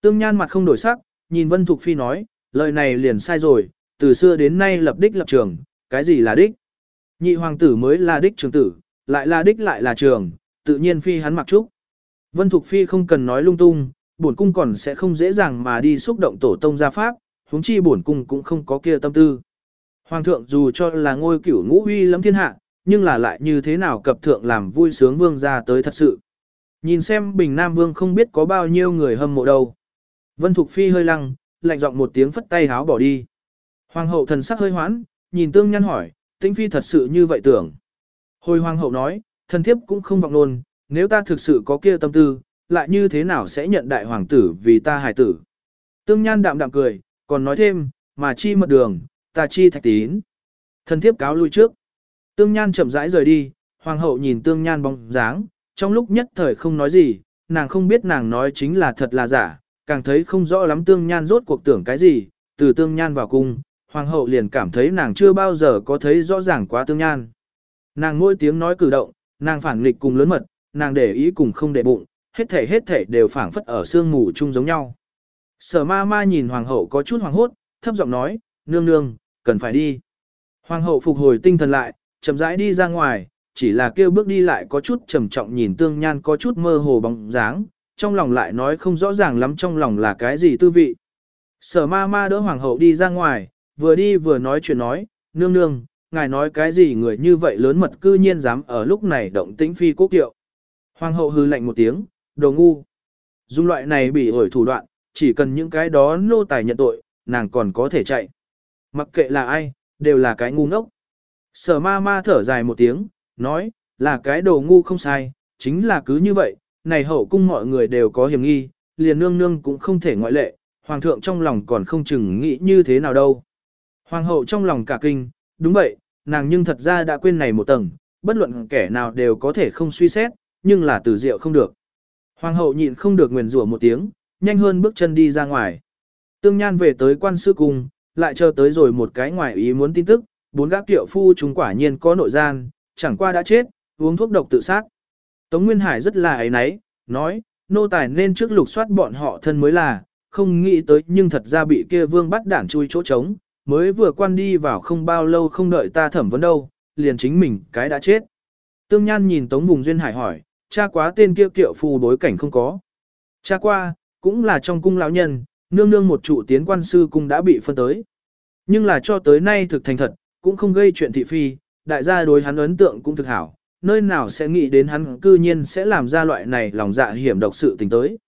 Tương Nhan mặt không đổi sắc, nhìn Vân Thục Phi nói, lời này liền sai rồi, từ xưa đến nay lập đích lập trường, cái gì là đích? Nhị hoàng tử mới là đích trường tử, lại là đích lại là trường, tự nhiên Phi hắn mặc trúc. Vân Thục Phi không cần nói lung tung, bổn cung còn sẽ không dễ dàng mà đi xúc động tổ tông gia pháp, huống chi bổn cung cũng không có kia tâm tư. Hoàng thượng dù cho là ngôi cửu ngũ huy lắm thiên hạ, nhưng là lại như thế nào cập thượng làm vui sướng vương gia tới thật sự. Nhìn xem Bình Nam Vương không biết có bao nhiêu người hâm mộ đâu. Vân Thục Phi hơi lăng, lạnh giọng một tiếng phất tay háo bỏ đi. Hoàng hậu thần sắc hơi hoãn, nhìn tương nhăn hỏi, tĩnh phi thật sự như vậy tưởng. Hồi hoàng hậu nói, thần thiếp cũng không vọng luôn, nếu ta thực sự có kia tâm tư, lại như thế nào sẽ nhận đại hoàng tử vì ta hài tử. Tương nhan đạm đạm cười, còn nói thêm, mà chi mật đường, ta chi thạch tín. Thần thiếp cáo lui trước. Tương nhan chậm rãi rời đi, hoàng hậu nhìn tương nhan bóng dáng, trong lúc nhất thời không nói gì, nàng không biết nàng nói chính là thật là giả, càng thấy không rõ lắm tương nhan rốt cuộc tưởng cái gì, từ tương nhan vào cung, hoàng hậu liền cảm thấy nàng chưa bao giờ có thấy rõ ràng quá tương nhan. Nàng mỗi tiếng nói cử động, nàng phản nghịch cùng lớn mật, nàng để ý cùng không để bụng, hết thể hết thể đều phản phất ở sương mù chung giống nhau. Sở ma ma nhìn hoàng hậu có chút hoàng hốt, thấp giọng nói, nương nương, cần phải đi. Hoàng hậu phục hồi tinh thần lại, chậm rãi đi ra ngoài, chỉ là kêu bước đi lại có chút trầm trọng nhìn tương nhan có chút mơ hồ bóng dáng, trong lòng lại nói không rõ ràng lắm trong lòng là cái gì tư vị. Sở ma ma đỡ hoàng hậu đi ra ngoài, vừa đi vừa nói chuyện nói, nương nương, ngài nói cái gì người như vậy lớn mật cư nhiên dám ở lúc này động tĩnh phi quốc kiệu. Hoàng hậu hư lạnh một tiếng, đồ ngu. Dùng loại này bị ổi thủ đoạn, chỉ cần những cái đó nô tài nhận tội, nàng còn có thể chạy. Mặc kệ là ai, đều là cái ngu ngốc. Sở ma ma thở dài một tiếng, nói, là cái đồ ngu không sai, chính là cứ như vậy, này hậu cung mọi người đều có hiểm nghi, liền nương nương cũng không thể ngoại lệ, hoàng thượng trong lòng còn không chừng nghĩ như thế nào đâu. Hoàng hậu trong lòng cả kinh, đúng vậy, nàng nhưng thật ra đã quên này một tầng, bất luận kẻ nào đều có thể không suy xét, nhưng là từ diệu không được. Hoàng hậu nhịn không được nguyền rủa một tiếng, nhanh hơn bước chân đi ra ngoài. Tương Nhan về tới quan sư cung, lại chờ tới rồi một cái ngoài ý muốn tin tức, bốn gác tiệu phu chúng quả nhiên có nội gian, chẳng qua đã chết, uống thuốc độc tự sát. Tống Nguyên Hải rất là ấy náy, nói, nô tài nên trước lục soát bọn họ thân mới là, không nghĩ tới nhưng thật ra bị kia vương bắt đảng chui chỗ trống, mới vừa quan đi vào không bao lâu không đợi ta thẩm vấn đâu, liền chính mình cái đã chết. Tương Nhan nhìn Tống Vùng Duyên Hải hỏi, cha quá tên kia kiệu phù đối cảnh không có. Cha qua, cũng là trong cung lão nhân, nương nương một trụ tiến quan sư cung đã bị phân tới. Nhưng là cho tới nay thực thành thật, cũng không gây chuyện thị phi, đại gia đối hắn ấn tượng cũng thực hảo, nơi nào sẽ nghĩ đến hắn cư nhiên sẽ làm ra loại này lòng dạ hiểm độc sự tình tới.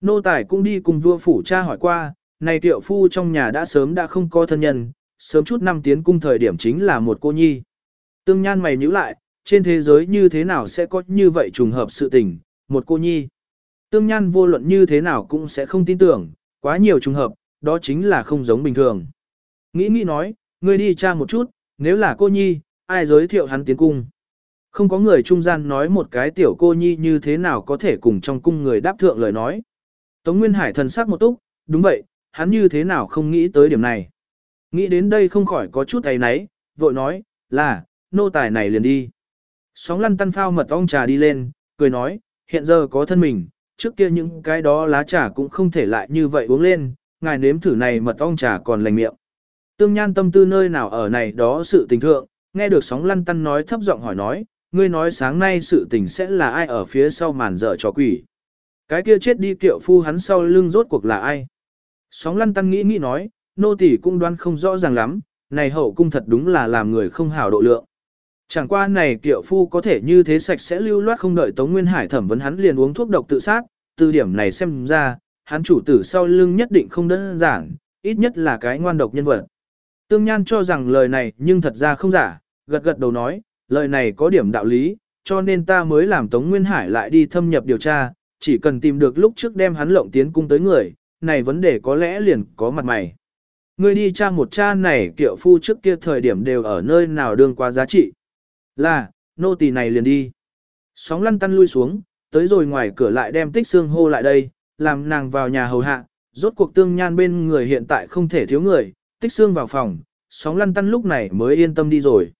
Nô tài cũng đi cùng vua phủ cha hỏi qua, này tiệu phu trong nhà đã sớm đã không có thân nhân, sớm chút năm tiến cung thời điểm chính là một cô nhi. Tương nhan mày nhíu lại, trên thế giới như thế nào sẽ có như vậy trùng hợp sự tình, một cô nhi. Tương nhan vô luận như thế nào cũng sẽ không tin tưởng, quá nhiều trùng hợp, đó chính là không giống bình thường. Nghĩ nghĩ nói, ngươi đi tra một chút, nếu là cô nhi, ai giới thiệu hắn tiến cung. Không có người trung gian nói một cái tiểu cô nhi như thế nào có thể cùng trong cung người đáp thượng lời nói. Tống Nguyên Hải thần sắc một túc, đúng vậy, hắn như thế nào không nghĩ tới điểm này. Nghĩ đến đây không khỏi có chút ấy náy, vội nói, là, nô tài này liền đi. Sóng lăn tăn phao mật ong trà đi lên, cười nói, hiện giờ có thân mình, trước kia những cái đó lá trà cũng không thể lại như vậy uống lên, ngài nếm thử này mật ong trà còn lành miệng. Tương nhan tâm tư nơi nào ở này đó sự tình thượng, nghe được sóng lăn tăn nói thấp giọng hỏi nói, ngươi nói sáng nay sự tình sẽ là ai ở phía sau màn dở trò quỷ. Cái kia chết đi kiệu phu hắn sau lưng rốt cuộc là ai. Sóng lăn tăn nghĩ nghĩ nói, nô tỷ cũng đoán không rõ ràng lắm, này hậu cung thật đúng là làm người không hảo độ lượng. Chẳng qua này kiệu phu có thể như thế sạch sẽ lưu loát không đợi Tống Nguyên Hải thẩm vấn hắn liền uống thuốc độc tự sát, từ điểm này xem ra, hắn chủ tử sau lưng nhất định không đơn giản, ít nhất là cái ngoan độc nhân vật. Tương Nhan cho rằng lời này nhưng thật ra không giả, gật gật đầu nói, lời này có điểm đạo lý, cho nên ta mới làm Tống Nguyên Hải lại đi thâm nhập điều tra, chỉ cần tìm được lúc trước đem hắn lộng tiến cung tới người, này vấn đề có lẽ liền có mặt mày. Ngươi đi tra một cha này kiệu phu trước kia thời điểm đều ở nơi nào đương qua giá trị. Là, nô tỳ này liền đi. Sóng lăn tăn lui xuống, tới rồi ngoài cửa lại đem tích xương hô lại đây, làm nàng vào nhà hầu hạ, rốt cuộc tương nhan bên người hiện tại không thể thiếu người, tích xương vào phòng, sóng lăn tăn lúc này mới yên tâm đi rồi.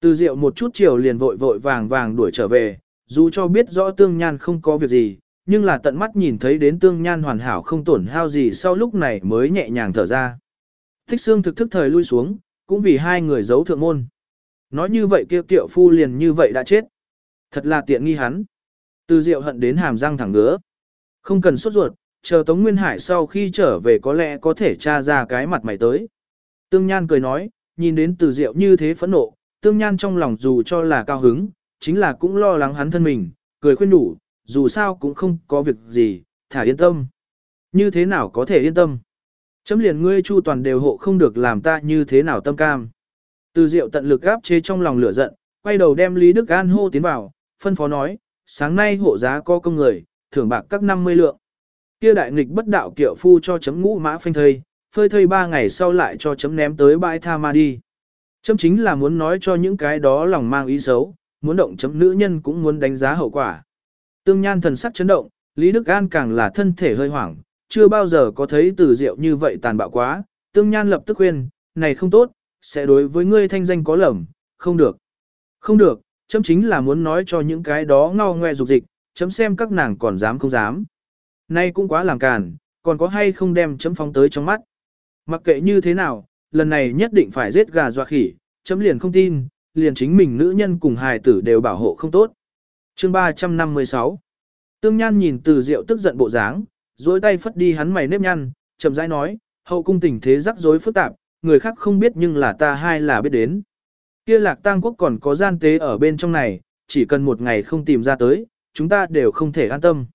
Từ rượu một chút chiều liền vội vội vàng vàng đuổi trở về, dù cho biết rõ tương nhan không có việc gì, nhưng là tận mắt nhìn thấy đến tương nhan hoàn hảo không tổn hao gì sau lúc này mới nhẹ nhàng thở ra. Thích xương thực thức thời lui xuống, cũng vì hai người giấu thượng môn. Nói như vậy kia tiệu phu liền như vậy đã chết. Thật là tiện nghi hắn. Từ diệu hận đến hàm răng thẳng ngứa. Không cần sốt ruột, chờ Tống Nguyên Hải sau khi trở về có lẽ có thể tra ra cái mặt mày tới. Tương Nhan cười nói, nhìn đến từ diệu như thế phẫn nộ, Tương Nhan trong lòng dù cho là cao hứng, chính là cũng lo lắng hắn thân mình, cười khuyên đủ, dù sao cũng không có việc gì, thả yên tâm. Như thế nào có thể yên tâm? Chấm liền ngươi chu toàn đều hộ không được làm ta như thế nào tâm cam. Từ diệu tận lực gáp chế trong lòng lửa giận, quay đầu đem Lý Đức An hô tiến vào, phân phó nói, sáng nay hộ giá có công người, thưởng bạc các 50 lượng. Kia đại nghịch bất đạo kiệu phu cho chấm ngũ mã phanh thây, phơi thây ba ngày sau lại cho chấm ném tới bãi tha ma đi. Chấm chính là muốn nói cho những cái đó lòng mang ý xấu, muốn động chấm nữ nhân cũng muốn đánh giá hậu quả. Tương nhan thần sắc chấn động, Lý Đức An càng là thân thể hơi hoảng, chưa bao giờ có thấy từ diệu như vậy tàn bạo quá. Tương nhan lập tức khuyên, này không tốt, sẽ đối với ngươi thanh danh có lầm, không được. Không được, chấm chính là muốn nói cho những cái đó ngao ngoe dục dịch, chấm xem các nàng còn dám không dám. Nay cũng quá làm càn, còn có hay không đem chấm phóng tới trong mắt. Mặc kệ như thế nào, lần này nhất định phải giết gà dọa khỉ, chấm liền không tin, liền chính mình nữ nhân cùng hài tử đều bảo hộ không tốt. Chương 356 Tương Nhan nhìn từ Diệu tức giận bộ dáng, duỗi tay phất đi hắn mày nếp nhăn, chậm rãi nói, hậu cung tình thế rắc rối phức tạp, người khác không biết nhưng là ta hai là biết đến. Kia lạc tang quốc còn có gian tế ở bên trong này, chỉ cần một ngày không tìm ra tới, chúng ta đều không thể an tâm.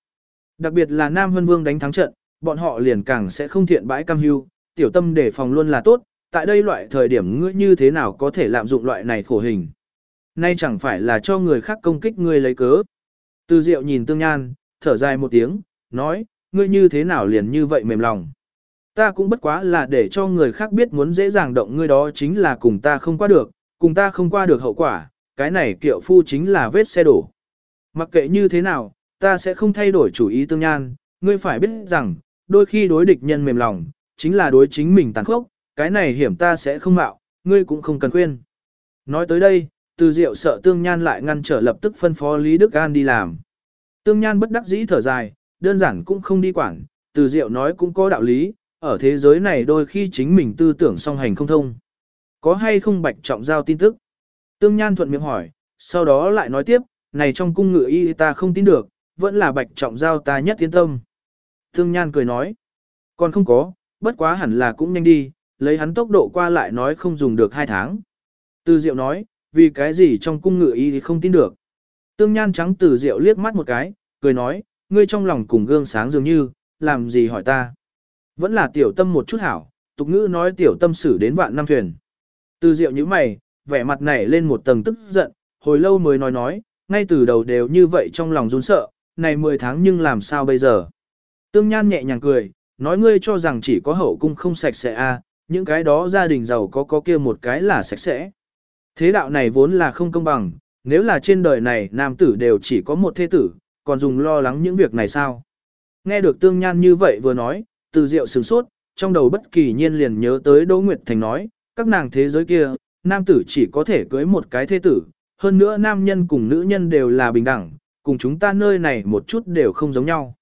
Đặc biệt là Nam Hân Vương đánh thắng trận, bọn họ liền càng sẽ không thiện bãi cam hưu, tiểu tâm để phòng luôn là tốt, tại đây loại thời điểm ngươi như thế nào có thể lạm dụng loại này khổ hình. Nay chẳng phải là cho người khác công kích ngươi lấy cớ. Từ Diệu nhìn Tương Nhan, thở dài một tiếng, nói, ngươi như thế nào liền như vậy mềm lòng. Ta cũng bất quá là để cho người khác biết muốn dễ dàng động ngươi đó chính là cùng ta không qua được, cùng ta không qua được hậu quả, cái này kiệu phu chính là vết xe đổ. Mặc kệ như thế nào, ta sẽ không thay đổi chủ ý tương nhan, ngươi phải biết rằng, đôi khi đối địch nhân mềm lòng, chính là đối chính mình tàn khốc, cái này hiểm ta sẽ không mạo, ngươi cũng không cần khuyên. Nói tới đây, từ diệu sợ tương nhan lại ngăn trở lập tức phân phó Lý Đức An đi làm. Tương nhan bất đắc dĩ thở dài, đơn giản cũng không đi quản, từ diệu nói cũng có đạo lý, ở thế giới này đôi khi chính mình tư tưởng song hành không thông. Có hay không bạch trọng giao tin tức? Tương Nhan thuận miệng hỏi, sau đó lại nói tiếp, này trong cung ngự y ta không tin được, vẫn là bạch trọng giao ta nhất tiến tâm. Tương Nhan cười nói, còn không có, bất quá hẳn là cũng nhanh đi, lấy hắn tốc độ qua lại nói không dùng được hai tháng. Từ Diệu nói, vì cái gì trong cung ngự y thì không tin được. Tương Nhan trắng từ Diệu liếc mắt một cái, cười nói, ngươi trong lòng cùng gương sáng dường như, làm gì hỏi ta. Vẫn là tiểu tâm một chút hảo, tục ngữ nói tiểu tâm xử đến vạn năm thuyền. Từ Diệu như mày, vẻ mặt nảy lên một tầng tức giận, hồi lâu mới nói nói, ngay từ đầu đều như vậy trong lòng run sợ, này 10 tháng nhưng làm sao bây giờ. Tương Nhan nhẹ nhàng cười, nói ngươi cho rằng chỉ có hậu cung không sạch sẽ a, à, những cái đó gia đình giàu có có kia một cái là sạch sẽ. Thế đạo này vốn là không công bằng, nếu là trên đời này nam tử đều chỉ có một thế tử, còn dùng lo lắng những việc này sao? Nghe được Tương Nhan như vậy vừa nói, từ Diệu sửng sốt, trong đầu bất kỳ nhiên liền nhớ tới Đỗ Nguyệt Thành nói, các nàng thế giới kia, nam tử chỉ có thể cưới một cái thế tử, hơn nữa nam nhân cùng nữ nhân đều là bình đẳng, cùng chúng ta nơi này một chút đều không giống nhau.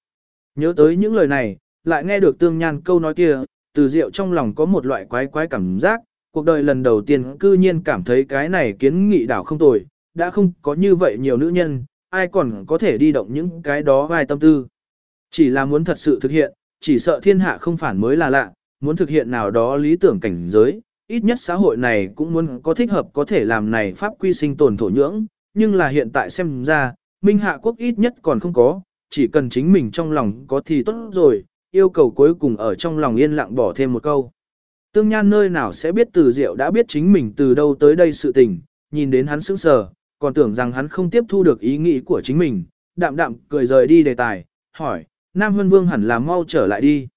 Nhớ tới những lời này, lại nghe được tương nhan câu nói kia, từ rượu trong lòng có một loại quái quái cảm giác, cuộc đời lần đầu tiên cư nhiên cảm thấy cái này kiến nghị đảo không tồi, đã không có như vậy nhiều nữ nhân, ai còn có thể đi động những cái đó vài tâm tư. Chỉ là muốn thật sự thực hiện, chỉ sợ thiên hạ không phản mới là lạ, muốn thực hiện nào đó lý tưởng cảnh giới, ít nhất xã hội này cũng muốn có thích hợp có thể làm này pháp quy sinh tồn thổ nhưỡng, nhưng là hiện tại xem ra, Minh Hạ Quốc ít nhất còn không có, chỉ cần chính mình trong lòng có thì tốt rồi, yêu cầu cuối cùng ở trong lòng yên lặng bỏ thêm một câu. Tương Nhan nơi nào sẽ biết từ diệu đã biết chính mình từ đâu tới đây sự tình, nhìn đến hắn sững sờ, còn tưởng rằng hắn không tiếp thu được ý nghĩ của chính mình, đạm đạm cười rời đi đề tài, hỏi, Nam Hân Vương hẳn là mau trở lại đi.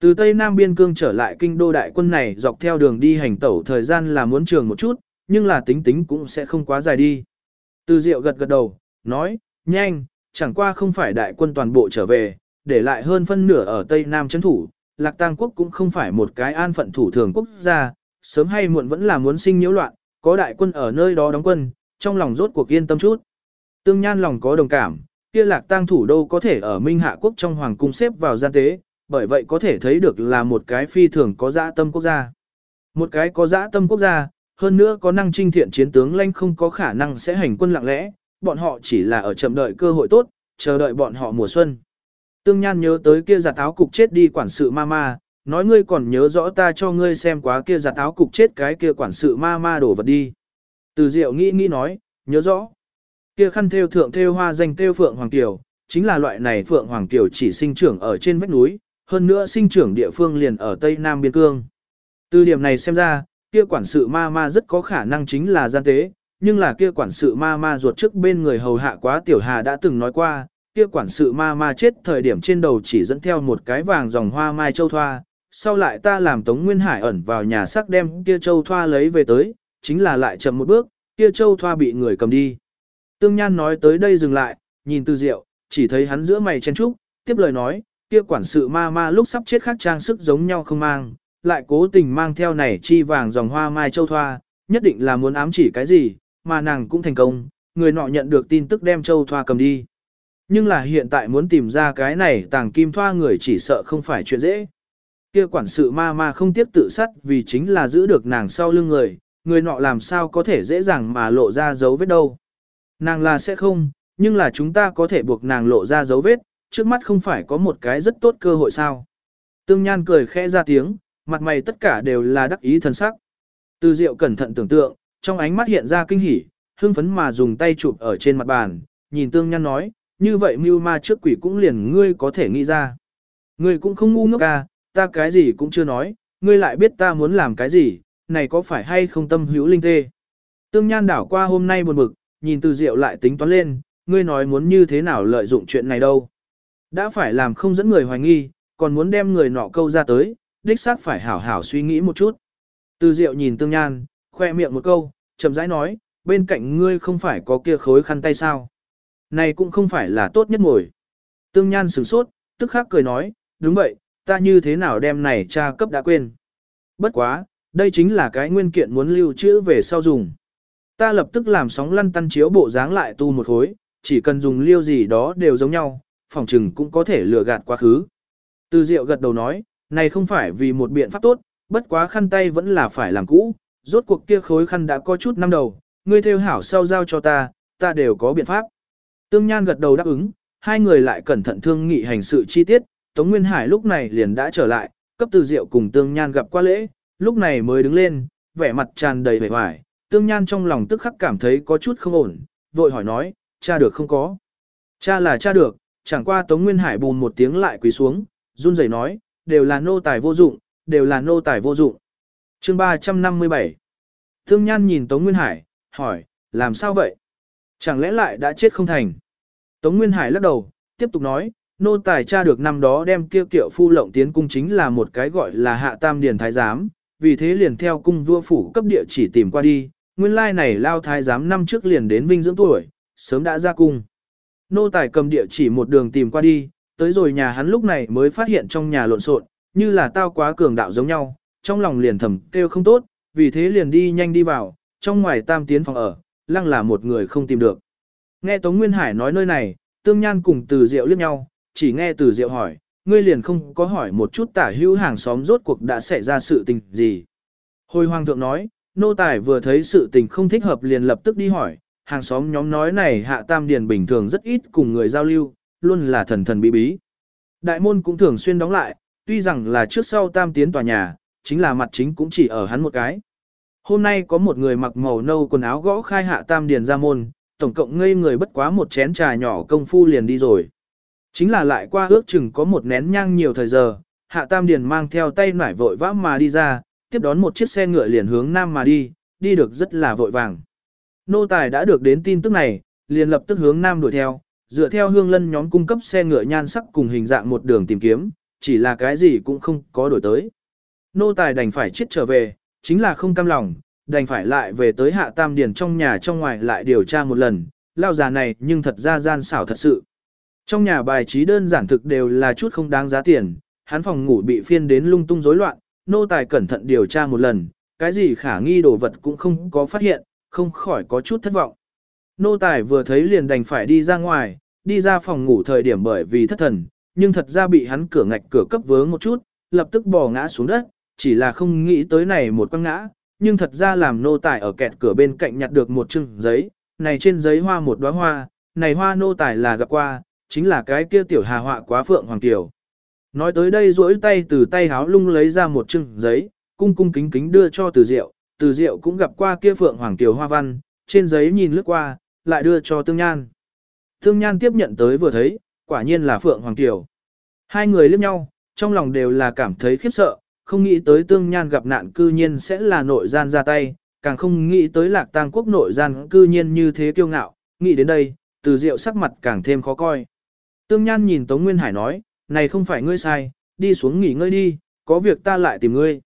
Từ Tây Nam Biên Cương trở lại kinh đô đại quân này dọc theo đường đi hành tẩu thời gian là muốn trường một chút, nhưng là tính tính cũng sẽ không quá dài đi. Từ Diệu gật gật đầu, nói, nhanh, chẳng qua không phải đại quân toàn bộ trở về, để lại hơn phân nửa ở Tây Nam chấn thủ, Lạc Tang quốc cũng không phải một cái an phận thủ thường quốc gia, sớm hay muộn vẫn là muốn sinh nhiễu loạn, có đại quân ở nơi đó đóng quân, trong lòng rốt cuộc yên tâm chút. Tương Nhan lòng có đồng cảm, kia lạc tang thủ đô có thể ở Minh Hạ quốc trong hoàng cung xếp vào gian tế, bởi vậy có thể thấy được là một cái phi thường có dã tâm quốc gia. Một cái có dã tâm quốc gia, hơn nữa có năng trinh thiện chiến tướng lanh không có khả năng sẽ hành quân lặng lẽ, bọn họ chỉ là ở chậm đợi cơ hội tốt, chờ đợi bọn họ mùa xuân. Tương Nhan nhớ tới kia giặt áo cục chết đi quản sự ma ma, nói ngươi còn nhớ rõ ta cho ngươi xem quá kia giặt áo cục chết cái kia quản sự ma ma đổ vật đi. Từ Diệu nghĩ nghĩ nói, nhớ rõ. Kia khăn thêu thượng thêu hoa danh thêu phượng hoàng kiều, chính là loại này phượng hoàng kiều chỉ sinh trưởng ở trên vách núi, hơn nữa sinh trưởng địa phương liền ở tây nam biên cương. Từ điểm này xem ra, kia quản sự ma ma rất có khả năng chính là gian tế, nhưng là kia quản sự ma ma ruột trước bên người hầu hạ quá tiểu hà đã từng nói qua, kia quản sự ma ma chết thời điểm trên đầu chỉ dẫn theo một cái vàng dòng hoa mai châu thoa, sau lại ta làm Tống Nguyên Hải ẩn vào nhà sắc đem kia châu thoa lấy về tới, chính là lại chậm một bước, kia châu thoa bị người cầm đi. Tương Nhan nói tới đây dừng lại, nhìn Từ Diệu, chỉ thấy hắn giữa mày chen trúc, tiếp lời nói, kia quản sự ma ma lúc sắp chết khác trang sức giống nhau không mang, lại cố tình mang theo này chi vàng dòng hoa mai châu thoa, nhất định là muốn ám chỉ cái gì, mà nàng cũng thành công, người nọ nhận được tin tức đem châu thoa cầm đi. Nhưng là hiện tại muốn tìm ra cái này tàng kim thoa người chỉ sợ không phải chuyện dễ. Kia quản sự ma ma không tiếp tự sát vì chính là giữ được nàng sau lưng người, người nọ làm sao có thể dễ dàng mà lộ ra dấu vết đâu. Nàng là sẽ không, nhưng là chúng ta có thể buộc nàng lộ ra dấu vết, trước mắt không phải có một cái rất tốt cơ hội sao. Tương Nhan cười khẽ ra tiếng, mặt mày tất cả đều là đắc ý thần sắc. Từ Diệu cẩn thận tưởng tượng, trong ánh mắt hiện ra kinh hỉ, hưng phấn mà dùng tay chụp ở trên mặt bàn, nhìn Tương Nhan nói, như vậy mưu ma trước quỷ cũng liền ngươi có thể nghĩ ra. Ngươi cũng không ngu ngốc ca, à, ta cái gì cũng chưa nói, ngươi lại biết ta muốn làm cái gì, này có phải hay không tâm hữu linh tê. Tương Nhan đảo qua hôm nay buồn bực, nhìn từ diệu lại tính toán lên, ngươi nói muốn như thế nào lợi dụng chuyện này đâu. Đã phải làm không dẫn người hoài nghi, còn muốn đem người nọ câu ra tới, đích xác phải hảo hảo suy nghĩ một chút. Từ diệu nhìn Tương Nhan, khoe miệng một câu, chậm rãi nói, bên cạnh ngươi không phải có kia khối khăn tay sao. Này cũng không phải là tốt nhất ngồi. Tương Nhan sửng sốt, tức khắc cười nói, đúng vậy, ta như thế nào đem này cha cấp đã quên. Bất quá, đây chính là cái nguyên kiện muốn lưu trữ về sau dùng. Ta lập tức làm sóng lăn tăn chiếu bộ dáng lại tu một khối, chỉ cần dùng liêu gì đó đều giống nhau, phòng trừng cũng có thể lừa gạt quá khứ. Từ Diệu gật đầu nói, này không phải vì một biện pháp tốt, bất quá khăn tay vẫn là phải làm cũ, rốt cuộc kia khối khăn đã có chút năm đầu, ngươi theo hảo sau giao cho ta, ta đều có biện pháp. Tương Nhan gật đầu đáp ứng, hai người lại cẩn thận thương nghị hành sự chi tiết, Tống Nguyên Hải lúc này liền đã trở lại, cấp từ Diệu cùng Tương Nhan gặp qua lễ, lúc này mới đứng lên, vẻ mặt tràn đầy vẻ vải, Tương Nhan trong lòng tức khắc cảm thấy có chút không ổn, vội hỏi nói, cha được không có? Cha là cha được, chẳng qua Tống Nguyên Hải bùn một tiếng lại quỳ xuống, run rẩy nói, đều là nô tài vô dụng, đều là nô tài vô dụng. Chương 357 Tương Nhan nhìn Tống Nguyên Hải, hỏi, làm sao vậy? Chẳng lẽ lại đã chết không thành? Tống Nguyên Hải lắc đầu, tiếp tục nói, nô tài cha được năm đó đem kia kiệu phu lộng tiến cung chính là một cái gọi là hạ tam điền thái giám, vì thế liền theo cung vua phủ cấp địa chỉ tìm qua đi, nguyên lai này lao thái giám năm trước liền đến vinh dưỡng tuổi, sớm đã ra cung. Nô tài cầm địa chỉ một đường tìm qua đi, tới rồi nhà hắn lúc này mới phát hiện trong nhà lộn xộn, như là tao quá cường đạo giống nhau, trong lòng liền thầm kêu không tốt, vì thế liền đi nhanh đi vào, trong ngoài tam tiến phòng ở, lăng là một người không tìm được. Nghe Tống Nguyên Hải nói nơi này, Tương Nhan cùng Từ Diệu liếc nhau, chỉ nghe Từ Diệu hỏi, ngươi liền không có hỏi một chút tả hữu hàng xóm rốt cuộc đã xảy ra sự tình gì. Hồi Hoàng thượng nói, nô tài vừa thấy sự tình không thích hợp liền lập tức đi hỏi, hàng xóm nhóm nói này hạ tam điền bình thường rất ít cùng người giao lưu, luôn là thần thần bí bí. Đại môn cũng thường xuyên đóng lại, tuy rằng là trước sau tam tiến tòa nhà, chính là mặt chính cũng chỉ ở hắn một cái. Hôm nay có một người mặc màu nâu quần áo gõ khai hạ tam điền ra môn, tổng cộng ngây người bất quá một chén trà nhỏ công phu liền đi rồi. Chính là lại qua ước chừng có một nén nhang nhiều thời giờ, hạ tam điền mang theo tay nải vội vã mà đi ra, tiếp đón một chiếc xe ngựa liền hướng nam mà đi, đi được rất là vội vàng. Nô tài đã được đến tin tức này, liền lập tức hướng nam đuổi theo, dựa theo hương lân nhóm cung cấp xe ngựa nhan sắc cùng hình dạng một đường tìm kiếm, chỉ là cái gì cũng không có đổi tới. Nô tài đành phải chết trở về, chính là không cam lòng, đành phải lại về tới hạ tam điền trong nhà trong ngoài lại điều tra một lần, lao già này nhưng thật ra gian xảo thật sự. Trong nhà bài trí đơn giản thực đều là chút không đáng giá tiền, hắn phòng ngủ bị phiên đến lung tung rối loạn, nô tài cẩn thận điều tra một lần, cái gì khả nghi đồ vật cũng không có phát hiện, không khỏi có chút thất vọng. Nô tài vừa thấy liền đành phải đi ra ngoài, đi ra phòng ngủ thời điểm bởi vì thất thần, nhưng thật ra bị hắn cửa ngạch cửa cấp vướng một chút, lập tức bò ngã xuống đất, chỉ là không nghĩ tới này một quăng ngã, nhưng thật ra làm nô tài ở kẹt cửa bên cạnh nhặt được một chừng giấy, này trên giấy hoa một đóa hoa, này hoa nô tài là gặp qua, chính là cái kia tiểu hà họa quá phượng hoàng tiểu. Nói tới đây duỗi tay từ tay háo lung lấy ra một chừng giấy, cung cung kính kính đưa cho từ diệu, từ diệu cũng gặp qua kia phượng hoàng tiểu hoa văn, trên giấy nhìn lướt qua, lại đưa cho tương nhan. Tương nhan tiếp nhận tới vừa thấy, quả nhiên là phượng hoàng tiểu. Hai người liếc nhau, trong lòng đều là cảm thấy khiếp sợ, không nghĩ tới tương nhan gặp nạn cư nhiên sẽ là nội gian ra tay, càng không nghĩ tới lạc tang quốc nội gian cư nhiên như thế kiêu ngạo, nghĩ đến đây, từ diệu sắc mặt càng thêm khó coi. Tương nhan nhìn Tống Nguyên Hải nói, này không phải ngươi sai, đi xuống nghỉ ngơi đi, có việc ta lại tìm ngươi.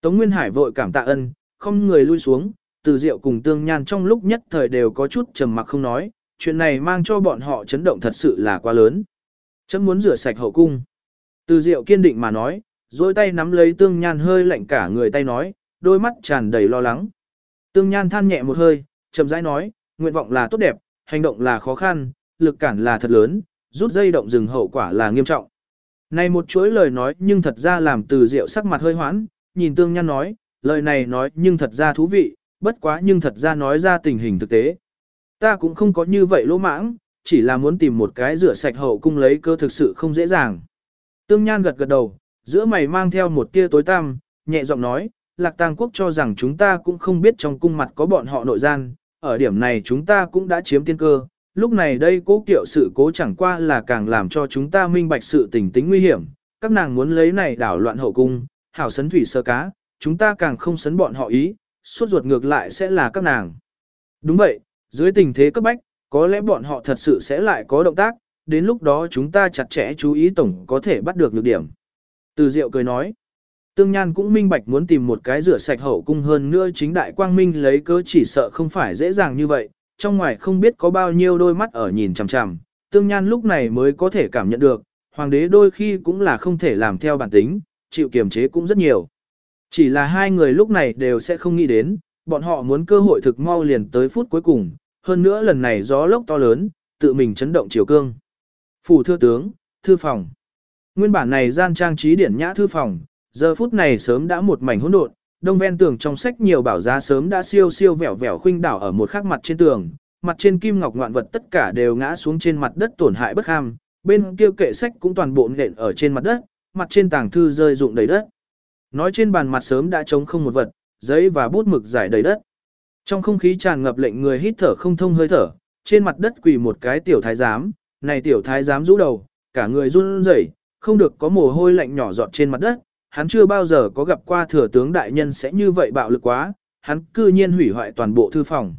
Tống Nguyên Hải vội cảm tạ ân, không người lui xuống, từ diệu cùng tương nhan trong lúc nhất thời đều có chút trầm mặc không nói, chuyện này mang cho bọn họ chấn động thật sự là quá lớn. Chấm muốn rửa sạch hậu cung. Từ diệu kiên định mà nói, dôi tay nắm lấy tương nhan hơi lạnh cả người tay nói, đôi mắt tràn đầy lo lắng. Tương nhan than nhẹ một hơi, chậm rãi nói, nguyện vọng là tốt đẹp, hành động là khó khăn, lực cản là thật lớn, rút dây động rừng hậu quả là nghiêm trọng. Này một chuỗi lời nói nhưng thật ra làm từ rượu sắc mặt hơi hoãn, nhìn tương nhan nói, lời này nói nhưng thật ra thú vị, bất quá nhưng thật ra nói ra tình hình thực tế. Ta cũng không có như vậy lỗ mãng, chỉ là muốn tìm một cái rửa sạch hậu cung lấy cơ thực sự không dễ dàng. Tương Nhan gật gật đầu, giữa mày mang theo một tia tối tăm, nhẹ giọng nói, Lạc Tang Quốc cho rằng chúng ta cũng không biết trong cung mặt có bọn họ nội gian, ở điểm này chúng ta cũng đã chiếm tiên cơ, lúc này đây cố kiệu sự cố chẳng qua là càng làm cho chúng ta minh bạch sự tình tính nguy hiểm, các nàng muốn lấy này đảo loạn hậu cung, hảo sấn thủy sơ cá, chúng ta càng không sấn bọn họ ý, suốt ruột ngược lại sẽ là các nàng. Đúng vậy, dưới tình thế cấp bách, có lẽ bọn họ thật sự sẽ lại có động tác, đến lúc đó chúng ta chặt chẽ chú ý tổng có thể bắt được lược điểm. Từ Diệu cười nói, Tương Nhan cũng minh bạch muốn tìm một cái rửa sạch hậu cung hơn nữa chính đại quang minh lấy cớ chỉ sợ không phải dễ dàng như vậy, trong ngoài không biết có bao nhiêu đôi mắt ở nhìn chằm chằm, Tương Nhan lúc này mới có thể cảm nhận được, hoàng đế đôi khi cũng là không thể làm theo bản tính, chịu kiềm chế cũng rất nhiều. Chỉ là hai người lúc này đều sẽ không nghĩ đến, bọn họ muốn cơ hội thực mau liền tới phút cuối cùng, hơn nữa lần này gió lốc to lớn, tự mình chấn động chiều cương. Phủ thưa tướng, thư phòng. Nguyên bản này gian trang trí điển nhã thư phòng, giờ phút này sớm đã một mảnh hỗn độn, đông ven tường trong sách nhiều bảo giá sớm đã siêu siêu vẹo vẹo khuynh đảo ở một khắc mặt trên tường, mặt trên kim ngọc ngoạn vật tất cả đều ngã xuống trên mặt đất tổn hại bất ham, bên kia kệ sách cũng toàn bộ nện ở trên mặt đất, mặt trên tàng thư rơi rụng đầy đất. Nói trên bàn mặt sớm đã trống không một vật, giấy và bút mực giải đầy đất. Trong không khí tràn ngập lệnh người hít thở không thông hơi thở, trên mặt đất quỳ một cái tiểu thái giám, này tiểu thái giám rũ đầu, cả người run rẩy, không được có mồ hôi lạnh nhỏ giọt trên mặt đất, hắn chưa bao giờ có gặp qua thừa tướng đại nhân sẽ như vậy bạo lực quá, hắn cư nhiên hủy hoại toàn bộ thư phòng.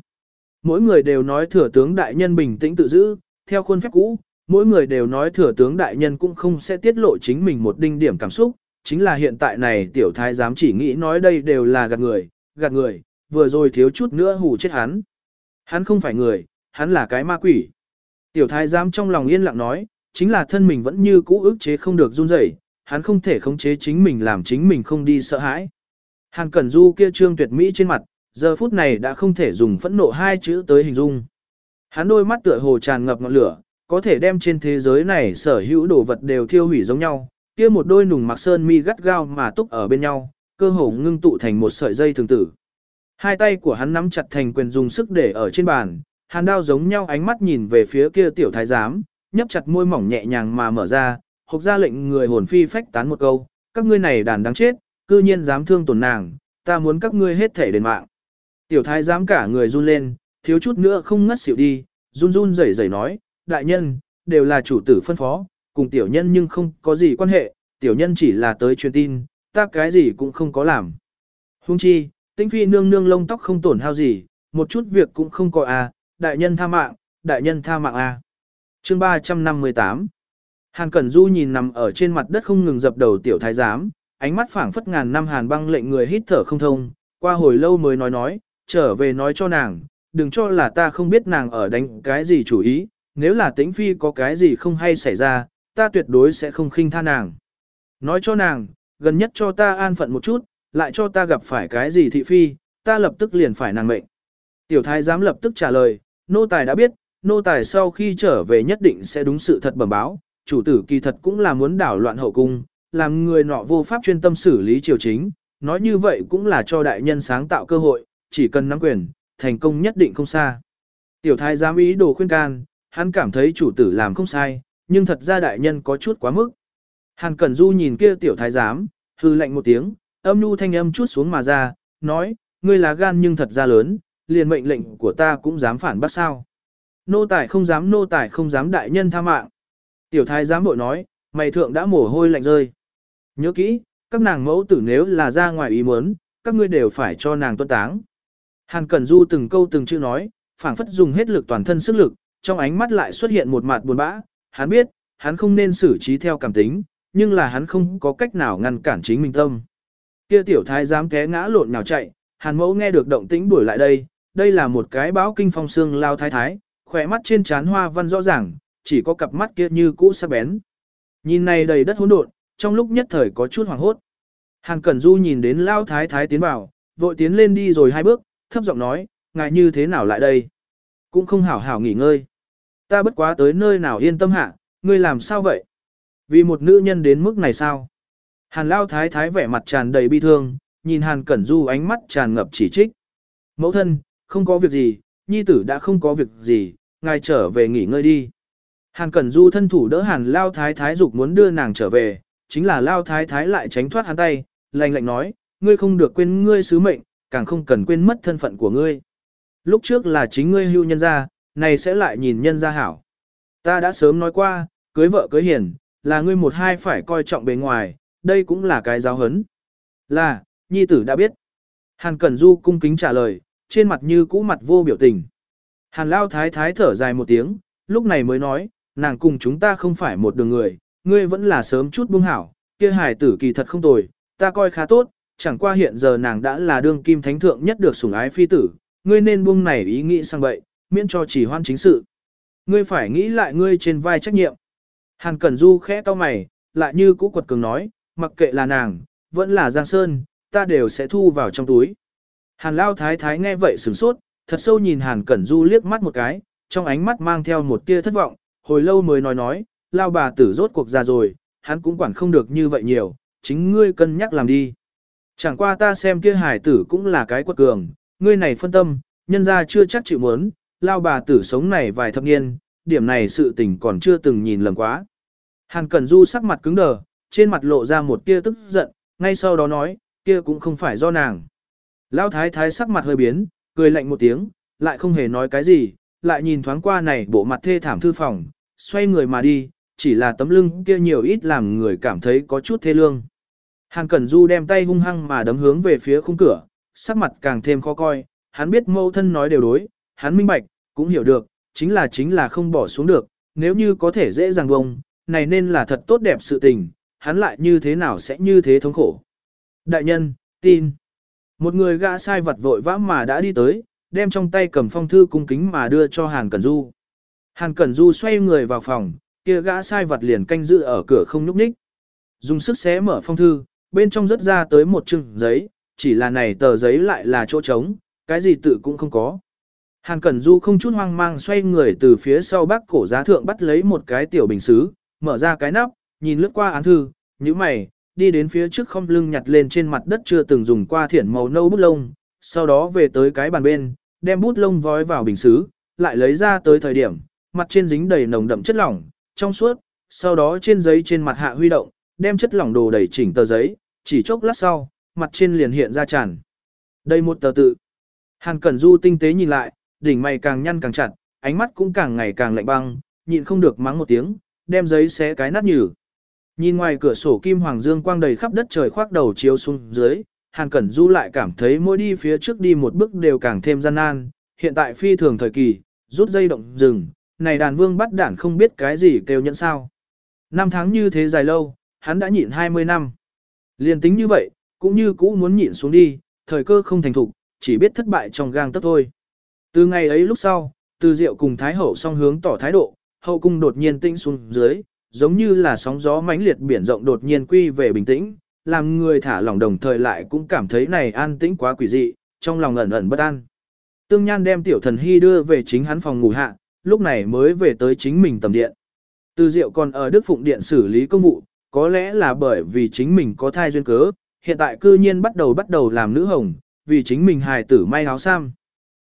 Mỗi người đều nói thừa tướng đại nhân bình tĩnh tự giữ, theo khuôn phép cũ, mỗi người đều nói thừa tướng đại nhân cũng không sẽ tiết lộ chính mình một đinh điểm cảm xúc, chính là hiện tại này tiểu thái giám chỉ nghĩ nói đây đều là gạt người, gạt người, vừa rồi thiếu chút nữa hù chết hắn. Hắn không phải người, hắn là cái ma quỷ. Tiểu thái giám trong lòng yên lặng nói, chính là thân mình vẫn như cũ ức chế không được run rẩy, hắn không thể khống chế chính mình làm chính mình không đi sợ hãi. Hàn Cẩn Du kia trương tuyệt mỹ trên mặt, giờ phút này đã không thể dùng phẫn nộ hai chữ tới hình dung. Hắn đôi mắt tựa hồ tràn ngập ngọn lửa, có thể đem trên thế giới này sở hữu đồ vật đều thiêu hủy giống nhau, kia một đôi nùng mặc sơn mi gắt gao mà túc ở bên nhau, cơ hồ ngưng tụ thành một sợi dây thường tử. Hai tay của hắn nắm chặt thành quyền dùng sức để ở trên bàn, hàn đao giống nhau ánh mắt nhìn về phía kia tiểu thái giám, nhấp chặt môi mỏng nhẹ nhàng mà mở ra, hộc ra lệnh người hồn phi phách tán một câu, các ngươi này đàn đáng chết, cư nhiên dám thương tổn nàng, ta muốn các ngươi hết thể đền mạng. Tiểu thái dám cả người run lên, thiếu chút nữa không ngất xỉu đi, run run rẩy rẩy nói, đại nhân, đều là chủ tử phân phó, cùng tiểu nhân nhưng không có gì quan hệ, tiểu nhân chỉ là tới truyền tin, ta cái gì cũng không có làm. Hung chi, tinh phi nương nương lông tóc không tổn hao gì, một chút việc cũng không có à, đại nhân tha mạng, đại nhân tha mạng à. Chương 358 Hàn Cẩn Du nhìn nằm ở trên mặt đất không ngừng dập đầu tiểu thái giám, ánh mắt phảng phất ngàn năm hàn băng lệnh người hít thở không thông, qua hồi lâu mới nói nói, trở về nói cho nàng, đừng cho là ta không biết nàng ở đánh cái gì chủ ý, nếu là tĩnh phi có cái gì không hay xảy ra, ta tuyệt đối sẽ không khinh tha nàng. Nói cho nàng, gần nhất cho ta an phận một chút, lại cho ta gặp phải cái gì thị phi, ta lập tức liền phải nàng mệnh. Tiểu thái giám lập tức trả lời, nô tài đã biết, nô tài sau khi trở về nhất định sẽ đúng sự thật bẩm báo, chủ tử kỳ thật cũng là muốn đảo loạn hậu cung, làm người nọ vô pháp chuyên tâm xử lý triều chính, nói như vậy cũng là cho đại nhân sáng tạo cơ hội, chỉ cần nắm quyền, thành công nhất định không xa. Tiểu thái giám ý đồ khuyên can, hắn cảm thấy chủ tử làm không sai, nhưng thật ra đại nhân có chút quá mức. Hàn Cẩn Du nhìn kia tiểu thái giám, hư lạnh một tiếng, âm nhu thanh âm chút xuống mà ra, nói, ngươi là gan nhưng thật ra lớn, liền mệnh lệnh của ta cũng dám phản bác sao. Nô tài không dám nô tài không dám đại nhân tha mạng. Tiểu thái giám bội nói, mày thượng đã mồ hôi lạnh rơi. Nhớ kỹ, các nàng mẫu tử nếu là ra ngoài ý muốn, các ngươi đều phải cho nàng tuân táng. Hàn Cẩn Du từng câu từng chữ nói, phảng phất dùng hết lực toàn thân sức lực, trong ánh mắt lại xuất hiện một mặt buồn bã, hắn biết, hắn không nên xử trí theo cảm tính, nhưng là hắn không có cách nào ngăn cản chính mình tâm. Kia tiểu thái dám té ngã lộn nào chạy, hàn mẫu nghe được động tĩnh đuổi lại đây, đây là một cái báo kinh phong xương lao thái thái, khỏe mắt trên trán hoa văn rõ ràng, chỉ có cặp mắt kia như cũ sắc bén. Nhìn này đầy đất hỗn độn, trong lúc nhất thời có chút hoảng hốt. Hàn Cẩn Du nhìn đến lao thái thái tiến vào, vội tiến lên đi rồi hai bước, thấp giọng nói, ngài như thế nào lại đây? Cũng không hảo hảo nghỉ ngơi. Ta bất quá tới nơi nào yên tâm hạ, ngươi làm sao vậy? Vì một nữ nhân đến mức này sao? Hàn Lao Thái Thái vẻ mặt tràn đầy bi thương, nhìn Hàn Cẩn Du ánh mắt tràn ngập chỉ trích. Mẫu thân, không có việc gì, nhi tử đã không có việc gì, ngài trở về nghỉ ngơi đi. Hàn Cẩn Du thân thủ đỡ Hàn Lao Thái Thái dục muốn đưa nàng trở về, chính là Lao Thái Thái lại tránh thoát hắn tay, lạnh lạnh nói, ngươi không được quên ngươi sứ mệnh, càng không cần quên mất thân phận của ngươi. Lúc trước là chính ngươi hưu nhân gia, này sẽ lại nhìn nhân gia hảo. Ta đã sớm nói qua, cưới vợ cưới hiền, là ngươi một hai phải coi trọng bề ngoài, đây cũng là cái giáo hấn. Là, nhi tử đã biết. Hàn Cẩn Du cung kính trả lời, trên mặt như cũ mặt vô biểu tình. Hàn Lao Thái Thái thở dài một tiếng, lúc này mới nói, nàng cùng chúng ta không phải một đường người, ngươi vẫn là sớm chút buông hảo, kia hài tử kỳ thật không tồi, ta coi khá tốt, chẳng qua hiện giờ nàng đã là đương kim thánh thượng nhất được sủng ái phi tử, ngươi nên buông này ý nghĩ sang bậy, miễn cho chỉ hoan chính sự. Ngươi phải nghĩ lại ngươi trên vai trách nhiệm. Hàn Cẩn Du khẽ to mày, lại như cũ quật cường nói, mặc kệ là nàng, vẫn là Giang Sơn, ta đều sẽ thu vào trong túi. Hàn Lao Thái Thái nghe vậy sửng sốt, thật sâu nhìn Hàn Cẩn Du liếc mắt một cái, trong ánh mắt mang theo một tia thất vọng, hồi lâu mới nói nói, Lao bà tử rốt cuộc ra rồi, hắn cũng quản không được như vậy nhiều, chính ngươi cân nhắc làm đi. Chẳng qua ta xem kia hải tử cũng là cái quật cường, ngươi này phân tâm, nhân ra chưa chắc chịu muốn, Lao bà tử sống này vài thập niên, điểm này sự tình còn chưa từng nhìn lầm quá. Hàn Cẩn Du sắc mặt cứng đờ, trên mặt lộ ra một tia tức giận, ngay sau đó nói, kia cũng không phải do nàng. Lão thái thái sắc mặt hơi biến, cười lạnh một tiếng, lại không hề nói cái gì, lại nhìn thoáng qua này bộ mặt thê thảm thư phòng, xoay người mà đi, chỉ là tấm lưng kia nhiều ít làm người cảm thấy có chút thê lương. Hàn Cẩn Du đem tay hung hăng mà đấm hướng về phía khung cửa, sắc mặt càng thêm khó coi, hắn biết mâu thân nói đều đối, hắn minh bạch, cũng hiểu được, chính là chính là không bỏ xuống được, nếu như có thể dễ dàng bông, này nên là thật tốt đẹp sự tình, hắn lại như thế nào sẽ như thế thống khổ. Đại nhân, tin. Một người gã sai vật vội vã mà đã đi tới, đem trong tay cầm phong thư cung kính mà đưa cho Hàn Cẩn Du. Hàn Cẩn Du xoay người vào phòng, kia gã sai vật liền canh giữ ở cửa không nhúc nhích. Dùng sức xé mở phong thư, bên trong rớt ra tới một chừng giấy, chỉ là này tờ giấy lại là chỗ trống, cái gì tự cũng không có. Hàn Cẩn Du không chút hoang mang xoay người từ phía sau bác cổ giá thượng bắt lấy một cái tiểu bình xứ, mở ra cái nắp, nhìn lướt qua án thư, như mày, đi đến phía trước không lưng nhặt lên trên mặt đất chưa từng dùng qua thiển màu nâu bút lông, sau đó về tới cái bàn bên, đem bút lông vói vào bình xứ, lại lấy ra tới thời điểm, mặt trên dính đầy nồng đậm chất lỏng, trong suốt, sau đó trên giấy trên mặt hạ huy động, đem chất lỏng đồ đầy chỉnh tờ giấy, chỉ chốc lát sau, mặt trên liền hiện ra tràn. Đây một tờ tự. Hàn Cẩn Du tinh tế nhìn lại, đỉnh mày càng nhăn càng chặt, ánh mắt cũng càng ngày càng lạnh băng, nhịn không được mắng một tiếng, đem giấy xé cái nát nhừ. Nhìn ngoài cửa sổ kim hoàng dương quang đầy khắp đất trời khoác đầu chiếu xuống dưới, Hàn Cẩn Du lại cảm thấy mỗi đi phía trước đi một bước đều càng thêm gian nan, hiện tại phi thường thời kỳ, rút dây động rừng, này đàn vương bắt đản không biết cái gì kêu nhận sao. Năm tháng như thế dài lâu, hắn đã nhịn 20 năm. Liên tính như vậy, cũng như cũ muốn nhịn xuống đi, thời cơ không thành thục, chỉ biết thất bại trong gang tấc thôi. Từ ngày ấy lúc sau, từ diệu cùng Thái Hậu song hướng tỏ thái độ, hậu cung đột nhiên tĩnh xuống dưới, giống như là sóng gió mãnh liệt biển rộng đột nhiên quy về bình tĩnh, làm người thả lỏng đồng thời lại cũng cảm thấy này an tĩnh quá quỷ dị, trong lòng ẩn ẩn bất an. Tương Nhan đem tiểu thần hy đưa về chính hắn phòng ngủ hạ, lúc này mới về tới chính mình tầm điện. Từ Diệu còn ở Đức Phụng Điện xử lý công vụ, có lẽ là bởi vì chính mình có thai duyên cớ, hiện tại cư nhiên bắt đầu bắt đầu làm nữ hồng, vì chính mình hài tử may áo sam.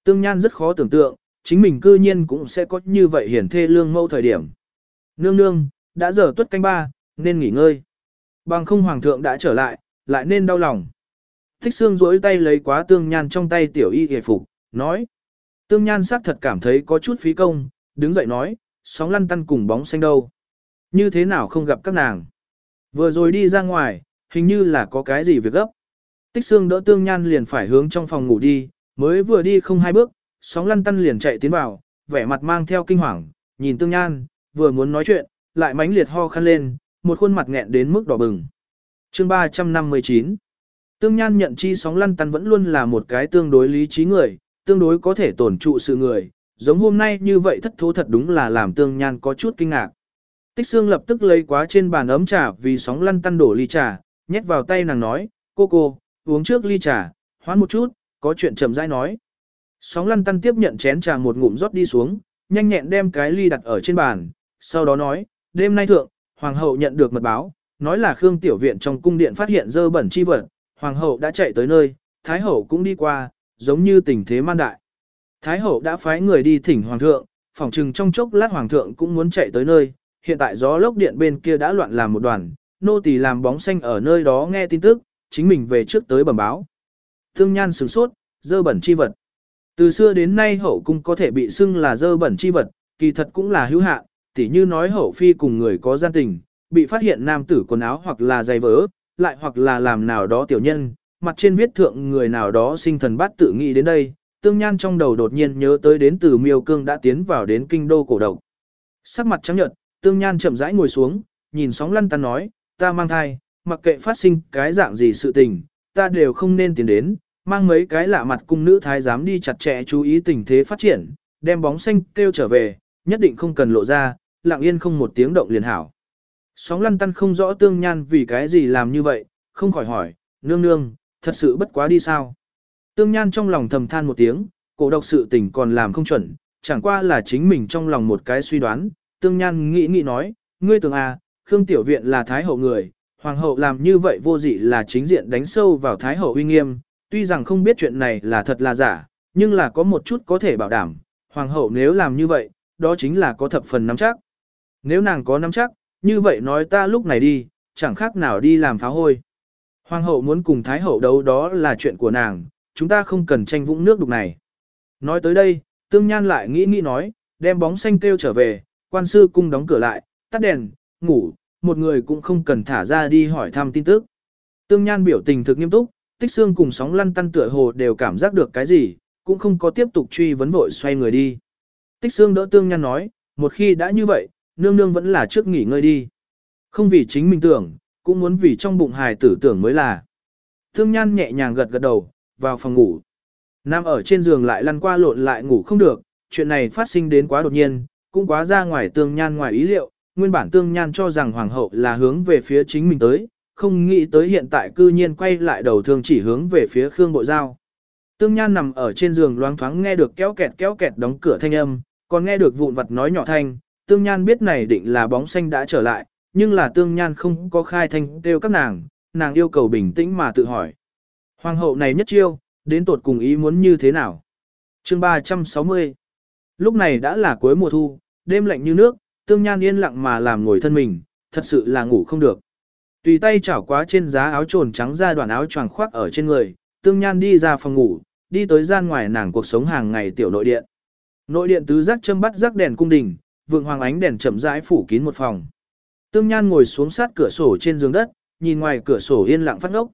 Tương Nhan rất khó tưởng tượng, chính mình cư nhiên cũng sẽ có như vậy hiển thê lương mâu thời điểm. Nương nương, đã giờ tuất canh ba, nên nghỉ ngơi. Bằng không hoàng thượng đã trở lại, lại nên đau lòng. Thích xương duỗi tay lấy quá tương nhan trong tay tiểu y hề phục, nói. Tương nhan sắc thật cảm thấy có chút phí công, đứng dậy nói, sóng lăn tăn cùng bóng xanh đâu. Như thế nào không gặp các nàng. Vừa rồi đi ra ngoài, hình như là có cái gì việc gấp. Tích xương đỡ tương nhan liền phải hướng trong phòng ngủ đi, mới vừa đi không hai bước, sóng lăn tăn liền chạy tiến vào, vẻ mặt mang theo kinh hoàng, nhìn tương nhan, vừa muốn nói chuyện, lại mãnh liệt ho khăn lên, một khuôn mặt nghẹn đến mức đỏ bừng. Chương 359 Tương Nhan nhận chi sóng lăn tăn vẫn luôn là một cái tương đối lý trí người, tương đối có thể tổn trụ sự người, giống hôm nay như vậy thất thố thật đúng là làm Tương Nhan có chút kinh ngạc. Tích Sương lập tức lấy quá trên bàn ấm trà vì sóng lăn tăn đổ ly trà, nhét vào tay nàng nói, cô cô, uống trước ly trà, hoán một chút, có chuyện chậm rãi nói. Sóng lăn tăn tiếp nhận chén trà một ngụm rót đi xuống, nhanh nhẹn đem cái ly đặt ở trên bàn, sau đó nói, đêm nay thượng, hoàng hậu nhận được mật báo, nói là Khương Tiểu Viện trong cung điện phát hiện dơ bẩn chi vật, hoàng hậu đã chạy tới nơi, thái hậu cũng đi qua, giống như tình thế man đại. Thái hậu đã phái người đi thỉnh hoàng thượng, phỏng chừng trong chốc lát hoàng thượng cũng muốn chạy tới nơi, hiện tại gió lốc điện bên kia đã loạn làm một đoàn, nô tỳ làm bóng xanh ở nơi đó nghe tin tức, chính mình về trước tới bẩm báo. Thương nhan sửng sốt, dơ bẩn chi vật. Từ xưa đến nay hậu cung có thể bị xưng là dơ bẩn chi vật, kỳ thật cũng là hữu hạn, tỉ như nói hậu phi cùng người có gian tình, bị phát hiện nam tử quần áo hoặc là giày vỡ, lại hoặc là làm nào đó tiểu nhân, mặt trên viết thượng người nào đó sinh thần bát tự nghĩ đến đây, tương nhan trong đầu đột nhiên nhớ tới đến từ miêu cương đã tiến vào đến kinh đô cổ độc. Sắc mặt trắng nhợt, tương nhan chậm rãi ngồi xuống, nhìn sóng lăn tăn nói, ta mang thai, mặc kệ phát sinh cái dạng gì sự tình, ta đều không nên tiến đến, mang mấy cái lạ mặt cung nữ thái giám đi chặt chẽ chú ý tình thế phát triển, đem bóng xanh kêu trở về, nhất định không cần lộ ra, lặng yên không một tiếng động liền hảo. Sóng lăn tăn không rõ tương nhan vì cái gì làm như vậy, không khỏi hỏi, nương nương, thật sự bất quá đi sao. Tương nhan trong lòng thầm than một tiếng, cổ độc sự tình còn làm không chuẩn, chẳng qua là chính mình trong lòng một cái suy đoán, tương nhan nghĩ nghĩ nói, ngươi tưởng à, Khương Tiểu Viện là Thái Hậu người, Hoàng hậu làm như vậy vô dị là chính diện đánh sâu vào Thái Hậu uy nghiêm, tuy rằng không biết chuyện này là thật là giả, nhưng là có một chút có thể bảo đảm, Hoàng hậu nếu làm như vậy, đó chính là có thập phần nắm chắc. Nếu nàng có nắm chắc, như vậy nói ta lúc này đi, chẳng khác nào đi làm phá hôi. Hoàng hậu muốn cùng Thái hậu đấu đó là chuyện của nàng, chúng ta không cần tranh vũng nước đục này. Nói tới đây, tương nhan lại nghĩ nghĩ nói, đem bóng xanh kêu trở về, quan sư cung đóng cửa lại, tắt đèn, ngủ, một người cũng không cần thả ra đi hỏi thăm tin tức. Tương nhan biểu tình thực nghiêm túc, tích xương cùng sóng lăn tăn tựa hồ đều cảm giác được cái gì, cũng không có tiếp tục truy vấn vội xoay người đi. Tích xương đỡ tương nhan nói, một khi đã như vậy, nương nương vẫn là trước nghỉ ngơi đi. Không vì chính mình tưởng, cũng muốn vì trong bụng hài tử tưởng mới là. Thương nhan nhẹ nhàng gật gật đầu, vào phòng ngủ. Nam ở trên giường lại lăn qua lộn lại ngủ không được, chuyện này phát sinh đến quá đột nhiên, cũng quá ra ngoài tương nhan ngoài ý liệu, nguyên bản tương nhan cho rằng hoàng hậu là hướng về phía chính mình tới, không nghĩ tới hiện tại cư nhiên quay lại đầu thương chỉ hướng về phía Khương Bộ Giao. Tương nhan nằm ở trên giường loáng thoáng nghe được kéo kẹt kéo kẹt đóng cửa thanh âm, còn nghe được vụn vật nói nhỏ thanh, tương nhan biết này định là bóng xanh đã trở lại, nhưng là tương nhan không có khai thanh kêu các nàng, nàng yêu cầu bình tĩnh mà tự hỏi. Hoàng hậu này nhất chiêu, đến tột cùng ý muốn như thế nào? chương 360 Lúc này đã là cuối mùa thu, đêm lạnh như nước, tương nhan yên lặng mà làm ngồi thân mình, thật sự là ngủ không được. Tùy tay chảo quá trên giá áo trồn trắng ra đoạn áo choàng khoác ở trên người, tương nhan đi ra phòng ngủ, đi tới gian ngoài nàng cuộc sống hàng ngày tiểu nội điện. Nội điện tứ giác châm bắt rắc đèn cung đình, vượng hoàng ánh đèn chậm rãi phủ kín một phòng. Tương Nhan ngồi xuống sát cửa sổ trên giường đất, nhìn ngoài cửa sổ yên lặng phát ngốc.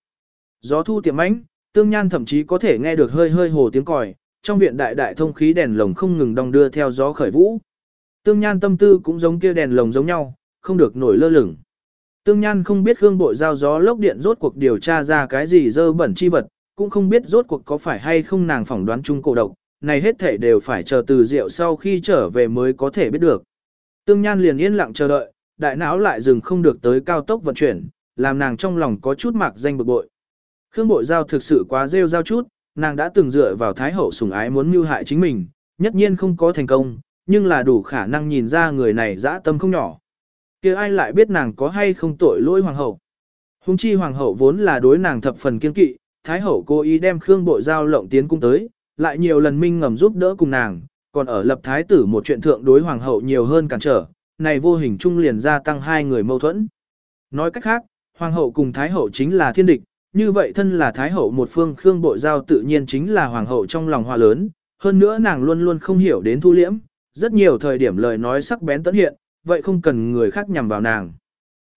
Gió thu tiệm ánh, Tương Nhan thậm chí có thể nghe được hơi hơi hồ tiếng còi, trong viện đại đại thông khí đèn lồng không ngừng đong đưa theo gió khởi vũ. Tương Nhan tâm tư cũng giống kia đèn lồng giống nhau, không được nổi lơ lửng. Tương Nhan không biết gương Bội giao gió lốc điện rốt cuộc điều tra ra cái gì dơ bẩn chi vật, cũng không biết rốt cuộc có phải hay không nàng phỏng đoán chung cổ độc, này hết thể đều phải chờ từ rượu sau khi trở về mới có thể biết được. Tương Nhan liền yên lặng chờ đợi, đại não lại dừng không được tới cao tốc vận chuyển, làm nàng trong lòng có chút mạc danh bực bội. Khương Bội Giao thực sự quá rêu giao chút, nàng đã từng dựa vào Thái Hậu sủng ái muốn mưu hại chính mình, nhất nhiên không có thành công, nhưng là đủ khả năng nhìn ra người này dã tâm không nhỏ. kia ai lại biết nàng có hay không tội lỗi hoàng hậu. Hùng chi hoàng hậu vốn là đối nàng thập phần kiên kỵ, thái hậu cố ý đem Khương Bội Giao lộng tiến cung tới, lại nhiều lần minh ngầm giúp đỡ cùng nàng, còn ở lập thái tử một chuyện thượng đối hoàng hậu nhiều hơn cản trở, này vô hình trung liền gia tăng hai người mâu thuẫn. Nói cách khác, hoàng hậu cùng thái hậu chính là thiên địch, như vậy thân là thái hậu một phương Khương Bội Giao tự nhiên chính là hoàng hậu trong lòng hòa lớn, hơn nữa nàng luôn luôn không hiểu đến thu liễm, rất nhiều thời điểm lời nói sắc bén tấn hiện, vậy không cần người khác nhằm vào nàng.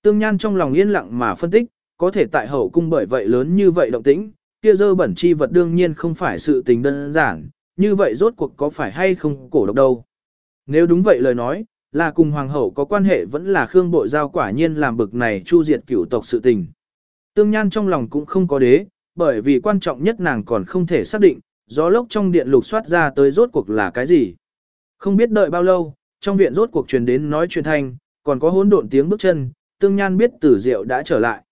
Tương Nhan trong lòng yên lặng mà phân tích, có thể tại hậu cung bởi vậy lớn như vậy động tĩnh, kia dơ bẩn chi vật đương nhiên không phải sự tình đơn giản, như vậy rốt cuộc có phải hay không cổ độc đâu. Nếu đúng vậy lời nói, là cùng hoàng hậu có quan hệ vẫn là Khương Bội Giao quả nhiên làm bực này chu diệt cửu tộc sự tình. Tương Nhan trong lòng cũng không có đế, bởi vì quan trọng nhất nàng còn không thể xác định, gió lốc trong điện lục soát ra tới rốt cuộc là cái gì. Không biết đợi bao lâu, trong viện rốt cuộc truyền đến nói truyền thanh, còn có hỗn độn tiếng bước chân, Tương Nhan biết Tử Diệu đã trở lại.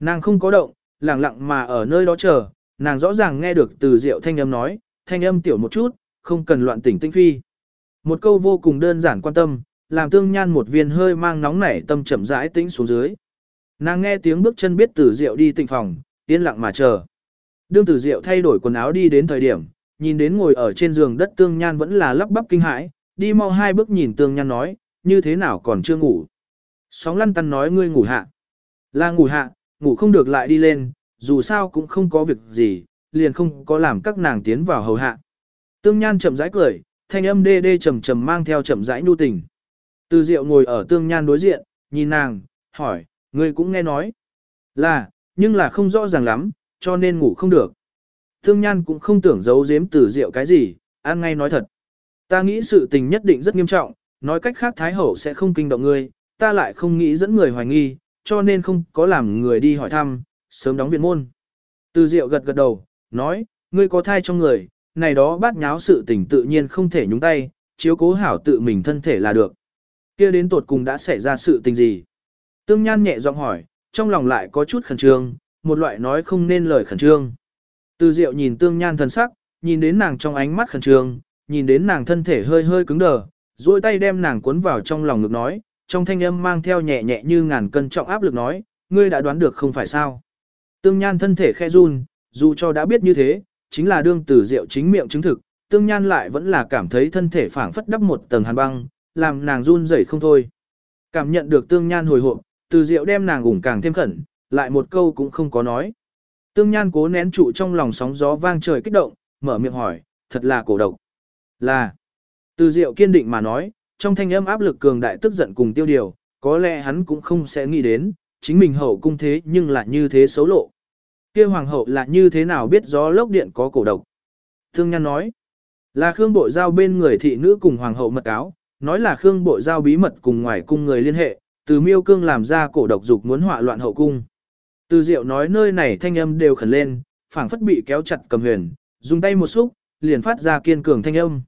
Nàng không có động, lặng lặng mà ở nơi đó chờ, nàng rõ ràng nghe được từ Diệu thanh âm nói, thanh âm tiểu một chút, không cần loạn tỉnh tinh phi. Một câu vô cùng đơn giản quan tâm, làm Tương Nhan một viên hơi mang nóng nảy tâm chậm rãi tĩnh xuống dưới. Nàng nghe tiếng bước chân biết Tử Diệu đi tịnh phòng, yên lặng mà chờ. Đương Tử Diệu thay đổi quần áo đi đến thời điểm, nhìn đến ngồi ở trên giường đất Tương Nhan vẫn là lắp bắp kinh hãi, đi mau hai bước nhìn Tương Nhan nói, như thế nào còn chưa ngủ. Sóng lăn tăn nói ngươi ngủ hạ. Là ngủ hạ, ngủ không được lại đi lên, dù sao cũng không có việc gì, liền không có làm các nàng tiến vào hầu hạ. Tương Nhan chậm rãi cười, thanh âm đê đê trầm trầm mang theo chậm rãi nhu tình. Từ Diệu ngồi ở Tương Nhan đối diện, nhìn nàng, hỏi, ngươi cũng nghe nói. Là, nhưng là không rõ ràng lắm, cho nên ngủ không được. Tương Nhan cũng không tưởng giấu giếm Từ Diệu cái gì, ăn ngay nói thật. Ta nghĩ sự tình nhất định rất nghiêm trọng, nói cách khác Thái Hậu sẽ không kinh động ngươi, ta lại không nghĩ dẫn người hoài nghi, cho nên không có làm người đi hỏi thăm, sớm đóng viện môn. Từ Diệu gật gật đầu, nói, ngươi có thai trong người, này đó bát nháo sự tình tự nhiên không thể nhúng tay, chiếu cố hảo tự mình thân thể là được. kia đến tột cùng đã xảy ra sự tình gì? Tương Nhan nhẹ giọng hỏi, trong lòng lại có chút khẩn trương, một loại nói không nên lời khẩn trương. Từ Diệu nhìn Tương Nhan thân sắc, nhìn đến nàng trong ánh mắt khẩn trương, nhìn đến nàng thân thể hơi hơi cứng đờ, duỗi tay đem nàng cuốn vào trong lòng ngực nói, trong thanh âm mang theo nhẹ nhẹ như ngàn cân trọng áp lực nói, ngươi đã đoán được không phải sao. Tương Nhan thân thể khe run, dù cho đã biết như thế, chính là đương tử diệu chính miệng chứng thực, Tương Nhan lại vẫn là cảm thấy thân thể phảng phất đắp một tầng hàn băng, làm nàng run rẩy không thôi. Cảm nhận được Tương Nhan hồi hộp, từ diệu đem nàng ủng càng thêm khẩn, lại một câu cũng không có nói. Tương Nhan cố nén trụ trong lòng sóng gió vang trời kích động, mở miệng hỏi, thật là cổ độc. Là. Từ diệu kiên định mà nói, trong thanh âm áp lực cường đại tức giận cùng tiêu điều, có lẽ hắn cũng không sẽ nghĩ đến, chính mình hậu cung thế nhưng lại như thế xấu lộ. kia hoàng hậu là như thế nào biết gió lốc điện có cổ độc. Thương Nhan nói, là Khương Bộ Giao bên người thị nữ cùng hoàng hậu mật cáo, nói là Khương Bộ Giao bí mật cùng ngoài cung người liên hệ, từ miêu cương làm ra cổ độc dục muốn họa loạn hậu cung. Từ diệu nói nơi này thanh âm đều khẩn lên, phảng phất bị kéo chặt cầm huyền, dùng tay một xúc, liền phát ra kiên cường thanh âm.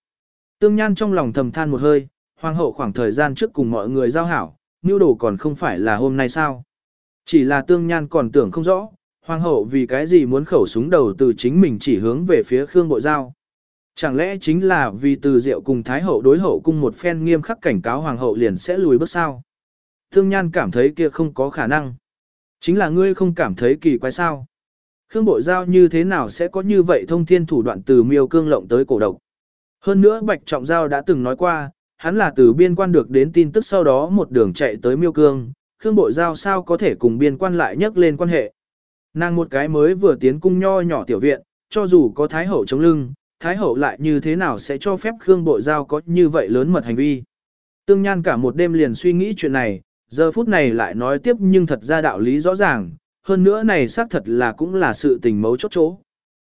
Tương Nhan trong lòng thầm than một hơi, hoàng hậu khoảng thời gian trước cùng mọi người giao hảo, nưu đồ còn không phải là hôm nay sao. Chỉ là tương nhan còn tưởng không rõ, hoàng hậu vì cái gì muốn khẩu súng đầu từ chính mình chỉ hướng về phía Khương Bộ Giao. Chẳng lẽ chính là vì từ diệu cùng Thái hậu đối hậu cung một phen nghiêm khắc cảnh cáo hoàng hậu liền sẽ lùi bước sao? Tương Nhan cảm thấy kia không có khả năng. Chính là ngươi không cảm thấy kỳ quái sao? Khương Bộ Giao như thế nào sẽ có như vậy thông thiên thủ đoạn từ miêu cương lộng tới cổ độc? Hơn nữa Bạch Trọng Giao đã từng nói qua, hắn là từ biên quan được đến tin tức sau đó một đường chạy tới miêu cương, Khương Bội Giao sao có thể cùng biên quan lại nhắc lên quan hệ. Nàng một cái mới vừa tiến cung nho nhỏ tiểu viện, cho dù có Thái Hậu chống lưng, Thái Hậu lại như thế nào sẽ cho phép Khương Bội Giao có như vậy lớn mật hành vi. Tương Nhan cả một đêm liền suy nghĩ chuyện này, giờ phút này lại nói tiếp nhưng thật ra đạo lý rõ ràng, hơn nữa này xác thật là cũng là sự tình mấu chốt chỗ.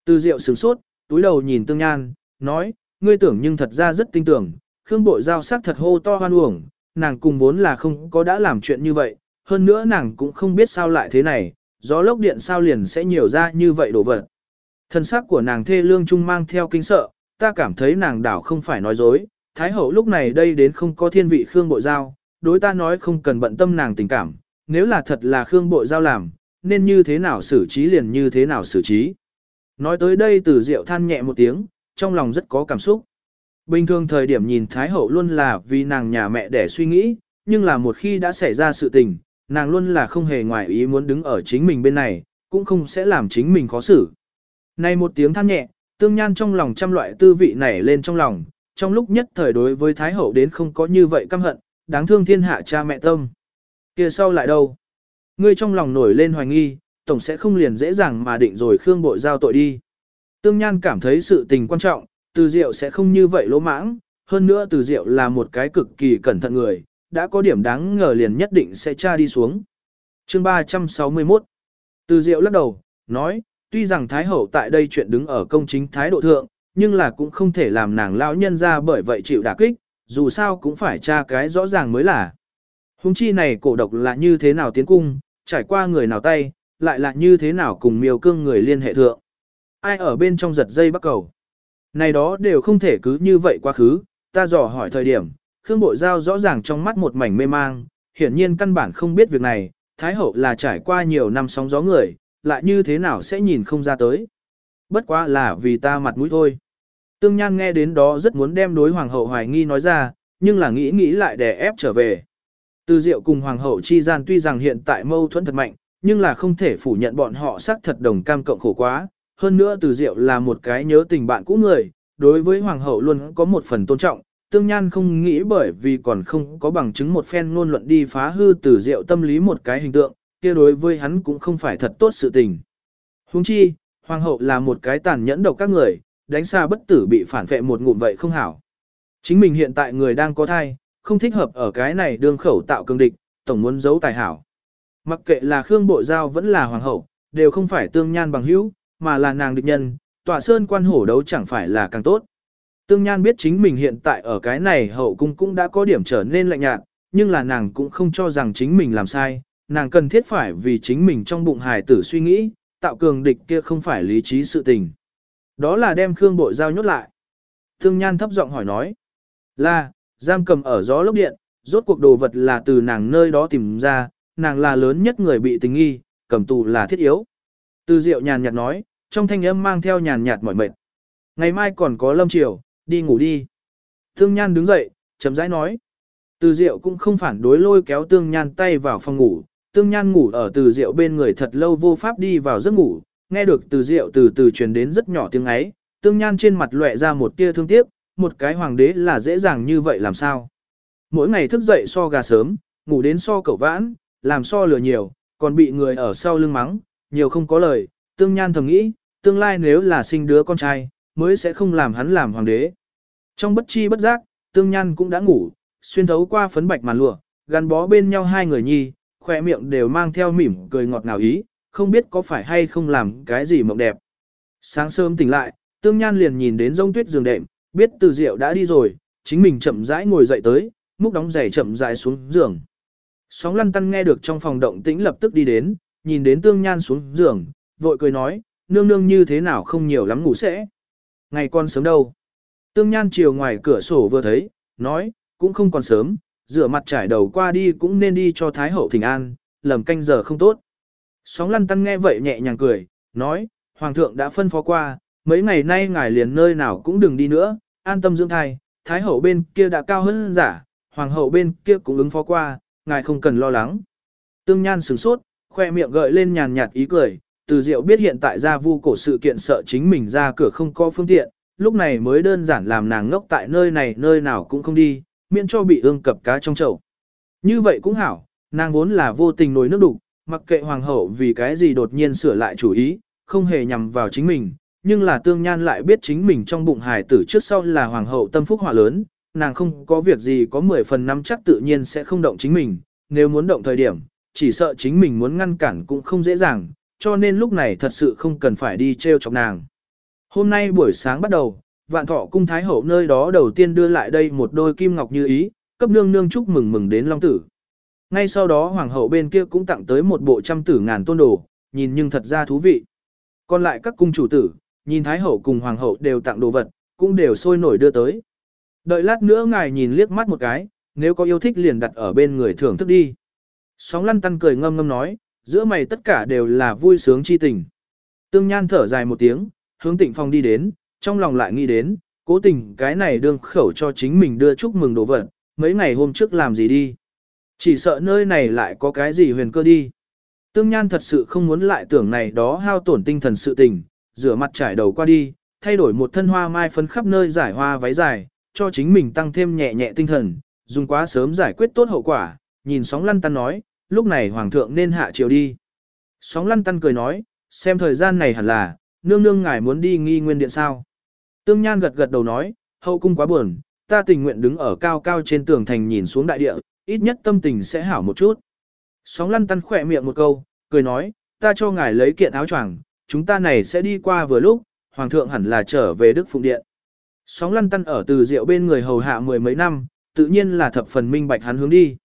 Từ Diệu sửng sốt, túi đầu nhìn Tương Nhan, nói, ngươi tưởng nhưng thật ra rất tin tưởng, Khương Bội Giao sắc thật hô to hoan uổng, nàng cùng vốn là không có đã làm chuyện như vậy, hơn nữa nàng cũng không biết sao lại thế này, gió lốc điện sao liền sẽ nhiều ra như vậy đổ vật. Thân sắc của nàng thê lương trung mang theo kinh sợ, ta cảm thấy nàng đảo không phải nói dối, Thái hậu lúc này đây đến không có thiên vị Khương Bội Giao, đối ta nói không cần bận tâm nàng tình cảm, nếu là thật là Khương Bội Giao làm, nên như thế nào xử trí liền như thế nào xử trí. Nói tới đây từ diệu than nhẹ một tiếng, trong lòng rất có cảm xúc. Bình thường thời điểm nhìn Thái Hậu luôn là vì nàng nhà mẹ để suy nghĩ, nhưng là một khi đã xảy ra sự tình, nàng luôn là không hề ngoài ý muốn đứng ở chính mình bên này, cũng không sẽ làm chính mình khó xử. Này một tiếng than nhẹ, tương nhan trong lòng trăm loại tư vị nảy lên trong lòng, trong lúc nhất thời đối với Thái Hậu đến không có như vậy căm hận, đáng thương thiên hạ cha mẹ tâm. kia sau lại đâu? Ngươi trong lòng nổi lên hoài nghi, tổng sẽ không liền dễ dàng mà định rồi Khương Bội giao tội đi. Tương Nhan cảm thấy sự tình quan trọng, từ Diệu sẽ không như vậy lỗ mãng, hơn nữa Từ Diệu là một cái cực kỳ cẩn thận người, đã có điểm đáng ngờ liền nhất định sẽ tra đi xuống. Chương 361 Từ Diệu lắc đầu, nói, tuy rằng Thái Hậu tại đây chuyện đứng ở công chính thái độ thượng, nhưng là cũng không thể làm nàng lão nhân ra bởi vậy chịu đả kích, dù sao cũng phải tra cái rõ ràng mới là. Hùng chi này cổ độc là như thế nào tiến cung, trải qua người nào tay, lại là như thế nào cùng miêu cương người liên hệ thượng. Ai ở bên trong giật dây bắt cầu. Này đó đều không thể cứ như vậy quá khứ, ta dò hỏi thời điểm, Khương Bội Giao rõ ràng trong mắt một mảnh mê mang, hiển nhiên căn bản không biết việc này, Thái Hậu là trải qua nhiều năm sóng gió người, lại như thế nào sẽ nhìn không ra tới. Bất quá là vì ta mặt mũi thôi. Tương Nhan nghe đến đó rất muốn đem đối Hoàng hậu hoài nghi nói ra, nhưng là nghĩ nghĩ lại để ép trở về. Từ Diệu cùng Hoàng hậu chi gian tuy rằng hiện tại mâu thuẫn thật mạnh, nhưng là không thể phủ nhận bọn họ xác thật đồng cam cộng khổ quá. Hơn nữa Từ Diệu là một cái nhớ tình bạn cũ người, đối với Hoàng hậu luôn có một phần tôn trọng. Tương Nhan không nghĩ bởi vì còn không có bằng chứng một phen ngôn luận đi phá hư Từ Diệu tâm lý một cái hình tượng, kia đối với hắn cũng không phải thật tốt sự tình. Huống chi, Hoàng hậu là một cái tàn nhẫn độc các người, đánh xa bất tử bị phản vệ một ngụm vậy không hảo. Chính mình hiện tại người đang có thai, không thích hợp ở cái này đương khẩu tạo cường địch, tổng muốn giấu tài hảo. Mặc kệ là Khương Bộ Giao vẫn là hoàng hậu, đều không phải tương nhan bằng hữu, mà là nàng địch nhân, tọa sơn quan hổ đấu chẳng phải là càng tốt. Tương nhan biết chính mình hiện tại ở cái này hậu cung cũng đã có điểm trở nên lạnh nhạt, nhưng là nàng cũng không cho rằng chính mình làm sai, nàng cần thiết phải vì chính mình trong bụng hài tử suy nghĩ, tạo cường địch kia không phải lý trí sự tình. Đó là đem Khương bội Giao nhốt lại. Tương Nhan thấp giọng hỏi nói. Là, giam cầm ở gió lốc điện, rốt cuộc đồ vật là từ nàng nơi đó tìm ra, nàng là lớn nhất người bị tình nghi, cầm tù là thiết yếu. Từ Diệu nhàn nhạt nói, trong thanh âm mang theo nhàn nhạt mỏi mệt. Ngày mai còn có lâm chiều, đi ngủ đi. Tương Nhan đứng dậy, chậm rãi nói. Từ Diệu cũng không phản đối lôi kéo Tương Nhan tay vào phòng ngủ. Tương Nhan ngủ ở Từ Diệu bên người thật lâu vô pháp đi vào giấc ngủ, nghe được Từ Diệu từ từ truyền đến rất nhỏ tiếng ấy. Tương Nhan trên mặt lóe ra một tia thương tiếc, một cái hoàng đế là dễ dàng như vậy làm sao. Mỗi ngày thức dậy so gà sớm, ngủ đến so cẩu vãn, làm so lừa nhiều, còn bị người ở sau lưng mắng, nhiều không có lời, tương nhan thầm nghĩ, tương lai nếu là sinh đứa con trai, mới sẽ không làm hắn làm hoàng đế. Trong bất chi bất giác, tương nhan cũng đã ngủ, xuyên thấu qua phấn bạch màn lụa, gắn bó bên nhau hai người nhi, khỏe miệng đều mang theo mỉm cười ngọt ngào ý, không biết có phải hay không làm cái gì mộng đẹp. Sáng sớm tỉnh lại, tương nhan liền nhìn đến rông tuyết giường đệm, biết từ diệu đã đi rồi, chính mình chậm rãi ngồi dậy tới, múc đóng giày chậm rãi xuống giường. Sóng lăn tăn nghe được trong phòng động tĩnh lập tức đi đến, nhìn đến tương nhan xuống giường, vội cười nói, nương nương như thế nào không nhiều lắm ngủ sẽ. Ngày con sớm đâu. Tương nhan chiều ngoài cửa sổ vừa thấy, nói, cũng không còn sớm, rửa mặt trải đầu qua đi cũng nên đi cho Thái hậu thỉnh an, lầm canh giờ không tốt. Sóng lăn tăn nghe vậy nhẹ nhàng cười, nói, Hoàng thượng đã phân phó qua, mấy ngày nay ngài liền nơi nào cũng đừng đi nữa, an tâm dưỡng thai, Thái hậu bên kia đã cao hơn giả, Hoàng hậu bên kia cũng ứng phó qua, ngài không cần lo lắng. Tương Nhan sửng sốt, khoe miệng gợi lên nhàn nhạt ý cười, từ diệu biết hiện tại Ra vu cổ sự kiện sợ chính mình ra cửa không có phương tiện, lúc này mới đơn giản làm nàng ngốc tại nơi này nơi nào cũng không đi, miễn cho bị ương cập cá trong chậu. Như vậy cũng hảo, nàng vốn là vô tình nổi nước đục, mặc kệ hoàng hậu vì cái gì đột nhiên sửa lại chủ ý, không hề nhằm vào chính mình, nhưng là tương nhan lại biết chính mình trong bụng hài tử trước sau là hoàng hậu tâm phúc hỏa lớn, nàng không có việc gì có 10 phần năm chắc tự nhiên sẽ không động chính mình, nếu muốn động thời điểm, chỉ sợ chính mình muốn ngăn cản cũng không dễ dàng, cho nên lúc này thật sự không cần phải đi treo chọc nàng. Hôm nay buổi sáng bắt đầu, vạn thọ cung thái hậu nơi đó đầu tiên đưa lại đây một đôi kim ngọc như ý, cấp nương nương chúc mừng mừng đến long tử. Ngay sau đó hoàng hậu bên kia cũng tặng tới một bộ trăm tử ngàn tôn đồ, nhìn nhưng thật ra thú vị. Còn lại các cung chủ tử, nhìn thái hậu cùng hoàng hậu đều tặng đồ vật, cũng đều sôi nổi đưa tới. Đợi lát nữa ngài nhìn liếc mắt một cái, nếu có yêu thích liền đặt ở bên người thưởng thức đi. Sóng lăn tăn cười ngâm ngâm nói, giữa mày tất cả đều là vui sướng chi tình. Tương Nhan thở dài một tiếng, hướng tịnh phong đi đến, trong lòng lại nghĩ đến, cố tình cái này đương khẩu cho chính mình đưa chúc mừng đồ vật, mấy ngày hôm trước làm gì đi. Chỉ sợ nơi này lại có cái gì huyền cơ đi. Tương Nhan thật sự không muốn lại tưởng này đó hao tổn tinh thần sự tình, rửa mặt trải đầu qua đi, thay đổi một thân hoa mai phấn khắp nơi giải hoa váy dài, cho chính mình tăng thêm nhẹ nhẹ tinh thần, dùng quá sớm giải quyết tốt hậu quả, nhìn sóng lăn tăn nói, lúc này hoàng thượng nên hạ triều đi. Sóng lăn tăn cười nói, xem thời gian này hẳn là, nương nương ngài muốn đi nghi nguyên điện sao. Tương Nhan gật gật đầu nói, hậu cung quá buồn, ta tình nguyện đứng ở cao cao trên tường thành nhìn xuống đại địa, ít nhất tâm tình sẽ hảo một chút. Sóng lăn tăn khỏe miệng một câu, cười nói, ta cho ngài lấy kiện áo choàng, chúng ta này sẽ đi qua vừa lúc, hoàng thượng hẳn là trở về Đức Phụng Điện. Sóng lăn tăn ở từ rượu bên người hầu hạ mười mấy năm, tự nhiên là thập phần minh bạch hắn hướng đi.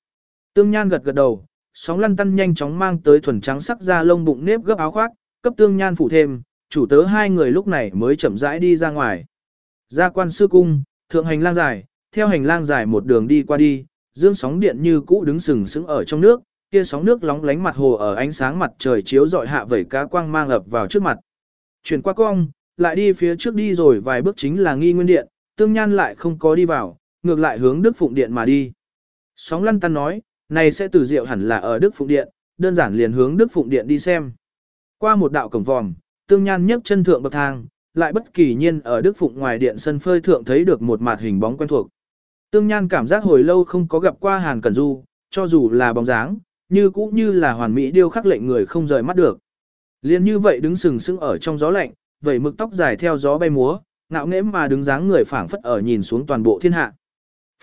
Tương Nhan gật gật đầu, sóng lăn tăn nhanh chóng mang tới thuần trắng sắc da lông bụng nếp gấp áo khoác, cấp Tương Nhan phủ thêm, chủ tớ hai người lúc này mới chậm rãi đi ra ngoài. Ra quan sư cung, thượng hành lang dài, theo hành lang dài một đường đi qua đi, dương sóng điện như cũ đứng sừng sững ở trong nước, kia sóng nước lóng lánh mặt hồ ở ánh sáng mặt trời chiếu rọi hạ vẩy cá quang mang ập vào trước mặt. Chuyển qua cong, lại đi phía trước đi rồi vài bước chính là nghi nguyên điện, tương nhan lại không có đi vào, ngược lại hướng Đức Phụng Điện mà đi. Sóng lăn tăn nói, này sẽ từ diệu hẳn là ở Đức Phụng Điện, đơn giản liền hướng Đức Phụng Điện đi xem. Qua một đạo cổng vòm, tương nhan nhấc chân thượng bậc thang, lại bất kỳ nhiên ở Đức Phụng ngoài điện sân phơi thượng thấy được một mặt hình bóng quen thuộc. Tương nhan cảm giác hồi lâu không có gặp qua Hàn Cẩn Du, cho dù là bóng dáng, như cũ như là hoàn mỹ điêu khắc lệnh người không rời mắt được. Liên như vậy đứng sừng sững ở trong gió lạnh, vẩy mực tóc dài theo gió bay múa, ngạo nghễ mà đứng dáng người phảng phất ở nhìn xuống toàn bộ thiên hạ.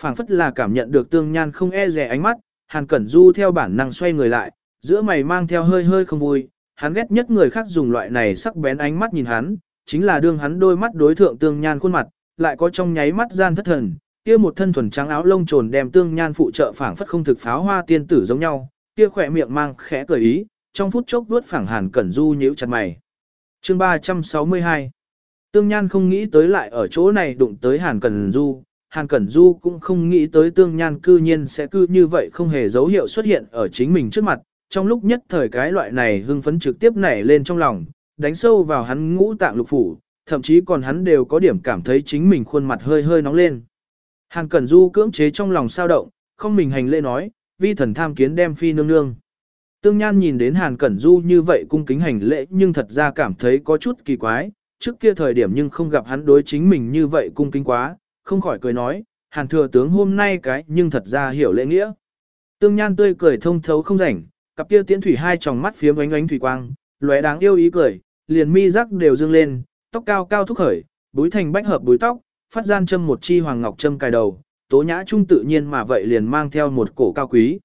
Phảng phất là cảm nhận được tương nhan không e dè ánh mắt, Hàn Cẩn Du theo bản năng xoay người lại, giữa mày mang theo hơi hơi không vui, hắn ghét nhất người khác dùng loại này sắc bén ánh mắt nhìn hắn, chính là đương hắn đôi mắt đối thượng tương nhan khuôn mặt, lại có trong nháy mắt gian thất thần, kia một thân thuần trắng áo lông trồn đem tương nhan phụ trợ phảng phất không thực pháo hoa tiên tử giống nhau, kia khỏe miệng mang khẽ cười ý, trong phút chốc vuốt phẳng Hàn Cẩn Du nhíu chặt mày. Chương 362 Tương Nhan không nghĩ tới lại ở chỗ này đụng tới Hàn Cẩn Du, Hàn Cẩn Du cũng không nghĩ tới Tương Nhan cư nhiên sẽ cư như vậy không hề dấu hiệu xuất hiện ở chính mình trước mặt, trong lúc nhất thời cái loại này hưng phấn trực tiếp nảy lên trong lòng, đánh sâu vào hắn ngũ tạng lục phủ, thậm chí còn hắn đều có điểm cảm thấy chính mình khuôn mặt hơi hơi nóng lên. Hàn Cẩn Du cưỡng chế trong lòng sao động, không mình hành lễ nói, vi thần tham kiến đem phi nương nương. Tương Nhan nhìn đến Hàn Cẩn Du như vậy cung kính hành lễ nhưng thật ra cảm thấy có chút kỳ quái, trước kia thời điểm nhưng không gặp hắn đối chính mình như vậy cung kính quá, không khỏi cười nói, Hàn thừa tướng hôm nay cái nhưng thật ra hiểu lễ nghĩa. Tương Nhan tươi cười thông thấu không rảnh, cặp kia tiễn thủy hai tròng mắt phía ánh ánh thủy quang, lóe đáng yêu ý cười, liền mi rắc đều dương lên, tóc cao cao thúc khởi, búi thành bách hợp búi tóc, phát gian châm một chi hoàng ngọc châm cài đầu, tố nhã trung tự nhiên mà vậy liền mang theo một cổ cao quý.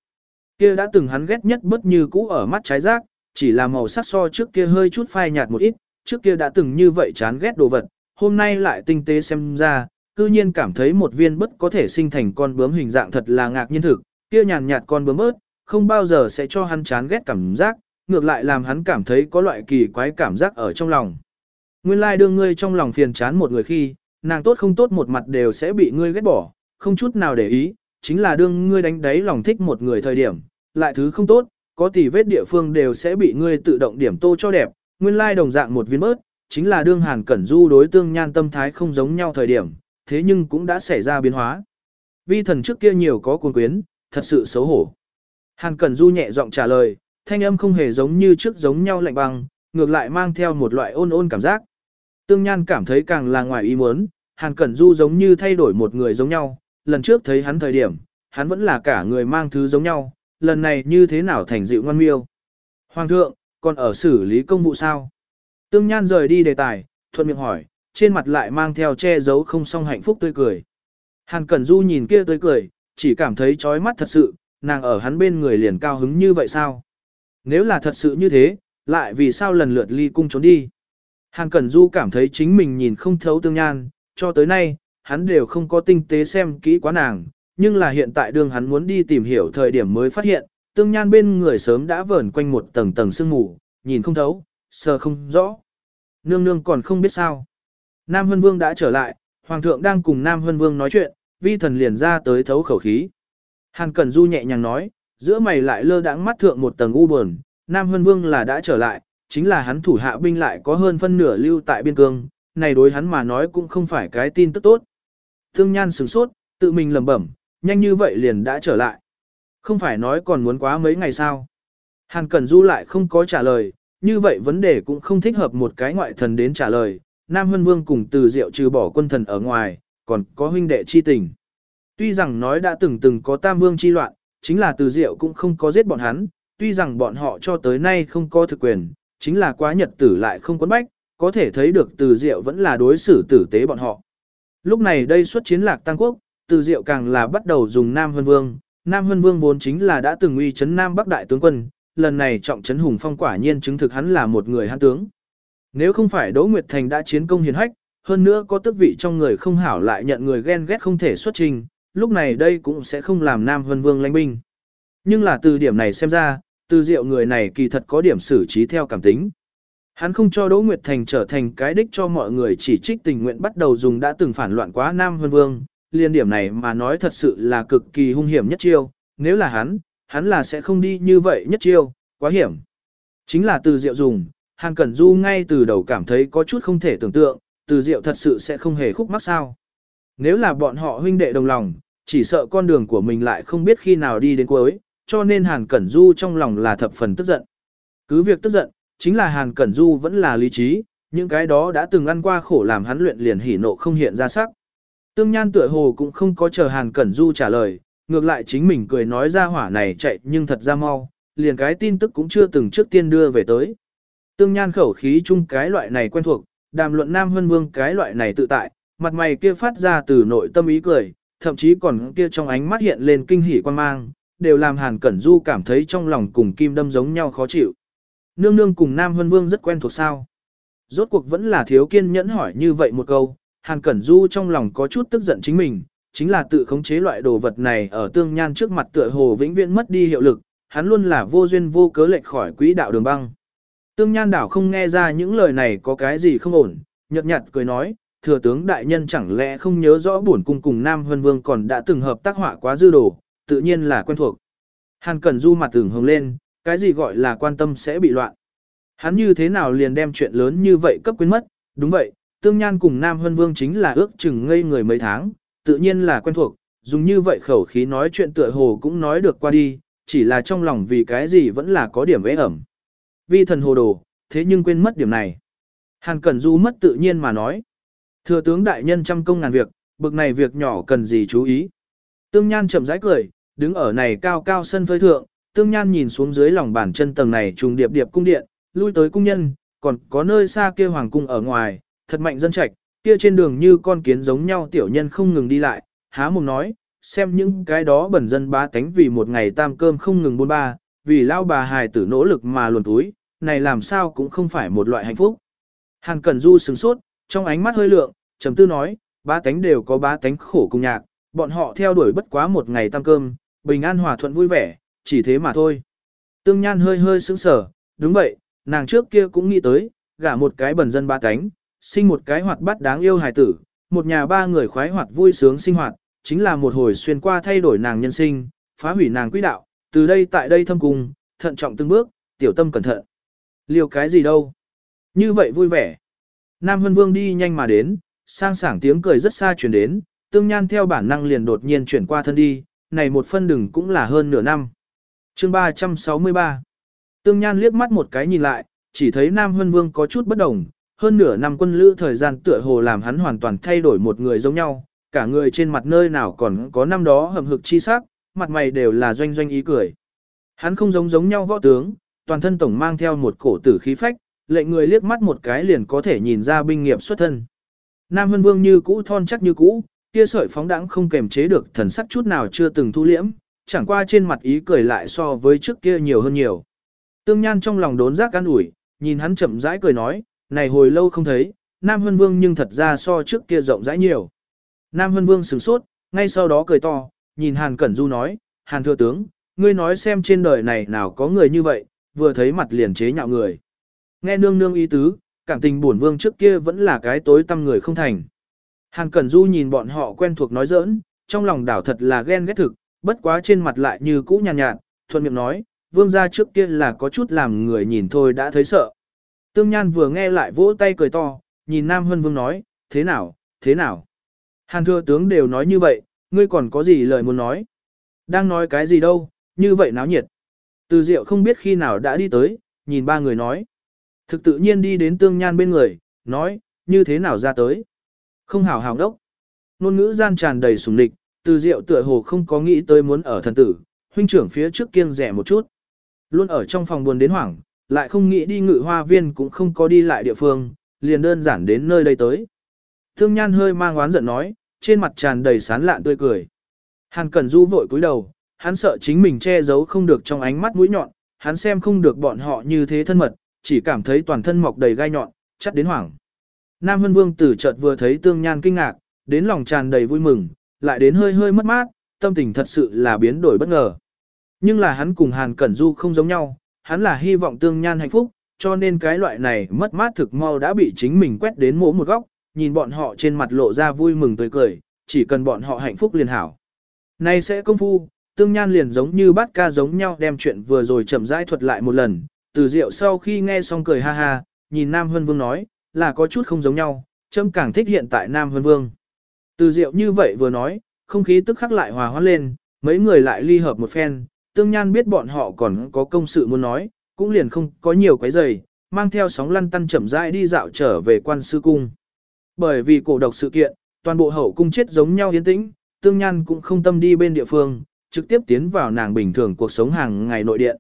Kia đã từng hắn ghét nhất bất như cũ ở mắt trái giác, chỉ là màu sắc so trước kia hơi chút phai nhạt một ít, trước kia đã từng như vậy chán ghét đồ vật, hôm nay lại tinh tế xem ra, cư nhiên cảm thấy một viên bất có thể sinh thành con bướm hình dạng thật là ngạc nhiên thực, kia nhàn nhạt con bướm ớt, không bao giờ sẽ cho hắn chán ghét cảm giác, ngược lại làm hắn cảm thấy có loại kỳ quái cảm giác ở trong lòng. Nguyên lai like đương ngươi trong lòng phiền chán một người khi, nàng tốt không tốt một mặt đều sẽ bị ngươi ghét bỏ, không chút nào để ý, chính là đương ngươi đánh đáy lòng thích một người thời điểm, lại thứ không tốt, có tỷ vết địa phương đều sẽ bị ngươi tự động điểm tô cho đẹp, nguyên lai đồng dạng một viên bớt, chính là đương Hàn Cẩn Du đối tương nhan tâm thái không giống nhau thời điểm, thế nhưng cũng đã xảy ra biến hóa. Vi thần trước kia nhiều có cuồng quyến, thật sự xấu hổ. Hàn Cẩn Du nhẹ giọng trả lời, thanh âm không hề giống như trước giống nhau lạnh băng, ngược lại mang theo một loại ôn ôn cảm giác. Tương Nhan cảm thấy càng là ngoài ý muốn, Hàn Cẩn Du giống như thay đổi một người giống nhau, lần trước thấy hắn thời điểm, hắn vẫn là cả người mang thứ giống nhau, lần này như thế nào thành dịu ngoan miêu. Hoàng thượng, còn ở xử lý công vụ sao? Tương Nhan rời đi đề tài, thuận miệng hỏi, trên mặt lại mang theo che giấu không song hạnh phúc tươi cười. Hàn Cẩn Du nhìn kia tươi cười, chỉ cảm thấy chói mắt thật sự, nàng ở hắn bên người liền cao hứng như vậy sao? Nếu là thật sự như thế, lại vì sao lần lượt ly cung trốn đi? Hàn Cẩn Du cảm thấy chính mình nhìn không thấu Tương Nhan, cho tới nay, hắn đều không có tinh tế xem kỹ quá nàng, nhưng là hiện tại đường hắn muốn đi tìm hiểu thời điểm mới phát hiện, tương nhan bên người sớm đã vờn quanh một tầng tầng sương mù, nhìn không thấu, sờ không rõ. Nương nương còn không biết sao. Nam Hân Vương đã trở lại, Hoàng thượng đang cùng Nam Hân Vương nói chuyện, vi thần liền ra tới thấu khẩu khí. Hàn Cẩn Du nhẹ nhàng nói, giữa mày lại lơ đãng mắt thượng một tầng u buồn, Nam Hân Vương là đã trở lại, chính là hắn thủ hạ binh lại có hơn phân nửa lưu tại biên cương, này đối hắn mà nói cũng không phải cái tin tức tốt. Thương Nhan sửng sốt, tự mình lẩm bẩm, nhanh như vậy liền đã trở lại. Không phải nói còn muốn quá mấy ngày sao. Hàn Cẩn Du lại không có trả lời, như vậy vấn đề cũng không thích hợp một cái ngoại thần đến trả lời. Nam Hân Vương cùng từ diệu trừ bỏ quân thần ở ngoài, còn có huynh đệ chi tình. Tuy rằng nói đã từng từng có tam vương chi loạn, chính là từ diệu cũng không có giết bọn hắn, tuy rằng bọn họ cho tới nay không có thực quyền, chính là quá nhật tử lại không quấn bách, có thể thấy được từ diệu vẫn là đối xử tử tế bọn họ. Lúc này đây xuất chiến lạc tăng quốc, từ diệu càng là bắt đầu dùng Nam Hân Vương. Nam Hân Vương vốn chính là đã từng uy chấn Nam Bắc Đại tướng quân, lần này trọng chấn hùng phong quả nhiên chứng thực hắn là một người hán tướng. Nếu không phải Đỗ Nguyệt Thành đã chiến công hiền hách, hơn nữa có tước vị trong người không hảo lại nhận người ghen ghét không thể xuất trình, lúc này đây cũng sẽ không làm Nam Vân Vương lãnh binh. Nhưng là từ điểm này xem ra, từ diệu người này kỳ thật có điểm xử trí theo cảm tính. Hắn không cho Đỗ Nguyệt Thành trở thành cái đích cho mọi người chỉ trích tình nguyện bắt đầu dùng đã từng phản loạn quá Nam Vân Vương, liên điểm này mà nói thật sự là cực kỳ hung hiểm nhất chiêu, nếu là hắn, hắn là sẽ không đi như vậy nhất chiêu, quá hiểm. Chính là từ diệu dùng, Hàn Cẩn Du ngay từ đầu cảm thấy có chút không thể tưởng tượng, từ diệu thật sự sẽ không hề khúc mắc sao. Nếu là bọn họ huynh đệ đồng lòng, chỉ sợ con đường của mình lại không biết khi nào đi đến cuối, cho nên Hàn Cẩn Du trong lòng là thập phần tức giận. Cứ việc tức giận, chính là Hàn Cẩn Du vẫn là lý trí, những cái đó đã từng ăn qua khổ làm hắn luyện liền hỉ nộ không hiện ra sắc. Tương Nhan tựa hồ cũng không có chờ Hàn Cẩn Du trả lời, ngược lại chính mình cười nói ra hỏa này chạy nhưng thật ra mau, liền cái tin tức cũng chưa từng trước tiên đưa về tới. Tương Nhan khẩu khí chung cái loại này quen thuộc, đàm luận Nam Hân Vương cái loại này tự tại, mặt mày kia phát ra từ nội tâm ý cười, thậm chí còn kia trong ánh mắt hiện lên kinh hỉ quan mang, đều làm Hàn Cẩn Du cảm thấy trong lòng cùng kim đâm giống nhau khó chịu. Nương nương cùng Nam Hân Vương rất quen thuộc sao. Rốt cuộc vẫn là thiếu kiên nhẫn hỏi như vậy một câu, Hàn Cẩn Du trong lòng có chút tức giận chính mình, chính là tự khống chế loại đồ vật này ở tương nhan trước mặt tựa hồ vĩnh viễn mất đi hiệu lực, hắn luôn là vô duyên vô cớ lệch khỏi quỹ đạo đường băng. Tương nhan đảo không nghe ra những lời này có cái gì không ổn, nhợt nhạt cười nói, thừa tướng đại nhân chẳng lẽ không nhớ rõ bổn cung cùng Nam Hân Vương còn đã từng hợp tác họa quá dư đồ, tự nhiên là quen thuộc. Hàn Cẩn Du mặt tưởng hồng lên, cái gì gọi là quan tâm sẽ bị loạn. Hắn như thế nào liền đem chuyện lớn như vậy cấp quên mất, đúng vậy, Tương Nhan cùng Nam Hân Vương chính là ước chừng ngây người mấy tháng, tự nhiên là quen thuộc, dùng như vậy khẩu khí nói chuyện tựa hồ cũng nói được qua đi, chỉ là trong lòng vì cái gì vẫn là có điểm vẽ ẩm. Vi thần hồ đồ, thế nhưng quên mất điểm này. Hàn Cẩn Du mất tự nhiên mà nói. Thừa tướng đại nhân trăm công ngàn việc, bực này việc nhỏ cần gì chú ý. Tương Nhan chậm rãi cười, đứng ở này cao cao sân phơi thượng, Tương Nhan nhìn xuống dưới lòng bàn chân tầng này trùng điệp điệp cung điện, lui tới cung nhân, còn có nơi xa kia hoàng cung ở ngoài, thật mạnh dân trạch, kia trên đường như con kiến giống nhau tiểu nhân không ngừng đi lại, há mồm nói, xem những cái đó bẩn dân bá tánh vì một ngày tam cơm không ngừng buôn ba, vì lao bà hài tử nỗ lực mà luồn túi, này làm sao cũng không phải một loại hạnh phúc. Hàn Cẩn Du sửng sốt, trong ánh mắt hơi lượng, trầm tư nói, ba cánh đều có ba cánh khổ cùng nhạc, bọn họ theo đuổi bất quá một ngày tăng cơm, bình an hòa thuận vui vẻ, chỉ thế mà thôi. Tương Nhan hơi hơi sững sờ, đúng vậy, nàng trước kia cũng nghĩ tới, gả một cái bần dân ba cánh, sinh một cái hoạt bát đáng yêu hài tử, một nhà ba người khoái hoạt vui sướng sinh hoạt, chính là một hồi xuyên qua thay đổi nàng nhân sinh, phá hủy nàng quỹ đạo, từ đây tại đây thâm cung, thận trọng từng bước, tiểu tâm cẩn thận. Liều cái gì đâu? Như vậy vui vẻ. Nam Hân Vương đi nhanh mà đến, sang sảng tiếng cười rất xa chuyển đến, tương nhan theo bản năng liền đột nhiên chuyển qua thân đi, này một phân đừng cũng là hơn nửa năm. chương 363 Tương nhan liếc mắt một cái nhìn lại, chỉ thấy Nam Hân Vương có chút bất đồng, hơn nửa năm quân lữ thời gian tựa hồ làm hắn hoàn toàn thay đổi một người giống nhau, cả người trên mặt nơi nào còn có năm đó hầm hực chi sắc, mặt mày đều là doanh doanh ý cười. Hắn không giống giống nhau võ tướng, toàn thân tổng mang theo một cổ tử khí phách, lệnh người liếc mắt một cái liền có thể nhìn ra binh nghiệp xuất thân. Nam Hân Vương như cũ thon chắc như cũ, kia sợi phóng đãng không kềm chế được thần sắc chút nào chưa từng thu liễm, chẳng qua trên mặt ý cười lại so với trước kia nhiều hơn nhiều. Tương Nhan trong lòng đốn giác an ủi, nhìn hắn chậm rãi cười nói, này hồi lâu không thấy, Nam Hân Vương nhưng thật ra so trước kia rộng rãi nhiều. Nam Hân Vương sửng sốt, ngay sau đó cười to, nhìn Hàn Cẩn Du nói, Hàn Thừa Tướng, ngươi nói xem trên đời này nào có người như vậy, vừa thấy mặt liền chế nhạo người. Nghe nương nương ý tứ, cảm tình buồn vương trước kia vẫn là cái tối tâm người không thành. Hàn Cẩn Du nhìn bọn họ quen thuộc nói giỡn, trong lòng đảo thật là ghen ghét thực, bất quá trên mặt lại như cũ nhàn nhạt, nhạt, thuận miệng nói, vương gia trước kia là có chút làm người nhìn thôi đã thấy sợ. Tương Nhan vừa nghe lại vỗ tay cười to, nhìn Nam Hân Vương nói, thế nào, thế nào. Hàn thừa tướng đều nói như vậy, ngươi còn có gì lời muốn nói? Đang nói cái gì đâu, như vậy náo nhiệt. Từ diệu không biết khi nào đã đi tới, nhìn ba người nói. Thực tự nhiên đi đến tương nhan bên người, nói, như thế nào ra tới. Không hảo hảo đốc. Nôn ngữ gian tràn đầy sùng địch, từ diệu tựa hồ không có nghĩ tới muốn ở thần tử, huynh trưởng phía trước kiêng rẻ một chút. Luôn ở trong phòng buồn đến hoảng, lại không nghĩ đi ngự hoa viên cũng không có đi lại địa phương, liền đơn giản đến nơi đây tới. Tương Nhan hơi mang oán giận nói, trên mặt tràn đầy sán lạn tươi cười. Hàn Cẩn Du vội cúi đầu, hắn sợ chính mình che giấu không được trong ánh mắt mũi nhọn, hắn xem không được bọn họ như thế thân mật, chỉ cảm thấy toàn thân mọc đầy gai nhọn, chắc đến hoảng. Nam Hân Vương tử chợt vừa thấy Tương Nhan kinh ngạc, đến lòng tràn đầy vui mừng, lại đến hơi hơi mất mát, tâm tình thật sự là biến đổi bất ngờ. Nhưng là hắn cùng Hàn Cẩn Du không giống nhau, hắn là hy vọng Tương Nhan hạnh phúc, cho nên cái loại này mất mát thực mau đã bị chính mình quét đến mỗi một góc, nhìn bọn họ trên mặt lộ ra vui mừng tươi cười, chỉ cần bọn họ hạnh phúc liền hảo. Này sẽ công phu, Tương Nhan liền giống như bát ca giống nhau đem chuyện vừa rồi chậm rãi thuật lại một lần, từ diệu sau khi nghe xong cười ha ha, nhìn Nam Hân Vương nói, là có chút không giống nhau, châm càng thích hiện tại Nam Hân Vương. Từ diệu như vậy vừa nói, không khí tức khắc lại hòa hoãn lên, mấy người lại ly hợp một phen, Tương Nhan biết bọn họ còn có công sự muốn nói, cũng liền không có nhiều cái giày, mang theo sóng lăn tăn chậm rãi đi dạo trở về quan sư cung. Bởi vì cổ độc sự kiện, toàn bộ hậu cung chết giống nhau yên tĩnh, Tương Nhan cũng không tâm đi bên địa phương, trực tiếp tiến vào nàng bình thường cuộc sống hàng ngày nội điện.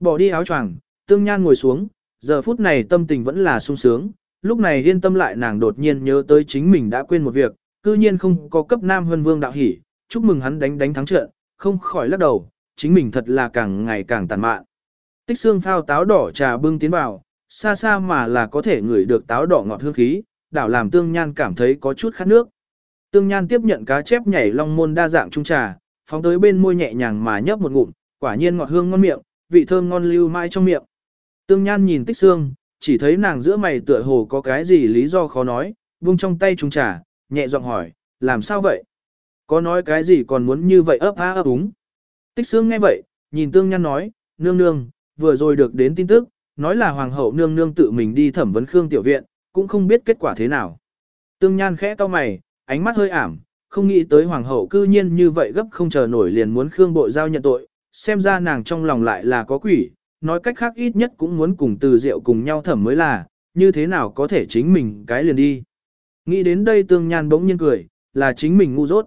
Bỏ đi áo choàng, Tương Nhan ngồi xuống, giờ phút này tâm tình vẫn là sung sướng, lúc này yên tâm lại nàng đột nhiên nhớ tới chính mình đã quên một việc, cư nhiên không có cấp Nam Hân Vương đạo hỉ, chúc mừng hắn đánh đánh thắng trận, không khỏi lắc đầu, chính mình thật là càng ngày càng tàn mạn. Tích xương phao táo đỏ trà bưng tiến vào, xa xa mà là có thể ngửi được táo đỏ ngọt hương khí, đảo làm tương nhan cảm thấy có chút khát nước. Tương nhan tiếp nhận cá chép nhảy long môn đa dạng trung trà, phóng tới bên môi nhẹ nhàng mà nhấp một ngụm, quả nhiên ngọt hương ngon miệng, vị thơm ngon lưu mãi trong miệng. Tương Nhan nhìn Tích Xương, chỉ thấy nàng giữa mày tựa hồ có cái gì lý do khó nói, vung trong tay trung trà, nhẹ giọng hỏi, làm sao vậy? Có nói cái gì còn muốn như vậy ấp á ấp úng? Tích Xương nghe vậy, nhìn Tương Nhan nói, nương nương, vừa rồi được đến tin tức, nói là hoàng hậu nương nương tự mình đi thẩm vấn Khương tiểu viện, cũng không biết kết quả thế nào. Tương Nhan khẽ cau mày, ánh mắt hơi ảm, không nghĩ tới hoàng hậu cư nhiên như vậy gấp không chờ nổi liền muốn Khương Bộ Giao nhận tội, xem ra nàng trong lòng lại là có quỷ, nói cách khác ít nhất cũng muốn cùng từ diệu cùng nhau thẩm mới là, như thế nào có thể chính mình cái liền đi. Nghĩ đến đây tương nhan bỗng nhiên cười, là chính mình ngu dốt.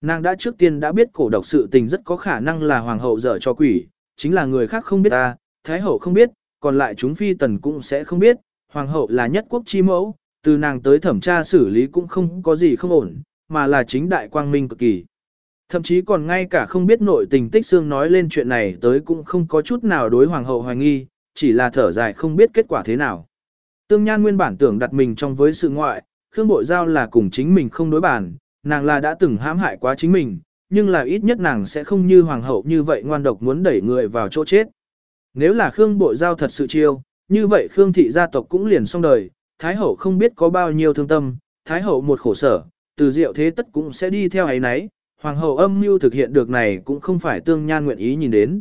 Nàng đã trước tiên đã biết cổ độc sự tình rất có khả năng là hoàng hậu dở cho quỷ, chính là người khác không biết ta, thái hậu không biết, còn lại chúng phi tần cũng sẽ không biết, hoàng hậu là nhất quốc chi mẫu, từ nàng tới thẩm tra xử lý cũng không có gì không ổn, mà là chính đại quang minh cực kỳ. Thậm chí còn ngay cả không biết nội tình tích xương nói lên chuyện này tới cũng không có chút nào đối hoàng hậu hoài nghi, chỉ là thở dài không biết kết quả thế nào. Tương Nhan nguyên bản tưởng đặt mình trong với sự ngoại, Khương Bội Giao là cùng chính mình không đối bản, nàng là đã từng hãm hại quá chính mình, nhưng là ít nhất nàng sẽ không như hoàng hậu như vậy ngoan độc muốn đẩy người vào chỗ chết. Nếu là Khương Bội Giao thật sự chiêu, như vậy Khương thị gia tộc cũng liền xong đời, Thái hậu không biết có bao nhiêu thương tâm, Thái hậu một khổ sở, từ diệu thế tất cũng sẽ đi theo ấy nấy, hoàng hậu âm mưu thực hiện được này cũng không phải tương nhan nguyện ý nhìn đến.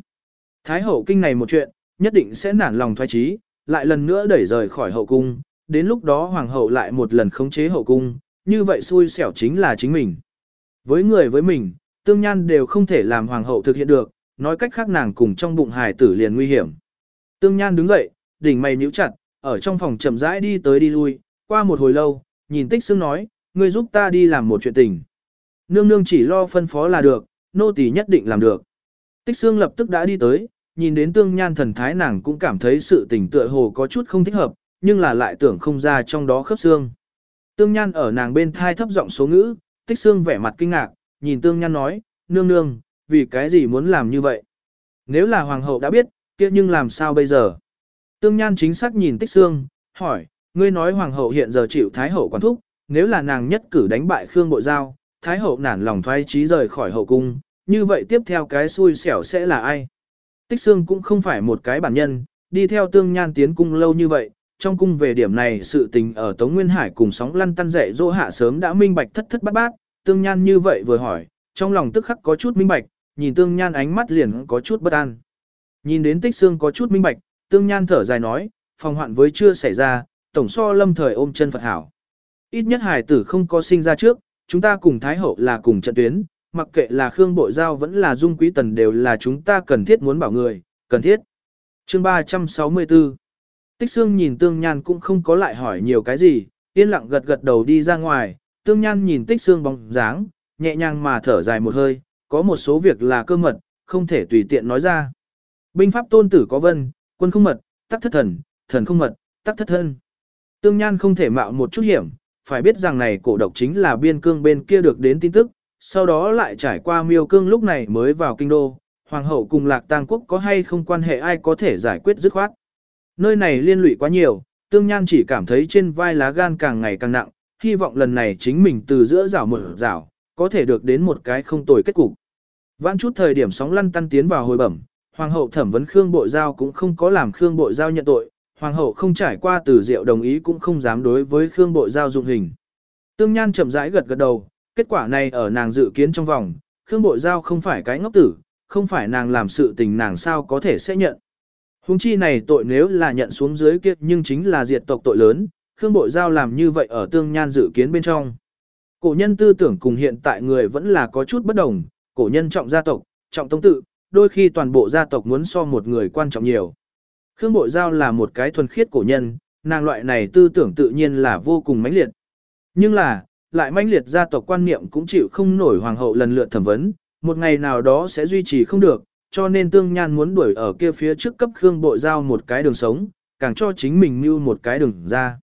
Thái hậu kinh này một chuyện, nhất định sẽ nản lòng thoái trí, lại lần nữa đẩy rời khỏi hậu cung, đến lúc đó hoàng hậu lại một lần khống chế hậu cung, như vậy xui xẻo chính là chính mình. Với người với mình, tương nhan đều không thể làm hoàng hậu thực hiện được, nói cách khác nàng cùng trong bụng hài tử liền nguy hiểm. Tương nhan đứng dậy, đỉnh mày nhíu chặt, ở trong phòng chậm rãi đi tới đi lui, qua một hồi lâu, nhìn tích xương nói, ngươi giúp ta đi làm một chuyện tình. Nương nương chỉ lo phân phó là được, nô tỳ nhất định làm được. Tích xương lập tức đã đi tới, nhìn đến tương nhan thần thái nàng cũng cảm thấy sự tình tựa hồ có chút không thích hợp, nhưng là lại tưởng không ra trong đó khớp xương. Tương nhan ở nàng bên thai thấp giọng số ngữ, tích xương vẻ mặt kinh ngạc, nhìn tương nhan nói, nương nương, vì cái gì muốn làm như vậy? Nếu là hoàng hậu đã biết, kia nhưng làm sao bây giờ? Tương nhan chính xác nhìn tích xương, hỏi, ngươi nói hoàng hậu hiện giờ chịu thái hậu quản thúc, nếu là nàng nhất cử đánh bại Khương Bộ Giao, Thái hậu nản lòng thoái trí rời khỏi hậu cung, như vậy tiếp theo cái xui xẻo sẽ là ai? Tích xương cũng không phải một cái bản nhân, đi theo tương nhan tiến cung lâu như vậy, trong cung về điểm này sự tình ở Tống Nguyên Hải cùng sóng lăn tăn dạy dỗ hạ sớm đã minh bạch thất thất bát bát, tương nhan như vậy vừa hỏi, trong lòng tức khắc có chút minh bạch, nhìn tương nhan ánh mắt liền có chút bất an. Nhìn đến tích xương có chút minh bạch, tương nhan thở dài nói, phòng hoạn với chưa xảy ra, tổng so lâm thời ôm chân Phật hảo. Ít nhất hải tử không có sinh ra trước, chúng ta cùng Thái Hậu là cùng trận tuyến, mặc kệ là Khương Bộ Giao vẫn là Dung Quý Tần đều là chúng ta cần thiết muốn bảo người, cần thiết. chương 364 Tích Sương nhìn Tương Nhan cũng không có lại hỏi nhiều cái gì, yên lặng gật gật đầu đi ra ngoài, Tương Nhan nhìn Tích Sương bóng dáng, nhẹ nhàng mà thở dài một hơi, có một số việc là cơ mật, không thể tùy tiện nói ra. Binh pháp tôn tử có vân, quân không mật, tắc thất thần, thần không mật, tắc thất thân. Tương Nhan không thể mạo một chút hiểm, phải biết rằng này cổ độc chính là biên cương bên kia được đến tin tức, sau đó lại trải qua miêu cương lúc này mới vào kinh đô, hoàng hậu cùng lạc tang quốc có hay không quan hệ ai có thể giải quyết dứt khoát. Nơi này liên lụy quá nhiều, tương nhan chỉ cảm thấy trên vai lá gan càng ngày càng nặng, hy vọng lần này chính mình từ giữa rào mở rào, có thể được đến một cái không tồi kết cục. Vãn chút thời điểm sóng lăn tăn tiến vào hồi bẩm, hoàng hậu thẩm vấn Khương Bội Giao cũng không có làm Khương Bội Giao nhận tội, hoàng hậu không trải qua từ diệu đồng ý cũng không dám đối với Khương Bội Giao dụng hình. Tương Nhan chậm rãi gật gật đầu, kết quả này ở nàng dự kiến trong vòng, Khương Bội Giao không phải cái ngốc tử, không phải nàng làm sự tình nàng sao có thể sẽ nhận. Hùng chi này tội nếu là nhận xuống dưới kia nhưng chính là diệt tộc tội lớn, Khương Bội Giao làm như vậy ở Tương Nhan dự kiến bên trong. Cổ nhân tư tưởng cùng hiện tại người vẫn là có chút bất đồng, cổ nhân trọng gia tộc, trọng tông tự, đôi khi toàn bộ gia tộc muốn so một người quan trọng nhiều. Khương Bội Giao là một cái thuần khiết cổ nhân, nàng loại này tư tưởng tự nhiên là vô cùng mãnh liệt. Nhưng là, lại mãnh liệt gia tộc quan niệm cũng chịu không nổi hoàng hậu lần lượt thẩm vấn, một ngày nào đó sẽ duy trì không được, cho nên tương nhan muốn đuổi ở kia phía trước cấp Khương Bội Giao một cái đường sống, càng cho chính mình mưu một cái đường ra.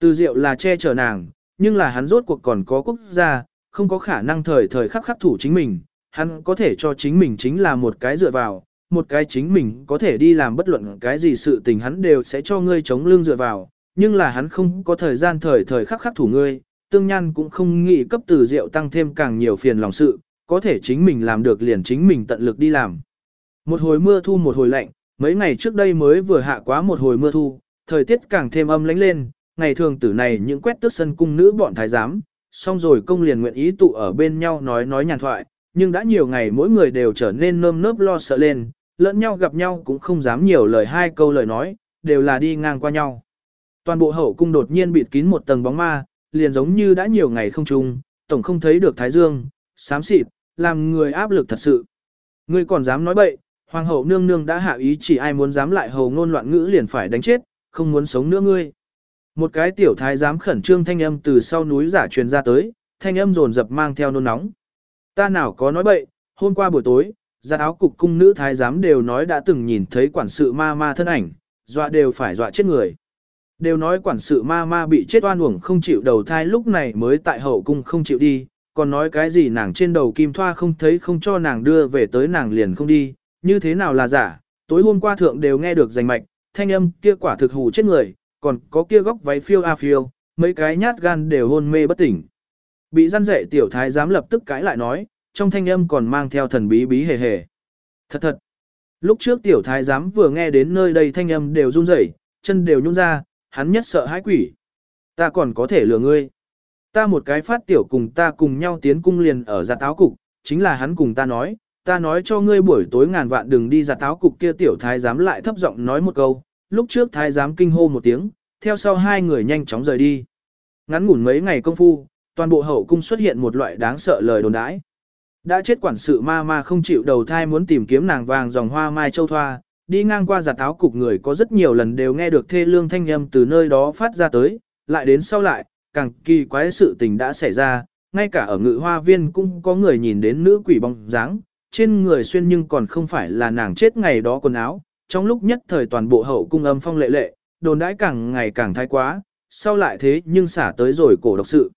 Từ diệu là che chở nàng, nhưng là hắn rốt cuộc còn có quốc gia, không có khả năng thời thời khắc khắc thủ chính mình, hắn có thể cho chính mình chính là một cái dựa vào, một cái chính mình có thể đi làm bất luận cái gì sự tình hắn đều sẽ cho ngươi chống lưng dựa vào, nhưng là hắn không có thời gian thời thời khắc khắc thủ ngươi, tương nhan cũng không nghĩ cấp từ rượu tăng thêm càng nhiều phiền lòng sự, có thể chính mình làm được liền chính mình tận lực đi làm. Một hồi mưa thu một hồi lạnh, mấy ngày trước đây mới vừa hạ quá một hồi mưa thu, thời tiết càng thêm âm lánh lên, ngày thường tử này những quét tước sân cung nữ bọn thái giám, xong rồi công liền nguyện ý tụ ở bên nhau nói nói nhàn thoại, nhưng đã nhiều ngày mỗi người đều trở nên nơm nớp lo sợ lên, lẫn nhau gặp nhau cũng không dám nhiều lời hai câu lời nói, đều là đi ngang qua nhau. Toàn bộ hậu cung đột nhiên bịt kín một tầng bóng ma, liền giống như đã nhiều ngày không trùng tổng không thấy được thái dương, xám xịt, làm người áp lực thật sự. Ngươi còn dám nói bậy, hoàng hậu nương nương đã hạ ý chỉ ai muốn dám lại hầu ngôn loạn ngữ liền phải đánh chết, không muốn sống nữa ngươi. Một cái tiểu thái dám khẩn trương thanh âm từ sau núi giả truyền ra tới, thanh âm rồn dập mang theo nôn nóng. Ta nào có nói bậy, hôm qua buổi tối, giặt áo cục cung nữ thái giám đều nói đã từng nhìn thấy quản sự ma ma thân ảnh, dọa đều phải dọa chết người. Đều nói quản sự ma ma bị chết oan uổng không chịu đầu thai lúc này mới tại hậu cung không chịu đi, còn nói cái gì nàng trên đầu kim thoa không thấy không cho nàng đưa về tới nàng liền không đi, như thế nào là giả, tối hôm qua thượng đều nghe được danh mạch, thanh âm kia quả thực hù chết người, còn có kia góc váy phiêu a phiêu, mấy cái nhát gan đều hôn mê bất tỉnh. Bị răn dạy tiểu thái giám lập tức cãi lại nói, trong thanh âm còn mang theo thần bí bí hề hề. Thật thật. Lúc trước tiểu thái giám vừa nghe đến nơi đây thanh âm đều run rẩy, chân đều nhún ra, hắn nhất sợ hãi quỷ. Ta còn có thể lừa ngươi. Ta một cái phát tiểu cùng ta cùng nhau tiến cung liền ở giặt áo cục, chính là hắn cùng ta nói, ta nói cho ngươi buổi tối ngàn vạn đừng đi giặt áo cục kia tiểu thái giám lại thấp giọng nói một câu, lúc trước thái giám kinh hô một tiếng, theo sau hai người nhanh chóng rời đi. Ngắn ngủn mấy ngày công phu, toàn bộ hậu cung xuất hiện một loại đáng sợ lời đồn đãi. Đã chết quản sự ma ma không chịu đầu thai muốn tìm kiếm nàng vàng dòng hoa mai châu thoa, đi ngang qua giả táo cục người có rất nhiều lần đều nghe được thê lương thanh âm từ nơi đó phát ra tới, lại đến sau lại, càng kỳ quái sự tình đã xảy ra, ngay cả ở ngự hoa viên cũng có người nhìn đến nữ quỷ bóng dáng, trên người xuyên nhưng còn không phải là nàng chết ngày đó quần áo, trong lúc nhất thời toàn bộ hậu cung âm phong lệ lệ, đồn đãi càng ngày càng thái quá, sau lại thế nhưng xả tới rồi cổ độc sự.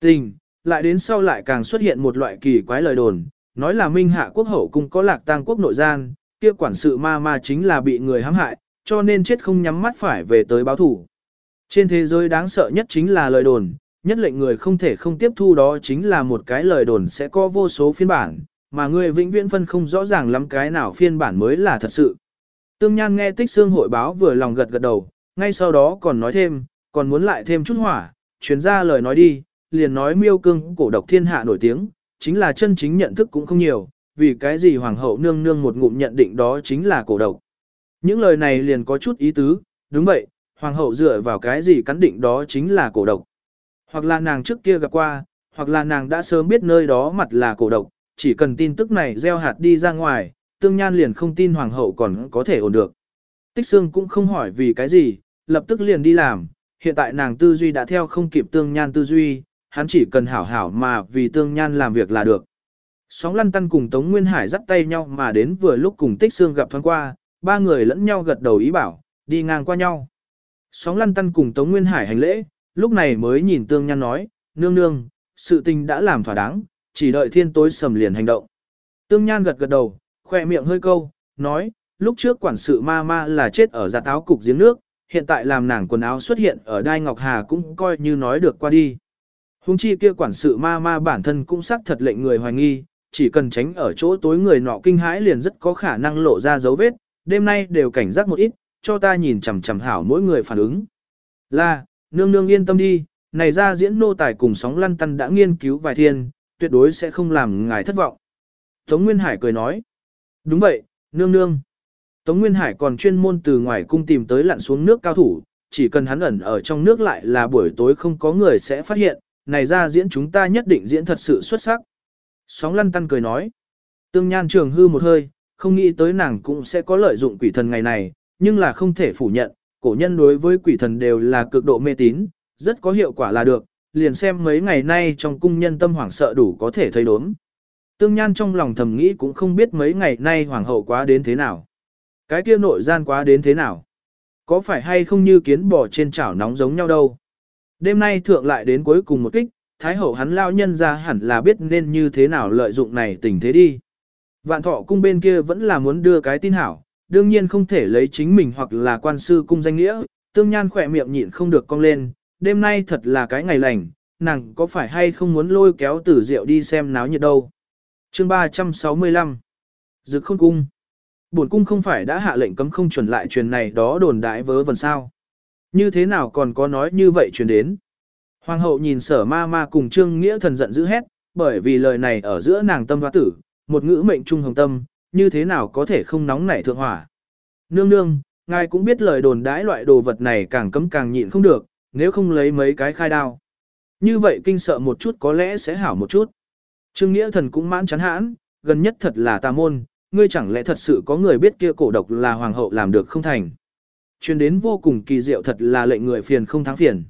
Tình, lại đến sau lại càng xuất hiện một loại kỳ quái lời đồn, nói là minh hạ quốc hậu cung có lạc tang quốc nội gian, kia quản sự ma ma chính là bị người hãm hại, cho nên chết không nhắm mắt phải về tới báo thủ. Trên thế giới đáng sợ nhất chính là lời đồn, nhất lệnh người không thể không tiếp thu đó chính là một cái lời đồn sẽ có vô số phiên bản, mà người vĩnh viễn phân không rõ ràng lắm cái nào phiên bản mới là thật sự. Tương Nhan nghe tích xương hội báo vừa lòng gật gật đầu, ngay sau đó còn nói thêm, còn muốn lại thêm chút hỏa, chuyến ra lời nói đi, liền nói miêu cương cổ độc thiên hạ nổi tiếng, chính là chân chính nhận thức cũng không nhiều, vì cái gì hoàng hậu nương nương một ngụm nhận định đó chính là cổ độc. Những lời này liền có chút ý tứ, đúng vậy, hoàng hậu dựa vào cái gì cắn định đó chính là cổ độc. Hoặc là nàng trước kia gặp qua, hoặc là nàng đã sớm biết nơi đó mặt là cổ độc, chỉ cần tin tức này gieo hạt đi ra ngoài, tương nhan liền không tin hoàng hậu còn có thể ổn được. Tích xương cũng không hỏi vì cái gì, lập tức liền đi làm, hiện tại nàng tư duy đã theo không kịp tương nhan tư duy, hắn chỉ cần hảo hảo mà vì tương nhan làm việc là được. Sóng lăn tăn cùng Tống Nguyên Hải dắt tay nhau mà đến vừa lúc cùng Tích Xương gặp thoáng qua, ba người lẫn nhau gật đầu ý bảo, đi ngang qua nhau. Sóng lăn tăn cùng Tống Nguyên Hải hành lễ, lúc này mới nhìn tương nhan nói, nương nương, sự tình đã làm thỏa đáng, chỉ đợi thiên tối sầm liền hành động. Tương nhan gật gật đầu, khoe miệng hơi câu, nói, lúc trước quản sự ma ma là chết ở giặt áo cục giếng nước, hiện tại làm nàng quần áo xuất hiện ở Đai Ngọc Hà cũng coi như nói được qua đi. Hùng chi kia quản sự ma ma bản thân cũng xác thật lệnh người hoài nghi, chỉ cần tránh ở chỗ tối người nọ kinh hãi liền rất có khả năng lộ ra dấu vết, đêm nay đều cảnh giác một ít, cho ta nhìn chằm chằm hảo mỗi người phản ứng. Là, nương nương yên tâm đi, này ra diễn nô tài cùng sóng lăn tăn đã nghiên cứu vài thiên, tuyệt đối sẽ không làm ngài thất vọng. Tống Nguyên Hải cười nói, đúng vậy, nương nương. Tống Nguyên Hải còn chuyên môn từ ngoài cung tìm tới lặn xuống nước cao thủ, chỉ cần hắn ẩn ở trong nước lại là buổi tối không có người sẽ phát hiện, này ra diễn chúng ta nhất định diễn thật sự xuất sắc. Sóng lăn tăn cười nói, tương nhan trường hư một hơi, không nghĩ tới nàng cũng sẽ có lợi dụng quỷ thần ngày này, nhưng là không thể phủ nhận, cổ nhân đối với quỷ thần đều là cực độ mê tín, rất có hiệu quả là được, liền xem mấy ngày nay trong cung nhân tâm hoảng sợ đủ có thể thấy đốm. Tương Nhan trong lòng thầm nghĩ cũng không biết mấy ngày nay hoàng hậu quá đến thế nào. Cái kia nội gian quá đến thế nào. Có phải hay không như kiến bò trên chảo nóng giống nhau đâu. Đêm nay thượng lại đến cuối cùng một kích, thái hậu hắn lao nhân ra hẳn là biết nên như thế nào lợi dụng này tình thế đi. Vạn thọ cung bên kia vẫn là muốn đưa cái tin hảo, đương nhiên không thể lấy chính mình hoặc là quan sư cung danh nghĩa, tương nhan khỏe miệng nhịn không được cong lên, đêm nay thật là cái ngày lành, nàng có phải hay không muốn lôi kéo tử diệu đi xem náo nhiệt đâu. chương 365 Dực khôn cung Bổn cung không phải đã hạ lệnh cấm không chuẩn lại truyền này đó đồn đại vớ vẩn sao. Như thế nào còn có nói như vậy truyền đến. Hoàng hậu nhìn sở ma ma cùng trương nghĩa thần giận dữ hét, bởi vì lời này ở giữa nàng tâm hoa tử, một ngữ mệnh trung hồng tâm, như thế nào có thể không nóng nảy thượng hỏa. Nương nương, ngài cũng biết lời đồn đãi loại đồ vật này càng cấm càng nhịn không được, nếu không lấy mấy cái khai đao. Như vậy kinh sợ một chút có lẽ sẽ hảo một chút. Trương Nghĩa thần cũng mãn chán hãn, gần nhất thật là tà môn, ngươi chẳng lẽ thật sự có người biết kia cổ độc là hoàng hậu làm được không thành truyền đến vô cùng kỳ diệu thật là lệnh người phiền không thắng phiền.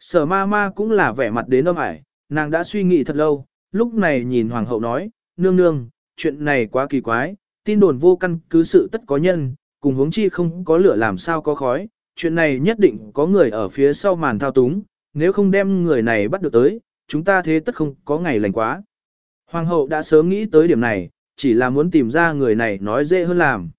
Sở ma ma cũng là vẻ mặt đến âm ải, nàng đã suy nghĩ thật lâu, lúc này nhìn hoàng hậu nói, nương nương, chuyện này quá kỳ quái, tin đồn vô căn cứ sự tất có nhân, cùng huống chi không có lửa làm sao có khói, chuyện này nhất định có người ở phía sau màn thao túng, nếu không đem người này bắt được tới, chúng ta thế tất không có ngày lành quá. Hoàng hậu đã sớm nghĩ tới điểm này, chỉ là muốn tìm ra người này nói dễ hơn làm.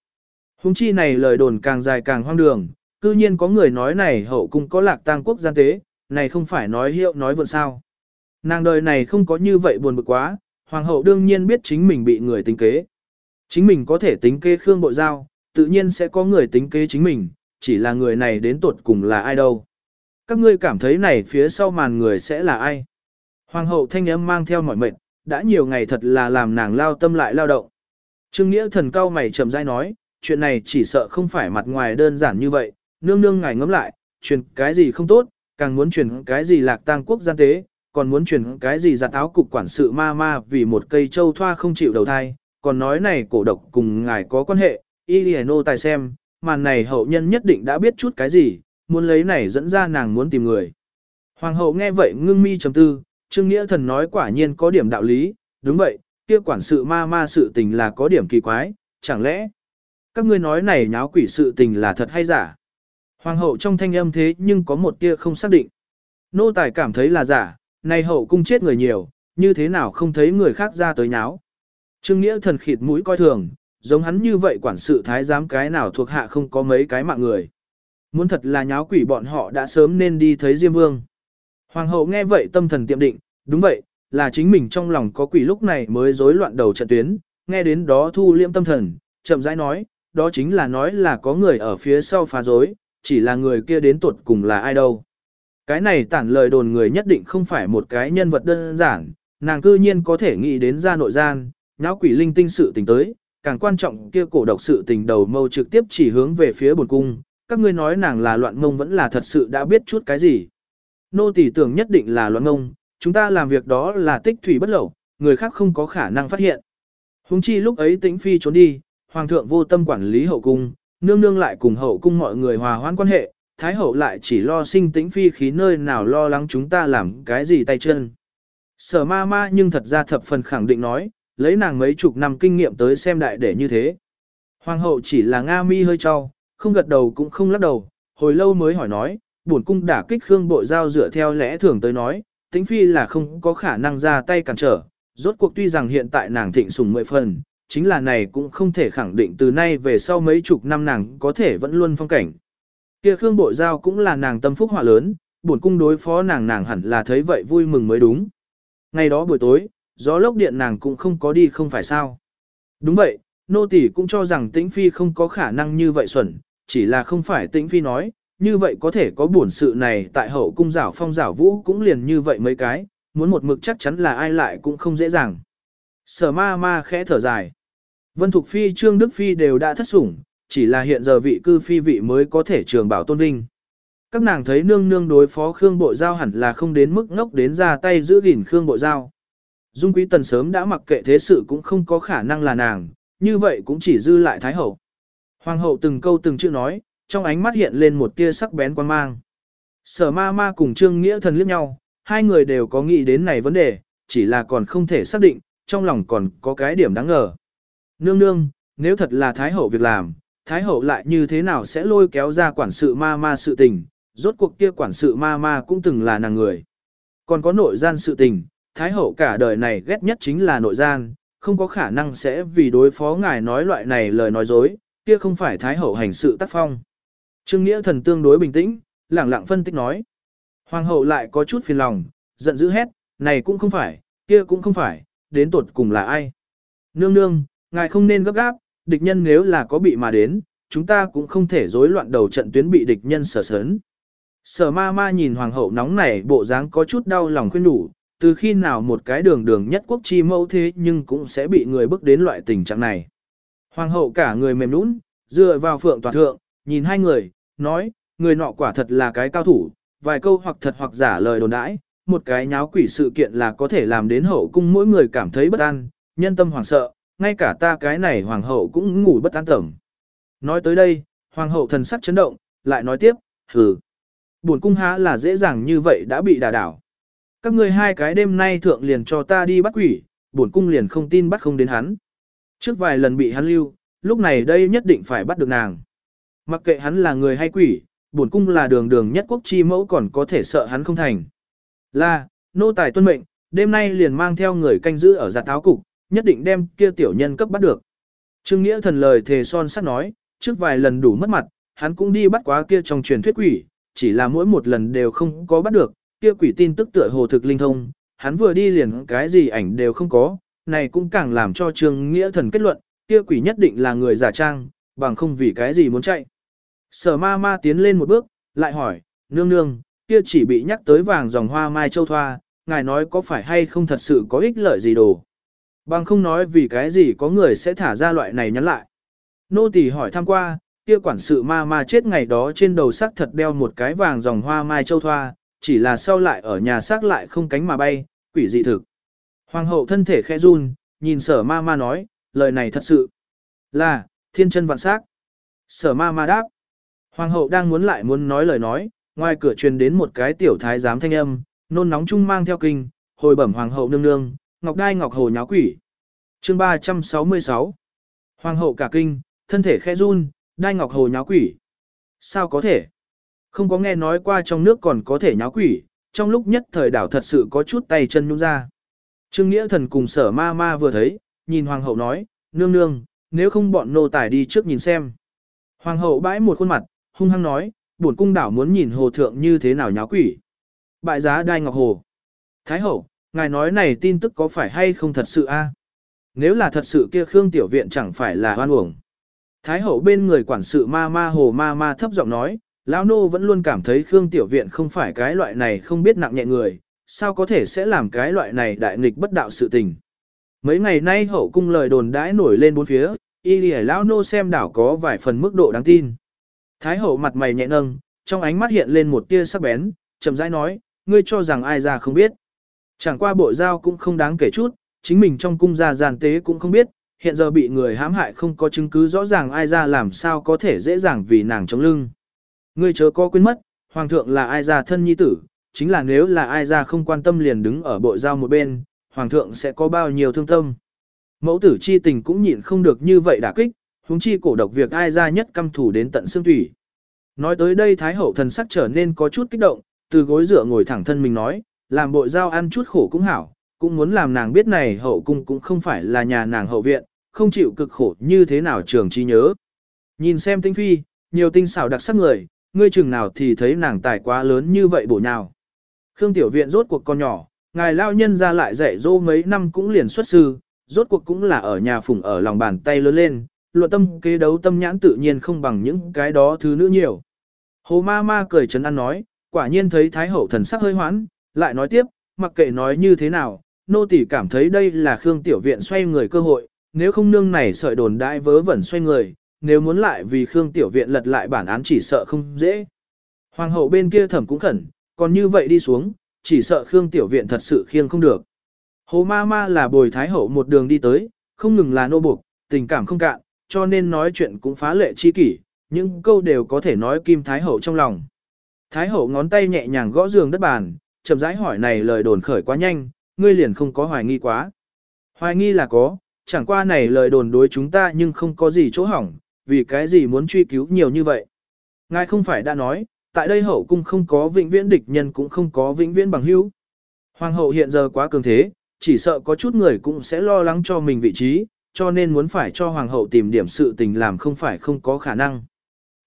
Hùng chi này lời đồn càng dài càng hoang đường, cư nhiên có người nói này hậu cung có lạc tang quốc gian tế, này không phải nói hiệu nói vượn sao. Nàng đời này không có như vậy buồn bực quá, hoàng hậu đương nhiên biết chính mình bị người tính kế. Chính mình có thể tính kế Khương Bộ Giao, tự nhiên sẽ có người tính kế chính mình, chỉ là người này đến tuột cùng là ai đâu. Các ngươi cảm thấy này phía sau màn người sẽ là ai? Hoàng hậu thanh âm mang theo mọi mệnh, đã nhiều ngày thật là làm nàng lao tâm lại lao động. Trương Nghĩa thần cao mày chậm rãi nói, chuyện này chỉ sợ không phải mặt ngoài đơn giản như vậy, nương nương ngài ngẫm lại, truyền cái gì không tốt, càng muốn truyền cái gì lạc tang quốc gian tế, còn muốn truyền cái gì giặt áo cục quản sự ma ma vì một cây châu thoa không chịu đầu thai, còn nói này cổ độc cùng ngài có quan hệ, Iliano tài xem, màn này hậu nhân nhất định đã biết chút cái gì, muốn lấy này dẫn ra nàng muốn tìm người. Hoàng hậu nghe vậy ngưng mi chấm tư, Trương Nghĩa Thần nói quả nhiên có điểm đạo lý, đúng vậy, kia quản sự ma ma sự tình là có điểm kỳ quái, chẳng lẽ các ngươi nói này nháo quỷ sự tình là thật hay giả? Hoàng hậu trong thanh âm thế nhưng có một tia không xác định. Nô tài cảm thấy là giả, này hậu cung chết người nhiều, như thế nào không thấy người khác ra tới nháo. Trương Nghĩa Thần khịt mũi coi thường, giống hắn như vậy quản sự thái giám cái nào thuộc hạ không có mấy cái mạng người. Muốn thật là nháo quỷ bọn họ đã sớm nên đi thấy Diêm Vương. Hoàng hậu nghe vậy tâm thần tiệm định, đúng vậy, là chính mình trong lòng có quỷ lúc này mới rối loạn đầu trận tuyến, nghe đến đó thu liêm tâm thần, chậm rãi nói, đó chính là nói là có người ở phía sau phá rối, chỉ là người kia đến tuột cùng là ai đâu. Cái này tản lời đồn người nhất định không phải một cái nhân vật đơn giản, nàng cư nhiên có thể nghĩ đến ra nội gian, nháo quỷ linh tinh sự tình tới, càng quan trọng kia cổ độc sự tình đầu mâu trực tiếp chỉ hướng về phía bồn cung, các ngươi nói nàng là loạn ngông vẫn là thật sự đã biết chút cái gì. Nô tỷ tưởng nhất định là loạn ngông, chúng ta làm việc đó là tích thủy bất lẩu người khác không có khả năng phát hiện. Hùng chi lúc ấy tĩnh phi trốn đi, hoàng thượng vô tâm quản lý hậu cung, nương nương lại cùng hậu cung mọi người hòa hoãn quan hệ, thái hậu lại chỉ lo sinh tĩnh phi khí nơi nào lo lắng chúng ta làm cái gì tay chân. Sở ma ma nhưng thật ra thập phần khẳng định nói, lấy nàng mấy chục năm kinh nghiệm tới xem đại để như thế. Hoàng hậu chỉ là Nga mi hơi cho, không gật đầu cũng không lắc đầu, hồi lâu mới hỏi nói, bổn cung đả kích Khương Bộ Giao dựa theo lẽ thường tới nói, tính phi là không có khả năng ra tay cản trở, rốt cuộc tuy rằng hiện tại nàng thịnh sủng mười phần, chính là này cũng không thể khẳng định từ nay về sau mấy chục năm nàng có thể vẫn luôn phong cảnh. Kia Khương Bộ Giao cũng là nàng tâm phúc họa lớn, bổn cung đối phó nàng nàng hẳn là thấy vậy vui mừng mới đúng. Ngày đó buổi tối, gió lốc điện nàng cũng không có đi không phải sao. Đúng vậy, nô tỷ cũng cho rằng tĩnh phi không có khả năng như vậy xuẩn, chỉ là không phải tĩnh phi nói, như vậy có thể có buồn sự này tại hậu cung giảo phong giảo vũ cũng liền như vậy mấy cái, muốn một mực chắc chắn là ai lại cũng không dễ dàng. Sở ma ma khẽ thở dài. Vân Thục Phi Trương Đức Phi đều đã thất sủng, chỉ là hiện giờ vị cư phi vị mới có thể trường bảo tôn vinh. Các nàng thấy nương nương đối phó Khương Bộ Giao hẳn là không đến mức ngốc đến ra tay giữ gìn Khương Bộ Giao. Dung Quý Tần sớm đã mặc kệ thế sự cũng không có khả năng là nàng, như vậy cũng chỉ dư lại Thái Hậu. Hoàng hậu từng câu từng chữ nói, trong ánh mắt hiện lên một tia sắc bén quan mang. Sở ma ma cùng Trương Nghĩa thần liếc nhau, hai người đều có nghĩ đến này vấn đề, chỉ là còn không thể xác định, trong lòng còn có cái điểm đáng ngờ. Nương nương, nếu thật là Thái Hậu việc làm, Thái Hậu lại như thế nào sẽ lôi kéo ra quản sự ma ma sự tình, rốt cuộc kia quản sự ma ma cũng từng là nàng người. Còn có nội gian sự tình, Thái Hậu cả đời này ghét nhất chính là nội gian, không có khả năng sẽ vì đối phó ngài nói loại này lời nói dối, kia không phải Thái Hậu hành sự tác phong. Trương Nghĩa thần tương đối bình tĩnh, lẳng lặng phân tích nói. Hoàng hậu lại có chút phiền lòng, giận dữ hét, này cũng không phải, kia cũng không phải, đến tột cùng là ai. Nương nương, ngài không nên gấp gáp, địch nhân nếu là có bị mà đến, chúng ta cũng không thể rối loạn đầu trận tuyến bị địch nhân sở sớn. Sở ma ma nhìn hoàng hậu nóng nảy bộ dáng có chút đau lòng khuyên đủ, từ khi nào một cái đường đường nhất quốc chi mẫu thế nhưng cũng sẽ bị người bước đến loại tình trạng này. Hoàng hậu cả người mềm nũng, dựa vào phượng toàn thượng, nhìn hai người, nói, người nọ quả thật là cái cao thủ, vài câu hoặc thật hoặc giả lời đồn đãi, một cái nháo quỷ sự kiện là có thể làm đến hậu cung mỗi người cảm thấy bất an, nhân tâm hoảng sợ, ngay cả ta cái này hoàng hậu cũng ngủ bất an tẩm. Nói tới đây, hoàng hậu thần sắc chấn động, lại nói tiếp, hừ. Buồn cung há là dễ dàng như vậy đã bị đả đảo. Các ngươi hai cái đêm nay thượng liền cho ta đi bắt quỷ, buồn cung liền không tin bắt không đến hắn. Trước vài lần bị hắn lưu, lúc này đây nhất định phải bắt được nàng. Mặc kệ hắn là người hay quỷ, bổn cung là đường đường nhất quốc chi mẫu còn có thể sợ hắn không thành. Là, nô tài tuân mệnh, đêm nay liền mang theo người canh giữ ở giặt áo cục, nhất định đem kia tiểu nhân cấp bắt được. Trương Nghĩa thần lời thề son sắt nói, trước vài lần đủ mất mặt, hắn cũng đi bắt quá kia trong truyền thuyết quỷ, chỉ là mỗi một lần đều không có bắt được, kia quỷ tin tức tựa hồ thực linh thông, hắn vừa đi liền cái gì ảnh đều không có, này cũng càng làm cho Trương Nghĩa thần kết luận, kia quỷ nhất định là người giả trang, bằng không vì cái gì muốn chạy. Sở ma ma tiến lên một bước, lại hỏi, nương nương, kia chỉ bị nhắc tới vàng dòng hoa mai châu thoa, ngài nói có phải hay không thật sự có ích lợi gì đồ. Bằng không nói vì cái gì có người sẽ thả ra loại này nhắn lại. Nô tỳ hỏi thăm qua, kia quản sự ma ma chết ngày đó trên đầu xác thật đeo một cái vàng dòng hoa mai châu thoa, chỉ là sau lại ở nhà xác lại không cánh mà bay, quỷ dị thực. Hoàng hậu thân thể khẽ run, nhìn sở ma ma nói, lời này thật sự là, thiên chân vạn xác. Sở ma ma đáp. Hoàng hậu đang muốn lại muốn nói lời nói, ngoài cửa truyền đến một cái tiểu thái giám thanh âm, nôn nóng chung mang theo kinh, hồi bẩm hoàng hậu nương nương, ngọc đai ngọc hồ nháo quỷ. Chương 366 Hoàng hậu cả kinh, thân thể khẽ run, đai ngọc hồ nháo quỷ. Sao có thể? Không có nghe nói qua trong nước còn có thể nháo quỷ, trong lúc nhất thời đảo thật sự có chút tay chân nhung ra. Trương Nghĩa thần cùng sở ma ma vừa thấy, nhìn hoàng hậu nói, nương nương, nếu không bọn nô tài đi trước nhìn xem. Hoàng hậu bãi một khuôn mặt, hung hăng nói, bổn cung đảo muốn nhìn hồ thượng như thế nào nháo quỷ. Bại giá đai ngọc hồ. Thái hậu, ngài nói này tin tức có phải hay không thật sự a? Nếu là thật sự kia Khương Tiểu Viện chẳng phải là hoan uổng. Thái hậu bên người quản sự ma ma hồ ma ma thấp giọng nói, lão nô vẫn luôn cảm thấy Khương Tiểu Viện không phải cái loại này không biết nặng nhẹ người, sao có thể sẽ làm cái loại này đại nghịch bất đạo sự tình. Mấy ngày nay hậu cung lời đồn đãi nổi lên bốn phía, y lìa lão nô xem đảo có vài phần mức độ đáng tin. Thái hậu mặt mày nhẹ nâng, trong ánh mắt hiện lên một tia sắc bén, chậm rãi nói, ngươi cho rằng ai ra không biết. Chẳng qua bộ giao cũng không đáng kể chút, chính mình trong cung gia giàn tế cũng không biết, hiện giờ bị người hãm hại không có chứng cứ rõ ràng ai ra làm sao có thể dễ dàng vì nàng chống lưng. Ngươi chớ có quên mất, hoàng thượng là ai ra thân nhi tử, chính là nếu là ai ra không quan tâm liền đứng ở bộ giao một bên, hoàng thượng sẽ có bao nhiêu thương tâm. Mẫu tử chi tình cũng nhịn không được như vậy đả kích, huống chi cổ độc việc ai ra nhất căm thủ đến tận xương thủy. Nói tới đây Thái Hậu thần sắc trở nên có chút kích động, từ gối dựa ngồi thẳng thân mình nói, làm bộ giao ăn chút khổ cũng hảo, cũng muốn làm nàng biết này hậu cung cũng không phải là nhà nàng hậu viện, không chịu cực khổ như thế nào trường trí nhớ. Nhìn xem tinh phi, nhiều tinh xảo đặc sắc người, ngươi chừng nào thì thấy nàng tài quá lớn như vậy bổ nhào. Khương tiểu viện rốt cuộc con nhỏ, ngài lao nhân ra lại dạy dỗ mấy năm cũng liền xuất sư, rốt cuộc cũng là ở nhà phùng ở lòng bàn tay lớn lên, luận tâm kế đấu tâm nhãn tự nhiên không bằng những cái đó thứ nữ nhiều. Hồ ma ma cười chấn an nói, quả nhiên thấy thái hậu thần sắc hơi hoãn, lại nói tiếp, mặc kệ nói như thế nào, nô tỷ cảm thấy đây là Khương tiểu viện xoay người cơ hội, nếu không nương này sợi đồn đại vớ vẩn xoay người, nếu muốn lại vì Khương tiểu viện lật lại bản án chỉ sợ không dễ. Hoàng hậu bên kia thẩm cũng khẩn, còn như vậy đi xuống, chỉ sợ Khương tiểu viện thật sự khiêng không được. Hồ ma ma là bồi thái hậu một đường đi tới, không ngừng là nô buộc, tình cảm không cạn, cho nên nói chuyện cũng phá lệ chi kỷ, những câu đều có thể nói kim thái hậu trong lòng. Thái hậu ngón tay nhẹ nhàng gõ giường đất bàn, chậm rãi hỏi này lời đồn khởi quá nhanh, ngươi liền không có hoài nghi quá. Hoài nghi là có, chẳng qua này lời đồn đối chúng ta nhưng không có gì chỗ hỏng, vì cái gì muốn truy cứu nhiều như vậy. Ngài không phải đã nói, tại đây hậu cung không có vĩnh viễn địch nhân cũng không có vĩnh viễn bằng hữu. Hoàng hậu hiện giờ quá cường thế, chỉ sợ có chút người cũng sẽ lo lắng cho mình vị trí, cho nên muốn phải cho hoàng hậu tìm điểm sự tình làm không phải không có khả năng.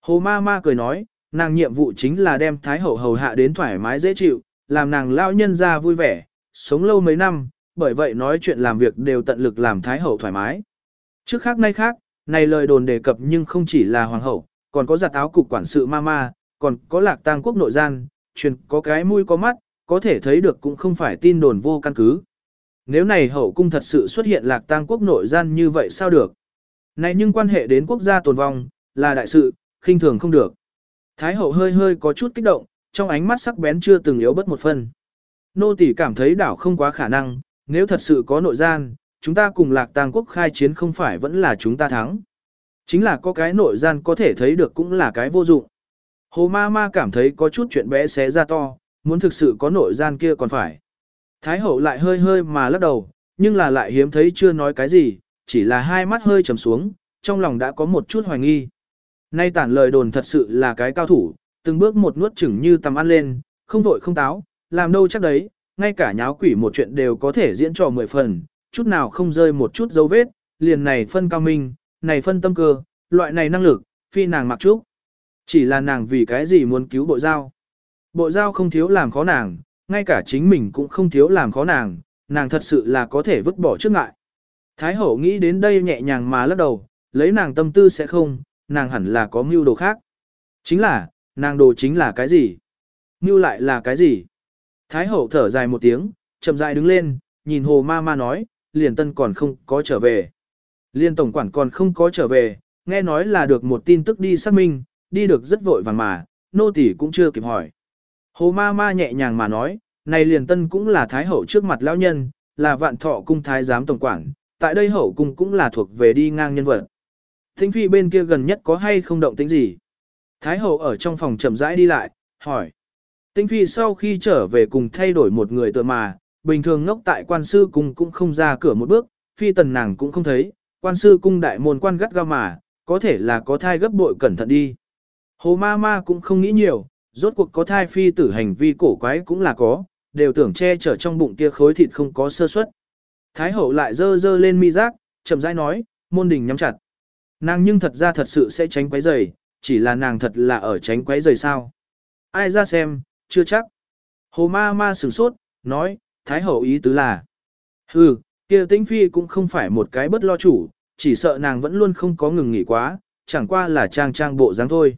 Hồ ma ma cười nói, nàng nhiệm vụ chính là đem thái hậu hầu hạ đến thoải mái dễ chịu, làm nàng lao nhân ra vui vẻ, sống lâu mấy năm, bởi vậy nói chuyện làm việc đều tận lực làm thái hậu thoải mái. Trước khác nay khác, này lời đồn đề cập nhưng không chỉ là hoàng hậu, còn có giặt áo cục quản sự mama, còn có lạc tang quốc nội gian, truyền có cái mũi có mắt, có thể thấy được cũng không phải tin đồn vô căn cứ. Nếu này hậu cung thật sự xuất hiện lạc tang quốc nội gian như vậy sao được? Này nhưng quan hệ đến quốc gia tồn vong, là đại sự, khinh thường không được. Thái hậu hơi hơi có chút kích động, trong ánh mắt sắc bén chưa từng yếu bất một phần. Nô tỷ cảm thấy đảo không quá khả năng, nếu thật sự có nội gian, chúng ta cùng lạc tang quốc khai chiến không phải vẫn là chúng ta thắng. Chính là có cái nội gian có thể thấy được cũng là cái vô dụng. Hồ ma ma cảm thấy có chút chuyện bé xé ra to, muốn thực sự có nội gian kia còn phải. Thái hậu lại hơi hơi mà lắc đầu, nhưng là lại hiếm thấy chưa nói cái gì, chỉ là hai mắt hơi trầm xuống, trong lòng đã có một chút hoài nghi. Nay tản lời đồn thật sự là cái cao thủ, từng bước một nuốt chửng như tầm ăn lên, không vội không táo, làm đâu chắc đấy, ngay cả nháo quỷ một chuyện đều có thể diễn trò mười phần, chút nào không rơi một chút dấu vết, liền này phân cao minh, này phân tâm cơ, loại này năng lực, phi nàng mặc trúc. Chỉ là nàng vì cái gì muốn cứu bộ giao. Bộ giao không thiếu làm khó nàng, ngay cả chính mình cũng không thiếu làm khó nàng, nàng thật sự là có thể vứt bỏ trước ngại. Thái hậu nghĩ đến đây nhẹ nhàng mà lắc đầu, lấy nàng tâm tư sẽ không, nàng hẳn là có mưu đồ khác. Chính là, nàng đồ chính là cái gì? Mưu lại là cái gì? Thái hậu thở dài một tiếng, chậm rãi đứng lên, nhìn hồ ma ma nói, liền tân còn không có trở về. Liên tổng quản còn không có trở về, nghe nói là được một tin tức đi xác minh, đi được rất vội vàng mà, nô tỳ cũng chưa kịp hỏi. Hồ ma ma nhẹ nhàng mà nói, này liền tân cũng là thái hậu trước mặt lão nhân, là vạn thọ cung thái giám tổng quản, tại đây hậu cung cũng là thuộc về đi ngang nhân vật. Thính phi bên kia gần nhất có hay không động tính gì? Thái hậu ở trong phòng chậm rãi đi lại, hỏi. Tinh phi sau khi trở về cùng thay đổi một người tựa mà, bình thường ngốc tại quan sư cung cũng không ra cửa một bước, phi tần nàng cũng không thấy, quan sư cung đại môn quan gắt ga mà, có thể là có thai gấp bội cẩn thận đi. Hồ ma ma cũng không nghĩ nhiều, rốt cuộc có thai phi tử hành vi cổ quái cũng là có, đều tưởng che chở trong bụng kia khối thịt không có sơ suất. Thái hậu lại dơ dơ lên mi giác, chậm rãi nói, môn đình nhắm chặt. Nàng nhưng thật ra thật sự sẽ tránh quấy rầy, chỉ là nàng thật là ở tránh quấy rời sao. Ai ra xem, chưa chắc. Hồ ma ma sửng sốt, nói, Thái hậu ý tứ là. Hừ, kia tĩnh phi cũng không phải một cái bất lo chủ, chỉ sợ nàng vẫn luôn không có ngừng nghỉ quá, chẳng qua là trang trang bộ dáng thôi.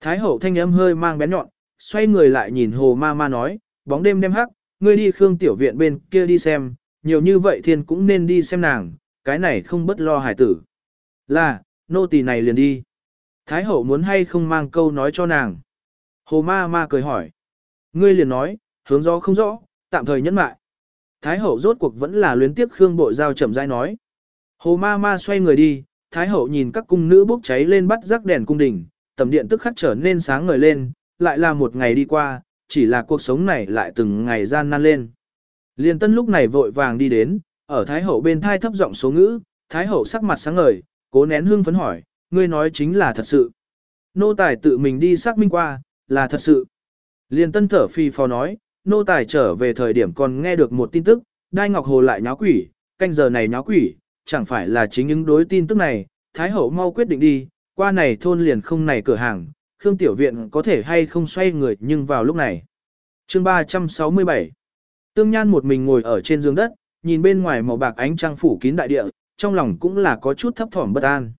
Thái hậu thanh âm hơi mang bén nhọn, xoay người lại nhìn hồ ma ma nói, bóng đêm đêm hắc, ngươi đi khương tiểu viện bên kia đi xem, nhiều như vậy thiên cũng nên đi xem nàng, cái này không bất lo hải tử. Là, nô tỳ này liền đi. Thái hậu muốn hay không mang câu nói cho nàng. Hồ ma ma cười hỏi. Ngươi liền nói, hướng gió không rõ, tạm thời nhẫn mại. Thái hậu rốt cuộc vẫn là luyến tiếc, Khương Bội Giao chậm rãi nói. Hồ ma ma xoay người đi, Thái hậu nhìn các cung nữ bốc cháy lên bắt rắc đèn cung đình, tầm điện tức khắc trở nên sáng ngời lên, lại là một ngày đi qua, chỉ là cuộc sống này lại từng ngày gian nan lên. Liên tân lúc này vội vàng đi đến, ở Thái hậu bên thai thấp giọng số ngữ, Thái hậu sắc mặt sáng ngời, cố nén hương phấn hỏi, ngươi nói chính là thật sự. Nô tài tự mình đi xác minh qua, là thật sự. Liên tân thở phi phò nói, nô tài trở về thời điểm còn nghe được một tin tức, Đai Ngọc Hồ lại nháo quỷ, canh giờ này nháo quỷ, chẳng phải là chính những đối tin tức này, Thái hậu mau quyết định đi, qua này thôn liền không này cửa hàng, Khương Tiểu Viện có thể hay không xoay người nhưng vào lúc này. chương 367 Tương Nhan một mình ngồi ở trên giường đất, nhìn bên ngoài màu bạc ánh trăng phủ kín đại địa, trong lòng cũng là có chút thấp thỏm bất an.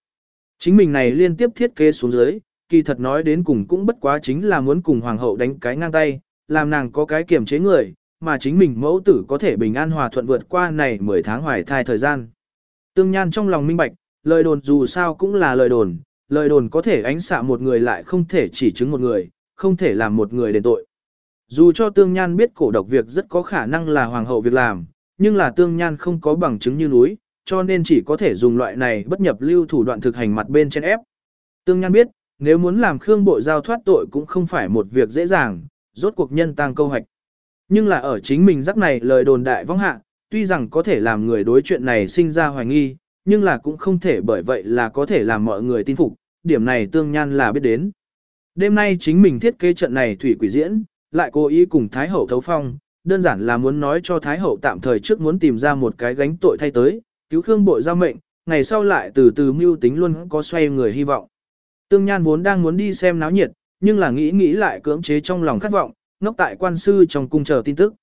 Chính mình này liên tiếp thiết kế xuống dưới, kỳ thật nói đến cùng cũng bất quá chính là muốn cùng hoàng hậu đánh cái ngang tay, làm nàng có cái kiềm chế người, mà chính mình mẫu tử có thể bình an hòa thuận vượt qua này 10 tháng hoài thai thời gian. Tương Nhan trong lòng minh bạch, lời đồn dù sao cũng là lời đồn, lời đồn có thể ánh xạ một người lại không thể chỉ chứng một người, không thể làm một người đền tội. Dù cho Tương Nhan biết cổ độc việc rất có khả năng là hoàng hậu việc làm, nhưng là Tương Nhan không có bằng chứng như núi, cho nên chỉ có thể dùng loại này bất nhập lưu thủ đoạn thực hành mặt bên trên ép. Tương Nhan biết, nếu muốn làm Khương Bội Giao thoát tội cũng không phải một việc dễ dàng, rốt cuộc nhân tăng câu hoạch. Nhưng là ở chính mình rắc này lời đồn đại vong hạ, tuy rằng có thể làm người đối chuyện này sinh ra hoài nghi, nhưng là cũng không thể bởi vậy là có thể làm mọi người tin phục, điểm này tương nhan là biết đến. Đêm nay chính mình thiết kế trận này thủy quỷ diễn, lại cố ý cùng Thái Hậu thấu phong, đơn giản là muốn nói cho Thái Hậu tạm thời trước muốn tìm ra một cái gánh tội thay tới, cứu Khương bội ra mệnh, ngày sau lại từ từ mưu tính luôn có xoay người hy vọng. Tương Nhan vốn đang muốn đi xem náo nhiệt, nhưng là nghĩ nghĩ lại cưỡng chế trong lòng khát vọng, ngốc tại quan sư trong cung chờ tin tức.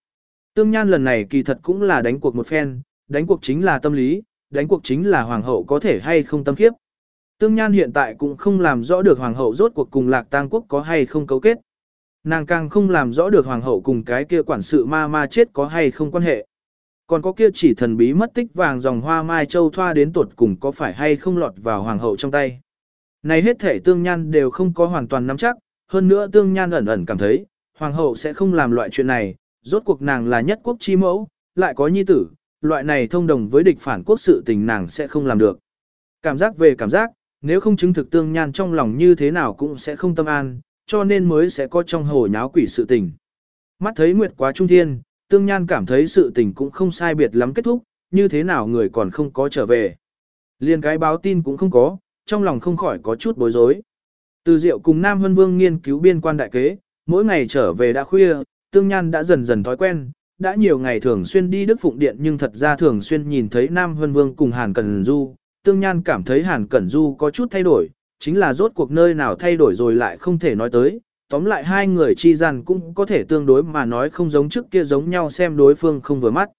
Tương Nhan lần này kỳ thật cũng là đánh cuộc một phen, đánh cuộc chính là tâm lý, đánh cuộc chính là hoàng hậu có thể hay không tâm kiếp. Tương Nhan hiện tại cũng không làm rõ được hoàng hậu rốt cuộc cùng Lạc Tang quốc có hay không cấu kết. Nàng càng không làm rõ được hoàng hậu cùng cái kia quản sự ma ma chết có hay không quan hệ. Còn có kia chỉ thần bí mất tích vàng dòng hoa mai châu thoa đến tuột cùng có phải hay không lọt vào hoàng hậu trong tay. Này hết thể tương nhan đều không có hoàn toàn nắm chắc, hơn nữa tương nhan ẩn ẩn cảm thấy, hoàng hậu sẽ không làm loại chuyện này, rốt cuộc nàng là nhất quốc chi mẫu, lại có nhi tử, loại này thông đồng với địch phản quốc sự tình nàng sẽ không làm được. Cảm giác về cảm giác, nếu không chứng thực tương nhan trong lòng như thế nào cũng sẽ không tâm an, cho nên mới sẽ có trong hồ nháo quỷ sự tình. Mắt thấy nguyệt quá trung thiên, tương nhan cảm thấy sự tình cũng không sai biệt lắm kết thúc, như thế nào người còn không có trở về. Liên cái báo tin cũng không có, trong lòng không khỏi có chút bối rối. Từ diệu cùng Nam Hân Vương nghiên cứu biên quan đại kế, mỗi ngày trở về đã khuya, tương nhan đã dần dần thói quen, đã nhiều ngày thường xuyên đi Đức Phụng Điện nhưng thật ra thường xuyên nhìn thấy Nam Hân Vương cùng Hàn Cẩn Du, tương nhan cảm thấy Hàn Cẩn Du có chút thay đổi, chính là rốt cuộc nơi nào thay đổi rồi lại không thể nói tới, tóm lại hai người chi gian cũng có thể tương đối mà nói không giống trước kia giống nhau xem đối phương không vừa mắt.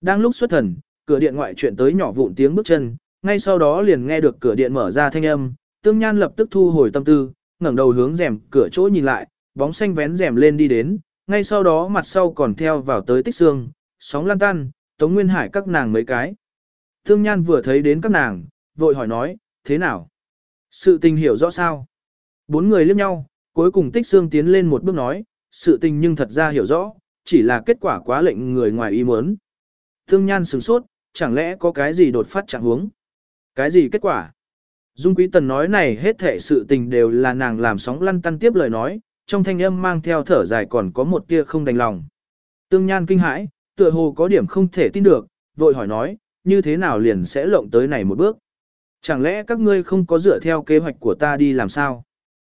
Đang lúc xuất thần, cửa điện ngoại chuyện tới nhỏ vụn tiếng bước chân, ngay sau đó liền nghe được cửa điện mở ra thanh âm, tương nhan lập tức thu hồi tâm tư, ngẩng đầu hướng rèm cửa chỗ nhìn lại, bóng xanh vén rèm lên đi đến, ngay sau đó mặt sau còn theo vào tới tích xương, sóng lan tan, tống nguyên hải các nàng mấy cái. Tương nhan vừa thấy đến các nàng, vội hỏi nói, thế nào? Sự tình hiểu rõ sao? Bốn người liếc nhau, cuối cùng tích xương tiến lên một bước nói, sự tình nhưng thật ra hiểu rõ, chỉ là kết quả quá lệnh người ngoài ý muốn. Thương nhan sửng sốt, chẳng lẽ có cái gì đột phát chẳng hướng? Cái gì kết quả? Dung Quý Tần nói này hết thể sự tình đều là nàng làm sóng lăn tăn tiếp lời nói, trong thanh âm mang theo thở dài còn có một tia không đành lòng. Tương Nhan kinh hãi, tựa hồ có điểm không thể tin được, vội hỏi nói, như thế nào liền sẽ lộng tới này một bước? Chẳng lẽ các ngươi không có dựa theo kế hoạch của ta đi làm sao?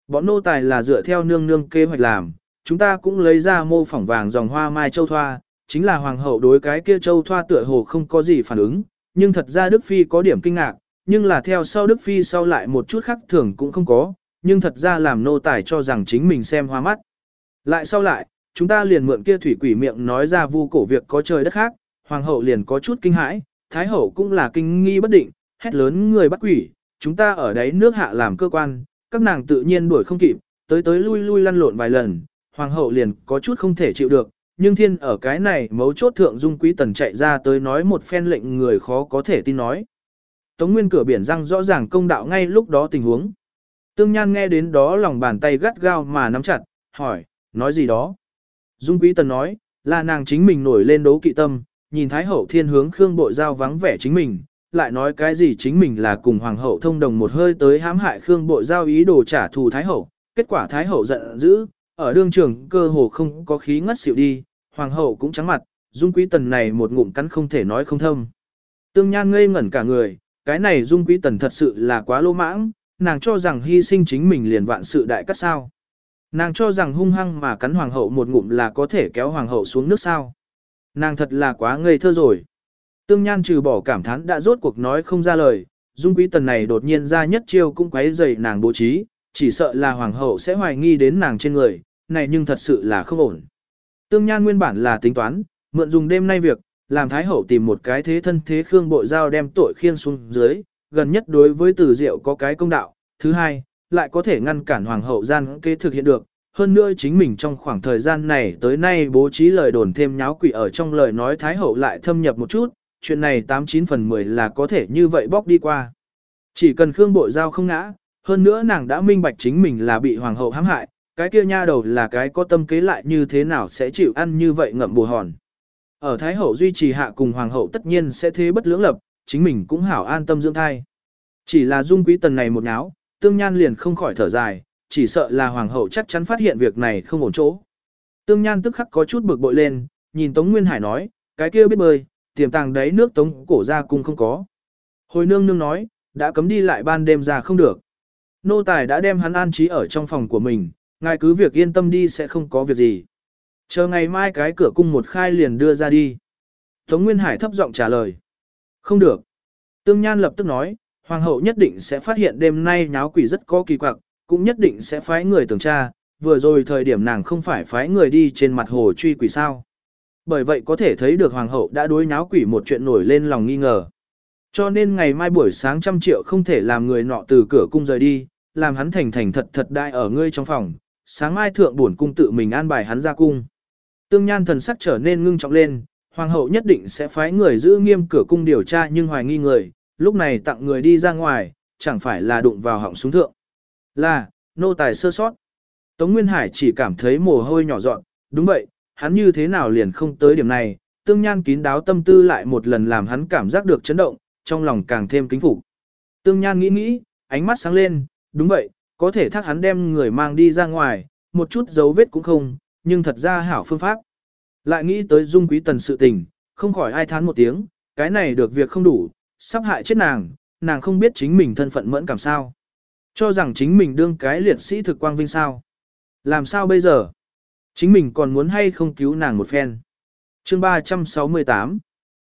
Bọn nô tài là dựa theo nương nương kế hoạch làm, chúng ta cũng lấy ra mô phỏng vàng dòng hoa mai châu thoa, chính là hoàng hậu đối cái kia châu thoa tựa hồ không có gì phản ứng, nhưng thật ra Đức Phi có điểm kinh ngạc, nhưng là theo sau Đức Phi sau lại một chút khác thường cũng không có, nhưng thật ra làm nô tài cho rằng chính mình xem hoa mắt. Lại sau lại, chúng ta liền mượn kia thủy quỷ miệng nói ra vu cổ việc có trời đất khác, hoàng hậu liền có chút kinh hãi, thái hậu cũng là kinh nghi bất định, hét lớn người bắt quỷ, chúng ta ở đấy nước hạ làm cơ quan, các nàng tự nhiên đuổi không kịp, tới tới lui lui lăn lộn vài lần, hoàng hậu liền có chút không thể chịu được, nhưng thiên ở cái này mấu chốt thượng dung quý tần chạy ra tới nói một phen lệnh người khó có thể tin nói. Tống Nguyên cửa biển răng rõ ràng công đạo ngay lúc đó tình huống. Tương Nhan nghe đến đó lòng bàn tay gắt gao mà nắm chặt, hỏi, nói gì đó. Dung Quý Tần nói, là nàng chính mình nổi lên đấu kỵ tâm, nhìn Thái Hậu thiên hướng Khương Bộ Giao vắng vẻ chính mình, lại nói cái gì chính mình là cùng Hoàng Hậu thông đồng một hơi tới hãm hại Khương Bộ Giao ý đồ trả thù Thái Hậu, kết quả Thái Hậu giận dữ, ở đương trường cơ hồ không có khí ngất xỉu đi, Hoàng Hậu cũng trắng mặt, Dung Quý Tần này một ngụm cắn không thể nói không thâm. Tương Nhan ngây ngẩn cả người, cái này Dung Quý Tần thật sự là quá lô mãng, nàng cho rằng hy sinh chính mình liền vạn sự đại cắt sao. Nàng cho rằng hung hăng mà cắn hoàng hậu một ngụm là có thể kéo hoàng hậu xuống nước sao. Nàng thật là quá ngây thơ rồi. Tương Nhan trừ bỏ cảm thán đã rốt cuộc nói không ra lời, Dung Quý Tần này đột nhiên ra nhất chiêu cũng quấy rầy nàng bố trí, chỉ sợ là hoàng hậu sẽ hoài nghi đến nàng trên người, này nhưng thật sự là không ổn. Tương Nhan nguyên bản là tính toán, mượn dùng đêm nay việc, làm Thái Hậu tìm một cái thế thân thế khương bộ giao đem tội khiên xuống dưới, gần nhất đối với tử diệu có cái công đạo, thứ hai, lại có thể ngăn cản hoàng hậu gian kế thực hiện được. Hơn nữa chính mình trong khoảng thời gian này tới nay bố trí lời đồn thêm nháo quỷ ở trong lời nói Thái Hậu lại thâm nhập một chút, chuyện này 89 phần 10 là có thể như vậy bóc đi qua. Chỉ cần Khương Bộ Giao không ngã, hơn nữa nàng đã minh bạch chính mình là bị hoàng hậu hãm hại, cái kia nha đầu là cái có tâm kế lại như thế nào sẽ chịu ăn như vậy ngậm bù hòn. Ở Thái Hậu duy trì hạ cùng hoàng hậu tất nhiên sẽ thế bất lưỡng lập, chính mình cũng hảo an tâm dưỡng thai. Chỉ là dung quý tần này một náo, tương nhan liền không khỏi thở dài, chỉ sợ là hoàng hậu chắc chắn phát hiện việc này không ổn chỗ. Tương nhan tức khắc có chút bực bội lên, nhìn Tống Nguyên Hải nói, cái kia biết bơi, tiềm tàng đấy nước Tống cổ ra cung không có. Hồi nương nương nói, đã cấm đi lại ban đêm ra không được. Nô tài đã đem hắn an trí ở trong phòng của mình, ngài cứ việc yên tâm đi sẽ không có việc gì. Chờ ngày mai cái cửa cung một khai liền đưa ra đi. Tống Nguyên Hải thấp giọng trả lời. Không được. Tương Nhan lập tức nói, Hoàng hậu nhất định sẽ phát hiện đêm nay nháo quỷ rất có kỳ quặc, cũng nhất định sẽ phái người tường tra, vừa rồi thời điểm nàng không phải phái người đi trên mặt hồ truy quỷ sao. Bởi vậy có thể thấy được Hoàng hậu đã đối nháo quỷ một chuyện nổi lên lòng nghi ngờ. Cho nên ngày mai buổi sáng trăm triệu không thể làm người nọ từ cửa cung rời đi, làm hắn thành thành thật thật đại ở ngươi trong phòng, sáng mai thượng buồn cung tự mình an bài hắn ra cung. Tương Nhan thần sắc trở nên ngưng trọng lên, hoàng hậu nhất định sẽ phái người giữ nghiêm cửa cung điều tra nhưng hoài nghi người, lúc này tặng người đi ra ngoài, chẳng phải là đụng vào họng súng thượng. Là, nô tài sơ sót. Tống Nguyên Hải chỉ cảm thấy mồ hôi nhỏ dọn, đúng vậy, hắn như thế nào liền không tới điểm này, tương nhan kín đáo tâm tư lại một lần làm hắn cảm giác được chấn động, trong lòng càng thêm kính phục. Tương nhan nghĩ nghĩ, ánh mắt sáng lên, đúng vậy, có thể thác hắn đem người mang đi ra ngoài, một chút dấu vết cũng không, nhưng thật ra hảo phương pháp. Lại nghĩ tới dung quý tần sự tình, không khỏi ai thán một tiếng, cái này được việc không đủ, sắp hại chết nàng, nàng không biết chính mình thân phận mẫn cảm sao. Cho rằng chính mình đương cái liệt sĩ thực quang vinh sao. Làm sao bây giờ? Chính mình còn muốn hay không cứu nàng một phen. chương 368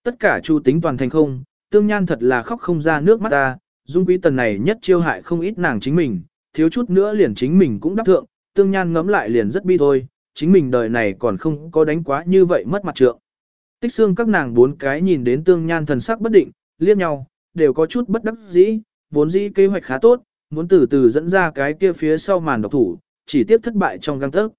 Tất cả chu tính toàn thành không, tương nhan thật là khóc không ra nước mắt ta, dung quý tần này nhất chiêu hại không ít nàng chính mình, thiếu chút nữa liền chính mình cũng đắc thượng, tương nhan ngấm lại liền rất bi thôi, chính mình đời này còn không có đánh quá như vậy mất mặt trượng. Tích xương các nàng bốn cái nhìn đến tương nhan thần sắc bất định, liếc nhau, đều có chút bất đắc dĩ, vốn dĩ kế hoạch khá tốt, muốn từ từ dẫn ra cái kia phía sau màn độc thủ, chỉ tiếp thất bại trong găng tấc.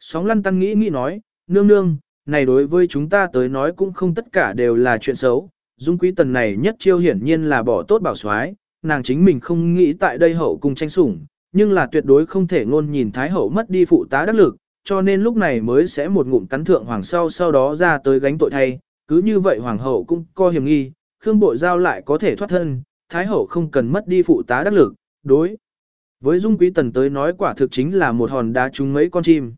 Sóng lăn tăn nghĩ nghĩ nói, nương nương, này đối với chúng ta tới nói cũng không tất cả đều là chuyện xấu, dung quý tần này nhất chiêu hiển nhiên là bỏ tốt bảo soái nàng chính mình không nghĩ tại đây hậu cung tranh sủng, nhưng là tuyệt đối không thể ngôn nhìn thái hậu mất đi phụ tá đắc lực, cho nên lúc này mới sẽ một ngụm cắn thượng hoàng sau sau đó ra tới gánh tội thay, cứ như vậy hoàng hậu cũng co hiểm nghi, Khương Bộ Giao lại có thể thoát thân, Thái Hậu không cần mất đi phụ tá đắc lực, đối. Với Dung Quý Tần tới nói quả thực chính là một hòn đá trúng mấy con chim.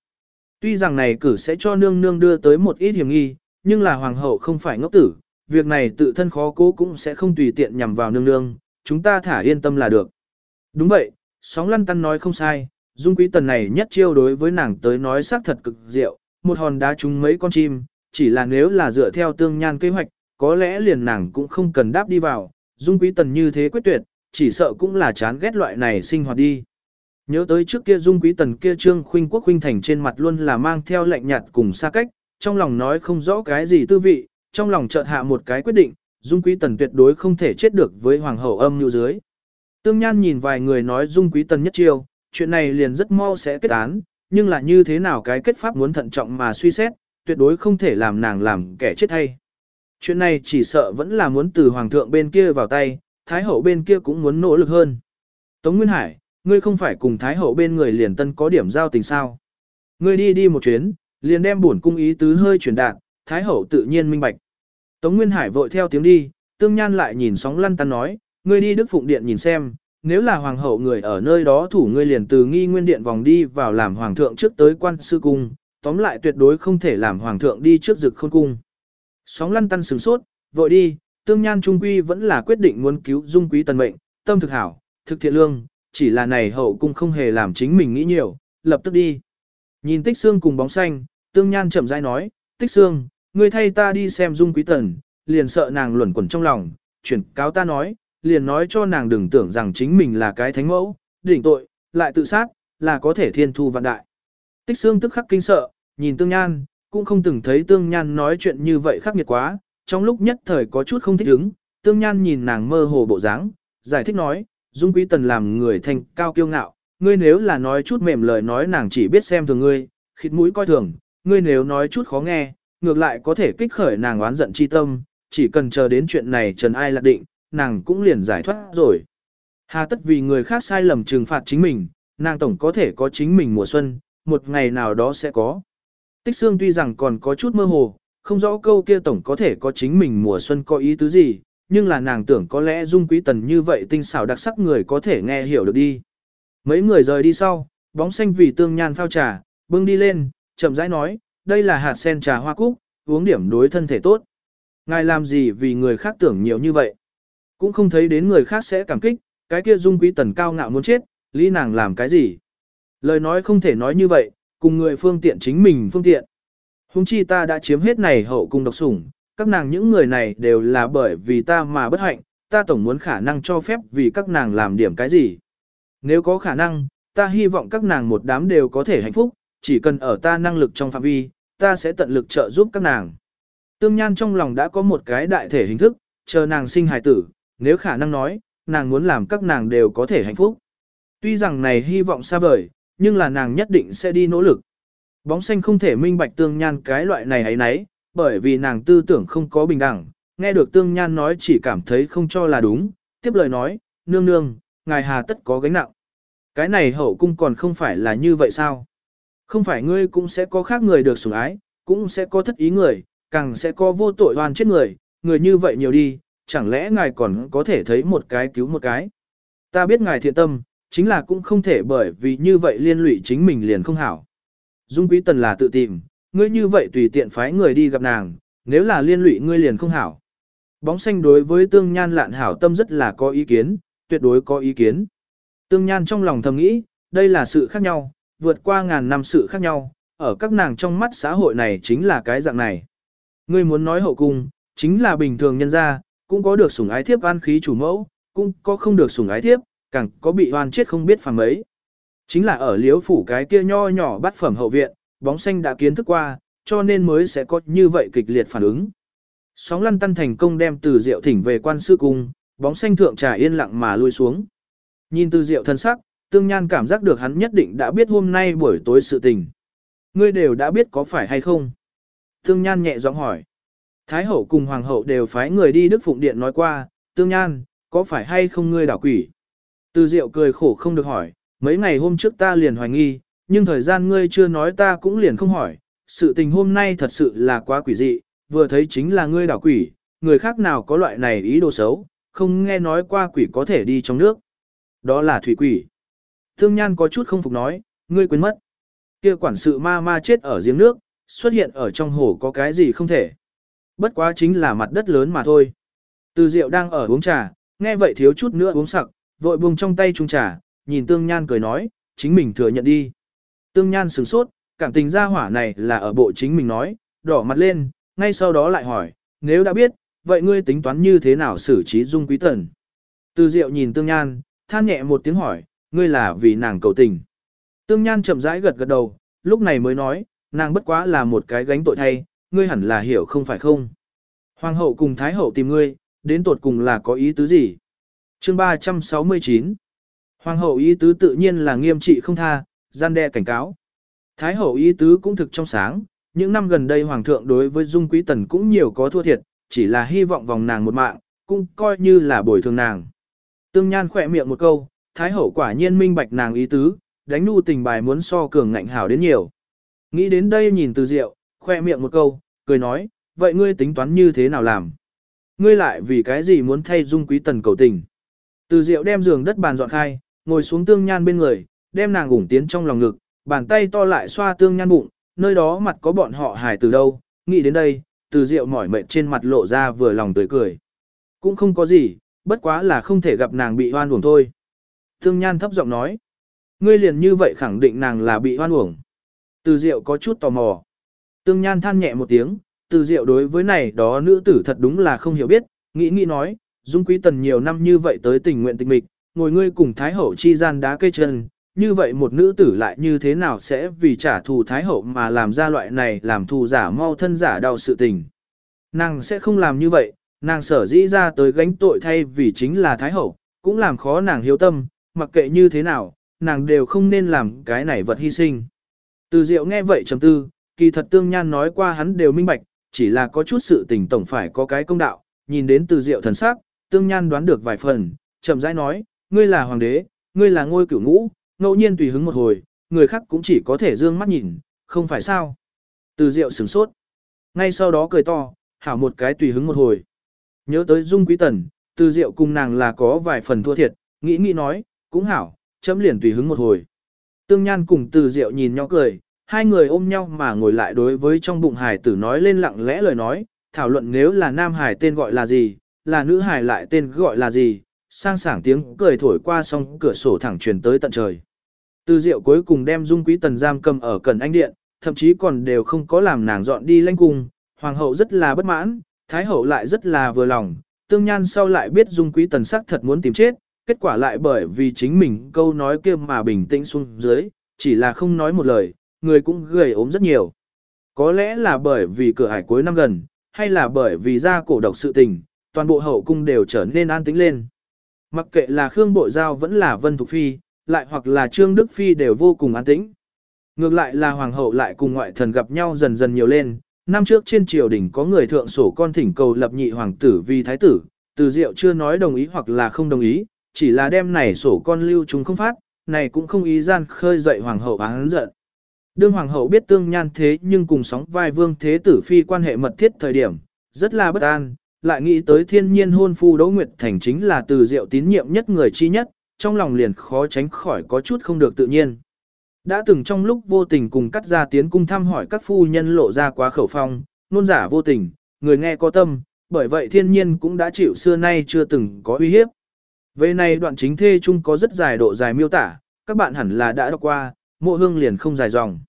Tuy rằng này cử sẽ cho nương nương đưa tới một ít hiểm nghi, nhưng là hoàng hậu không phải ngốc tử, việc này tự thân khó cố cũng sẽ không tùy tiện nhằm vào nương nương, chúng ta thả yên tâm là được. Đúng vậy, sóng lăn tăn nói không sai, Dung Quý Tần này nhất chiêu đối với nàng tới nói xác thật cực diệu, một hòn đá trúng mấy con chim, chỉ là nếu là dựa theo tương nhan kế hoạch, có lẽ liền nàng cũng không cần đáp đi vào, dung quý tần như thế quyết tuyệt, chỉ sợ cũng là chán ghét loại này sinh hoạt đi. Nhớ tới trước kia dung quý tần kia trương khuynh quốc khuynh thành trên mặt luôn là mang theo lạnh nhạt cùng xa cách, trong lòng nói không rõ cái gì tư vị, trong lòng chợt hạ một cái quyết định, dung quý tần tuyệt đối không thể chết được với hoàng hậu âm như dưới. Tương Nhan nhìn vài người nói dung quý tần nhất chiêu, chuyện này liền rất mau sẽ kết án, nhưng là như thế nào cái kết pháp muốn thận trọng mà suy xét, tuyệt đối không thể làm nàng làm kẻ chết hay chuyện này chỉ sợ vẫn là muốn từ hoàng thượng bên kia vào tay, thái hậu bên kia cũng muốn nỗ lực hơn. Tống Nguyên Hải, ngươi không phải cùng thái hậu bên người liền tân có điểm giao tình sao? Ngươi đi đi một chuyến, liền đem bổn cung ý tứ hơi truyền đạt, thái hậu tự nhiên minh bạch. Tống Nguyên Hải vội theo tiếng đi, tương nhan lại nhìn sóng lăn tăn nói, ngươi đi Đức Phụng Điện nhìn xem, nếu là hoàng hậu người ở nơi đó thủ ngươi liền từ nghi nguyên điện vòng đi vào làm hoàng thượng trước tới quan sư cung, tóm lại tuyệt đối không thể làm hoàng thượng đi trước rực khôn cung. Sóng lăn tăn sửng sốt, vội đi, tương nhan trung quy vẫn là quyết định muốn cứu dung quý tần mệnh, tâm thực hảo, thực thiện lương, chỉ là này hậu cung không hề làm chính mình nghĩ nhiều, lập tức đi. Nhìn tích xương cùng bóng xanh, tương nhan chậm rãi nói, tích xương, ngươi thay ta đi xem dung quý tần, liền sợ nàng luẩn quẩn trong lòng, chuyển cáo ta nói, liền nói cho nàng đừng tưởng rằng chính mình là cái thánh mẫu, đỉnh tội, lại tự sát, là có thể thiên thu vạn đại. Tích xương tức khắc kinh sợ, nhìn tương nhan, cũng không từng thấy tương nhan nói chuyện như vậy khắc nghiệt quá, trong lúc nhất thời có chút không thích ứng, tương nhan nhìn nàng mơ hồ bộ dáng, giải thích nói, dung quý tần làm người thành cao kiêu ngạo, ngươi nếu là nói chút mềm lời nói nàng chỉ biết xem thường ngươi, khịt mũi coi thường, ngươi nếu nói chút khó nghe, ngược lại có thể kích khởi nàng oán giận chi tâm, chỉ cần chờ đến chuyện này trần ai lạc định, nàng cũng liền giải thoát rồi. Hà tất vì người khác sai lầm trừng phạt chính mình, nàng tổng có thể có chính mình mùa xuân, một ngày nào đó sẽ có. Tích xương tuy rằng còn có chút mơ hồ, không rõ câu kia tổng có thể có chính mình mùa xuân có ý tứ gì, nhưng là nàng tưởng có lẽ dung quý tần như vậy tinh xảo đặc sắc người có thể nghe hiểu được đi. Mấy người rời đi sau, bóng xanh vì tương nhan phao trà, bưng đi lên, chậm rãi nói, đây là hạt sen trà hoa cúc, uống điểm đối thân thể tốt. Ngài làm gì vì người khác tưởng nhiều như vậy? Cũng không thấy đến người khác sẽ cảm kích, cái kia dung quý tần cao ngạo muốn chết, lý nàng làm cái gì? Lời nói không thể nói như vậy, cùng người phương tiện chính mình phương tiện. Hùng chi ta đã chiếm hết này hậu cung độc sủng, các nàng những người này đều là bởi vì ta mà bất hạnh, ta tổng muốn khả năng cho phép vì các nàng làm điểm cái gì. Nếu có khả năng, ta hy vọng các nàng một đám đều có thể hạnh phúc, chỉ cần ở ta năng lực trong phạm vi, ta sẽ tận lực trợ giúp các nàng. Tương Nhan trong lòng đã có một cái đại thể hình thức, chờ nàng sinh hài tử, nếu khả năng nói, nàng muốn làm các nàng đều có thể hạnh phúc. Tuy rằng này hy vọng xa vời, nhưng là nàng nhất định sẽ đi nỗ lực. Bóng xanh không thể minh bạch Tương Nhan cái loại này ấy nấy, bởi vì nàng tư tưởng không có bình đẳng, nghe được Tương Nhan nói chỉ cảm thấy không cho là đúng, tiếp lời nói, nương nương, ngài hà tất có gánh nặng. Cái này hậu cung còn không phải là như vậy sao? Không phải ngươi cũng sẽ có khác người được sủng ái, cũng sẽ có thất ý người, càng sẽ có vô tội oan chết người, người như vậy nhiều đi, chẳng lẽ ngài còn có thể thấy một cái cứu một cái. Ta biết ngài thiện tâm, chính là cũng không thể bởi vì như vậy liên lụy chính mình liền không hảo. Dung Quý Tần là tự tìm, ngươi như vậy tùy tiện phái người đi gặp nàng, nếu là liên lụy ngươi liền không hảo. Bóng xanh đối với tương nhan lạn hảo tâm rất là có ý kiến, tuyệt đối có ý kiến. Tương Nhan trong lòng thầm nghĩ, đây là sự khác nhau, vượt qua ngàn năm sự khác nhau, ở các nàng trong mắt xã hội này chính là cái dạng này. Ngươi muốn nói hậu cung, chính là bình thường nhân gia, cũng có được sủng ái thiếp an khí chủ mẫu, cũng có không được sủng ái thiếp, càng có bị oan chết không biết phàm mấy. Chính là ở liếu phủ cái kia nho nhỏ bắt phẩm hậu viện, bóng xanh đã kiến thức qua, cho nên mới sẽ có như vậy kịch liệt phản ứng. Sóng lăn tăn thành công đem từ diệu thỉnh về quan sư cung, bóng xanh thượng trà yên lặng mà lui xuống. Nhìn từ diệu thân sắc, tương nhan cảm giác được hắn nhất định đã biết hôm nay buổi tối sự tình. Ngươi đều đã biết có phải hay không? Tương nhan nhẹ giọng hỏi. Thái hậu cùng hoàng hậu đều phái người đi Đức Phụng Điện nói qua, tương nhan, có phải hay không ngươi đảo quỷ? Từ diệu cười khổ không được hỏi, mấy ngày hôm trước ta liền hoài nghi, nhưng thời gian ngươi chưa nói ta cũng liền không hỏi. Sự tình hôm nay thật sự là quá quỷ dị, vừa thấy chính là ngươi đảo quỷ, người khác nào có loại này ý đồ xấu, không nghe nói qua quỷ có thể đi trong nước. Đó là thủy quỷ. Thương Nhan có chút không phục nói, ngươi quên mất. Kia quản sự ma ma chết ở giếng nước, xuất hiện ở trong hồ có cái gì không thể. Bất quá chính là mặt đất lớn mà thôi. Từ Diệu đang ở uống trà, nghe vậy thiếu chút nữa uống sặc, vội buông trong tay chung trà, nhìn Tương Nhan cười nói, chính mình thừa nhận đi. Tương Nhan sửng sốt, cảm tình ra hỏa này là ở bộ chính mình nói, đỏ mặt lên, ngay sau đó lại hỏi, nếu đã biết, vậy ngươi tính toán như thế nào xử trí dung quý tần? Từ Diệu nhìn Tương Nhan, than nhẹ một tiếng hỏi, ngươi là vì nàng cầu tình. Tương Nhan chậm rãi gật gật đầu, lúc này mới nói, nàng bất quá là một cái gánh tội thay, ngươi hẳn là hiểu không phải không. Hoàng hậu cùng Thái hậu tìm ngươi, đến tột cùng là có ý tứ gì? Chương 369 Hoàng hậu ý tứ tự nhiên là nghiêm trị không tha, gian đe cảnh cáo. Thái hậu ý tứ cũng thực trong sáng, những năm gần đây Hoàng thượng đối với Dung Quý Tần cũng nhiều có thua thiệt, chỉ là hy vọng vòng nàng một mạng, cũng coi như là bồi thường nàng. Tương Nhan khỏe miệng một câu, Thái hậu quả nhiên minh bạch nàng ý tứ, đánh nu tình bài muốn so cường ngạnh hảo đến nhiều. Nghĩ đến đây nhìn từ diệu, khoe miệng một câu, cười nói, vậy ngươi tính toán như thế nào làm? Ngươi lại vì cái gì muốn thay dung quý tần cầu tình? Từ diệu đem giường đất bàn dọn khai, ngồi xuống tương nhan bên người, đem nàng ủng tiến trong lòng ngực, bàn tay to lại xoa tương nhan bụng, nơi đó mặt có bọn họ hài từ đâu, nghĩ đến đây, từ diệu mỏi mệt trên mặt lộ ra vừa lòng tươi cười. Cũng không có gì, bất quá là không thể gặp nàng bị hoan uổng thôi. Tương nhan thấp giọng nói, ngươi liền như vậy khẳng định nàng là bị hoan uổng. Từ diệu có chút tò mò. Tương nhan than nhẹ một tiếng, từ diệu đối với này đó nữ tử thật đúng là không hiểu biết, nghĩ nghĩ nói, dung quý tần nhiều năm như vậy tới tình nguyện tịch mịch, ngồi ngươi cùng thái hậu chi gian đá cây chân, như vậy một nữ tử lại như thế nào sẽ vì trả thù thái hậu mà làm ra loại này làm thù giả mau thân giả đau sự tình. Nàng sẽ không làm như vậy, nàng sở dĩ ra tới gánh tội thay vì chính là thái hậu, cũng làm khó nàng hiếu tâm, mặc kệ như thế nào, nàng đều không nên làm cái này vật hy sinh. Từ diệu nghe vậy trầm tư, kỳ thật tương nhan nói qua hắn đều minh bạch, chỉ là có chút sự tình tổng phải có cái công đạo, nhìn đến từ diệu thần sắc, tương nhan đoán được vài phần, chậm rãi nói, ngươi là hoàng đế, ngươi là ngôi cửu ngũ, ngẫu nhiên tùy hứng một hồi, người khác cũng chỉ có thể dương mắt nhìn, không phải sao. Từ diệu sửng sốt. Ngay sau đó cười to, hảo một cái tùy hứng một hồi. Nhớ tới dung quý tần, từ diệu cùng nàng là có vài phần thua thiệt, nghĩ nghĩ nói, cũng hảo, chấm liền tùy hứng một hồi. Tương Nhan cùng từ diệu nhìn nhau cười, hai người ôm nhau mà ngồi lại đối với trong bụng hải tử nói lên lặng lẽ lời nói, thảo luận nếu là nam hải tên gọi là gì, là nữ hải lại tên gọi là gì, sang sảng tiếng cười thổi qua song cửa sổ thẳng truyền tới tận trời. Từ diệu cuối cùng đem dung quý tần giam cầm ở cẩn anh điện, thậm chí còn đều không có làm nàng dọn đi lanh cung, hoàng hậu rất là bất mãn, thái hậu lại rất là vừa lòng, tương nhan sau lại biết dung quý tần sắc thật muốn tìm chết, kết quả lại bởi vì chính mình câu nói kia mà bình tĩnh xuống dưới, chỉ là không nói một lời, người cũng gầy ốm rất nhiều. Có lẽ là bởi vì cửa hải cuối năm gần, hay là bởi vì ra cổ độc sự tình, toàn bộ hậu cung đều trở nên an tĩnh lên. Mặc kệ là Khương Bội Giao vẫn là Vân Thục Phi, lại hoặc là Trương Đức Phi đều vô cùng an tĩnh. Ngược lại là Hoàng hậu lại cùng ngoại thần gặp nhau dần dần nhiều lên, năm trước trên triều đình có người thượng sổ con thỉnh cầu lập nhị hoàng tử vì thái tử, từ diệu chưa nói đồng ý hoặc là không đồng ý, chỉ là đem này sổ con lưu chúng không phát, này cũng không ý gian khơi dậy hoàng hậu án giận. Đương hoàng hậu biết tương nhan thế nhưng cùng sóng vai vương thế tử phi quan hệ mật thiết thời điểm, rất là bất an, lại nghĩ tới thiên nhiên hôn phu Đỗ Nguyệt Thành chính là từ diệu tín nhiệm nhất người chi nhất, trong lòng liền khó tránh khỏi có chút không được tự nhiên. Đã từng trong lúc vô tình cùng cắt ra tiến cung thăm hỏi các phu nhân lộ ra quá khẩu phong, nôn giả vô tình, người nghe có tâm, bởi vậy thiên nhiên cũng đã chịu xưa nay chưa từng có uy hiếp. Về này đoạn chính thê chung có rất dài độ dài miêu tả, các bạn hẳn là đã đọc qua, mộ hương liền không dài dòng.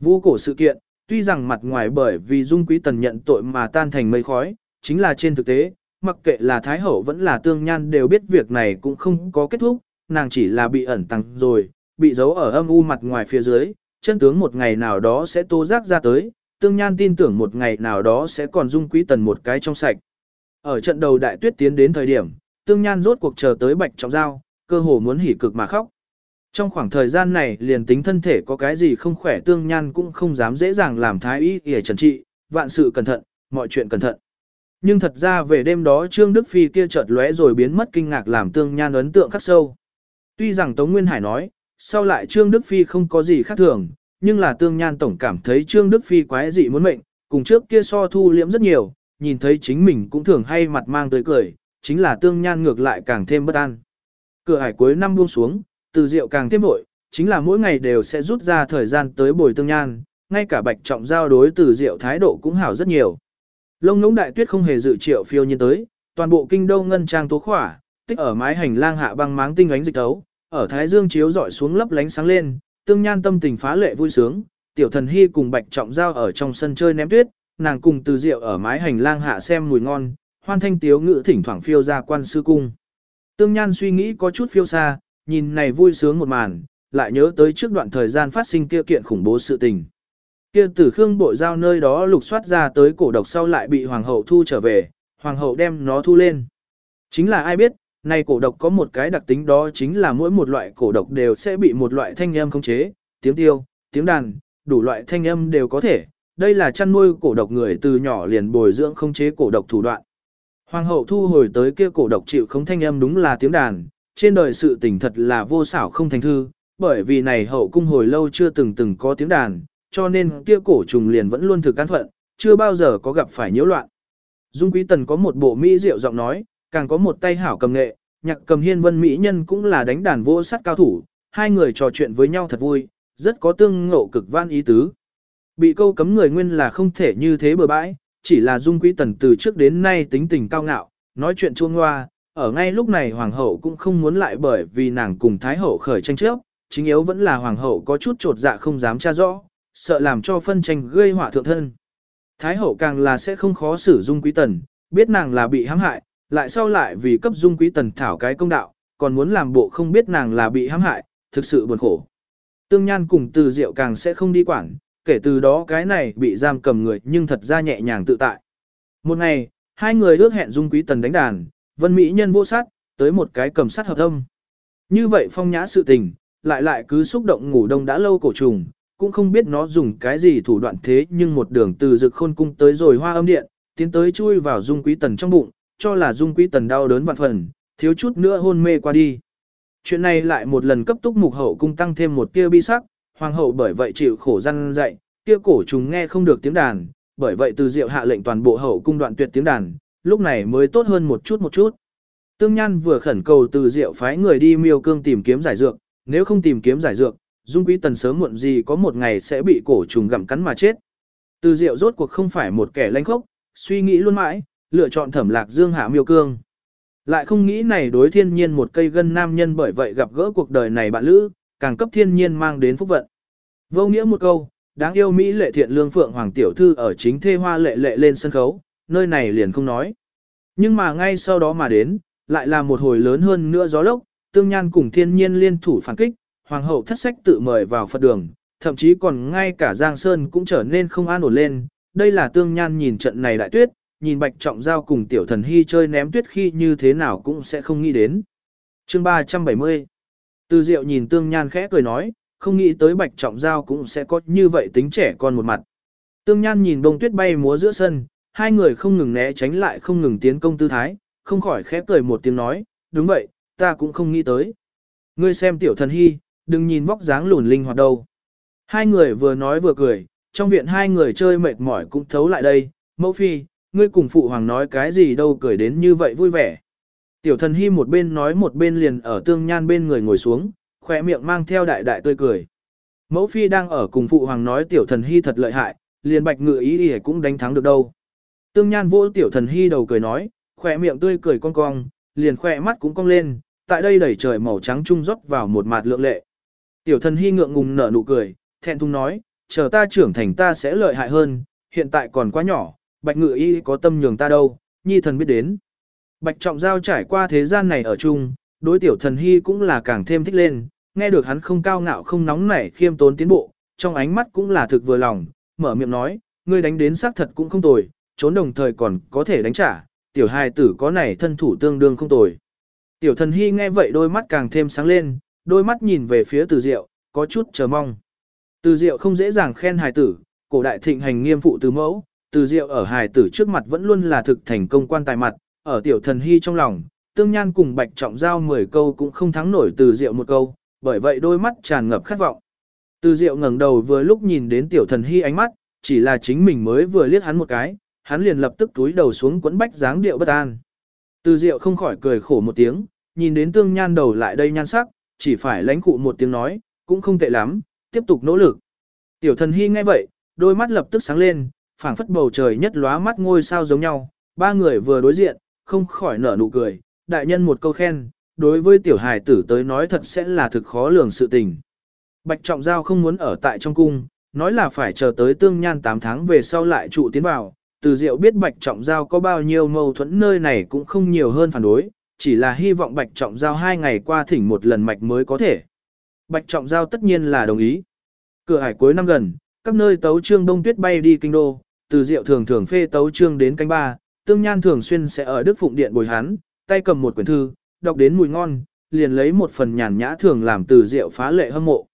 Vũ cổ sự kiện, tuy rằng mặt ngoài bởi vì dung quý tần nhận tội mà tan thành mây khói, chính là trên thực tế, mặc kệ là Thái Hậu vẫn là Tương Nhan đều biết việc này cũng không có kết thúc, nàng chỉ là bị ẩn tăng rồi, bị giấu ở âm u mặt ngoài phía dưới, chân tướng một ngày nào đó sẽ tô giác ra tới, Tương Nhan tin tưởng một ngày nào đó sẽ còn dung quý tần một cái trong sạch. Ở trận đầu đại tuyết tiến đến thời điểm, Tương Nhan rốt cuộc chờ tới bạch trọng giao, cơ hồ muốn hỉ cực mà khóc. Trong khoảng thời gian này liền tính thân thể có cái gì không khỏe Tương Nhan cũng không dám dễ dàng làm thái y để trần trị, vạn sự cẩn thận, mọi chuyện cẩn thận. Nhưng thật ra về đêm đó Trương Đức Phi kia chợt lóe rồi biến mất kinh ngạc làm Tương Nhan ấn tượng khắc sâu. Tuy rằng Tống Nguyên Hải nói, sau lại Trương Đức Phi không có gì khác thường, nhưng là Tương Nhan tổng cảm thấy Trương Đức Phi quái dị muốn mệnh, cùng trước kia so thu liễm rất nhiều, nhìn thấy chính mình cũng thường hay mặt mang tới cười, chính là Tương Nhan ngược lại càng thêm bất an. Cửa hải cuối năm buông xuống, từ rượu càng thêm vội, chính là mỗi ngày đều sẽ rút ra thời gian tới bồi Tương Nhan, ngay cả bạch trọng giao đối từ rượu thái độ cũng hảo rất nhiều. Lông ngỗng đại tuyết không hề dự triệu phiêu nhiên tới, toàn bộ kinh đô ngân trang tố khỏa, tích ở mái hành lang hạ băng máng tinh ánh dịch tấu, ở thái dương chiếu dọi xuống lấp lánh sáng lên, tương nhan tâm tình phá lệ vui sướng, tiểu thần hy cùng bạch trọng giao ở trong sân chơi ném tuyết, nàng cùng từ rượu ở mái hành lang hạ xem mùi ngon, hoan thanh tiếu ngữ thỉnh thoảng phiêu ra quan sư cung. Tương nhan suy nghĩ có chút phiêu xa, nhìn này vui sướng một màn, lại nhớ tới trước đoạn thời gian phát sinh kia kiện khủng bố sự tình kia tử khương bộ giao nơi đó lục soát ra tới cổ độc sau lại bị hoàng hậu thu trở về, hoàng hậu đem nó thu lên. Chính là ai biết, này cổ độc có một cái đặc tính đó chính là mỗi một loại cổ độc đều sẽ bị một loại thanh âm khống chế, tiếng tiêu, tiếng đàn, đủ loại thanh âm đều có thể. Đây là chăn nuôi cổ độc người từ nhỏ liền bồi dưỡng khống chế cổ độc thủ đoạn. Hoàng hậu thu hồi tới kia cổ độc chịu không thanh âm đúng là tiếng đàn, trên đời sự tình thật là vô xảo không thành thư, bởi vì này hậu cung hồi lâu chưa từng từng có tiếng đàn, cho nên kia cổ trùng liền vẫn luôn thực căn phận, chưa bao giờ có gặp phải nhiễu loạn. Dung Quý Tần có một bộ mỹ diệu giọng nói, càng có một tay hảo cầm nghệ, nhạc cầm hiên vân mỹ nhân cũng là đánh đàn vô sắt cao thủ, hai người trò chuyện với nhau thật vui, rất có tương ngộ cực văn ý tứ. Bị câu cấm người nguyên là không thể như thế bừa bãi, chỉ là Dung Quý Tần từ trước đến nay tính tình cao ngạo, nói chuyện chuông hoa, ở ngay lúc này hoàng hậu cũng không muốn lại bởi vì nàng cùng thái hậu khởi tranh chấp, chính yếu vẫn là hoàng hậu có chút trột dạ không dám tra rõ, sợ làm cho phân tranh gây họa thượng thân. Thái hậu càng là sẽ không khó xử dung quý tần, biết nàng là bị hãm hại, lại sau lại vì cấp dung quý tần thảo cái công đạo, còn muốn làm bộ không biết nàng là bị hãm hại, thực sự buồn khổ. Tương Nhan cùng từ diệu càng sẽ không đi quản, kể từ đó cái này bị giam cầm người nhưng thật ra nhẹ nhàng tự tại. Một ngày, hai người ước hẹn dung quý tần đánh đàn, vân mỹ nhân vô sát, tới một cái cầm sát hợp âm. Như vậy phong nhã sự tình, lại lại cứ xúc động ngủ đông đã lâu cổ trùng, cũng không biết nó dùng cái gì thủ đoạn thế nhưng một đường từ rực khôn cung tới rồi hoa âm điện, tiến tới chui vào dung quý tần trong bụng, cho là dung quý tần đau đớn vạn phần, thiếu chút nữa hôn mê qua đi. Chuyện này lại một lần cấp túc mục hậu cung tăng thêm một tia bi sắc, hoàng hậu bởi vậy chịu khổ răn dạy, kia cổ trùng nghe không được tiếng đàn, bởi vậy từ diệu hạ lệnh toàn bộ hậu cung đoạn tuyệt tiếng đàn, lúc này mới tốt hơn một chút một chút. Tương Nhan vừa khẩn cầu từ diệu phái người đi miêu cương tìm kiếm giải dược, nếu không tìm kiếm giải dược, Dung Quý Tần sớm muộn gì có một ngày sẽ bị cổ trùng gặm cắn mà chết. Từ Diệu rốt cuộc không phải một kẻ lanh khốc, suy nghĩ luôn mãi, lựa chọn Thẩm Lạc Dương hạ miêu cương. Lại không nghĩ này đối thiên nhiên một cây gân nam nhân bởi vậy gặp gỡ cuộc đời này bạn lữ, càng cấp thiên nhiên mang đến phúc vận. Vô nghĩa một câu, đáng yêu Mỹ lệ thiện lương phượng hoàng tiểu thư ở chính thê hoa lệ lệ lên sân khấu, nơi này liền không nói. Nhưng mà ngay sau đó mà đến, lại là một hồi lớn hơn nữa gió lốc, tương nhan cùng thiên nhiên liên thủ phản kích, hoàng hậu thất sách tự mời vào Phật đường, thậm chí còn ngay cả Giang Sơn cũng trở nên không an ổn lên. Đây là tương nhan nhìn trận này đại tuyết, nhìn bạch trọng giao cùng tiểu thần hy chơi ném tuyết khi như thế nào cũng sẽ không nghĩ đến. chương 370 Từ diệu nhìn tương nhan khẽ cười nói, không nghĩ tới bạch trọng giao cũng sẽ có như vậy tính trẻ con một mặt. Tương nhan nhìn bông tuyết bay múa giữa sân, hai người không ngừng né tránh lại không ngừng tiến công tư thái, không khỏi khẽ cười một tiếng nói, đúng vậy, ta cũng không nghĩ tới. Ngươi xem tiểu thần hy, đừng nhìn vóc dáng lùn linh hoạt đâu. Hai người vừa nói vừa cười, trong viện hai người chơi mệt mỏi cũng thấu lại đây, mẫu phi, ngươi cùng phụ hoàng nói cái gì đâu cười đến như vậy vui vẻ. Tiểu thần hy một bên nói một bên liền ở tương nhan bên người ngồi xuống, khỏe miệng mang theo đại đại tươi cười. Mẫu phi đang ở cùng phụ hoàng nói tiểu thần hy thật lợi hại, liền bạch ngự ý ý cũng đánh thắng được đâu. Tương nhan vỗ tiểu thần hy đầu cười nói, khỏe miệng tươi cười cong cong, liền khỏe mắt cũng cong lên, tại đây đẩy trời màu trắng trung rót vào một mạt lượng lệ. Tiểu thần hy ngượng ngùng nở nụ cười, thẹn thùng nói, chờ ta trưởng thành ta sẽ lợi hại hơn, hiện tại còn quá nhỏ, bạch ngự y có tâm nhường ta đâu, nhi thần biết đến. Bạch trọng giao trải qua thế gian này ở chung, đối tiểu thần hy cũng là càng thêm thích lên, nghe được hắn không cao ngạo không nóng nảy khiêm tốn tiến bộ, trong ánh mắt cũng là thực vừa lòng, mở miệng nói, ngươi đánh đến xác thật cũng không tồi, trốn đồng thời còn có thể đánh trả, tiểu hài tử có này thân thủ tương đương không tồi. Tiểu thần hy nghe vậy đôi mắt càng thêm sáng lên, đôi mắt nhìn về phía từ diệu, có chút chờ mong. Từ diệu không dễ dàng khen hài tử, cổ đại thịnh hành nghiêm phụ từ mẫu, từ diệu ở hài tử trước mặt vẫn luôn là thực thành công quan tài mặt, ở tiểu thần hy trong lòng, tương nhan cùng bạch trọng giao 10 câu cũng không thắng nổi từ diệu một câu, bởi vậy đôi mắt tràn ngập khát vọng. Từ diệu ngẩng đầu vừa lúc nhìn đến tiểu thần hy ánh mắt, chỉ là chính mình mới vừa liếc hắn một cái, hắn liền lập tức túi đầu xuống quấn bách dáng điệu bất an. Từ diệu không khỏi cười khổ một tiếng, nhìn đến tương nhan đầu lại đây nhan sắc, chỉ phải lãnh cụ một tiếng nói, cũng không tệ lắm, tiếp tục nỗ lực. Tiểu thần hy nghe vậy, đôi mắt lập tức sáng lên, phảng phất bầu trời nhất lóa mắt ngôi sao giống nhau, ba người vừa đối diện, không khỏi nở nụ cười, đại nhân một câu khen, đối với tiểu hài tử tới nói thật sẽ là thực khó lường sự tình. Bạch Trọng Giao không muốn ở tại trong cung, nói là phải chờ tới tương nhan 8 tháng về sau lại trụ tiến vào, từ diệu biết Bạch Trọng Giao có bao nhiêu mâu thuẫn nơi này cũng không nhiều hơn phản đối, chỉ là hy vọng Bạch Trọng Giao hai ngày qua thỉnh một lần mạch mới có thể. Bạch Trọng Giao tất nhiên là đồng ý. Cửa hải cuối năm gần, các nơi tấu trương đông tuyết bay đi kinh đô, từ diệu thường thường phê tấu trương đến canh ba, tương nhan thường xuyên sẽ ở Đức Phụng Điện bồi hắn, tay cầm một quyển thư, đọc đến mùi ngon, liền lấy một phần nhàn nhã thường làm từ diệu phá lệ hâm mộ.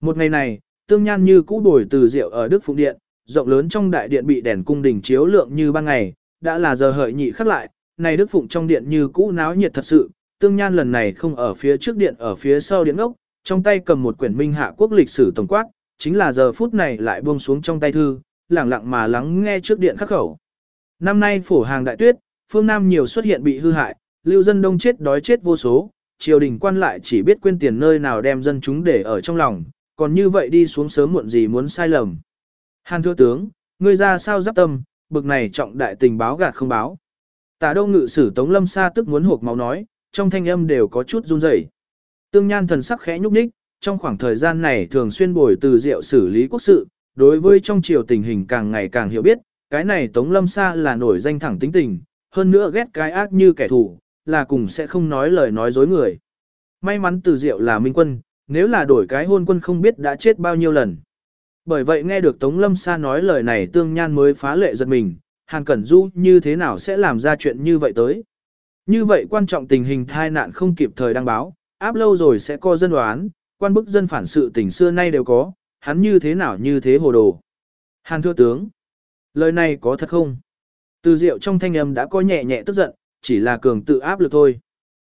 Một ngày này, tương nhan như cũ đổi từ diệu ở Đức Phụng Điện, rộng lớn trong đại điện bị đèn cung đình chiếu lượng như ban ngày, đã là giờ hợi nhị khắc lại, này Đức Phụng trong điện như cũ náo nhiệt thật sự, tương nhan lần này không ở phía trước điện ở phía sau điện ốc, trong tay cầm một quyển minh hạ quốc lịch sử tổng quát, chính là giờ phút này lại buông xuống trong tay thư, lặng lặng mà lắng nghe trước điện khắc khẩu. Năm nay phổ hàng đại tuyết, phương Nam nhiều xuất hiện bị hư hại, lưu dân đông chết đói chết vô số, triều đình quan lại chỉ biết quên tiền nơi nào đem dân chúng để ở trong lòng, còn như vậy đi xuống sớm muộn gì muốn sai lầm. Hàn thưa tướng, ngươi ra sao giáp tâm, bực này trọng đại tình báo gạt không báo. Tả đâu ngự sử Tống Lâm Sa tức muốn hộp máu nói, trong thanh âm đều có chút run rẩy. Tương Nhan thần sắc khẽ nhúc nhích, trong khoảng thời gian này thường xuyên bồi từ diệu xử lý quốc sự, đối với trong triều tình hình càng ngày càng hiểu biết, cái này Tống Lâm Sa là nổi danh thẳng tính tình, hơn nữa ghét cái ác như kẻ thù, là cùng sẽ không nói lời nói dối người. May mắn từ diệu là minh quân, nếu là đổi cái hôn quân không biết đã chết bao nhiêu lần. Bởi vậy nghe được Tống Lâm Sa nói lời này tương nhan mới phá lệ giật mình, Hàn Cẩn Du như thế nào sẽ làm ra chuyện như vậy tới. Như vậy quan trọng tình hình thai nạn không kịp thời đăng báo, áp lâu rồi sẽ có dân đoán, quan bức dân phản sự tình xưa nay đều có, hắn như thế nào như thế hồ đồ. Hàn thưa tướng, lời này có thật không? Từ diệu trong thanh âm đã có nhẹ nhẹ tức giận, chỉ là cường tự áp lực thôi.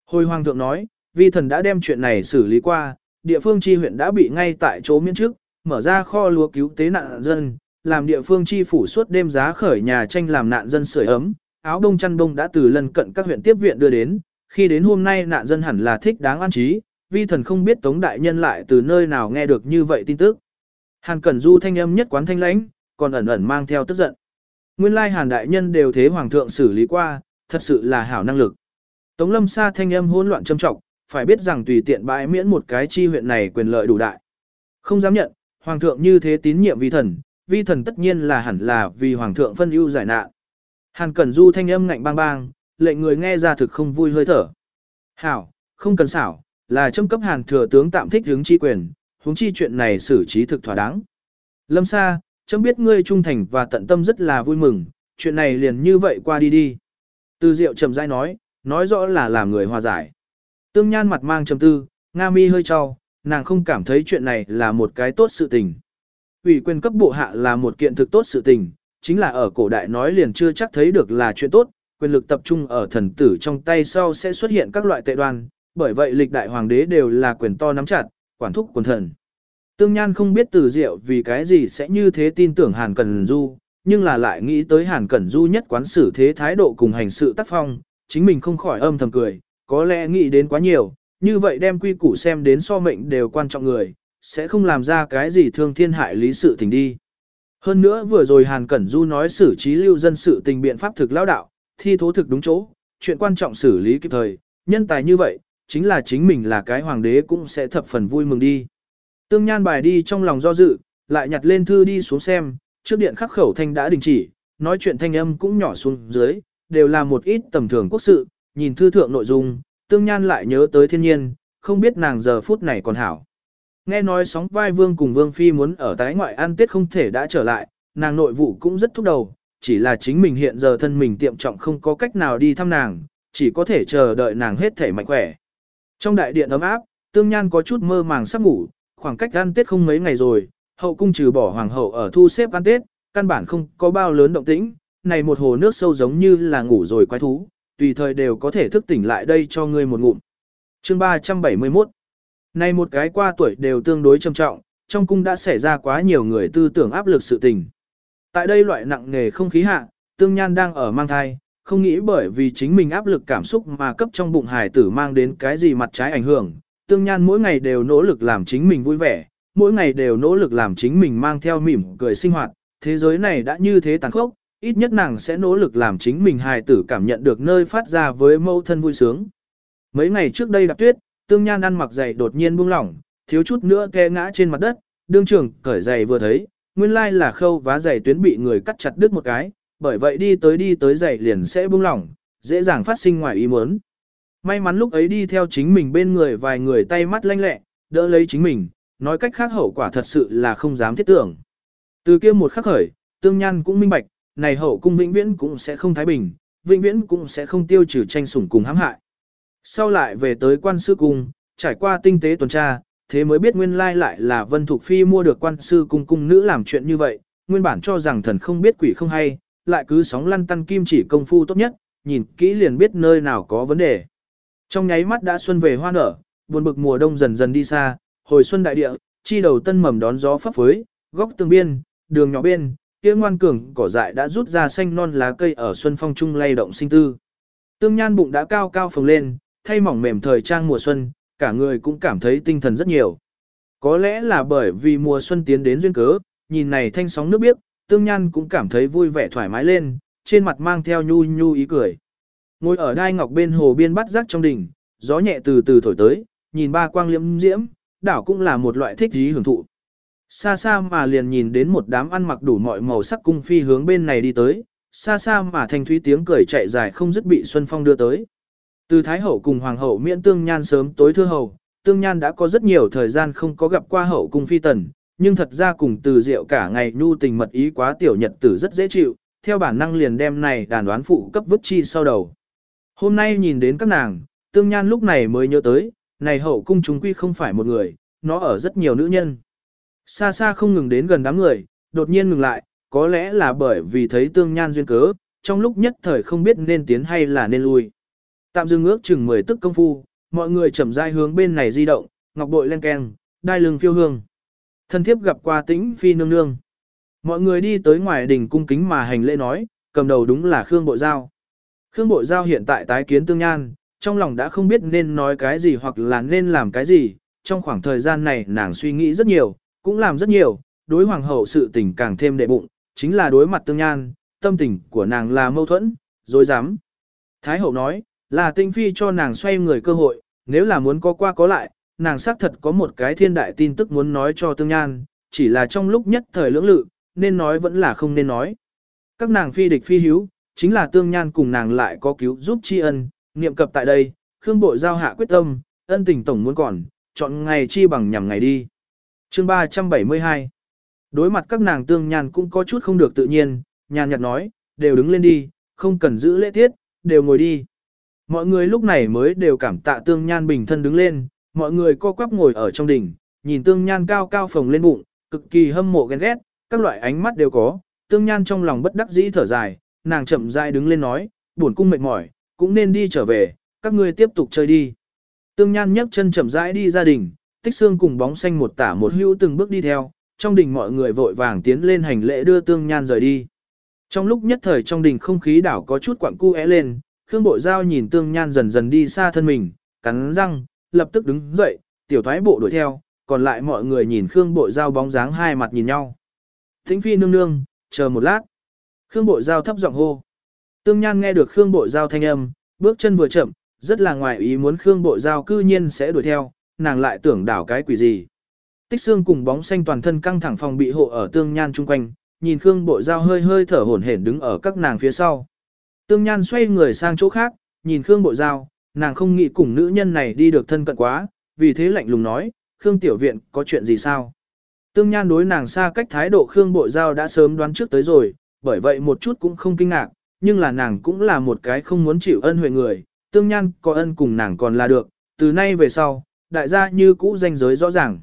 Hồi hoàng thượng nói, vi thần đã đem chuyện này xử lý qua, địa phương chi huyện đã bị ngay tại chỗ miễn trước, mở ra kho lúa cứu tế nạn dân, làm địa phương chi phủ suốt đêm giá khởi nhà tranh làm nạn dân sưởi ấm, áo đông chăn đông đã từ lần cận các huyện tiếp viện đưa đến, khi đến hôm nay nạn dân hẳn là thích đáng an trí, vi thần không biết Tống đại nhân lại từ nơi nào nghe được như vậy tin tức. Hàn Cẩn Du thanh âm nhất quán thanh lãnh, còn ẩn ẩn mang theo tức giận. Nguyên lai Hàn đại nhân đều thế hoàng thượng xử lý qua, thật sự là hảo năng lực. Tống Lâm Sa thanh âm hỗn loạn trầm trọng, phải biết rằng tùy tiện bãi miễn một cái chi huyện này quyền lợi đủ đại. Không dám nhận, hoàng thượng như thế tín nhiệm vi thần, vi thần tất nhiên là hẳn là vì hoàng thượng phân ưu giải nạn. Hàn Cẩn Du thanh âm ngạnh bang bang, lệnh người nghe ra thực không vui hơi thở. Hảo, không cần xảo, là châm cấp Hàn thừa tướng tạm thích hướng chi quyền, huống chi chuyện này xử trí thực thỏa đáng. Lâm Sa, chấm biết ngươi trung thành và tận tâm rất là vui mừng, chuyện này liền như vậy qua đi đi. Từ Diệu trầm rãi nói, nói rõ là làm người hòa giải. Tương Nhan mặt mang trầm tư, Nga mi hơi trao, nàng không cảm thấy chuyện này là một cái tốt sự tình. Ủy quyền cấp bộ hạ là một kiện thực tốt sự tình, chính là ở cổ đại nói liền chưa chắc thấy được là chuyện tốt, quyền lực tập trung ở thần tử trong tay sau sẽ xuất hiện các loại tệ đoan, bởi vậy lịch đại hoàng đế đều là quyền to nắm chặt, quản thúc quần thần. Tương Nhan không biết từ diệu vì cái gì sẽ như thế tin tưởng Hàn Cẩn Du, nhưng là lại nghĩ tới Hàn Cẩn Du nhất quán xử thế thái độ cùng hành sự tác phong, chính mình không khỏi âm thầm cười, có lẽ nghĩ đến quá nhiều, như vậy đem quy củ xem đến so mệnh đều quan trọng người, sẽ không làm ra cái gì thương thiên hại lý sự tình đi. Hơn nữa vừa rồi Hàn Cẩn Du nói xử trí lưu dân sự tình biện pháp thực lao đạo, thi thố thực đúng chỗ, chuyện quan trọng xử lý kịp thời, nhân tài như vậy, chính là chính mình là cái hoàng đế cũng sẽ thập phần vui mừng đi. Tương Nhan bài đi trong lòng do dự, lại nhặt lên thư đi xuống xem, trước điện khắc khẩu thanh đã đình chỉ, nói chuyện thanh âm cũng nhỏ xuống dưới, đều là một ít tầm thường quốc sự, nhìn thư thượng nội dung, Tương Nhan lại nhớ tới thiên nhiên, không biết nàng giờ phút này còn hảo. Nghe nói sóng vai vương cùng vương phi muốn ở tái ngoại ăn tết không thể đã trở lại, nàng nội vụ cũng rất thúc đầu, chỉ là chính mình hiện giờ thân mình tiệm trọng không có cách nào đi thăm nàng, chỉ có thể chờ đợi nàng hết thể mạnh khỏe. Trong đại điện ấm áp, tương nhan có chút mơ màng sắp ngủ, khoảng cách ăn tết không mấy ngày rồi, hậu cung trừ bỏ hoàng hậu ở thu xếp ăn tết, căn bản không có bao lớn động tĩnh, này một hồ nước sâu giống như là ngủ rồi quái thú, tùy thời đều có thể thức tỉnh lại đây cho ngươi một ngụm. Chương 371 này một cái qua tuổi đều tương đối trầm trọng, trong cung đã xảy ra quá nhiều người tư tưởng áp lực sự tình. Tại đây loại nặng nghề không khí hạ, tương nhan đang ở mang thai, không nghĩ bởi vì chính mình áp lực cảm xúc mà cấp trong bụng hài tử mang đến cái gì mặt trái ảnh hưởng. Tương nhan mỗi ngày đều nỗ lực làm chính mình vui vẻ, mỗi ngày đều nỗ lực làm chính mình mang theo mỉm cười sinh hoạt. Thế giới này đã như thế tàn khốc, ít nhất nàng sẽ nỗ lực làm chính mình hài tử cảm nhận được nơi phát ra với mâu thân vui sướng. Mấy ngày trước đây đạp tuyết, tương nhan ăn mặc giày đột nhiên buông lỏng, thiếu chút nữa té ngã trên mặt đất, đương trưởng cởi giày vừa thấy, nguyên lai là khâu vá giày tuyến bị người cắt chặt đứt một cái, bởi vậy đi tới đi tới giày liền sẽ buông lỏng, dễ dàng phát sinh ngoài ý muốn. May mắn lúc ấy đi theo chính mình bên người vài người tay mắt lanh lẹ, đỡ lấy chính mình, nói cách khác hậu quả thật sự là không dám thiết tưởng. Từ kia một khắc khởi, tương nhan cũng minh bạch, này hậu cung vĩnh viễn cũng sẽ không thái bình, vĩnh viễn cũng sẽ không tiêu trừ tranh sủng cùng hãm hại. Sau lại về tới quan sư cung, trải qua tinh tế tuần tra, thế mới biết nguyên lai lại là Vân Thục Phi mua được quan sư cung cung nữ làm chuyện như vậy, nguyên bản cho rằng thần không biết quỷ không hay, lại cứ sóng lăn tăn kim chỉ công phu tốt nhất, nhìn kỹ liền biết nơi nào có vấn đề. Trong nháy mắt đã xuân về hoa nở, buồn bực mùa đông dần dần đi xa, hồi xuân đại địa, chi đầu tân mầm đón gió phấp phới, góc tường biên, đường nhỏ bên, kia ngoan cường cỏ dại đã rút ra xanh non lá cây ở xuân phong trung lay động sinh tư. Tương Nhan bụng đã cao cao phồng lên, thay mỏng mềm thời trang mùa xuân, cả người cũng cảm thấy tinh thần rất nhiều. Có lẽ là bởi vì mùa xuân tiến đến duyên cớ, nhìn này thanh sóng nước biếc, Tương Nhan cũng cảm thấy vui vẻ thoải mái lên, trên mặt mang theo nhu nhu ý cười. Ngồi ở đai ngọc bên hồ biên bắt rắc trong đỉnh, gió nhẹ từ từ thổi tới, nhìn ba quang liễm diễm, đảo cũng là một loại thích ý hưởng thụ. Xa xa mà liền nhìn đến một đám ăn mặc đủ mọi màu sắc cung phi hướng bên này đi tới, xa xa mà thanh thúy tiếng cười chạy dài không dứt bị Xuân Phong đưa tới. Từ Thái Hậu cùng Hoàng Hậu miễn tương nhan sớm tối thưa hầu, tương nhan đã có rất nhiều thời gian không có gặp qua hậu cung phi tần, nhưng thật ra cùng từ rượu cả ngày nhu tình mật ý quá tiểu nhật tử rất dễ chịu, theo bản năng liền đem này đàn đoán phụ cấp vứt chi sau đầu. Hôm nay nhìn đến các nàng, tương nhan lúc này mới nhớ tới, này hậu cung chúng quy không phải một người, nó ở rất nhiều nữ nhân. Xa xa không ngừng đến gần đám người, đột nhiên ngừng lại, có lẽ là bởi vì thấy tương nhan duyên cớ, trong lúc nhất thời không biết nên tiến hay là nên lui. Tạm dừng ước chừng 10 tức công phu, mọi người chậm rãi hướng bên này di động, ngọc bội len keng, đai lưng phiêu hương. Thân thiếp gặp qua tĩnh phi nương nương. Mọi người đi tới ngoài đỉnh cung kính mà hành lễ nói, cầm đầu đúng là Khương Bội Giao. Khương Bội Giao hiện tại tái kiến tương nhan, trong lòng đã không biết nên nói cái gì hoặc là nên làm cái gì, trong khoảng thời gian này nàng suy nghĩ rất nhiều, cũng làm rất nhiều, đối hoàng hậu sự tình càng thêm đệ bụng, chính là đối mặt tương nhan, tâm tình của nàng là mâu thuẫn, dối dám. Thái hậu nói, là tinh phi cho nàng xoay người cơ hội, nếu là muốn có qua có lại, nàng xác thật có một cái thiên đại tin tức muốn nói cho tương nhan, chỉ là trong lúc nhất thời lưỡng lự, nên nói vẫn là không nên nói. Các nàng phi địch phi hiếu, chính là tương nhan cùng nàng lại có cứu giúp tri ân, niệm cập tại đây, Khương Bội giao hạ quyết tâm, ân tình tổng muốn còn, chọn ngày chi bằng nhằm ngày đi. Chương 372 Đối mặt các nàng tương nhan cũng có chút không được tự nhiên, nhàn nhạt nói, đều đứng lên đi, không cần giữ lễ tiết, đều ngồi đi. Mọi người lúc này mới đều cảm tạ tương nhan bình thân đứng lên, mọi người co quắp ngồi ở trong đỉnh, nhìn tương nhan cao cao phồng lên bụng, cực kỳ hâm mộ ghen ghét, các loại ánh mắt đều có, tương nhan trong lòng bất đắc dĩ thở dài, nàng chậm rãi đứng lên nói, buồn cung mệt mỏi, cũng nên đi trở về, các ngươi tiếp tục chơi đi. Tương nhan nhấc chân chậm rãi đi ra đình, tích xương cùng bóng xanh một tả một hữu từng bước đi theo, trong đình mọi người vội vàng tiến lên hành lễ đưa tương nhan rời đi. Trong lúc nhất thời trong đình không khí đảo có chút quặng cu é lên, Khương Bội Giao nhìn tương nhan dần dần đi xa thân mình, cắn răng, lập tức đứng dậy, tiểu thoái bộ đuổi theo, còn lại mọi người nhìn Khương Bội Giao bóng dáng hai mặt nhìn nhau. Thính phi nương nương, chờ một lát. Khương Bội Giao thấp giọng hô. Tương Nhan nghe được Khương Bội Giao thanh âm, bước chân vừa chậm, rất là ngoài ý muốn Khương Bội Giao cư nhiên sẽ đuổi theo, nàng lại tưởng đảo cái quỷ gì. Tích xương cùng bóng xanh toàn thân căng thẳng phòng bị hộ ở Tương Nhan chung quanh, nhìn Khương Bội Giao hơi hơi thở hổn hển đứng ở các nàng phía sau. Tương Nhan xoay người sang chỗ khác, nhìn Khương Bội Giao, nàng không nghĩ cùng nữ nhân này đi được thân cận quá, vì thế lạnh lùng nói, Khương Tiểu Viện có chuyện gì sao? Tương Nhan đối nàng xa cách thái độ Khương Bội Giao đã sớm đoán trước tới rồi, bởi vậy một chút cũng không kinh ngạc, nhưng là nàng cũng là một cái không muốn chịu ân huệ người, Tương Nhan có ân cùng nàng còn là được, từ nay về sau, đại gia như cũ danh giới rõ ràng.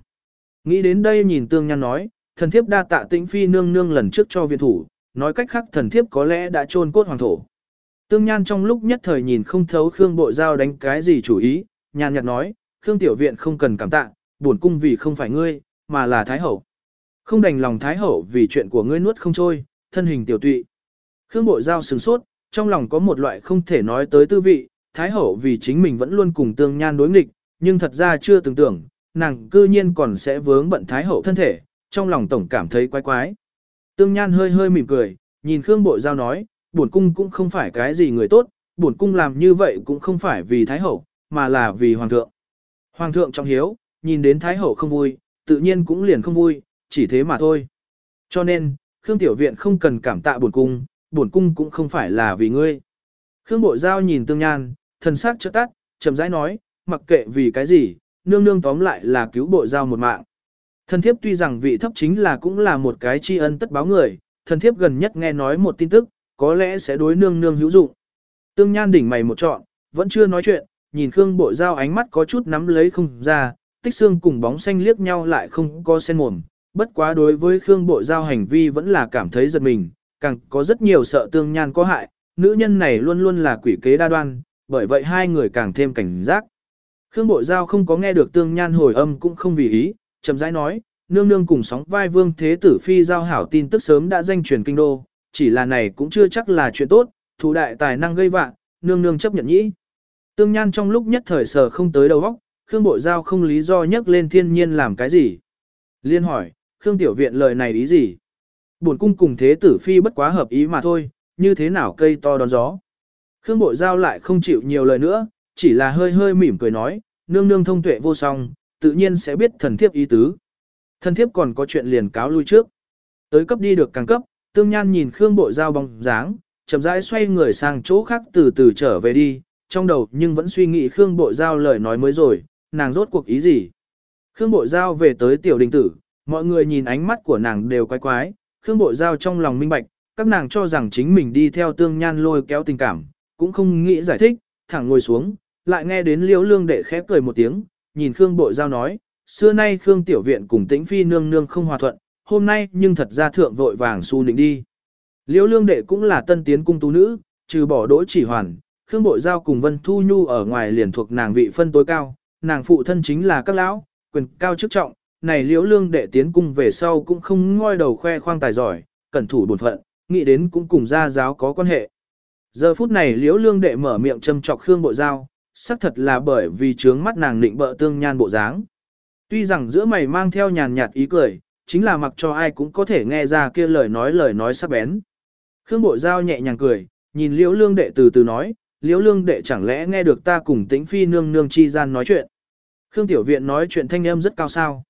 Nghĩ đến đây nhìn Tương Nhan nói, thần thiếp đa tạ tĩnh phi nương nương lần trước cho viện thủ, nói cách khác thần thiếp có lẽ đã trôn cốt hoàng thổ. Tương Nhan trong lúc nhất thời nhìn không thấu Khương Bội Giao đánh cái gì chủ ý, nhàn nhạt nói, Khương Tiểu Viện không cần cảm tạ, buồn cung vì không phải ngươi, mà là Thái Hậu. Không đành lòng Thái Hậu vì chuyện của ngươi nuốt không trôi, thân hình tiểu tụy. Khương Bội Giao sừng sốt, trong lòng có một loại không thể nói tới tư vị, Thái Hậu vì chính mình vẫn luôn cùng Tương Nhan đối nghịch, nhưng thật ra chưa từng tưởng, nàng cư nhiên còn sẽ vướng bận Thái Hậu thân thể, trong lòng tổng cảm thấy quái quái. Tương Nhan hơi hơi mỉm cười, nhìn Khương Bội Giao nói, bổn cung cũng không phải cái gì người tốt, bổn cung làm như vậy cũng không phải vì Thái Hậu, mà là vì Hoàng thượng. Hoàng thượng trong hiếu, nhìn đến Thái Hậu không vui, tự nhiên cũng liền không vui, chỉ thế mà thôi. Cho nên, Khương Tiểu Viện không cần cảm tạ bổn cung, bổn cung cũng không phải là vì ngươi. Khương Bội Giao nhìn Tương Nhan, thần sắc chợt tắt, chậm rãi nói, mặc kệ vì cái gì, nương nương tóm lại là cứu Bội Giao một mạng. Thần thiếp tuy rằng vị thấp chính là cũng là một cái tri ân tất báo người, thần thiếp gần nhất nghe nói một tin tức, có lẽ sẽ đối nương nương hữu dụng. Tương Nhan đỉnh mày một trọn, vẫn chưa nói chuyện, nhìn Khương Bội Giao ánh mắt có chút nắm lấy không ra, tích xương cùng bóng xanh liếc nhau lại không có sen mồm, bất quá đối với Khương Bội Giao hành vi vẫn là cảm thấy giật mình, càng có rất nhiều sợ Tương Nhan có hại, nữ nhân này luôn luôn là quỷ kế đa đoan, bởi vậy hai người càng thêm cảnh giác. Khương Bội Giao không có nghe được Tương Nhan hồi âm cũng không vì ý, chậm rãi nói, nương nương cùng sóng vai vương thế tử phi giao hảo tin tức sớm đã danh truyền kinh đô, chỉ là này cũng chưa chắc là chuyện tốt, thủ đại tài năng gây vạn, nương nương chấp nhận nhĩ. Tương Nhan trong lúc nhất thời sở không tới đầu óc, Khương Bội Giao không lý do nhắc lên thiên nhiên làm cái gì. Liên hỏi, Khương Tiểu Viện lời này ý gì? Bổn cung cùng thế tử phi bất quá hợp ý mà thôi, như thế nào cây to đón gió. Khương Bội Giao lại không chịu nhiều lời nữa, chỉ là hơi hơi mỉm cười nói, nương nương thông tuệ vô song, tự nhiên sẽ biết thần thiếp ý tứ. Thần thiếp còn có chuyện liền cáo lui trước. Tới cấp đi được càng cấp, tương nhan nhìn Khương Bội Giao bóng dáng, chậm rãi xoay người sang chỗ khác từ từ trở về đi, trong đầu nhưng vẫn suy nghĩ Khương Bội Giao lời nói mới rồi, nàng rốt cuộc ý gì. Khương Bội Giao về tới tiểu đình tử, mọi người nhìn ánh mắt của nàng đều quái quái, Khương Bội Giao trong lòng minh bạch, các nàng cho rằng chính mình đi theo tương nhan lôi kéo tình cảm, cũng không nghĩ giải thích, thẳng ngồi xuống, lại nghe đến liễu lương đệ khép cười một tiếng, nhìn Khương Bội Giao nói, xưa nay Khương Tiểu Viện cùng tĩnh phi nương nương không hòa thuận, hôm nay nhưng thật ra thượng vội vàng su nịnh đi. Liễu lương đệ cũng là tân tiến cung tú nữ, trừ bỏ đỗ chỉ hoàn, Khương Bội Giao cùng Vân Thu Nhu ở ngoài liền thuộc nàng vị phân tối cao, nàng phụ thân chính là các lão, quyền cao chức trọng, này liễu lương đệ tiến cung về sau cũng không ngoi đầu khoe khoang tài giỏi, cẩn thủ bổn phận, nghĩ đến cũng cùng gia giáo có quan hệ. Giờ phút này liễu lương đệ mở miệng châm chọc Khương Bội Giao, xác thật là bởi vì trướng mắt nàng định bợ tương nhan bộ dáng. Tuy rằng giữa mày mang theo nhàn nhạt ý cười, chính là mặc cho ai cũng có thể nghe ra kia lời nói lời nói sắc bén. Khương Bội Giao nhẹ nhàng cười, nhìn liễu lương đệ từ từ nói, liễu lương đệ chẳng lẽ nghe được ta cùng tĩnh phi nương nương chi gian nói chuyện. Khương Tiểu Viện nói chuyện thanh âm rất cao sao.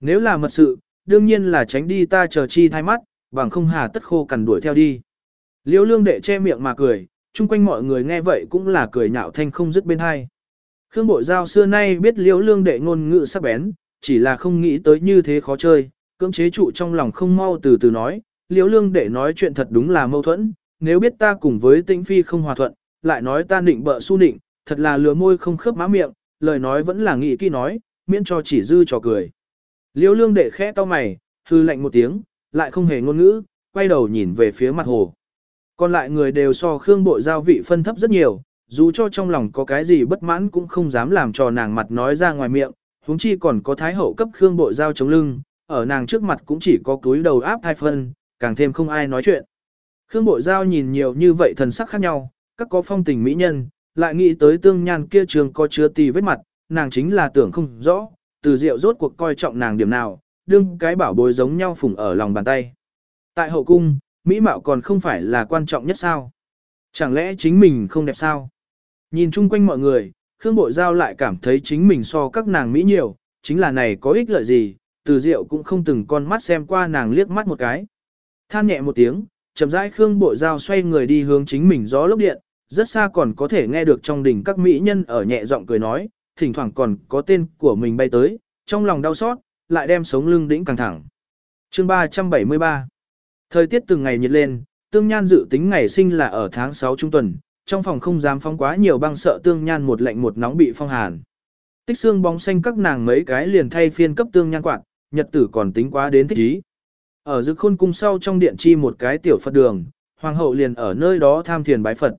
Nếu là mật sự, đương nhiên là tránh đi ta chờ chi thay mắt, bằng không hà tất khô cằn đuổi theo đi. Liễu lương đệ che miệng mà cười, chung quanh mọi người nghe vậy cũng là cười nhạo thanh không dứt bên hai. Khương Bội Giao xưa nay biết liễu lương đệ ngôn ngữ sắc bén, chỉ là không nghĩ tới như thế khó chơi, cưỡng chế trụ trong lòng không mau từ từ nói, liễu lương để nói chuyện thật đúng là mâu thuẫn, nếu biết ta cùng với tĩnh phi không hòa thuận, lại nói ta định bợ su định, thật là lừa môi không khớp má miệng, lời nói vẫn là nghị kỳ nói, miễn cho chỉ dư trò cười. Liễu lương đệ khẽ to mày, hư lạnh một tiếng, lại không hề ngôn ngữ, quay đầu nhìn về phía mặt hồ. Còn lại người đều so Khương Bội Giao vị phân thấp rất nhiều, dù cho trong lòng có cái gì bất mãn cũng không dám làm cho nàng mặt nói ra ngoài miệng, huống chi còn có thái hậu cấp Khương Bội Giao chống lưng, ở nàng trước mặt cũng chỉ có túi đầu áp thai phân, càng thêm không ai nói chuyện. Khương Bội Giao nhìn nhiều như vậy thần sắc khác nhau, các có phong tình mỹ nhân, lại nghĩ tới tương nhan kia trường có chứa tì vết mặt, nàng chính là tưởng không rõ, từ rượu rốt cuộc coi trọng nàng điểm nào, đương cái bảo bối giống nhau phủng ở lòng bàn tay. Tại hậu cung, mỹ mạo còn không phải là quan trọng nhất sao? Chẳng lẽ chính mình không đẹp sao? Nhìn chung quanh mọi người, Khương Bội Giao lại cảm thấy chính mình so các nàng Mỹ nhiều, chính là này có ích lợi gì, từ diệu cũng không từng con mắt xem qua nàng liếc mắt một cái. Than nhẹ một tiếng, chậm rãi Khương Bội Giao xoay người đi hướng chính mình gió lốc điện, rất xa còn có thể nghe được trong đỉnh các mỹ nhân ở nhẹ giọng cười nói, thỉnh thoảng còn có tên của mình bay tới, trong lòng đau xót, lại đem sống lưng đĩnh căng thẳng. Chương 373 Thời tiết từng ngày nhiệt lên, tương nhan dự tính ngày sinh là ở tháng 6 trung tuần, trong phòng không dám phong quá nhiều băng sợ tương nhan một lạnh một nóng bị phong hàn. Tích xương bóng xanh các nàng mấy cái liền thay phiên cấp tương nhan quạt, nhật tử còn tính quá đến thích ý. Ở dực khôn cung sau trong điện chi một cái tiểu Phật đường, hoàng hậu liền ở nơi đó tham thiền bái Phật.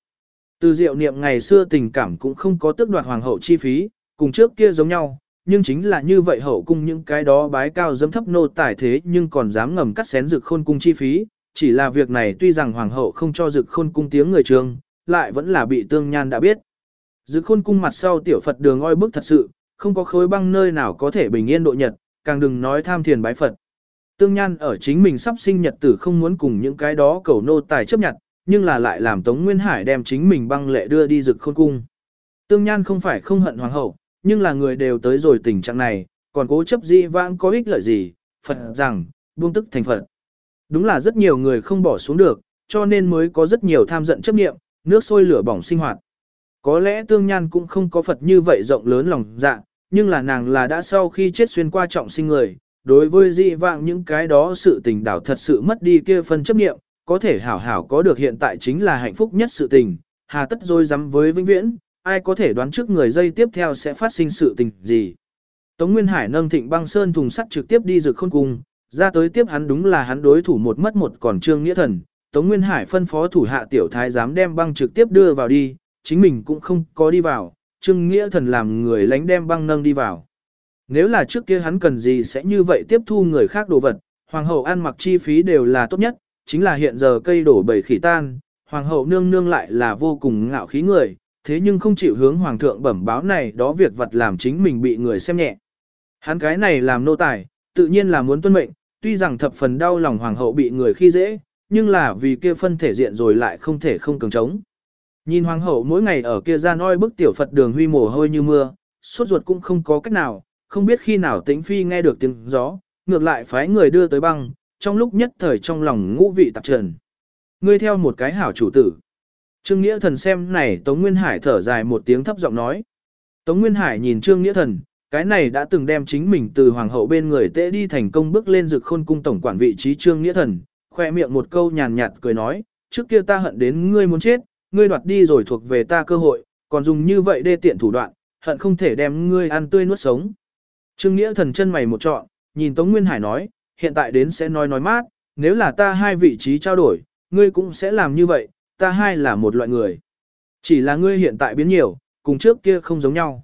Từ diệu niệm ngày xưa tình cảm cũng không có tước đoạt hoàng hậu chi phí, cùng trước kia giống nhau, nhưng chính là như vậy hậu cung những cái đó bái cao dấm thấp nô tài thế nhưng còn dám ngầm cắt xén dực khôn cung chi phí, chỉ là việc này tuy rằng hoàng hậu không cho dực khôn cung tiếng người trường, lại vẫn là bị tương nhan đã biết. Dực khôn cung mặt sau tiểu Phật đường oi bức thật sự, không có khối băng nơi nào có thể bình yên độ nhật, càng đừng nói tham thiền bái Phật. Tương nhan ở chính mình sắp sinh nhật tử không muốn cùng những cái đó cầu nô tài chấp nhận, nhưng là lại làm Tống Nguyên Hải đem chính mình băng lệ đưa đi rực khôn cung. Tương nhan không phải không hận hoàng hậu, nhưng là người đều tới rồi tình trạng này, còn cố chấp di vãng có ích lợi gì, Phật rằng, buông tức thành Phật. Đúng là rất nhiều người không bỏ xuống được, cho nên mới có rất nhiều tham giận chấp niệm, nước sôi lửa bỏng sinh hoạt. Có lẽ tương nhan cũng không có Phật như vậy rộng lớn lòng dạ, nhưng là nàng là đã sau khi chết xuyên qua trọng sinh người, đối với dị vạng những cái đó sự tình đảo thật sự mất đi kia phân chấp niệm, có thể hảo hảo có được hiện tại chính là hạnh phúc nhất sự tình, hà tất rồi dám với vĩnh viễn, ai có thể đoán trước người dây tiếp theo sẽ phát sinh sự tình gì. Tống Nguyên Hải nâng thịnh băng sơn thùng sắt trực tiếp đi rực khôn cung, ra tới tiếp hắn đúng là hắn đối thủ một mất một còn trương nghĩa thần. Tống Nguyên Hải phân phó thủ hạ tiểu thái dám đem băng trực tiếp đưa vào đi, chính mình cũng không có đi vào, trương nghĩa thần làm người lánh đem băng nâng đi vào. Nếu là trước kia hắn cần gì sẽ như vậy tiếp thu người khác đồ vật, hoàng hậu ăn mặc chi phí đều là tốt nhất, chính là hiện giờ cây đổ bầy khỉ tan, hoàng hậu nương nương lại là vô cùng ngạo khí người, thế nhưng không chịu hướng hoàng thượng bẩm báo này đó việc vật làm chính mình bị người xem nhẹ. Hắn cái này làm nô tài, tự nhiên là muốn tuân mệnh, tuy rằng thập phần đau lòng hoàng hậu bị người khi dễ, nhưng là vì kia phân thể diện rồi lại không thể không cường trống. Nhìn hoàng hậu mỗi ngày ở kia ra noi bức tiểu Phật đường huy mồ hôi như mưa, suốt ruột cũng không có cách nào, không biết khi nào tĩnh phi nghe được tiếng gió, ngược lại phái người đưa tới băng, trong lúc nhất thời trong lòng ngũ vị tạp trần. Ngươi theo một cái hảo chủ tử. Trương Nghĩa Thần xem này Tống Nguyên Hải thở dài một tiếng thấp giọng nói. Tống Nguyên Hải nhìn Trương Nghĩa Thần, cái này đã từng đem chính mình từ hoàng hậu bên người tễ đi thành công bước lên rực khôn cung tổng quản vị trí Trương Nghĩa Thần, khoe miệng một câu nhàn nhạt cười nói, trước kia ta hận đến ngươi muốn chết, ngươi đoạt đi rồi thuộc về ta cơ hội, còn dùng như vậy đê tiện thủ đoạn, hận không thể đem ngươi ăn tươi nuốt sống. Trương Nghĩa Thần chân mày một trọn, nhìn Tống Nguyên Hải nói, hiện tại đến sẽ nói nói mát, nếu là ta hai vị trí trao đổi, ngươi cũng sẽ làm như vậy, ta hai là một loại người. Chỉ là ngươi hiện tại biến nhiều, cùng trước kia không giống nhau.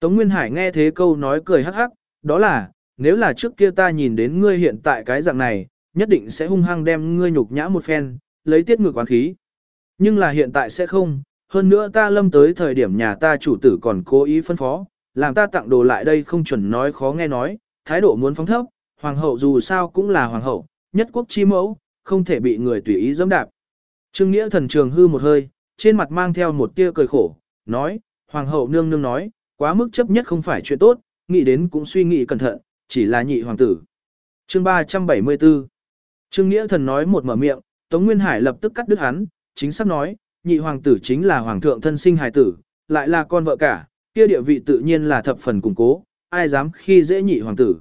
Tống Nguyên Hải nghe thế câu nói cười hắc hắc, đó là, nếu là trước kia ta nhìn đến ngươi hiện tại cái dạng này, nhất định sẽ hung hăng đem ngươi nhục nhã một phen, lấy tiết ngược quán khí. Nhưng là hiện tại sẽ không, hơn nữa ta lâm tới thời điểm nhà ta chủ tử còn cố ý phân phó, làm ta tặng đồ lại đây không chuẩn nói khó nghe nói, thái độ muốn phóng thấp, hoàng hậu dù sao cũng là hoàng hậu, nhất quốc chi mẫu, không thể bị người tùy ý dẫm đạp. Trương Nghĩa thần trường hư một hơi, trên mặt mang theo một tia cười khổ, nói, hoàng hậu nương nương nói, quá mức chấp nhất không phải chuyện tốt, nghĩ đến cũng suy nghĩ cẩn thận, chỉ là nhị hoàng tử. Chương 374 Trương Nghĩa thần nói một mở miệng, Tống Nguyên Hải lập tức cắt đứt hắn, chính xác nói, nhị hoàng tử chính là hoàng thượng thân sinh hài tử, lại là con vợ cả, kia địa vị tự nhiên là thập phần củng cố, ai dám khi dễ nhị hoàng tử.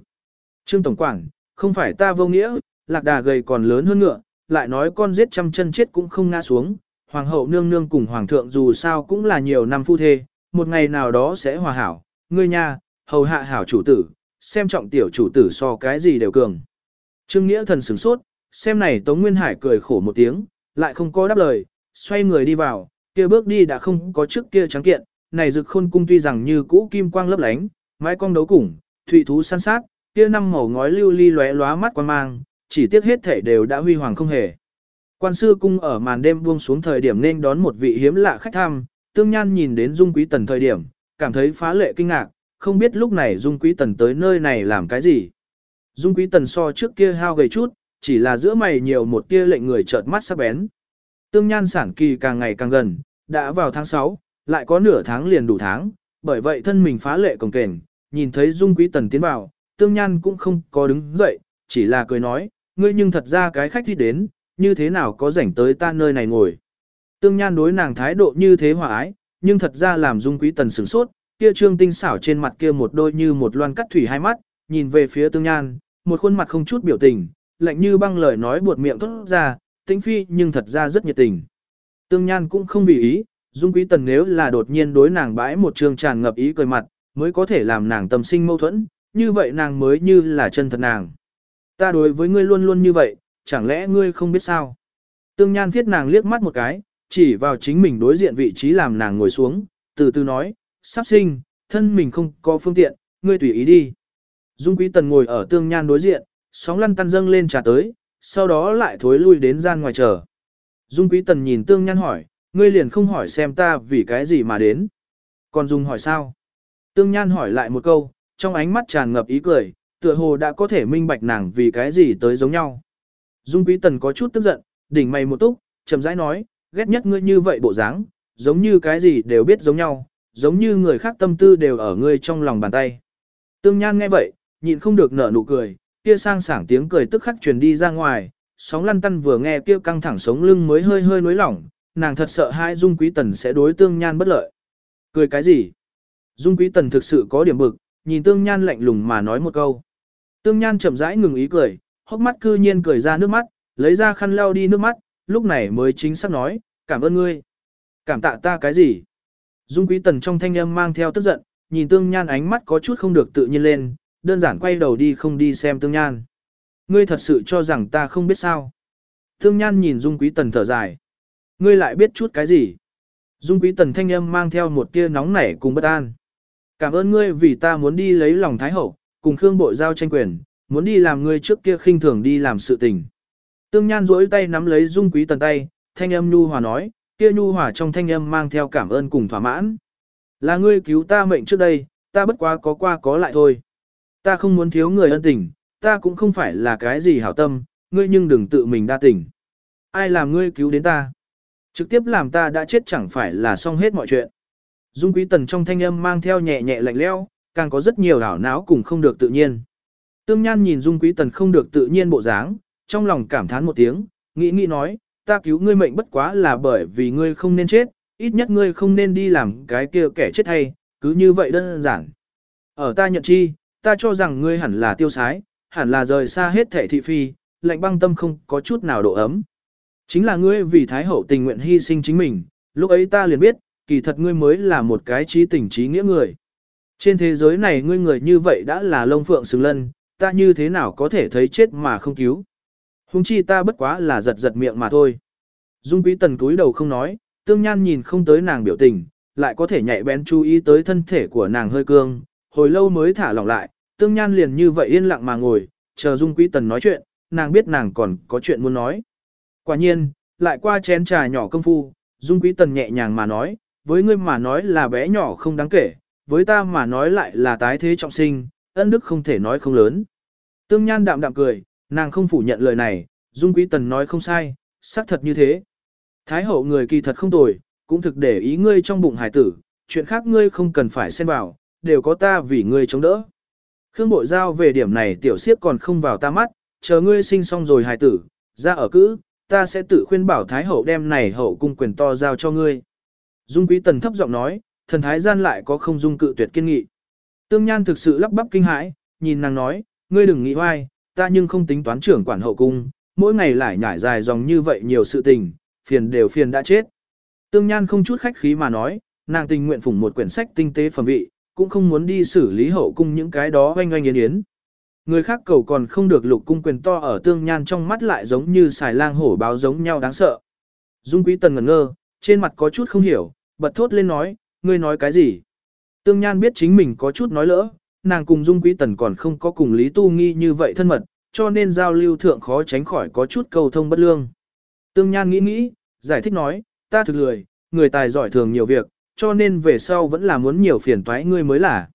Trương Tổng quảng không phải ta vô nghĩa, lạc đà gầy còn lớn hơn ngựa, lại nói con giết trăm chân chết cũng không ngã xuống, hoàng hậu nương nương cùng hoàng thượng dù sao cũng là nhiều năm phu thê, một ngày nào đó sẽ hòa hảo, ngươi nha, hầu hạ hảo chủ tử, xem trọng tiểu chủ tử so cái gì đều cường. Trương Nghĩa thần sửng sốt, xem này Tống Nguyên Hải cười khổ một tiếng, lại không có đáp lời, xoay người đi vào, kia bước đi đã không có trước kia trắng kiện, này rực khôn cung tuy rằng như cũ kim quang lấp lánh, mái cong đấu củng, thụy thú săn sát, kia năm màu ngói lưu ly lóe lóa mắt quan mang, chỉ tiếc hết thể đều đã huy hoàng không hề. Quan sư cung ở màn đêm buông xuống thời điểm nên đón một vị hiếm lạ khách thăm, tương nhan nhìn đến Dung Quý Tần thời điểm, cảm thấy phá lệ kinh ngạc, không biết lúc này Dung Quý Tần tới nơi này làm cái gì. Dung Quý Tần so trước kia hao gầy chút, chỉ là giữa mày nhiều một tia lệnh người chợt mắt sắc bén. Tương nhan sản kỳ càng ngày càng gần, đã vào tháng 6, lại có nửa tháng liền đủ tháng, bởi vậy thân mình phá lệ cồng kềnh, nhìn thấy Dung Quý Tần tiến vào, tương nhan cũng không có đứng dậy, chỉ là cười nói, ngươi nhưng thật ra cái khách đi đến, như thế nào có rảnh tới ta nơi này ngồi. Tương nhan đối nàng thái độ như thế hòa ái, nhưng thật ra làm Dung Quý Tần sửng sốt, kia trương tinh xảo trên mặt kia một đôi như một loan cắt thủy hai mắt, nhìn về phía tương nhan, một khuôn mặt không chút biểu tình, lạnh như băng lời nói buột miệng thốt ra, tĩnh phi nhưng thật ra rất nhiệt tình. Tương nhan cũng không vì ý, Dung Quý Tần nếu là đột nhiên đối nàng bãi một trường tràn ngập ý cười mặt, mới có thể làm nàng tâm sinh mâu thuẫn, như vậy nàng mới như là chân thật nàng. Ta đối với ngươi luôn luôn như vậy, chẳng lẽ ngươi không biết sao? Tương Nhan thiết nàng liếc mắt một cái, chỉ vào chính mình đối diện vị trí làm nàng ngồi xuống, từ từ nói, sắp sinh, thân mình không có phương tiện, ngươi tùy ý đi. Dung Quý Tần ngồi ở Tương Nhan đối diện, sóng lăn tăn dâng lên trà tới, sau đó lại thối lui đến gian ngoài chờ. Dung Quý Tần nhìn Tương Nhan hỏi, ngươi liền không hỏi xem ta vì cái gì mà đến. Còn Dung hỏi sao? Tương Nhan hỏi lại một câu, trong ánh mắt tràn ngập ý cười, tựa hồ đã có thể minh bạch nàng vì cái gì tới giống nhau. Dung Quý Tần có chút tức giận, đỉnh mày một túc, chậm rãi nói, ghét nhất ngươi như vậy bộ dáng, giống như cái gì đều biết giống nhau, giống như người khác tâm tư đều ở ngươi trong lòng bàn tay. Tương Nhan nghe vậy, nhịn không được nở nụ cười, kia sang sảng tiếng cười tức khắc truyền đi ra ngoài, sóng lăn tăn vừa nghe kia căng thẳng sống lưng mới hơi hơi nối lỏng, nàng thật sợ hai Dung Quý Tần sẽ đối Tương Nhan bất lợi. Cười cái gì? Dung Quý Tần thực sự có điểm bực, nhìn Tương Nhan lạnh lùng mà nói một câu. Tương Nhan chậm rãi ngừng ý cười, hốc mắt cư nhiên cười ra nước mắt, lấy ra khăn lau đi nước mắt, lúc này mới chính xác nói, cảm ơn ngươi. Cảm tạ ta cái gì? Dung Quý Tần trong thanh âm mang theo tức giận, nhìn Tương Nhan ánh mắt có chút không được tự nhiên lên, đơn giản quay đầu đi không đi xem Tương Nhan. Ngươi thật sự cho rằng ta không biết sao? Tương Nhan nhìn Dung Quý Tần thở dài. Ngươi lại biết chút cái gì? Dung Quý Tần thanh âm mang theo một tia nóng nảy cùng bất an. Cảm ơn ngươi vì ta muốn đi lấy lòng Thái Hậu, cùng Khương Bội giao tranh quyền, muốn đi làm ngươi trước kia khinh thường đi làm sự tình. Tương Nhan duỗi tay nắm lấy Dung Quý Tần tay, thanh âm nhu hòa nói, kia nhu hòa trong thanh âm mang theo cảm ơn cùng thỏa mãn. Là ngươi cứu ta mệnh trước đây, ta bất quá có qua có lại thôi. Ta không muốn thiếu người ân tình, ta cũng không phải là cái gì hảo tâm, ngươi nhưng đừng tự mình đa tình. Ai làm ngươi cứu đến ta? Trực tiếp làm ta đã chết chẳng phải là xong hết mọi chuyện. Dung Quý Tần trong thanh âm mang theo nhẹ nhẹ lạnh lẽo, càng có rất nhiều đảo não cùng không được tự nhiên. Tương Nhan nhìn Dung Quý Tần không được tự nhiên bộ dáng, trong lòng cảm thán một tiếng, nghĩ nghĩ nói, ta cứu ngươi mệnh bất quá là bởi vì ngươi không nên chết, ít nhất ngươi không nên đi làm cái kia kẻ chết hay, cứ như vậy đơn giản. Ở ta nhận chi, ta cho rằng ngươi hẳn là tiêu sái, hẳn là rời xa hết thể thị phi, lạnh băng tâm không có chút nào độ ấm. Chính là ngươi vì Thái Hậu tình nguyện hy sinh chính mình, lúc ấy ta liền biết, kỳ thật ngươi mới là một cái trí tình trí nghĩa người. Trên thế giới này ngươi người như vậy đã là lông phượng xứng lân, ta như thế nào có thể thấy chết mà không cứu. Hùng chi ta bất quá là giật giật miệng mà thôi. Dung quý tần cúi đầu không nói, tương nhan nhìn không tới nàng biểu tình, lại có thể nhạy bén chú ý tới thân thể của nàng hơi cương, hồi lâu mới thả lỏng lại, tương nhan liền như vậy yên lặng mà ngồi, chờ Dung quý tần nói chuyện, nàng biết nàng còn có chuyện muốn nói. Quả nhiên, lại qua chén trà nhỏ công phu, Dung quý tần nhẹ nhàng mà nói, với ngươi mà nói là bé nhỏ không đáng kể, với ta mà nói lại là tái thế trọng sinh, ân đức không thể nói không lớn. Tương Nhan đạm đạm cười, nàng không phủ nhận lời này, Dung Quý Tần nói không sai, xác thật như thế. Thái hậu người kỳ thật không tồi, cũng thực để ý ngươi trong bụng hải tử, chuyện khác ngươi không cần phải xen vào, đều có ta vì ngươi chống đỡ. Khương Bội Giao về điểm này tiểu siếp còn không vào ta mắt, chờ ngươi sinh xong rồi hài tử, ra ở cữ, ta sẽ tự khuyên bảo Thái hậu đem này hậu cung quyền to giao cho ngươi. Dung Quý Tần thấp giọng nói, thần thái gian lại có không dung cự tuyệt kiên nghị. Tương Nhan thực sự lắp bắp kinh hãi, nhìn nàng nói, ngươi đừng nghĩ hoài, ta nhưng không tính toán trưởng quản hậu cung, mỗi ngày lại nhải dài dòng như vậy nhiều sự tình, phiền đều phiền đã chết. Tương Nhan không chút khách khí mà nói, nàng tình nguyện phụng một quyển sách tinh tế phẩm vị, cũng không muốn đi xử lý hậu cung những cái đó oanh oanh yến yến. Người khác cầu còn không được lục cung quyền to ở Tương Nhan trong mắt lại giống như xài lang hổ báo giống nhau đáng sợ. Dung Quý Tần ngẩn ngơ, trên mặt có chút không hiểu, bật thốt lên nói, ngươi nói cái gì? Tương Nhan biết chính mình có chút nói lỡ, nàng cùng Dung Quý Tần còn không có cùng Lý Tu Nghi như vậy thân mật, cho nên giao lưu thượng khó tránh khỏi có chút cầu thông bất lương. Tương Nhan nghĩ nghĩ, giải thích nói, ta thực lười, người tài giỏi thường nhiều việc, cho nên về sau vẫn là muốn nhiều phiền toái ngươi mới là.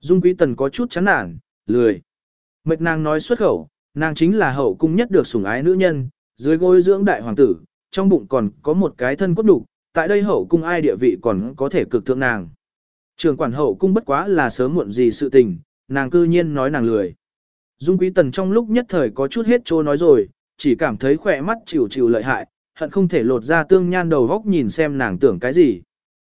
Dung Quý Tần có chút chán nản, lười. Mệt nàng nói xuất khẩu, nàng chính là hậu cung nhất được sủng ái nữ nhân, dưới gối dưỡng đại hoàng tử, trong bụng còn có một cái thân cốt đủ, tại đây hậu cung ai địa vị còn có thể cực thượng nàng. Trường quản hậu cung bất quá là sớm muộn gì sự tình, nàng cư nhiên nói nàng lười. Dung quý tần trong lúc nhất thời có chút hết trô nói rồi, chỉ cảm thấy khỏe mắt chịu chịu lợi hại, hận không thể lột ra tương nhan đầu góc nhìn xem nàng tưởng cái gì.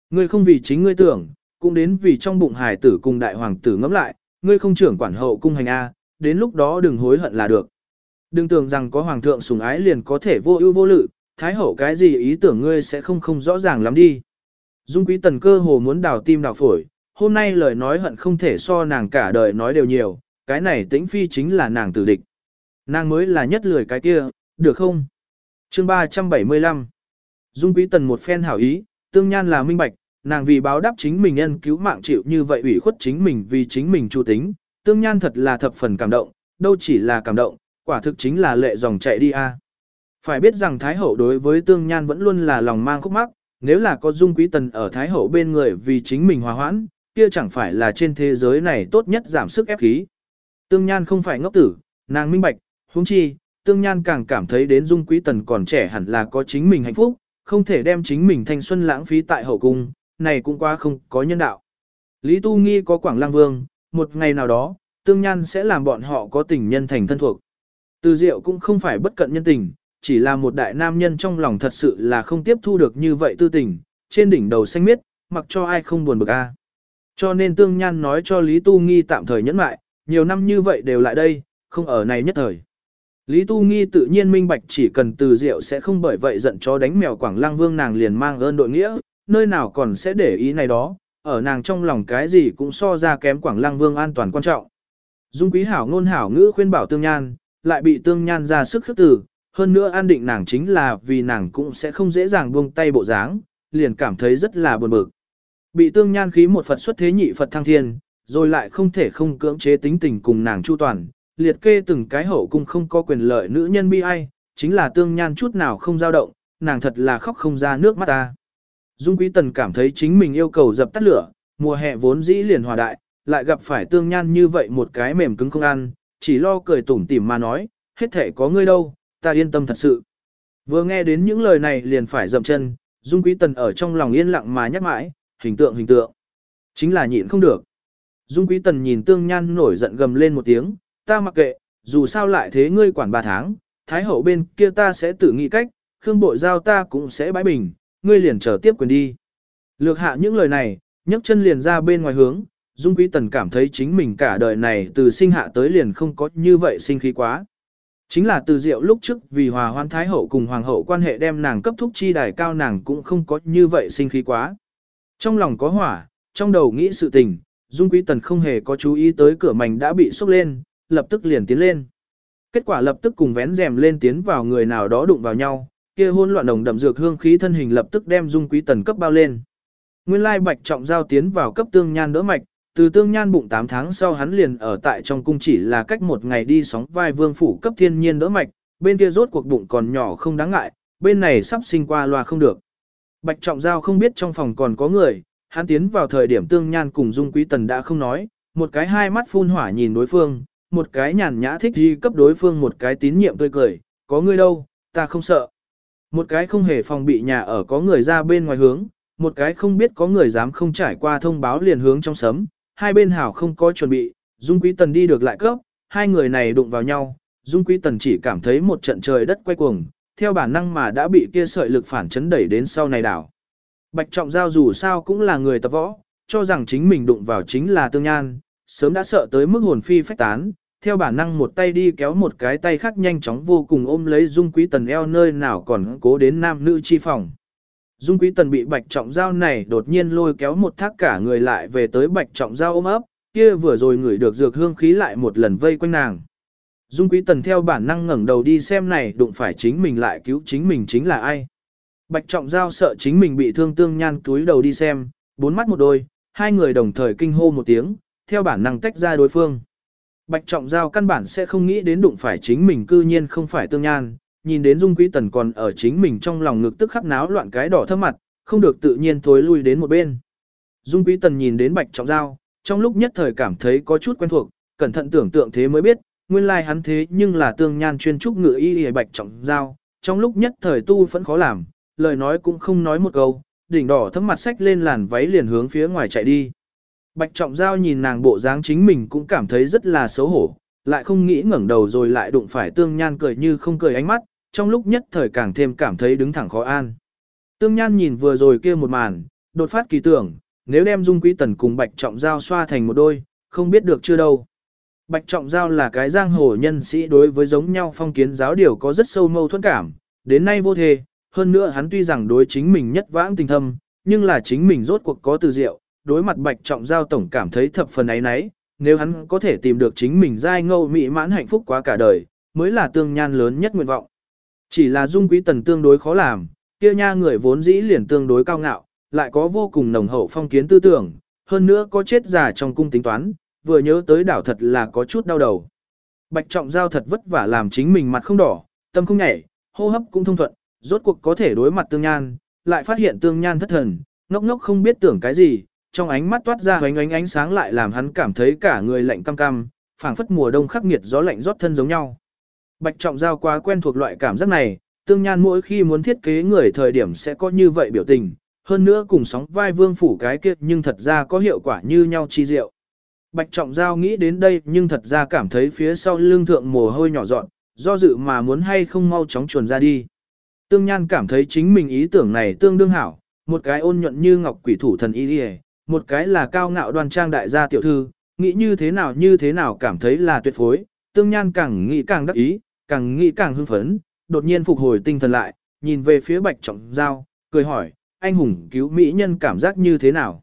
Ngươi không vì chính ngươi tưởng, cũng đến vì trong bụng hài tử cùng đại hoàng tử ngẫm lại, ngươi không trưởng quản hậu cung hành A, đến lúc đó đừng hối hận là được. Đừng tưởng rằng có hoàng thượng sủng ái liền có thể vô ưu vô lự, thái hậu cái gì ý tưởng ngươi sẽ không không rõ ràng lắm đi. Dung quý tần cơ hồ muốn đào tim đào phổi, hôm nay lời nói hận không thể so nàng cả đời nói đều nhiều, cái này tĩnh phi chính là nàng tử địch. Nàng mới là nhất lười cái kia, được không? chương 375 Dung quý tần một phen hảo ý, tương nhan là minh bạch, nàng vì báo đáp chính mình nhân cứu mạng chịu như vậy ủy khuất chính mình vì chính mình chu tính, tương nhan thật là thập phần cảm động, đâu chỉ là cảm động, quả thực chính là lệ dòng chạy đi a. Phải biết rằng Thái Hậu đối với Tương Nhan vẫn luôn là lòng mang khúc mắc, nếu là có Dung Quý Tần ở Thái Hậu bên người vì chính mình hòa hoãn, kia chẳng phải là trên thế giới này tốt nhất giảm sức ép khí. Tương Nhan không phải ngốc tử, nàng minh bạch, huống chi, Tương Nhan càng cảm thấy đến Dung Quý Tần còn trẻ hẳn là có chính mình hạnh phúc, không thể đem chính mình thanh xuân lãng phí tại hậu cung, này cũng quá không có nhân đạo. Lý Tu Nghi có Quảng Lang Vương, một ngày nào đó, Tương Nhan sẽ làm bọn họ có tình nhân thành thân thuộc. Từ Diệu cũng không phải bất cận nhân tình, chỉ là một đại nam nhân trong lòng thật sự là không tiếp thu được như vậy tư tình, trên đỉnh đầu xanh miết, mặc cho ai không buồn bực a. Cho nên Tương Nhan nói cho Lý Tu Nghi tạm thời nhẫn lại, nhiều năm như vậy đều lại đây, không ở này nhất thời. Lý Tu Nghi tự nhiên minh bạch chỉ cần từ Diệu sẽ không bởi vậy giận cho đánh mèo Quảng Lăng Vương nàng liền mang ơn đội nghĩa, nơi nào còn sẽ để ý này đó, ở nàng trong lòng cái gì cũng so ra kém Quảng Lăng Vương an toàn quan trọng. Dung Quý Hảo ngôn hảo ngữ khuyên bảo Tương Nhan, lại bị Tương Nhan ra sức khước từ, hơn nữa an định nàng chính là vì nàng cũng sẽ không dễ dàng buông tay bộ dáng, liền cảm thấy rất là buồn bực. Bị tương nhan khí một Phật xuất thế nhị Phật thăng thiên, rồi lại không thể không cưỡng chế tính tình cùng nàng chu toàn, liệt kê từng cái hậu cung không có quyền lợi nữ nhân bi ai, chính là tương nhan chút nào không dao động, nàng thật là khóc không ra nước mắt ta. Dung Quý Tần cảm thấy chính mình yêu cầu dập tắt lửa, mùa hè vốn dĩ liền hòa đại, lại gặp phải tương nhan như vậy một cái mềm cứng không ăn, chỉ lo cười tủm tỉm mà nói, hết thể có ngươi đâu, ta yên tâm thật sự. Vừa nghe đến những lời này liền phải dậm chân, Dung Quý Tần ở trong lòng yên lặng mà nhắc mãi, hình tượng hình tượng. Chính là nhịn không được. Dung Quý Tần nhìn tương nhan nổi giận gầm lên một tiếng, ta mặc kệ, dù sao lại thế ngươi quản ba tháng, thái hậu bên kia ta sẽ tự nghĩ cách, khương bội giao ta cũng sẽ bãi bình, ngươi liền chờ tiếp quyền đi. Lược hạ những lời này, nhấc chân liền ra bên ngoài hướng, Dung Quý Tần cảm thấy chính mình cả đời này từ sinh hạ tới liền không có như vậy sinh khí quá. Chính là từ diệu lúc trước vì hòa hoan thái hậu cùng hoàng hậu quan hệ đem nàng cấp thúc chi đài cao nàng cũng không có như vậy sinh khí quá. Trong lòng có hỏa, trong đầu nghĩ sự tình, Dung Quý Tần không hề có chú ý tới cửa mảnh đã bị sốc lên, lập tức liền tiến lên. Kết quả lập tức cùng vén rèm lên tiến vào người nào đó đụng vào nhau, kia hỗn loạn đồng đậm dược hương khí thân hình lập tức đem Dung Quý Tần cấp bao lên. Nguyên lai bạch trọng giao tiến vào cấp tương nhan đỡ mạch, từ tương nhan bụng 8 tháng sau hắn liền ở tại trong cung chỉ là cách một ngày đi sóng vai vương phủ cấp thiên nhiên đỡ mạch, bên kia rốt cuộc bụng còn nhỏ không đáng ngại, bên này sắp sinh qua loa không được. Bạch trọng giao không biết trong phòng còn có người, hắn tiến vào thời điểm tương nhan cùng dung quý tần đã không nói, một cái hai mắt phun hỏa nhìn đối phương, một cái nhàn nhã thích gì cấp đối phương một cái tín nhiệm tươi cười, có người đâu, ta không sợ. Một cái không hề phòng bị nhà ở có người ra bên ngoài hướng, một cái không biết có người dám không trải qua thông báo liền hướng trong sấm, hai bên hảo không có chuẩn bị, Dung Quý Tần đi được lại cấp, hai người này đụng vào nhau, Dung Quý Tần chỉ cảm thấy một trận trời đất quay cuồng, theo bản năng mà đã bị kia sợi lực phản chấn đẩy đến sau này đảo. Bạch Trọng Giao dù sao cũng là người tập võ, cho rằng chính mình đụng vào chính là tương nhan, sớm đã sợ tới mức hồn phi phách tán, theo bản năng một tay đi kéo một cái tay khác nhanh chóng vô cùng ôm lấy Dung Quý Tần eo nơi nào còn cố đến nam nữ chi phòng. Dung Quý Tần bị Bạch Trọng Giao này đột nhiên lôi kéo một thác cả người lại về tới Bạch Trọng Giao ôm ấp, kia vừa rồi ngửi được dược hương khí lại một lần vây quanh nàng. Dung Quý Tần theo bản năng ngẩng đầu đi xem này đụng phải chính mình lại cứu chính mình chính là ai. Bạch Trọng Giao sợ chính mình bị thương tương nhan túi đầu đi xem, bốn mắt một đôi, hai người đồng thời kinh hô một tiếng, theo bản năng tách ra đối phương. Bạch Trọng Giao căn bản sẽ không nghĩ đến đụng phải chính mình cư nhiên không phải tương nhan, nhìn đến Dung Quý Tần còn ở chính mình trong lòng ngực tức khắc náo loạn cái đỏ thơm mặt, không được tự nhiên thối lui đến một bên. Dung Quý Tần nhìn đến Bạch Trọng Giao, trong lúc nhất thời cảm thấy có chút quen thuộc, cẩn thận tưởng tượng thế mới biết, nguyên lai hắn thế nhưng là tương nhan chuyên trúc ngựa y y Bạch Trọng Giao, trong lúc nhất thời tu vẫn khó làm, lời nói cũng không nói một câu, đỉnh đỏ thấm mặt sách lên làn váy liền hướng phía ngoài chạy đi. Bạch Trọng Giao nhìn nàng bộ dáng chính mình cũng cảm thấy rất là xấu hổ, lại không nghĩ ngẩng đầu rồi lại đụng phải tương nhan cười như không cười ánh mắt, trong lúc nhất thời càng thêm cảm thấy đứng thẳng khó an. Tương Nhan nhìn vừa rồi kia một màn, đột phát kỳ tưởng, nếu đem Dung Quý Tần cùng Bạch Trọng Giao xoa thành một đôi, không biết được chưa đâu. Bạch Trọng Giao là cái giang hồ nhân sĩ đối với giống nhau phong kiến giáo điều có rất sâu mâu thuẫn cảm, đến nay vô thề, hơn nữa hắn tuy rằng đối chính mình nhất vãng tình thâm, nhưng là chính mình rốt cuộc có từ diệu, đối mặt Bạch Trọng Giao tổng cảm thấy thập phần ấy nấy, nếu hắn có thể tìm được chính mình giai ngâu mỹ mãn hạnh phúc quá cả đời, mới là tương nhan lớn nhất nguyện vọng. Chỉ là dung quý tần tương đối khó làm, kia nha người vốn dĩ liền tương đối cao ngạo, lại có vô cùng nồng hậu phong kiến tư tưởng, hơn nữa có chết già trong cung tính toán, vừa nhớ tới đảo thật là có chút đau đầu. Bạch trọng giao thật vất vả làm chính mình mặt không đỏ, tâm không nhảy, hô hấp cũng thông thuận, rốt cuộc có thể đối mặt tương nhan, lại phát hiện tương nhan thất thần, ngốc ngốc không biết tưởng cái gì, trong ánh mắt toát ra ánh ánh ánh sáng lại làm hắn cảm thấy cả người lạnh cam cam, phảng phất mùa đông khắc nghiệt gió lạnh rót thân giống nhau. Bạch Trọng Giao quá quen thuộc loại cảm giác này, tương nhan mỗi khi muốn thiết kế người thời điểm sẽ có như vậy biểu tình, hơn nữa cùng sóng vai vương phủ cái kia nhưng thật ra có hiệu quả như nhau chi diệu. Bạch Trọng Giao nghĩ đến đây nhưng thật ra cảm thấy phía sau lưng thượng mồ hôi nhỏ dọn, do dự mà muốn hay không mau chóng chuồn ra đi. Tương Nhan cảm thấy chính mình ý tưởng này tương đương hảo, một cái ôn nhuận như ngọc quỷ thủ thần y đi một cái là cao ngạo đoan trang đại gia tiểu thư, nghĩ như thế nào như thế nào cảm thấy là tuyệt phối, Tương Nhan càng nghĩ càng đắc ý, càng nghĩ càng hưng phấn, đột nhiên phục hồi tinh thần lại, nhìn về phía Bạch Trọng Giao, cười hỏi, anh hùng cứu mỹ nhân cảm giác như thế nào?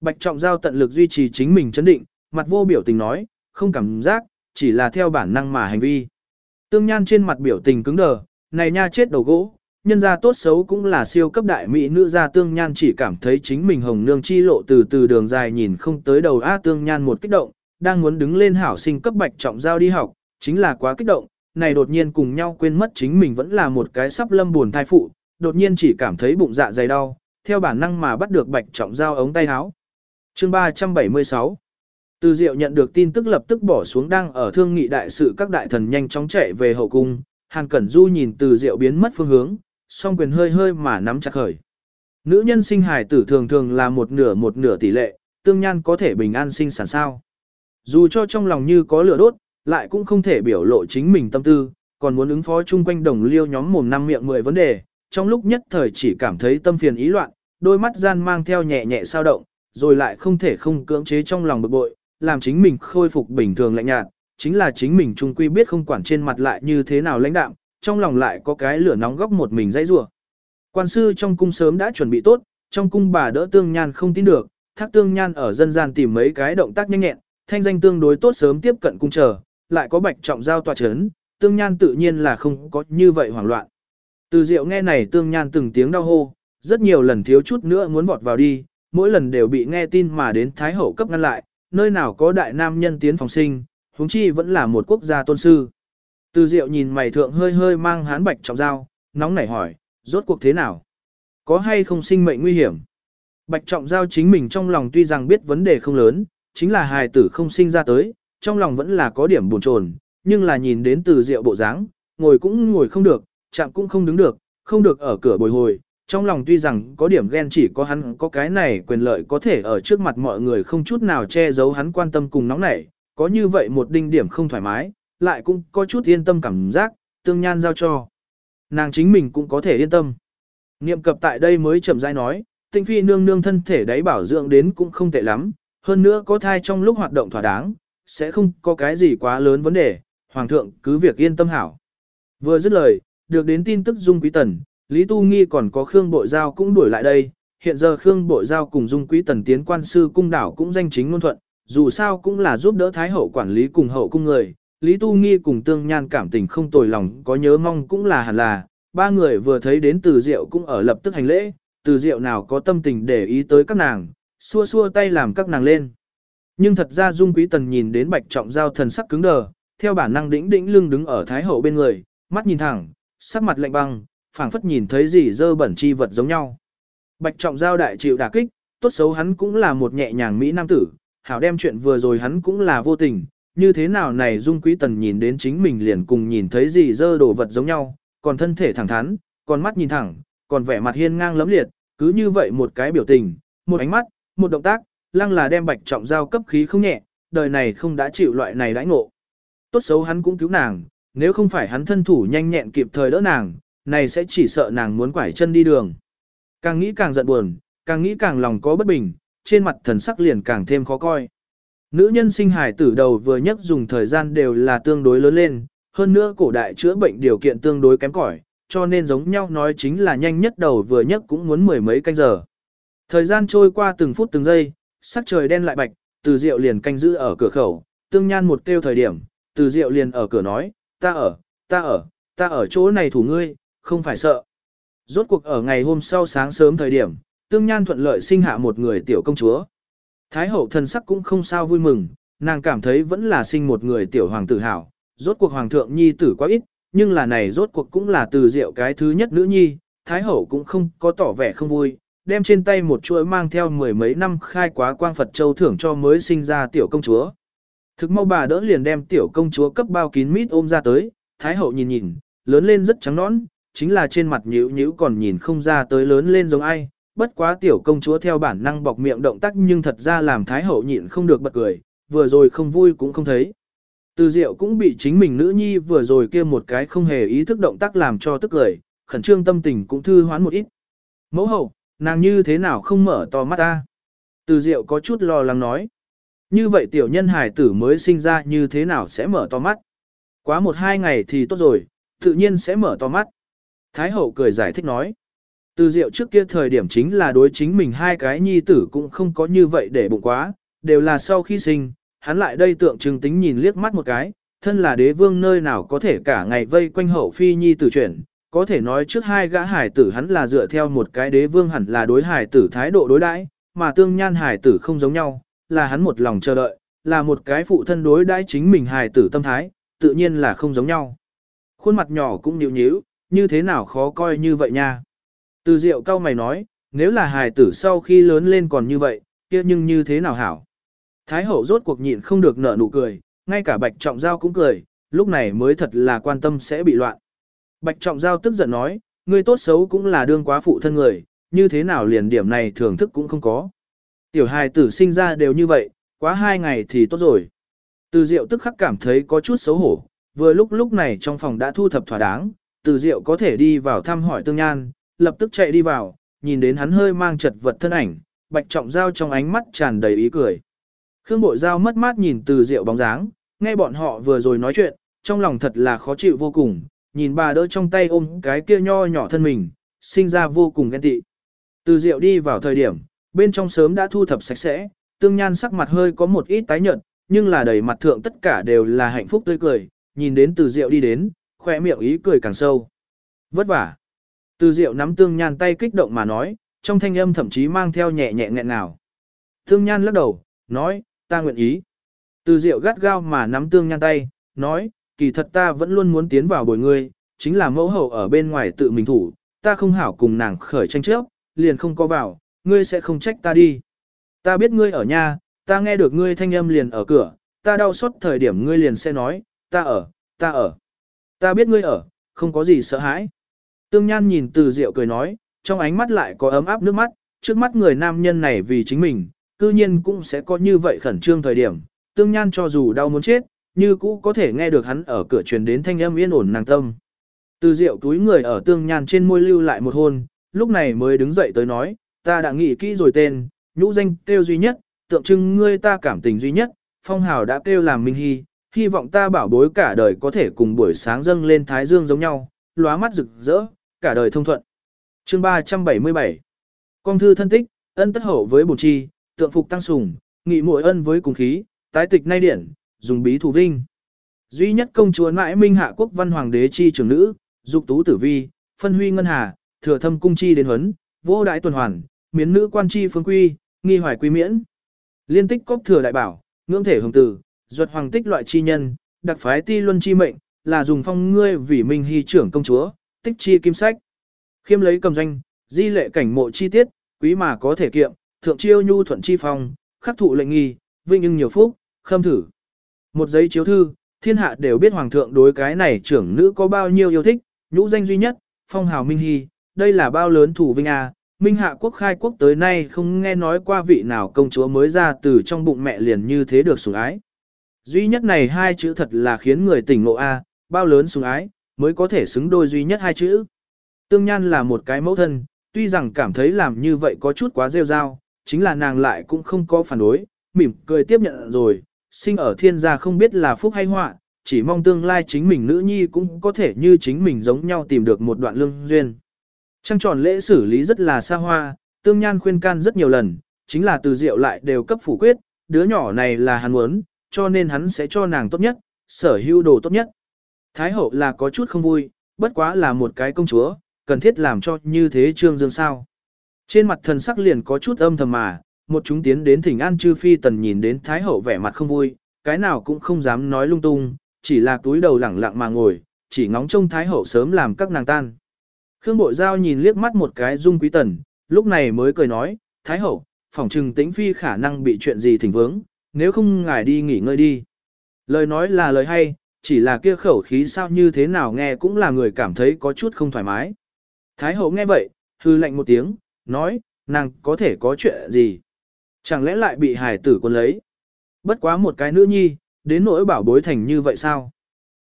Bạch Trọng Giao tận lực duy trì chính mình chấn định, mặt vô biểu tình nói, không cảm giác, chỉ là theo bản năng mà hành vi. Tương Nhan trên mặt biểu tình cứng đờ, này nha chết đầu gỗ, nhân gia tốt xấu cũng là siêu cấp đại mỹ nữ gia tương nhan chỉ cảm thấy chính mình hồng nương chi lộ từ từ đường dài nhìn không tới đầu a tương nhan một kích động, đang muốn đứng lên hảo sinh cấp bạch trọng giao đi học, chính là quá kích động, này đột nhiên cùng nhau quên mất chính mình vẫn là một cái sắp lâm buồn thai phụ, đột nhiên chỉ cảm thấy bụng dạ dày đau, theo bản năng mà bắt được bạch trọng giao ống tay áo. Chương 376 Từ Diệu nhận được tin tức lập tức bỏ xuống đang ở thương nghị đại sự các đại thần nhanh chóng chạy về hậu cung, Hàn Cẩn Du nhìn Từ Diệu biến mất phương hướng, song quyền hơi hơi mà nắm chặt khởi. Nữ nhân sinh hài tử thường thường là một nửa một nửa tỷ lệ, tương nhan có thể bình an sinh sản sao. Dù cho trong lòng như có lửa đốt, lại cũng không thể biểu lộ chính mình tâm tư, còn muốn ứng phó chung quanh đồng liêu nhóm mồm năm miệng mười vấn đề, trong lúc nhất thời chỉ cảm thấy tâm phiền ý loạn, đôi mắt gian mang theo nhẹ nhẹ sao động, rồi lại không thể không cưỡng chế trong lòng bực bội, làm chính mình khôi phục bình thường lạnh nhạt, chính là chính mình trung quy biết không quản trên mặt lại như thế nào lãnh đạm, trong lòng lại có cái lửa nóng góc một mình dãy rủa. Quan sư trong cung sớm đã chuẩn bị tốt, trong cung bà đỡ tương nhan không tin được, thác tương nhan ở dân gian tìm mấy cái động tác nhanh nhẹn, thanh danh tương đối tốt sớm tiếp cận cung chờ, lại có bạch trọng giao tòa chấn, tương nhan tự nhiên là không có như vậy hoảng loạn. Từ diệu nghe này tương nhan từng tiếng đau hô, rất nhiều lần thiếu chút nữa muốn vọt vào đi, mỗi lần đều bị nghe tin mà đến Thái Hậu cấp ngăn lại, nơi nào có đại nam nhân tiến phòng sinh, huống chi vẫn là một quốc gia tôn sư. Từ diệu nhìn mày thượng hơi hơi mang hán bạch trọng dao, nóng nảy hỏi, rốt cuộc thế nào? Có hay không sinh mệnh nguy hiểm? Bạch trọng giao chính mình trong lòng tuy rằng biết vấn đề không lớn, chính là hài tử không sinh ra tới, trong lòng vẫn là có điểm buồn chồn, nhưng là nhìn đến từ diệu bộ dáng, ngồi cũng ngồi không được, chạm cũng không đứng được, không được ở cửa bồi hồi, trong lòng tuy rằng có điểm ghen chỉ có hắn có cái này quyền lợi có thể ở trước mặt mọi người không chút nào che giấu hắn quan tâm cùng nóng nảy, có như vậy một đinh điểm không thoải mái, lại cũng có chút yên tâm cảm giác, tương nhan giao cho. Nàng chính mình cũng có thể yên tâm. Niệm cập tại đây mới chậm rãi nói, tinh phi nương nương thân thể đáy bảo dưỡng đến cũng không tệ lắm, hơn nữa có thai trong lúc hoạt động thỏa đáng, sẽ không có cái gì quá lớn vấn đề, hoàng thượng cứ việc yên tâm hảo. Vừa dứt lời, được đến tin tức Dung Quý Tần, Lý Tu Nghi còn có Khương Bội Giao cũng đuổi lại đây, hiện giờ Khương Bội Giao cùng Dung Quý Tần tiến quan sư cung đảo cũng danh chính ngôn thuận, dù sao cũng là giúp đỡ Thái Hậu quản lý cùng hậu cung người, Lý Tu Nghi cùng Tương Nhan cảm tình không tồi lòng có nhớ mong cũng là hẳn là, ba người vừa thấy đến Từ Diệu cũng ở lập tức hành lễ, Từ Diệu nào có tâm tình để ý tới các nàng, xua xua tay làm các nàng lên. Nhưng thật ra Dung Quý Tần nhìn đến Bạch Trọng Giao thần sắc cứng đờ, theo bản năng đĩnh đĩnh lưng đứng ở Thái Hậu bên người, mắt nhìn thẳng, sắc mặt lạnh băng, phảng phất nhìn thấy gì dơ bẩn chi vật giống nhau. Bạch Trọng Giao đại chịu đả kích, tốt xấu hắn cũng là một nhẹ nhàng mỹ nam tử, hảo đem chuyện vừa rồi hắn cũng là vô tình, như thế nào này Dung Quý Tần nhìn đến chính mình liền cùng nhìn thấy gì dơ đồ vật giống nhau, còn thân thể thẳng thắn, còn mắt nhìn thẳng, còn vẻ mặt hiên ngang lấm liệt, cứ như vậy một cái biểu tình, một ánh mắt, một động tác, lăng là đem Bạch Trọng Giao cấp khí không nhẹ, đời này không đã chịu loại này đãi ngộ. Tốt xấu hắn cũng cứu nàng, nếu không phải hắn thân thủ nhanh nhẹn kịp thời đỡ nàng, này sẽ chỉ sợ nàng muốn quải chân đi đường. Càng nghĩ càng giận buồn, càng nghĩ càng lòng có bất bình, trên mặt thần sắc liền càng thêm khó coi. Nữ nhân sinh hài tử đầu vừa nhất dùng thời gian đều là tương đối lớn lên, hơn nữa cổ đại chữa bệnh điều kiện tương đối kém cỏi, cho nên giống nhau nói chính là nhanh nhất đầu vừa nhất cũng muốn mười mấy canh giờ. Thời gian trôi qua từng phút từng giây, sắc trời đen lại bạch, từ rượu liền canh giữ ở cửa khẩu, tương nhan một kêu thời điểm, từ rượu liền ở cửa nói, ta ở, ta ở, ta ở chỗ này thủ ngươi, không phải sợ. Rốt cuộc ở ngày hôm sau sáng sớm thời điểm, tương nhan thuận lợi sinh hạ một người tiểu công chúa. Thái hậu thần sắc cũng không sao vui mừng, nàng cảm thấy vẫn là sinh một người tiểu hoàng tử hảo. Rốt cuộc hoàng thượng nhi tử quá ít, nhưng là này rốt cuộc cũng là từ diệu cái thứ nhất nữ nhi, Thái hậu cũng không có tỏ vẻ không vui, đem trên tay một chuỗi mang theo mười mấy năm khai quá quang Phật Châu thưởng cho mới sinh ra tiểu công chúa. Thực mau bà đỡ liền đem tiểu công chúa cấp bao kín mít ôm ra tới, Thái hậu nhìn nhìn, lớn lên rất trắng nõn, chính là trên mặt nhíu nhíu còn nhìn không ra tới lớn lên giống ai, bất quá tiểu công chúa theo bản năng bọc miệng động tác nhưng thật ra làm Thái hậu nhịn không được bật cười, vừa rồi không vui cũng không thấy. Từ diệu cũng bị chính mình nữ nhi vừa rồi kia một cái không hề ý thức động tác làm cho tức cười, khẩn trương tâm tình cũng thư hoán một ít. Mẫu hậu, nàng như thế nào không mở to mắt ta? Từ diệu có chút lo lắng nói. Như vậy tiểu nhân hải tử mới sinh ra như thế nào sẽ mở to mắt? Quá một hai ngày thì tốt rồi, tự nhiên sẽ mở to mắt. Thái hậu cười giải thích nói. Từ diệu trước kia thời điểm chính là đối chính mình hai cái nhi tử cũng không có như vậy để bụng quá, đều là sau khi sinh, hắn lại đây tượng trưng tính nhìn liếc mắt một cái, thân là đế vương nơi nào có thể cả ngày vây quanh hậu phi nhi tử chuyển, có thể nói trước hai gã hải tử hắn là dựa theo một cái đế vương hẳn là đối hải tử thái độ đối đãi, mà tương nhan hải tử không giống nhau, là hắn một lòng chờ đợi, là một cái phụ thân đối đãi chính mình hải tử tâm thái, tự nhiên là không giống nhau. Khuôn mặt nhỏ cũng nhíu nhíu, như thế nào khó coi như vậy nha. Từ diệu cao mày nói, nếu là hài tử sau khi lớn lên còn như vậy, kia nhưng như thế nào hảo. Thái hậu rốt cuộc nhịn không được nở nụ cười, ngay cả bạch trọng giao cũng cười, lúc này mới thật là quan tâm sẽ bị loạn. Bạch trọng giao tức giận nói, ngươi tốt xấu cũng là đương quá phụ thân người, như thế nào liền điểm này thưởng thức cũng không có. Tiểu hài tử sinh ra đều như vậy, quá hai ngày thì tốt rồi. Từ diệu tức khắc cảm thấy có chút xấu hổ, vừa lúc lúc này trong phòng đã thu thập thỏa đáng, từ diệu có thể đi vào thăm hỏi tương nhan, lập tức chạy đi vào, nhìn đến hắn hơi mang chật vật thân ảnh, bạch trọng giao trong ánh mắt tràn đầy ý cười. Khương bội giao mất mát nhìn từ diệu bóng dáng, nghe bọn họ vừa rồi nói chuyện, trong lòng thật là khó chịu vô cùng, nhìn bà đỡ trong tay ôm cái kia nho nhỏ thân mình, sinh ra vô cùng ghen tị. Từ diệu đi vào thời điểm, bên trong sớm đã thu thập sạch sẽ, tương nhan sắc mặt hơi có một ít tái nhợt, nhưng là đầy mặt thượng tất cả đều là hạnh phúc tươi cười, nhìn đến từ diệu đi đến, khoe miệng ý cười càng sâu. Vất vả. Từ diệu nắm tương nhan tay kích động mà nói, trong thanh âm thậm chí mang theo nhẹ nhẹ nghẹn nào. Tương nhan lắc đầu, nói, ta nguyện ý. Từ diệu gắt gao mà nắm tương nhan tay, nói, kỳ thật ta vẫn luôn muốn tiến vào bồi ngươi, chính là mẫu hậu ở bên ngoài tự mình thủ, ta không hảo cùng nàng khởi tranh trước, liền không có vào, ngươi sẽ không trách ta đi. Ta biết ngươi ở nhà, ta nghe được ngươi thanh âm liền ở cửa, ta đau xót thời điểm ngươi liền sẽ nói, ta ở, ta ở. Ta biết ngươi ở, không có gì sợ hãi. Tương Nhan nhìn từ Diệu cười nói, trong ánh mắt lại có ấm áp nước mắt, trước mắt người nam nhân này vì chính mình, cư nhiên cũng sẽ có như vậy khẩn trương thời điểm. Tương Nhan cho dù đau muốn chết, như cũ có thể nghe được hắn ở cửa truyền đến thanh âm yên ổn nàng tâm. Từ Diệu túi người ở Tương Nhan trên môi lưu lại một hôn, lúc này mới đứng dậy tới nói, ta đã nghĩ kỹ rồi tên, nhũ danh kêu duy nhất, tượng trưng ngươi ta cảm tình duy nhất, phong hào đã kêu làm minh hy, hy vọng ta bảo bối cả đời có thể cùng buổi sáng dâng lên thái dương giống nhau, lóa mắt rực rỡ, cả đời thông thuận. Chương 377 Công thư thân tích, ân tất hậu với bổn chi, tượng phục tăng sùng, nghị muội ân với cùng khí, tái tịch nay điển, dùng bí thủ vinh. Duy nhất công chúa mãi minh hạ quốc văn hoàng đế chi trưởng nữ, dục tú tử vi, phân huy ngân hà, thừa thâm cung chi đến huấn, vô đại tuần hoàn, miến nữ quan chi phương quy, nghi hoài quy miễn. Liên tích cốc thừa đại bảo, ngưỡng thể hồng tử, duật hoàng tích loại chi nhân, đặc phái ti luân chi mệnh, là dùng phong ngươi vì minh hy trưởng công chúa, tích chi kim sách. Khiêm lấy cầm doanh, di lệ cảnh mộ chi tiết, quý mà có thể kiệm, thượng chiêu nhu thuận chi phong, khắc thụ lệnh nghi, vinh nhưng nhiều phúc, khâm thử. Một giấy chiếu thư, thiên hạ đều biết hoàng thượng đối cái này trưởng nữ có bao nhiêu yêu thích, nhũ danh duy nhất, phong hào minh hy, đây là bao lớn thủ vinh a. Minh hạ quốc khai quốc tới nay không nghe nói qua vị nào công chúa mới ra từ trong bụng mẹ liền như thế được sủng ái. Duy nhất này hai chữ thật là khiến người tỉnh ngộ a, bao lớn sủng ái, mới có thể xứng đôi duy nhất hai chữ. Tương Nhan là một cái mẫu thân, tuy rằng cảm thấy làm như vậy có chút quá rêu rao, chính là nàng lại cũng không có phản đối, mỉm cười tiếp nhận rồi, sinh ở thiên gia không biết là phúc hay họa, chỉ mong tương lai chính mình nữ nhi cũng có thể như chính mình giống nhau tìm được một đoạn lương duyên. Trăng tròn lễ xử lý rất là xa hoa, Tương Nhan khuyên can rất nhiều lần, chính là từ diệu lại đều cấp phủ quyết, đứa nhỏ này là hắn muốn, cho nên hắn sẽ cho nàng tốt nhất, sở hữu đồ tốt nhất. Thái hậu là có chút không vui, bất quá là một cái công chúa, cần thiết làm cho như thế trương dương sao. Trên mặt thần sắc liền có chút âm thầm mà, một chúng tiến đến thỉnh an chư phi tần nhìn đến thái hậu vẻ mặt không vui, cái nào cũng không dám nói lung tung, chỉ là túi đầu lẳng lặng mà ngồi, chỉ ngóng trông thái hậu sớm làm các nàng tan. Khương Bội Giao nhìn liếc mắt một cái dung quý tần, lúc này mới cười nói, thái hậu, phỏng trừng tĩnh phi khả năng bị chuyện gì thỉnh vướng, nếu không ngài đi nghỉ ngơi đi. Lời nói là lời hay, chỉ là kia khẩu khí sao như thế nào nghe cũng là người cảm thấy có chút không thoải mái. Thái hậu nghe vậy, hư lạnh một tiếng, nói, nàng có thể có chuyện gì? Chẳng lẽ lại bị hải tử quân lấy? Bất quá một cái nữ nhi, đến nỗi bảo bối thành như vậy sao?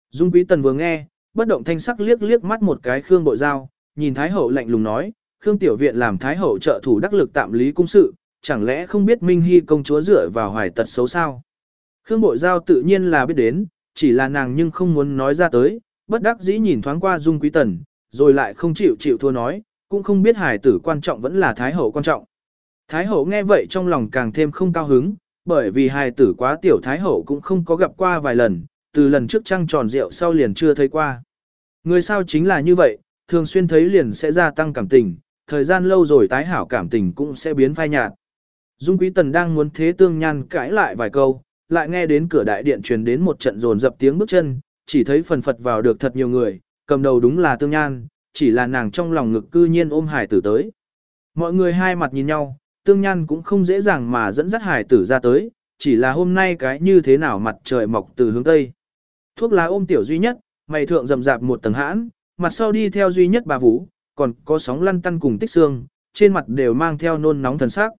Dung quý tần vừa nghe, bất động thanh sắc liếc liếc mắt một cái khương bội dao, nhìn thái hậu lạnh lùng nói, khương tiểu viện làm thái hậu trợ thủ đắc lực tạm lý cung sự, chẳng lẽ không biết Minh Hy công chúa dựa vào hoài tật xấu sao? Khương bội giao tự nhiên là biết đến, chỉ là nàng nhưng không muốn nói ra tới, bất đắc dĩ nhìn thoáng qua dung quý tần, rồi lại không chịu chịu thua nói, cũng không biết hài tử quan trọng vẫn là thái hậu quan trọng. Thái hậu nghe vậy trong lòng càng thêm không cao hứng, bởi vì hài tử quá tiểu thái hậu cũng không có gặp qua vài lần, từ lần trước trăng tròn rượu sau liền chưa thấy qua. Người sao chính là như vậy, thường xuyên thấy liền sẽ gia tăng cảm tình, thời gian lâu rồi tái hảo cảm tình cũng sẽ biến phai nhạt. Dung Quý Tần đang muốn thế tương nhan cãi lại vài câu, lại nghe đến cửa đại điện truyền đến một trận rồn dập tiếng bước chân, chỉ thấy phần phật vào được thật nhiều người, cầm đầu đúng là tương nhan, chỉ là nàng trong lòng ngực cư nhiên ôm hải tử tới. Mọi người hai mặt nhìn nhau, tương nhan cũng không dễ dàng mà dẫn dắt hải tử ra tới, chỉ là hôm nay cái như thế nào mặt trời mọc từ hướng tây. Thuốc lá ôm tiểu duy nhất, mày thượng rầm rạp một tầng hãn, mặt sau đi theo duy nhất bà vũ, còn có sóng lăn tăn cùng tích xương, trên mặt đều mang theo nôn nóng thần sắc.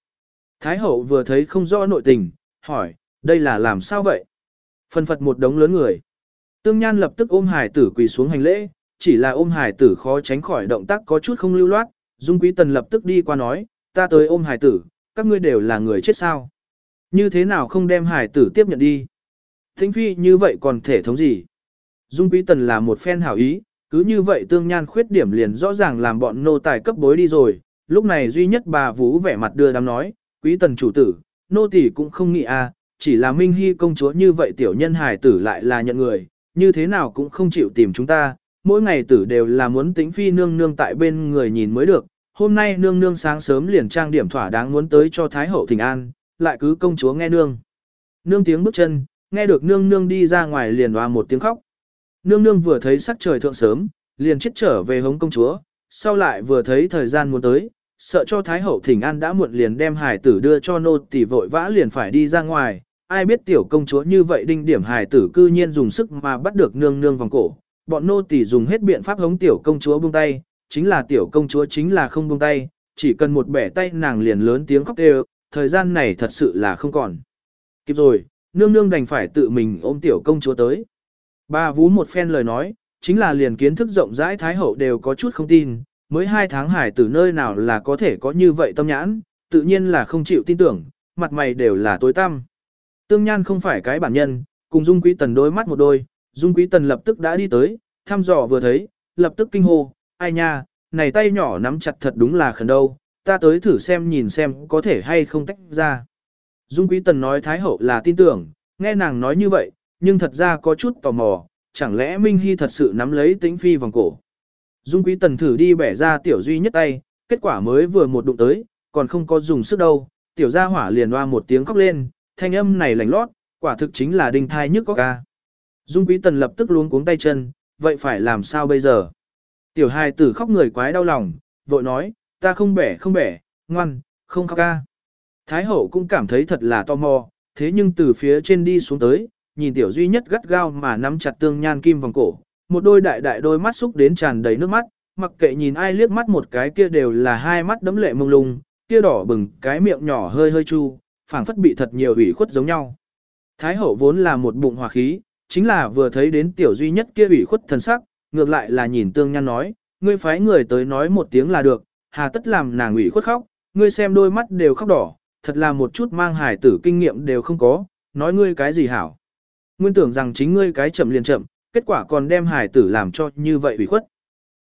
Thái hậu vừa thấy không rõ nội tình, hỏi, đây là làm sao vậy? Phân phật một đống lớn người. Tương Nhan lập tức ôm hải tử quỳ xuống hành lễ, chỉ là ôm hải tử khó tránh khỏi động tác có chút không lưu loát, Dung Quý Tần lập tức đi qua nói, ta tới ôm hải tử, các ngươi đều là người chết sao? Như thế nào không đem hải tử tiếp nhận đi? Thính phi như vậy còn thể thống gì? Dung Quý Tần là một phen hảo ý, cứ như vậy tương nhan khuyết điểm liền rõ ràng làm bọn nô tài cấp bối đi rồi. Lúc này duy nhất bà Vũ vẻ mặt đưa đám nói, Quý Tần chủ tử, nô tỷ cũng không nghĩ à, chỉ là Minh Hy công chúa như vậy tiểu nhân hải tử lại là nhận người, như thế nào cũng không chịu tìm chúng ta, mỗi ngày tử đều là muốn tính phi nương nương tại bên người nhìn mới được, hôm nay nương nương sáng sớm liền trang điểm thỏa đáng muốn tới cho Thái hậu thỉnh an, lại cứ công chúa nghe nương. Nương tiếng bước chân, nghe được nương nương đi ra ngoài liền hoa một tiếng khóc. Nương nương vừa thấy sắc trời thượng sớm, liền chết trở về hống công chúa, sau lại vừa thấy thời gian muốn tới, sợ cho Thái hậu thỉnh an đã muộn liền đem hải tử đưa cho nô tỳ vội vã liền phải đi ra ngoài, ai biết tiểu công chúa như vậy đinh điểm hải tử cư nhiên dùng sức mà bắt được nương nương vòng cổ, bọn nô tỳ dùng hết biện pháp hống tiểu công chúa buông tay, chính là tiểu công chúa chính là không buông tay, chỉ cần một bẻ tay nàng liền lớn tiếng khóc đều, thời gian này thật sự là không còn. Kịp rồi, nương nương đành phải tự mình ôm tiểu công chúa tới. Ba vú một phen lời nói, chính là liền kiến thức rộng rãi thái hậu đều có chút không tin, mới hai tháng hải từ nơi nào là có thể có như vậy tâm nhãn, tự nhiên là không chịu tin tưởng, mặt mày đều là tối tăm. Tương Nhan không phải cái bản nhân, cùng Dung Quý Tần đôi mắt một đôi, Dung Quý Tần lập tức đã đi tới, thăm dò vừa thấy, lập tức kinh hô, ai nha, này tay nhỏ nắm chặt thật đúng là khẩn đâu, ta tới thử xem nhìn xem có thể hay không tách ra. Dung Quý Tần nói Thái Hậu là tin tưởng, nghe nàng nói như vậy, nhưng thật ra có chút tò mò, chẳng lẽ Minh Hy thật sự nắm lấy tĩnh phi vòng cổ. Dung Quý Tần thử đi bẻ ra tiểu duy nhất tay, kết quả mới vừa một đụng tới, còn không có dùng sức đâu, tiểu gia hỏa liền hoa một tiếng khóc lên, thanh âm này lành lót, quả thực chính là đinh thai nhức có ca. Dung Quý Tần lập tức luống cuống tay chân, vậy phải làm sao bây giờ? Tiểu hài tử khóc người quái đau lòng, vội nói, ta không bẻ không bẻ, ngoan, không khóc ca. Thái hậu cũng cảm thấy thật là tò mò, thế nhưng từ phía trên đi xuống tới, nhìn tiểu duy nhất gắt gao mà nắm chặt tương nhan kim vòng cổ, một đôi đại đại đôi mắt xúc đến tràn đầy nước mắt, mặc kệ nhìn ai liếc mắt một cái kia đều là hai mắt đấm lệ mông lung, kia đỏ bừng cái miệng nhỏ hơi hơi chu, phảng phất bị thật nhiều ủy khuất giống nhau. Thái hậu vốn là một bụng hòa khí, chính là vừa thấy đến tiểu duy nhất kia ủy khuất thần sắc, ngược lại là nhìn tương nhan nói, ngươi phái người tới nói một tiếng là được, hà tất làm nàng ủy khuất khóc, ngươi xem đôi mắt đều khóc đỏ, thật là một chút mang hải tử kinh nghiệm đều không có, nói ngươi cái gì hảo. Nguyên tưởng rằng chính ngươi cái chậm liền chậm, kết quả còn đem hài tử làm cho như vậy ủy khuất.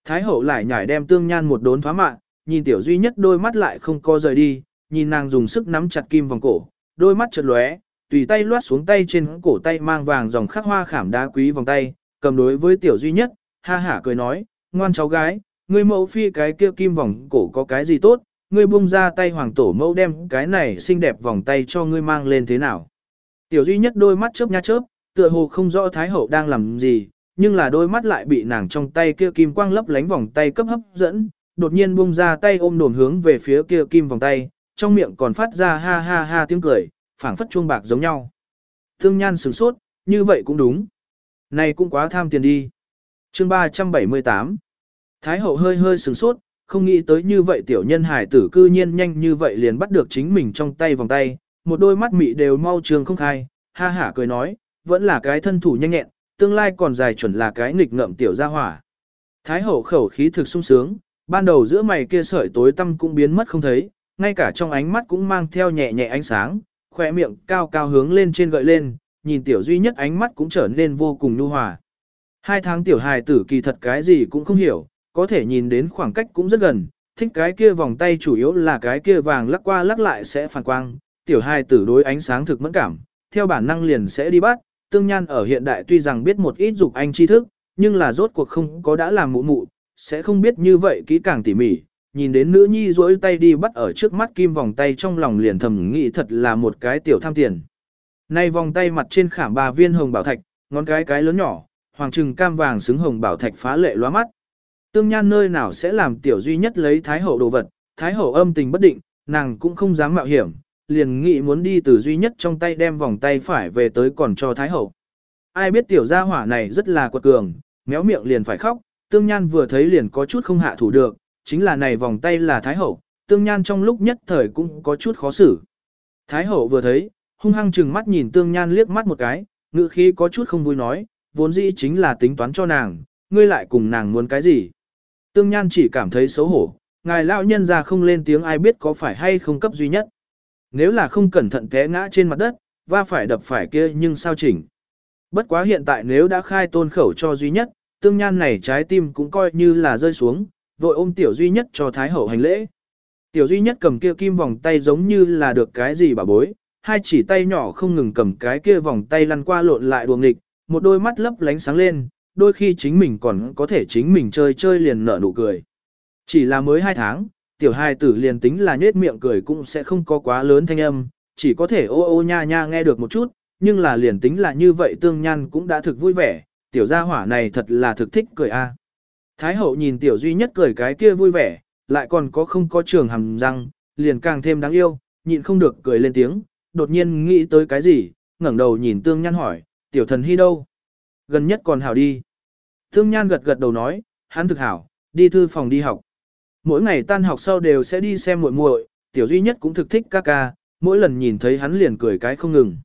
Thái hậu lại nhảy đem tương nhan một đốn phá mạng, nhìn tiểu duy nhất đôi mắt lại không co rời đi, nhìn nàng dùng sức nắm chặt kim vòng cổ, đôi mắt chợt lóe, tùy tay loát xuống tay trên cổ tay mang vàng dòng khắc hoa khảm đá quý vòng tay, cầm đối với tiểu duy nhất, ha hả cười nói, ngoan cháu gái, ngươi mẫu phi cái kia kim vòng cổ có cái gì tốt, ngươi buông ra tay hoàng tổ mẫu đem cái này xinh đẹp vòng tay cho ngươi mang lên thế nào. Tiểu duy nhất đôi mắt chớp nha chớp, tựa hồ không rõ thái hậu đang làm gì, nhưng là đôi mắt lại bị nàng trong tay kia kim quang lấp lánh vòng tay cấp hấp dẫn, đột nhiên buông ra tay ôm đồn hướng về phía kia kim vòng tay, trong miệng còn phát ra ha ha ha tiếng cười, phảng phất chuông bạc giống nhau. Thương nhan sửng sốt, như vậy cũng đúng. Này cũng quá tham tiền đi. Chương 378 Thái hậu hơi hơi sửng sốt, không nghĩ tới như vậy tiểu nhân hải tử cư nhiên nhanh như vậy liền bắt được chính mình trong tay vòng tay, một đôi mắt mị đều mau trường không khai, ha hả cười nói, vẫn là cái thân thủ nhanh nhẹn, tương lai còn dài chuẩn là cái nghịch ngợm tiểu gia hỏa. Thái hậu khẩu khí thực sung sướng, ban đầu giữa mày kia sợi tối tâm cũng biến mất không thấy, ngay cả trong ánh mắt cũng mang theo nhẹ nhẹ ánh sáng, khỏe miệng cao cao hướng lên trên gợi lên, nhìn tiểu duy nhất ánh mắt cũng trở nên vô cùng nhu hòa. Hai tháng tiểu hài tử kỳ thật cái gì cũng không hiểu, có thể nhìn đến khoảng cách cũng rất gần, thích cái kia vòng tay chủ yếu là cái kia vàng lắc qua lắc lại sẽ phản quang, tiểu hài tử đối ánh sáng thực mẫn cảm, theo bản năng liền sẽ đi bắt, tương nhan ở hiện đại tuy rằng biết một ít dục anh tri thức, nhưng là rốt cuộc không có đã làm mụ mụ, sẽ không biết như vậy kỹ càng tỉ mỉ, nhìn đến nữ nhi duỗi tay đi bắt ở trước mắt kim vòng tay trong lòng liền thầm nghĩ thật là một cái tiểu tham tiền. Nay vòng tay mặt trên khảm ba viên hồng bảo thạch, ngón cái cái lớn nhỏ, hoàng trừng cam vàng xứng hồng bảo thạch phá lệ lóa mắt. Tương nhan nơi nào sẽ làm tiểu duy nhất lấy thái hậu đồ vật, thái hậu âm tình bất định, nàng cũng không dám mạo hiểm, liền nghĩ muốn đi từ duy nhất trong tay đem vòng tay phải về tới còn cho thái hậu. Ai biết tiểu gia hỏa này rất là quật cường, méo miệng liền phải khóc, tương nhan vừa thấy liền có chút không hạ thủ được, chính là này vòng tay là thái hậu, tương nhan trong lúc nhất thời cũng có chút khó xử. Thái hậu vừa thấy, hung hăng chừng mắt nhìn tương nhan liếc mắt một cái, ngữ khí có chút không vui nói, vốn dĩ chính là tính toán cho nàng, ngươi lại cùng nàng muốn cái gì. Tương nhan chỉ cảm thấy xấu hổ, ngài lão nhân ra không lên tiếng ai biết có phải hay không cấp duy nhất. Nếu là không cẩn thận té ngã trên mặt đất, và phải đập phải kia nhưng sao chỉnh. Bất quá hiện tại nếu đã khai tôn khẩu cho duy nhất, tương nhan này trái tim cũng coi như là rơi xuống, vội ôm tiểu duy nhất cho thái hậu hành lễ. Tiểu duy nhất cầm kia kim vòng tay giống như là được cái gì bà bối, hai chỉ tay nhỏ không ngừng cầm cái kia vòng tay lăn qua lộn lại đuồng nghịch, một đôi mắt lấp lánh sáng lên, đôi khi chính mình còn có thể chính mình chơi chơi liền nở nụ cười. Chỉ là mới hai tháng, tiểu hài tử liền tính là nhết miệng cười cũng sẽ không có quá lớn thanh âm, chỉ có thể ô ô nha nha nghe được một chút, nhưng là liền tính là như vậy tương nhan cũng đã thực vui vẻ, tiểu gia hỏa này thật là thực thích cười a. Thái hậu nhìn tiểu duy nhất cười cái kia vui vẻ, lại còn có không có trường hầm răng, liền càng thêm đáng yêu, nhịn không được cười lên tiếng, đột nhiên nghĩ tới cái gì, ngẩng đầu nhìn tương nhan hỏi, tiểu thần hy đâu? Gần nhất còn hảo đi. Tương nhan gật gật đầu nói, hắn thực hảo, đi thư phòng đi học. Mỗi ngày tan học sau đều sẽ đi xem muội muội, tiểu duy nhất cũng thực thích ca ca, mỗi lần nhìn thấy hắn liền cười cái không ngừng.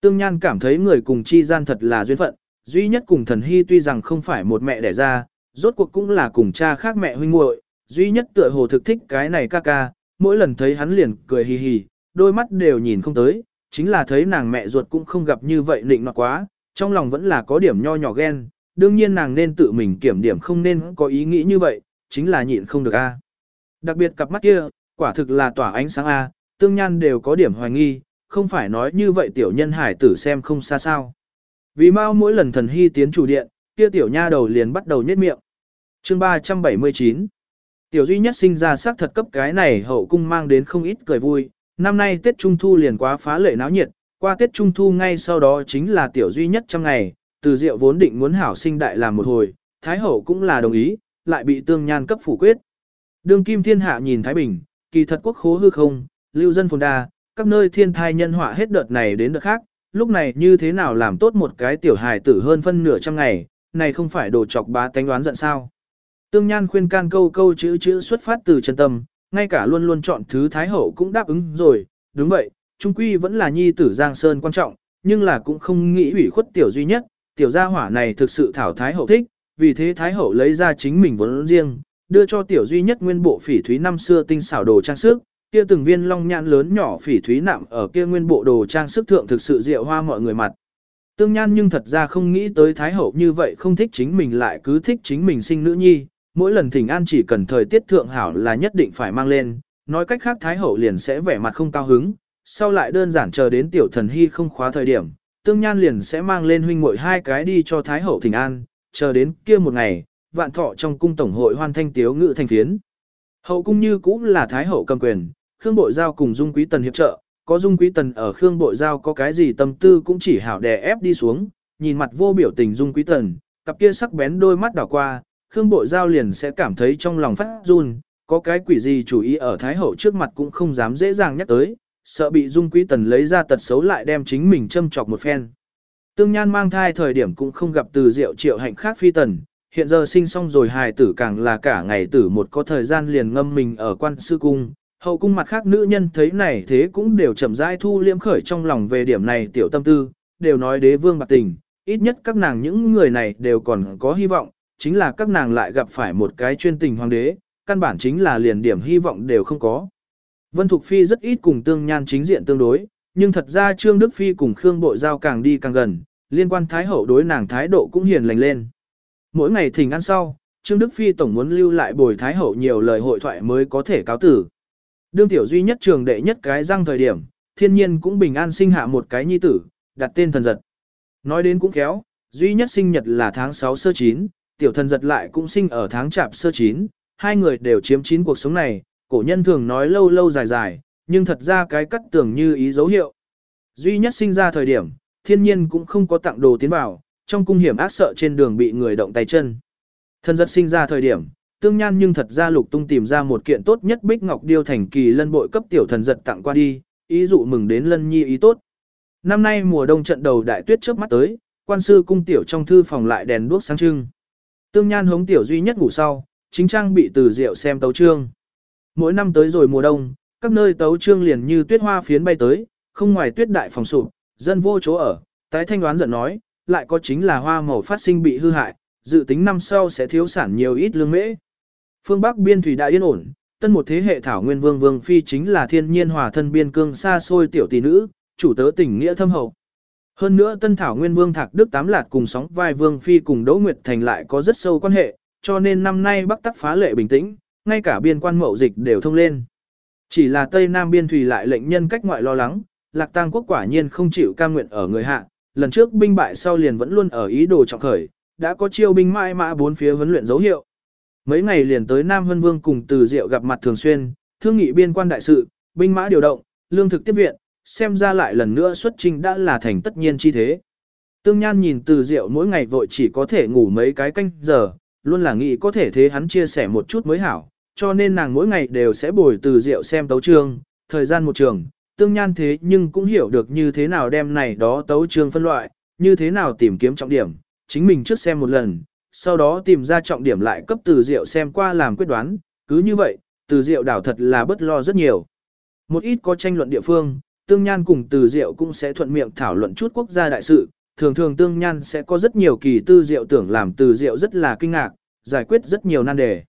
Tương Nhan cảm thấy người cùng chi gian thật là duyên phận, duy nhất cùng thần hy tuy rằng không phải một mẹ đẻ ra, rốt cuộc cũng là cùng cha khác mẹ huynh muội, duy nhất tựa hồ thực thích cái này ca ca, mỗi lần thấy hắn liền cười hì hì, đôi mắt đều nhìn không tới, chính là thấy nàng mẹ ruột cũng không gặp như vậy nịnh nọt quá, trong lòng vẫn là có điểm nho nhỏ ghen, đương nhiên nàng nên tự mình kiểm điểm không nên có ý nghĩ như vậy, chính là nhịn không được a. Đặc biệt cặp mắt kia, quả thực là tỏa ánh sáng a, tương nhan đều có điểm hoài nghi, không phải nói như vậy tiểu nhân hải tử xem không xa sao. Vì mau mỗi lần thần hy tiến chủ điện, kia tiểu nha đầu liền bắt đầu nhếch miệng. Chương 379 Tiểu duy nhất sinh ra xác thật cấp cái này hậu cung mang đến không ít cười vui, năm nay Tết Trung Thu liền quá phá lệ náo nhiệt, qua Tết Trung Thu ngay sau đó chính là tiểu duy nhất trong ngày, từ diệu vốn định muốn hảo sinh đại làm một hồi, Thái Hậu cũng là đồng ý, lại bị tương nhan cấp phủ quyết. Đường kim thiên hạ nhìn Thái Bình, kỳ thật quốc khố hư không, lưu dân phồn đa, các nơi thiên thai nhân họa hết đợt này đến đợt khác, lúc này như thế nào làm tốt một cái tiểu hài tử hơn phân nửa trăm ngày, này không phải đồ chọc bá tánh đoán giận sao. Tương Nhan khuyên can câu câu chữ chữ xuất phát từ chân tâm, ngay cả luôn luôn chọn thứ Thái Hậu cũng đáp ứng rồi, đúng vậy, Trung Quy vẫn là nhi tử Giang Sơn quan trọng, nhưng là cũng không nghĩ ủy khuất tiểu duy nhất, tiểu gia hỏa này thực sự thảo Thái Hậu thích, vì thế Thái Hậu lấy ra chính mình vốn riêng, đưa cho tiểu duy nhất nguyên bộ phỉ thúy năm xưa tinh xảo đồ trang sức, kia từng viên long nhãn lớn nhỏ phỉ thúy nạm ở kia nguyên bộ đồ trang sức thượng thực sự diệu hoa mọi người mặt. Tương Nhan nhưng thật ra không nghĩ tới Thái Hậu như vậy không thích chính mình lại cứ thích chính mình sinh nữ nhi, mỗi lần thỉnh an chỉ cần thời tiết thượng hảo là nhất định phải mang lên, nói cách khác Thái Hậu liền sẽ vẻ mặt không cao hứng, sau lại đơn giản chờ đến tiểu thần hy không khóa thời điểm, Tương Nhan liền sẽ mang lên huynh muội hai cái đi cho Thái Hậu thỉnh an, chờ đến kia một ngày, vạn thọ trong cung tổng hội hoan thanh tiếu ngự thành phiến. Hậu cung như cũng là Thái Hậu cầm quyền, Khương Bội Giao cùng Dung Quý Tần hiệp trợ, có Dung Quý Tần ở Khương Bội Giao có cái gì tâm tư cũng chỉ hảo đè ép đi xuống, nhìn mặt vô biểu tình Dung Quý Tần, cặp kia sắc bén đôi mắt đảo qua, Khương Bội Giao liền sẽ cảm thấy trong lòng phát run, có cái quỷ gì chủ ý ở Thái Hậu trước mặt cũng không dám dễ dàng nhắc tới, sợ bị Dung Quý Tần lấy ra tật xấu lại đem chính mình châm chọc một phen. Tương Nhan mang thai thời điểm cũng không gặp từ diệu triệu hạnh khác phi tần, hiện giờ sinh xong rồi hài tử càng là cả ngày tử một có thời gian liền ngâm mình ở quan sư cung, Hậu cung mặt khác nữ nhân thấy này thế cũng đều chậm rãi thu liễm khởi trong lòng về điểm này tiểu tâm tư, đều nói đế vương bạc tình, ít nhất các nàng những người này đều còn có hy vọng, chính là các nàng lại gặp phải một cái chuyên tình hoàng đế, căn bản chính là liền điểm hy vọng đều không có. Vân Thục Phi rất ít cùng tương nhan chính diện tương đối, nhưng thật ra Trương Đức Phi cùng Khương Bội Giao càng đi càng gần, liên quan Thái Hậu đối nàng thái độ cũng hiền lành lên. Mỗi ngày thỉnh ăn sau, Trương Đức Phi tổng muốn lưu lại bồi Thái Hậu nhiều lời hội thoại mới có thể cáo tử. Đương tiểu duy nhất trường đệ nhất cái răng thời điểm, thiên nhiên cũng bình an sinh hạ một cái nhi tử, đặt tên thần giật. Nói đến cũng khéo, duy nhất sinh nhật là tháng 6 sơ 9, tiểu thần giật lại cũng sinh ở tháng chạp sơ chín, hai người đều chiếm chín cuộc sống này, cổ nhân thường nói lâu lâu dài dài, nhưng thật ra cái cắt tưởng như ý dấu hiệu. Duy nhất sinh ra thời điểm, thiên nhiên cũng không có tặng đồ tiến vào, trong cung hiểm ác sợ trên đường bị người động tay chân. Thần giật sinh ra thời điểm, tương nhan nhưng thật ra lục tung tìm ra một kiện tốt nhất bích ngọc điêu thành kỳ lân bội cấp tiểu thần giật tặng qua đi, ý dụ mừng đến lân nhi ý tốt. Năm nay mùa đông trận đầu đại tuyết trước mắt tới, quan sư cung tiểu trong thư phòng lại đèn đuốc sáng trưng. Tương Nhan hống tiểu duy nhất ngủ sau, chính trang bị từ rượu xem tấu trương. Mỗi năm tới rồi mùa đông, các nơi tấu trương liền như tuyết hoa phiến bay tới, không ngoài tuyết đại phòng sụp, dân vô chỗ ở, tái thanh đoán giận nói, lại có chính là hoa màu phát sinh bị hư hại, dự tính năm sau sẽ thiếu sản nhiều ít lương mễ. Phương Bắc biên thủy đã yên ổn, tân một thế hệ thảo nguyên vương vương phi chính là thiên nhiên hòa thân biên cương xa xôi tiểu tỷ nữ, chủ tớ tình nghĩa thâm hậu. Hơn nữa Tân Thảo Nguyên Vương Thạc Đức Tám Lạt cùng sóng vai Vương Phi cùng Đỗ Nguyệt Thành lại có rất sâu quan hệ, cho nên năm nay Bắc Tắc phá lệ bình tĩnh, ngay cả biên quan mậu dịch đều thông lên. Chỉ là Tây Nam biên thủy lại lệnh nhân cách ngoại lo lắng, Lạc Tang quốc quả nhiên không chịu cam nguyện ở người hạ, lần trước binh bại sau liền vẫn luôn ở ý đồ trọng khởi, đã có chiêu binh mãi mã bốn phía huấn luyện dấu hiệu. Mấy ngày liền tới Nam Vân Vương cùng Từ Diệu gặp mặt thường xuyên, thương nghị biên quan đại sự, binh mã điều động, lương thực tiếp viện, xem ra lại lần nữa xuất trình đã là thành tất nhiên chi thế. Tương Nhan nhìn từ diệu mỗi ngày vội chỉ có thể ngủ mấy cái canh giờ, luôn là nghĩ có thể thế hắn chia sẻ một chút mới hảo, cho nên nàng mỗi ngày đều sẽ bồi từ diệu xem tấu trương, thời gian một trường, Tương Nhan thế nhưng cũng hiểu được như thế nào đem này đó tấu trương phân loại, như thế nào tìm kiếm trọng điểm, chính mình trước xem một lần, sau đó tìm ra trọng điểm lại cấp từ diệu xem qua làm quyết đoán, cứ như vậy, từ diệu đảo thật là bất lo rất nhiều. Một ít có tranh luận địa phương, Tương Nhan cùng Từ Diệu cũng sẽ thuận miệng thảo luận chút quốc gia đại sự, thường thường Tương Nhan sẽ có rất nhiều kỳ tư diệu tưởng làm Từ Diệu rất là kinh ngạc, giải quyết rất nhiều nan đề.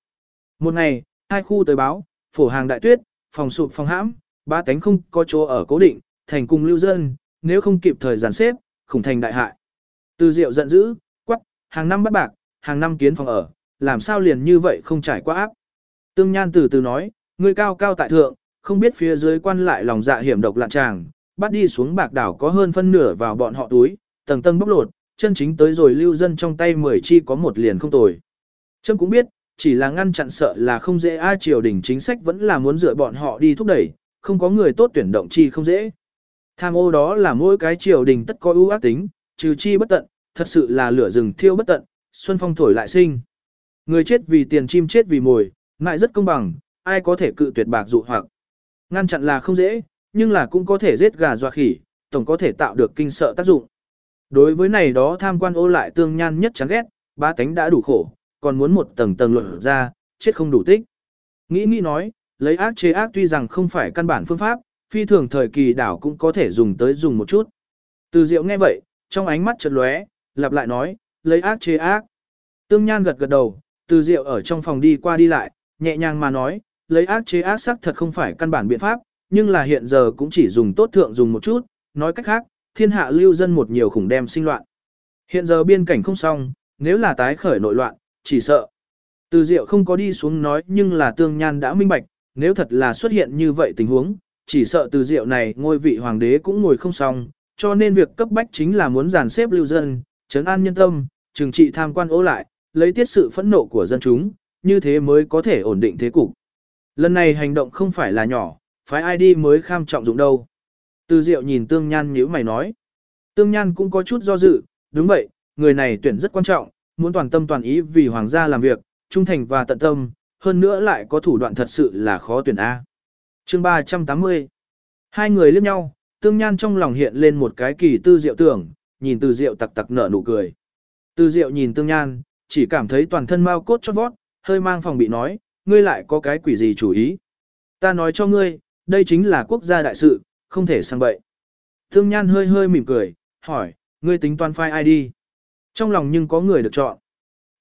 Một ngày, hai khu tới báo, phổ hàng đại tuyết, phòng sụp phòng hãm, ba cánh không có chỗ ở cố định, thành cùng lưu dân, nếu không kịp thời giàn xếp, khủng thành đại hại. Từ Diệu giận dữ, quắc, hàng năm bắt bạc, hàng năm kiến phòng ở, làm sao liền như vậy không trải qua áp. Tương Nhan từ từ nói, người cao cao tại thượng, không biết phía dưới quan lại lòng dạ hiểm độc lạn tràng, bắt đi xuống bạc đảo có hơn phân nửa vào bọn họ túi, tầng tầng bóc lột, chân chính tới rồi lưu dân trong tay mười chi có một liền không tồi. Trâm cũng biết, chỉ là ngăn chặn sợ là không dễ ai triều đình chính sách vẫn là muốn dựa bọn họ đi thúc đẩy, không có người tốt tuyển động chi không dễ. Tham ô đó là mỗi cái triều đình tất có ưu ác tính, trừ chi bất tận, thật sự là lửa rừng thiêu bất tận, xuân phong thổi lại sinh. Người chết vì tiền chim chết vì mồi, ngại rất công bằng, ai có thể cự tuyệt bạc dụ hoặc. Ngăn chặn là không dễ, nhưng là cũng có thể giết gà dọa khỉ, tổng có thể tạo được kinh sợ tác dụng. Đối với này đó tham quan ô lại tương nhan nhất chán ghét, ba tánh đã đủ khổ, còn muốn một tầng tầng luận ra, chết không đủ tích. Nghĩ nghĩ nói, lấy ác chế ác tuy rằng không phải căn bản phương pháp, phi thường thời kỳ đảo cũng có thể dùng tới dùng một chút. Từ diệu nghe vậy, trong ánh mắt chợt lóe, lặp lại nói, lấy ác chế ác. Tương Nhan gật gật đầu, từ diệu ở trong phòng đi qua đi lại, nhẹ nhàng mà nói, lấy ác chế ác sắc thật không phải căn bản biện pháp, nhưng là hiện giờ cũng chỉ dùng tốt thượng dùng một chút, nói cách khác, thiên hạ lưu dân một nhiều khủng đem sinh loạn. Hiện giờ biên cảnh không xong, nếu là tái khởi nội loạn, chỉ sợ. Từ diệu không có đi xuống nói nhưng là tương nhan đã minh bạch, nếu thật là xuất hiện như vậy tình huống, chỉ sợ từ diệu này ngôi vị hoàng đế cũng ngồi không xong, cho nên việc cấp bách chính là muốn dàn xếp lưu dân, trấn an nhân tâm, trừng trị tham quan ố lại, lấy tiết sự phẫn nộ của dân chúng, như thế mới có thể ổn định thế cục. Lần này hành động không phải là nhỏ, phái ai đi mới kham trọng dụng đâu. Từ Diệu nhìn Tương Nhan nhíu mày nói. Tương Nhan cũng có chút do dự, đúng vậy, người này tuyển rất quan trọng, muốn toàn tâm toàn ý vì hoàng gia làm việc, trung thành và tận tâm, hơn nữa lại có thủ đoạn thật sự là khó tuyển A. chương 380 Hai người liếc nhau, Tương Nhan trong lòng hiện lên một cái kỳ tư diệu tưởng, nhìn Từ Diệu tặc tặc nở nụ cười. Từ Diệu nhìn Tương Nhan, chỉ cảm thấy toàn thân mau cốt chót vót, hơi mang phòng bị nói, ngươi lại có cái quỷ gì chủ ý. Ta nói cho ngươi, đây chính là quốc gia đại sự, không thể sang bậy. tương Nhan hơi hơi mỉm cười, hỏi, ngươi tính toán ai đi? Trong lòng nhưng có người được chọn.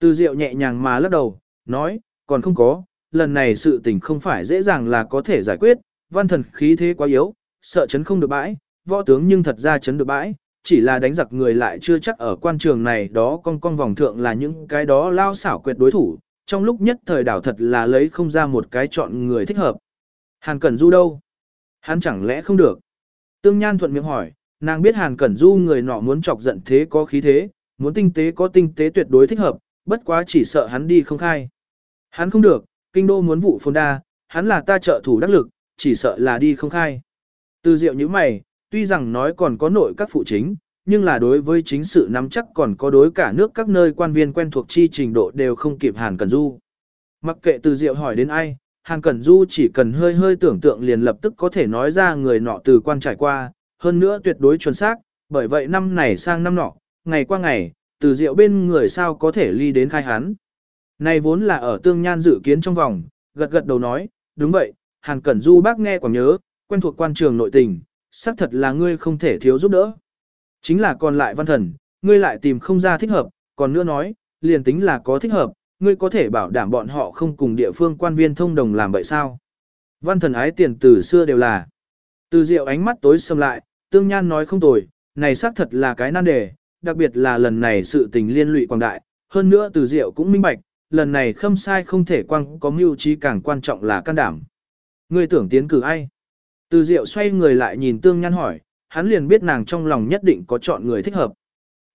Từ Diệu nhẹ nhàng mà lắc đầu, nói, còn không có, lần này sự tình không phải dễ dàng là có thể giải quyết, văn thần khí thế quá yếu, sợ chấn không được bãi, võ tướng nhưng thật ra chấn được bãi, chỉ là đánh giặc người lại chưa chắc ở quan trường này đó con con vòng thượng là những cái đó lao xảo quyệt đối thủ, trong lúc nhất thời đảo thật là lấy không ra một cái chọn người thích hợp. Hàn Cẩn Du đâu? Hắn chẳng lẽ không được? Tương Nhan thuận miệng hỏi, nàng biết Hàn Cẩn Du người nọ muốn chọc giận thế có khí thế, muốn tinh tế có tinh tế tuyệt đối thích hợp, bất quá chỉ sợ hắn đi không khai. Hắn không được, kinh đô muốn vụ phồn đa, hắn là ta trợ thủ đắc lực, chỉ sợ là đi không khai. Từ diệu như mày, tuy rằng nói còn có nội các phụ chính, nhưng là đối với chính sự nắm chắc còn có đối cả nước các nơi quan viên quen thuộc chi trình độ đều không kịp Hàn Cẩn Du. Mặc kệ từ diệu hỏi đến ai, Hàn Cẩn Du chỉ cần hơi hơi tưởng tượng liền lập tức có thể nói ra người nọ từ quan trải qua, hơn nữa tuyệt đối chuẩn xác, bởi vậy năm này sang năm nọ, ngày qua ngày, từ diệu bên người sao có thể ly đến khai hắn. Này vốn là ở tương nhan dự kiến trong vòng, gật gật đầu nói, đúng vậy, Hàn Cẩn Du bác nghe quả nhớ, quen thuộc quan trường nội tình, xác thật là ngươi không thể thiếu giúp đỡ. Chính là còn lại văn thần, ngươi lại tìm không ra thích hợp, còn nữa nói, liền tính là có thích hợp, ngươi có thể bảo đảm bọn họ không cùng địa phương quan viên thông đồng làm vậy sao? Văn thần ái tiền từ xưa đều là. Từ diệu ánh mắt tối sầm lại, tương nhan nói không tồi, này xác thật là cái nan đề, đặc biệt là lần này sự tình liên lụy quảng đại, hơn nữa từ diệu cũng minh bạch, lần này khâm sai không thể quăng có mưu trí càng quan trọng là can đảm. Ngươi tưởng tiến cử ai? Từ diệu xoay người lại nhìn tương nhan hỏi, hắn liền biết nàng trong lòng nhất định có chọn người thích hợp.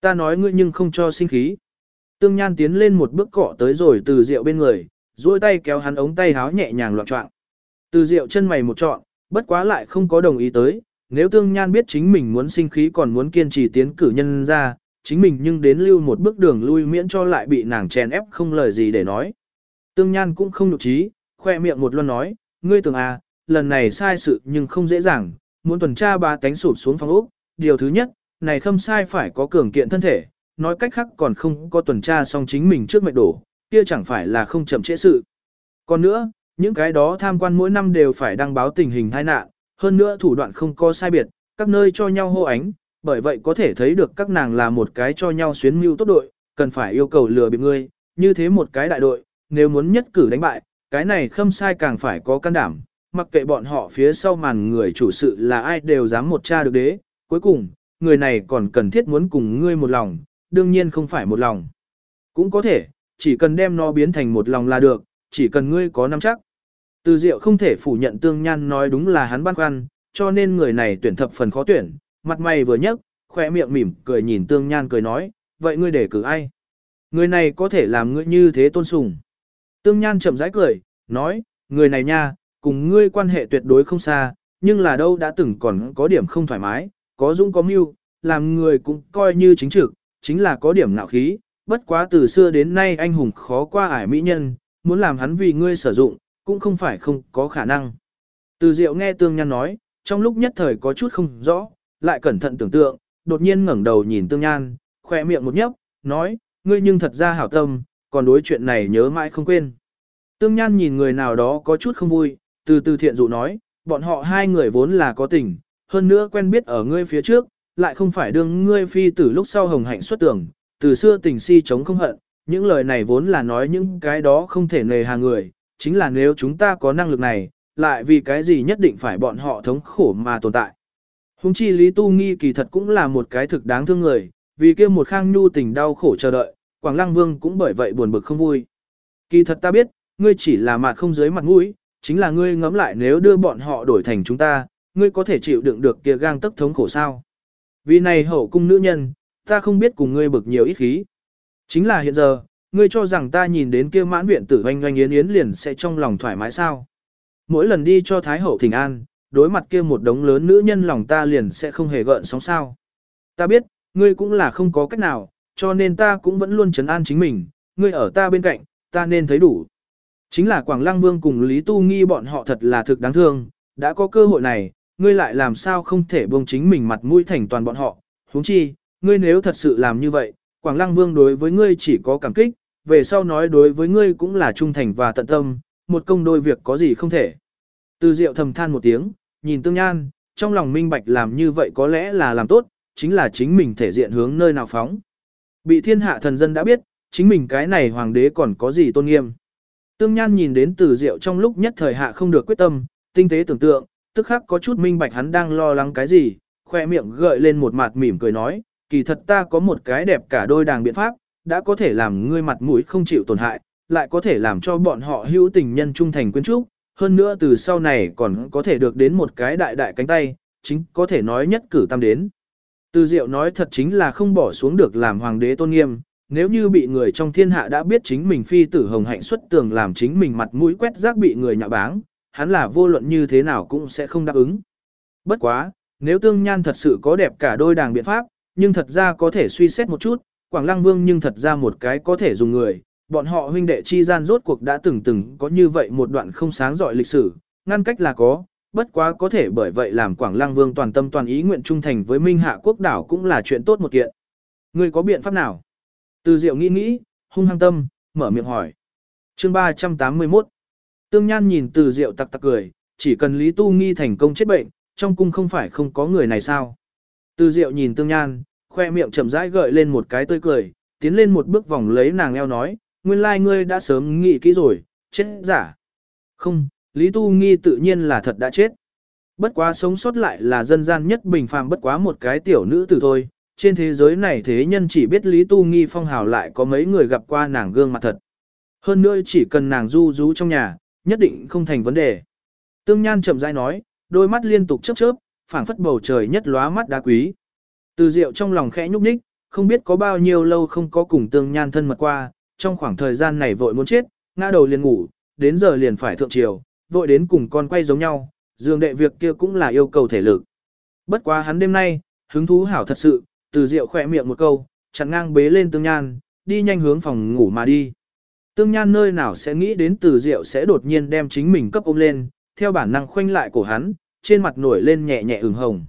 Ta nói ngươi nhưng không cho sinh khí. Tương Nhan tiến lên một bước cọ tới rồi từ rượu bên người, duỗi tay kéo hắn ống tay háo nhẹ nhàng loạn trọng. Từ rượu chân mày một trọn, bất quá lại không có đồng ý tới, nếu Tương Nhan biết chính mình muốn sinh khí còn muốn kiên trì tiến cử nhân ra, chính mình nhưng đến lưu một bước đường lui miễn cho lại bị nàng chèn ép không lời gì để nói. Tương Nhan cũng không nhục trí, khoe miệng một luân nói, ngươi tưởng à, lần này sai sự nhưng không dễ dàng, muốn tuần tra ba tánh sụp xuống phòng ốc, điều thứ nhất, này khâm sai phải có cường kiện thân thể, nói cách khác còn không có tuần tra xong chính mình trước mệnh đổ, kia chẳng phải là không chậm trễ sự. Còn nữa, những cái đó tham quan mỗi năm đều phải đăng báo tình hình tai nạn, hơn nữa thủ đoạn không có sai biệt, các nơi cho nhau hô ánh, bởi vậy có thể thấy được các nàng là một cái cho nhau xuyến mưu tốt đội, cần phải yêu cầu lừa bịp ngươi, như thế một cái đại đội, nếu muốn nhất cử đánh bại, cái này khâm sai càng phải có can đảm, mặc kệ bọn họ phía sau màn người chủ sự là ai đều dám một cha được đế, cuối cùng, người này còn cần thiết muốn cùng ngươi một lòng, đương nhiên không phải một lòng. Cũng có thể, chỉ cần đem nó biến thành một lòng là được, chỉ cần ngươi có nắm chắc. Từ Diệu không thể phủ nhận Tương Nhan nói đúng là hắn băn khoăn, cho nên người này tuyển thập phần khó tuyển, mặt mày vừa nhấc, khỏe miệng mỉm cười nhìn Tương Nhan cười nói, vậy ngươi để cử ai? Người này có thể làm ngươi như thế tôn sùng. Tương Nhan chậm rãi cười, nói, người này nha, cùng ngươi quan hệ tuyệt đối không xa, nhưng là đâu đã từng còn có điểm không thoải mái, có dũng có mưu, làm người cũng coi như chính trực, chính là có điểm nạo khí, bất quá từ xưa đến nay anh hùng khó qua ải mỹ nhân, muốn làm hắn vì ngươi sử dụng, cũng không phải không có khả năng. Từ diệu nghe tương nhan nói, trong lúc nhất thời có chút không rõ, lại cẩn thận tưởng tượng, đột nhiên ngẩng đầu nhìn tương nhan, khỏe miệng một nhấp, nói, ngươi nhưng thật ra hảo tâm, còn đối chuyện này nhớ mãi không quên. Tương nhan nhìn người nào đó có chút không vui, từ từ thiện dụ nói, bọn họ hai người vốn là có tình, hơn nữa quen biết ở ngươi phía trước, lại không phải đương ngươi phi tử lúc sau hồng hạnh xuất tưởng, từ xưa tình si chống không hận, những lời này vốn là nói những cái đó không thể nề hà người, chính là nếu chúng ta có năng lực này, lại vì cái gì nhất định phải bọn họ thống khổ mà tồn tại. Hùng chi Lý Tu Nghi kỳ thật cũng là một cái thực đáng thương người, vì kia một khang nhu tình đau khổ chờ đợi, Quảng Lăng Vương cũng bởi vậy buồn bực không vui. Kỳ thật ta biết, ngươi chỉ là mặt không dưới mặt mũi, chính là ngươi ngẫm lại nếu đưa bọn họ đổi thành chúng ta, ngươi có thể chịu đựng được kia gang tức thống khổ sao. Vì này hậu cung nữ nhân, ta không biết cùng ngươi bực nhiều ít khí. Chính là hiện giờ, ngươi cho rằng ta nhìn đến kia mãn viện tử hoanh hoanh yến yến liền sẽ trong lòng thoải mái sao. Mỗi lần đi cho Thái hậu thỉnh an, đối mặt kia một đống lớn nữ nhân lòng ta liền sẽ không hề gợn sóng sao. Ta biết, ngươi cũng là không có cách nào, cho nên ta cũng vẫn luôn trấn an chính mình, ngươi ở ta bên cạnh, ta nên thấy đủ. Chính là Quảng Lăng Vương cùng Lý Tu Nghi bọn họ thật là thực đáng thương, đã có cơ hội này, ngươi lại làm sao không thể buông chính mình mặt mũi thành toàn bọn họ. huống chi, ngươi nếu thật sự làm như vậy, Quảng Lăng Vương đối với ngươi chỉ có cảm kích, về sau nói đối với ngươi cũng là trung thành và tận tâm, một công đôi việc có gì không thể. Từ Diệu thầm than một tiếng, nhìn Tương Nhan, trong lòng minh bạch làm như vậy có lẽ là làm tốt, chính là chính mình thể diện hướng nơi nào phóng. Bị thiên hạ thần dân đã biết, chính mình cái này hoàng đế còn có gì tôn nghiêm. Tương Nhan nhìn đến Từ Diệu trong lúc nhất thời hạ không được quyết tâm, tinh tế tưởng tượng, tức khắc có chút minh bạch hắn đang lo lắng cái gì, khoe miệng gợi lên một mặt mỉm cười nói, kỳ thật ta có một cái đẹp cả đôi đàng biện pháp, đã có thể làm ngươi mặt mũi không chịu tổn hại, lại có thể làm cho bọn họ hữu tình nhân trung thành quyến trúc, hơn nữa từ sau này còn có thể được đến một cái đại đại cánh tay, chính có thể nói nhất cử tam đến. Từ Diệu nói thật chính là không bỏ xuống được làm hoàng đế tôn nghiêm, nếu như bị người trong thiên hạ đã biết chính mình phi tử hồng hạnh xuất tường làm chính mình mặt mũi quét rác bị người nhạ báng, hắn là vô luận như thế nào cũng sẽ không đáp ứng. Bất quá, nếu tương nhan thật sự có đẹp cả đôi đàng biện pháp, nhưng thật ra có thể suy xét một chút, Quảng Lăng Vương nhưng thật ra một cái có thể dùng người, bọn họ huynh đệ chi gian rốt cuộc đã từng từng có như vậy một đoạn không sáng dọi lịch sử, ngăn cách là có, bất quá có thể bởi vậy làm Quảng Lăng Vương toàn tâm toàn ý nguyện trung thành với Minh Hạ quốc đảo cũng là chuyện tốt một kiện. Người có biện pháp nào? Từ Diệu nghĩ nghĩ, hung hăng tâm, mở miệng hỏi. Chương 381 Tương Nhan nhìn Từ Diệu tặc tặc cười, chỉ cần Lý Tu Nghi thành công chết bệnh, trong cung không phải không có người này sao? Từ Diệu nhìn Tương Nhan, khoe miệng chậm rãi gợi lên một cái tươi cười, tiến lên một bước vòng lấy nàng eo nói, nguyên lai like ngươi đã sớm nghĩ kỹ rồi, chết giả. Không, Lý Tu Nghi tự nhiên là thật đã chết. Bất quá sống sót lại là dân gian nhất bình phàm bất quá một cái tiểu nữ tử thôi, trên thế giới này thế nhân chỉ biết Lý Tu Nghi phong hào lại có mấy người gặp qua nàng gương mặt thật. Hơn nữa chỉ cần nàng du rú trong nhà, nhất định không thành vấn đề. Tương Nhan chậm rãi nói, đôi mắt liên tục chớp chớp, phảng phất bầu trời nhất lóa mắt đá quý. Từ Diệu trong lòng khẽ nhúc nhích, không biết có bao nhiêu lâu không có cùng Tương Nhan thân mật qua, trong khoảng thời gian này vội muốn chết, ngã đầu liền ngủ, đến giờ liền phải thượng triều, vội đến cùng con quay giống nhau, dường đệ việc kia cũng là yêu cầu thể lực. Bất quá hắn đêm nay, hứng thú hảo thật sự, từ Diệu khỏe miệng một câu, chặn ngang bế lên Tương Nhan, đi nhanh hướng phòng ngủ mà đi. Tương Nhan nơi nào sẽ nghĩ đến từ Diệu sẽ đột nhiên đem chính mình cấp ôm lên, theo bản năng khoanh lại cổ hắn, trên mặt nổi lên nhẹ nhẹ ửng hồng.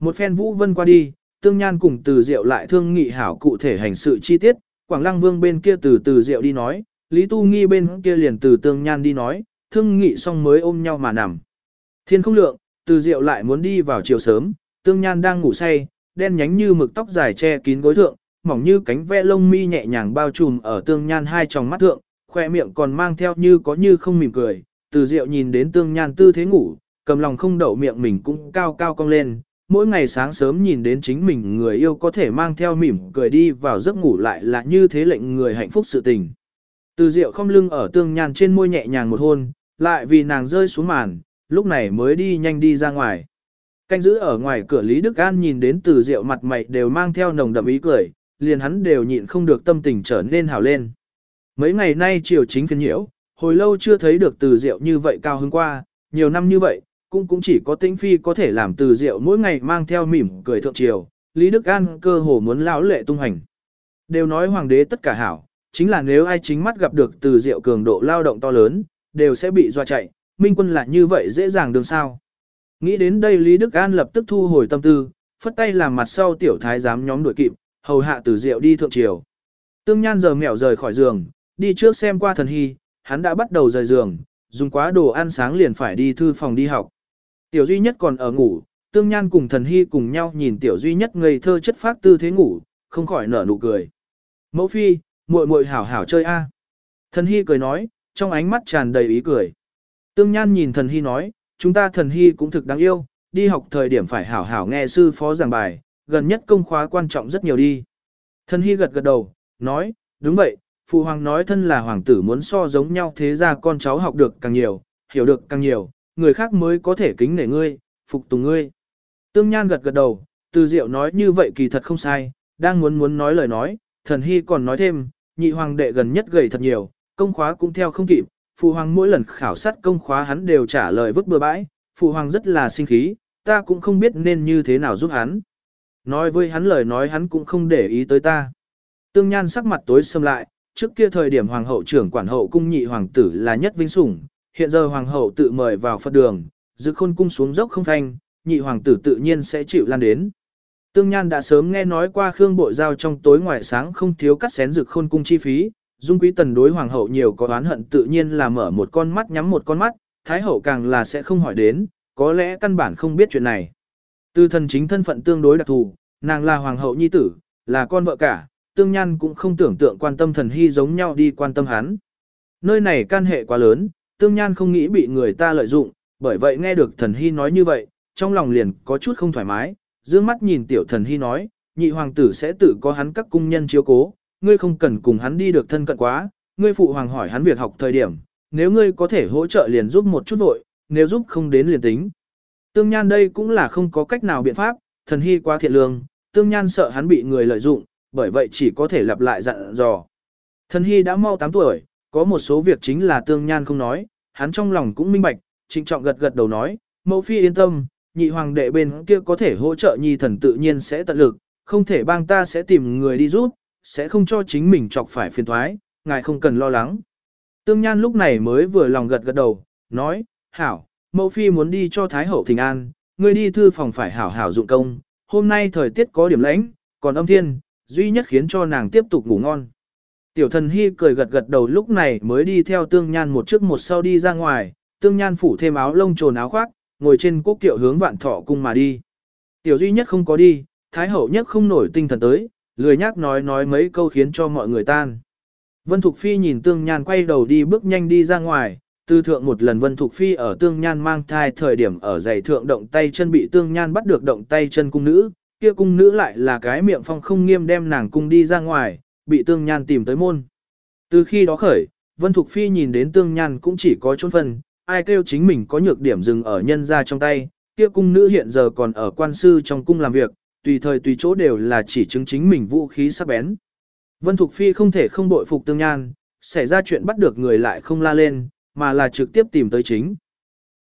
Một phen vũ vân qua đi, Tương Nhan cùng từ Diệu lại thương nghị hảo cụ thể hành sự chi tiết, Quảng Lăng Vương bên kia từ từ rượu đi nói, Lý Tu Nghi bên kia liền từ Tương Nhan đi nói, thương nghị xong mới ôm nhau mà nằm. Thiên không lượng, từ Diệu lại muốn đi vào chiều sớm, Tương Nhan đang ngủ say, đen nhánh như mực tóc dài che kín gối thượng, mỏng như cánh ve lông mi nhẹ nhàng bao trùm ở Tương Nhan hai tròng mắt thượng, khoe miệng còn mang theo như có như không mỉm cười, từ Diệu nhìn đến Tương Nhan tư thế ngủ, cầm lòng không đậu miệng mình cũng cao cao cong lên, mỗi ngày sáng sớm nhìn đến chính mình người yêu có thể mang theo mỉm cười đi vào giấc ngủ lại là như thế lệnh người hạnh phúc sự tình. Từ Diệu không lưng ở Tương Nhan trên môi nhẹ nhàng một hôn, lại vì nàng rơi xuống màn, lúc này mới đi nhanh đi ra ngoài. Canh giữ ở ngoài cửa Lý Đức An nhìn đến từ Diệu mặt mày đều mang theo nồng đậm ý cười, liền hắn đều nhịn không được tâm tình trở nên hào lên. Mấy ngày nay chiều chính phiền nhiễu, hồi lâu chưa thấy được từ Diệu như vậy cao hứng qua, nhiều năm như vậy, cũng cũng chỉ có tĩnh phi có thể làm từ Diệu mỗi ngày mang theo mỉm cười thượng triều, Lý Đức An cơ hồ muốn lão lệ tung hành. Đều nói hoàng đế tất cả hảo, chính là nếu ai chính mắt gặp được từ Diệu cường độ lao động to lớn, đều sẽ bị doa chạy, minh quân lại như vậy dễ dàng đường sao. Nghĩ đến đây Lý Đức An lập tức thu hồi tâm tư, phất tay làm mặt sau tiểu thái giám nhóm đuổi kịp, hầu hạ từ rượu đi thượng triều. Tương Nhan giờ mèo rời khỏi giường, đi trước xem qua thần hy, hắn đã bắt đầu rời giường, dùng quá đồ ăn sáng liền phải đi thư phòng đi học. Tiểu duy nhất còn ở ngủ, Tương Nhan cùng thần hy cùng nhau nhìn tiểu duy nhất ngây thơ chất phát tư thế ngủ, không khỏi nở nụ cười. Mẫu phi, muội muội hảo hảo chơi a. Thần hy cười nói, trong ánh mắt tràn đầy ý cười. Tương Nhan nhìn thần hy nói, chúng ta thần hy cũng thực đáng yêu, đi học thời điểm phải hảo hảo nghe sư phó giảng bài, gần nhất công khóa quan trọng rất nhiều đi. Thần hy gật gật đầu, nói, đúng vậy, phụ hoàng nói thân là hoàng tử muốn so giống nhau thế ra con cháu học được càng nhiều, hiểu được càng nhiều, người khác mới có thể kính nể ngươi, phục tùng ngươi. Tương Nhan gật gật đầu, từ diệu nói như vậy kỳ thật không sai, đang muốn muốn nói lời nói, thần hy còn nói thêm, nhị hoàng đệ gần nhất gầy thật nhiều, công khóa cũng theo không kịp, phụ hoàng mỗi lần khảo sát công khóa hắn đều trả lời vứt bừa bãi, phụ hoàng rất là sinh khí, ta cũng không biết nên như thế nào giúp hắn. Nói với hắn lời nói hắn cũng không để ý tới ta. Tương Nhan sắc mặt tối sầm lại, trước kia thời điểm hoàng hậu trưởng quản hậu cung nhị hoàng tử là nhất vinh sủng, hiện giờ hoàng hậu tự mời vào Phật đường, giữ khôn cung xuống dốc không thanh, nhị hoàng tử tự nhiên sẽ chịu lan đến. Tương Nhan đã sớm nghe nói qua Khương Bội Giao trong tối ngoài sáng không thiếu cắt xén rực khôn cung chi phí, Dung Quý Tần đối hoàng hậu nhiều có oán hận tự nhiên là mở một con mắt nhắm một con mắt, thái hậu càng là sẽ không hỏi đến, có lẽ căn bản không biết chuyện này. Từ thần chính thân phận tương đối đặc thù, nàng là hoàng hậu nhi tử, là con vợ cả, tương nhan cũng không tưởng tượng quan tâm thần hy giống nhau đi quan tâm hắn. Nơi này can hệ quá lớn, tương nhan không nghĩ bị người ta lợi dụng, bởi vậy nghe được thần hy nói như vậy, trong lòng liền có chút không thoải mái, dương mắt nhìn tiểu thần hy nói, nhị hoàng tử sẽ tự có hắn các cung nhân chiếu cố, ngươi không cần cùng hắn đi được thân cận quá, ngươi phụ hoàng hỏi hắn việc học thời điểm, nếu ngươi có thể hỗ trợ liền giúp một chút vội, nếu giúp không đến liền tính. Tương Nhan đây cũng là không có cách nào biện pháp, thần hy quá thiện lương, Tương Nhan sợ hắn bị người lợi dụng, bởi vậy chỉ có thể lặp lại dặn dò. Thần Hy đã mau 8 tuổi, có một số việc chính là tương nhan không nói, hắn trong lòng cũng minh bạch, trịnh trọng gật gật đầu nói, mẫu phi yên tâm, nhị hoàng đệ bên kia có thể hỗ trợ nhi thần tự nhiên sẽ tận lực, không thể bang ta sẽ tìm người đi giúp, sẽ không cho chính mình chọc phải phiền thoái, ngài không cần lo lắng. Tương Nhan lúc này mới vừa lòng gật gật đầu, nói, hảo, mẫu phi muốn đi cho Thái Hậu Thình An, ngươi đi thư phòng phải hảo hảo dụng công, hôm nay thời tiết có điểm lãnh, còn âm thiên, duy nhất khiến cho nàng tiếp tục ngủ ngon. Tiểu thần hy cười gật gật đầu lúc này mới đi theo tương nhan một trước một sau đi ra ngoài, tương nhan phủ thêm áo lông trồn áo khoác, ngồi trên quốc kiệu hướng vạn thọ cung mà đi. Tiểu duy nhất không có đi, thái hậu nhất không nổi tinh thần tới, lười nhác nói nói mấy câu khiến cho mọi người tan. Vân Thục Phi nhìn tương nhan quay đầu đi bước nhanh đi ra ngoài, tư thượng một lần Vân Thục Phi ở tương nhan mang thai thời điểm ở giày thượng động tay chân bị tương nhan bắt được động tay chân cung nữ, kia cung nữ lại là cái miệng phong không nghiêm đem nàng cung đi ra ngoài, bị tương nhan tìm tới môn. Từ khi đó khởi, Vân Thục Phi nhìn đến tương nhan cũng chỉ có chốn phần, ai kêu chính mình có nhược điểm dừng ở nhân ra trong tay, kia cung nữ hiện giờ còn ở quan sư trong cung làm việc, tùy thời tùy chỗ đều là chỉ chứng chính mình vũ khí sắc bén. Vân Thục Phi không thể không bội phục tương nhan, xảy ra chuyện bắt được người lại không la lên, mà là trực tiếp tìm tới chính.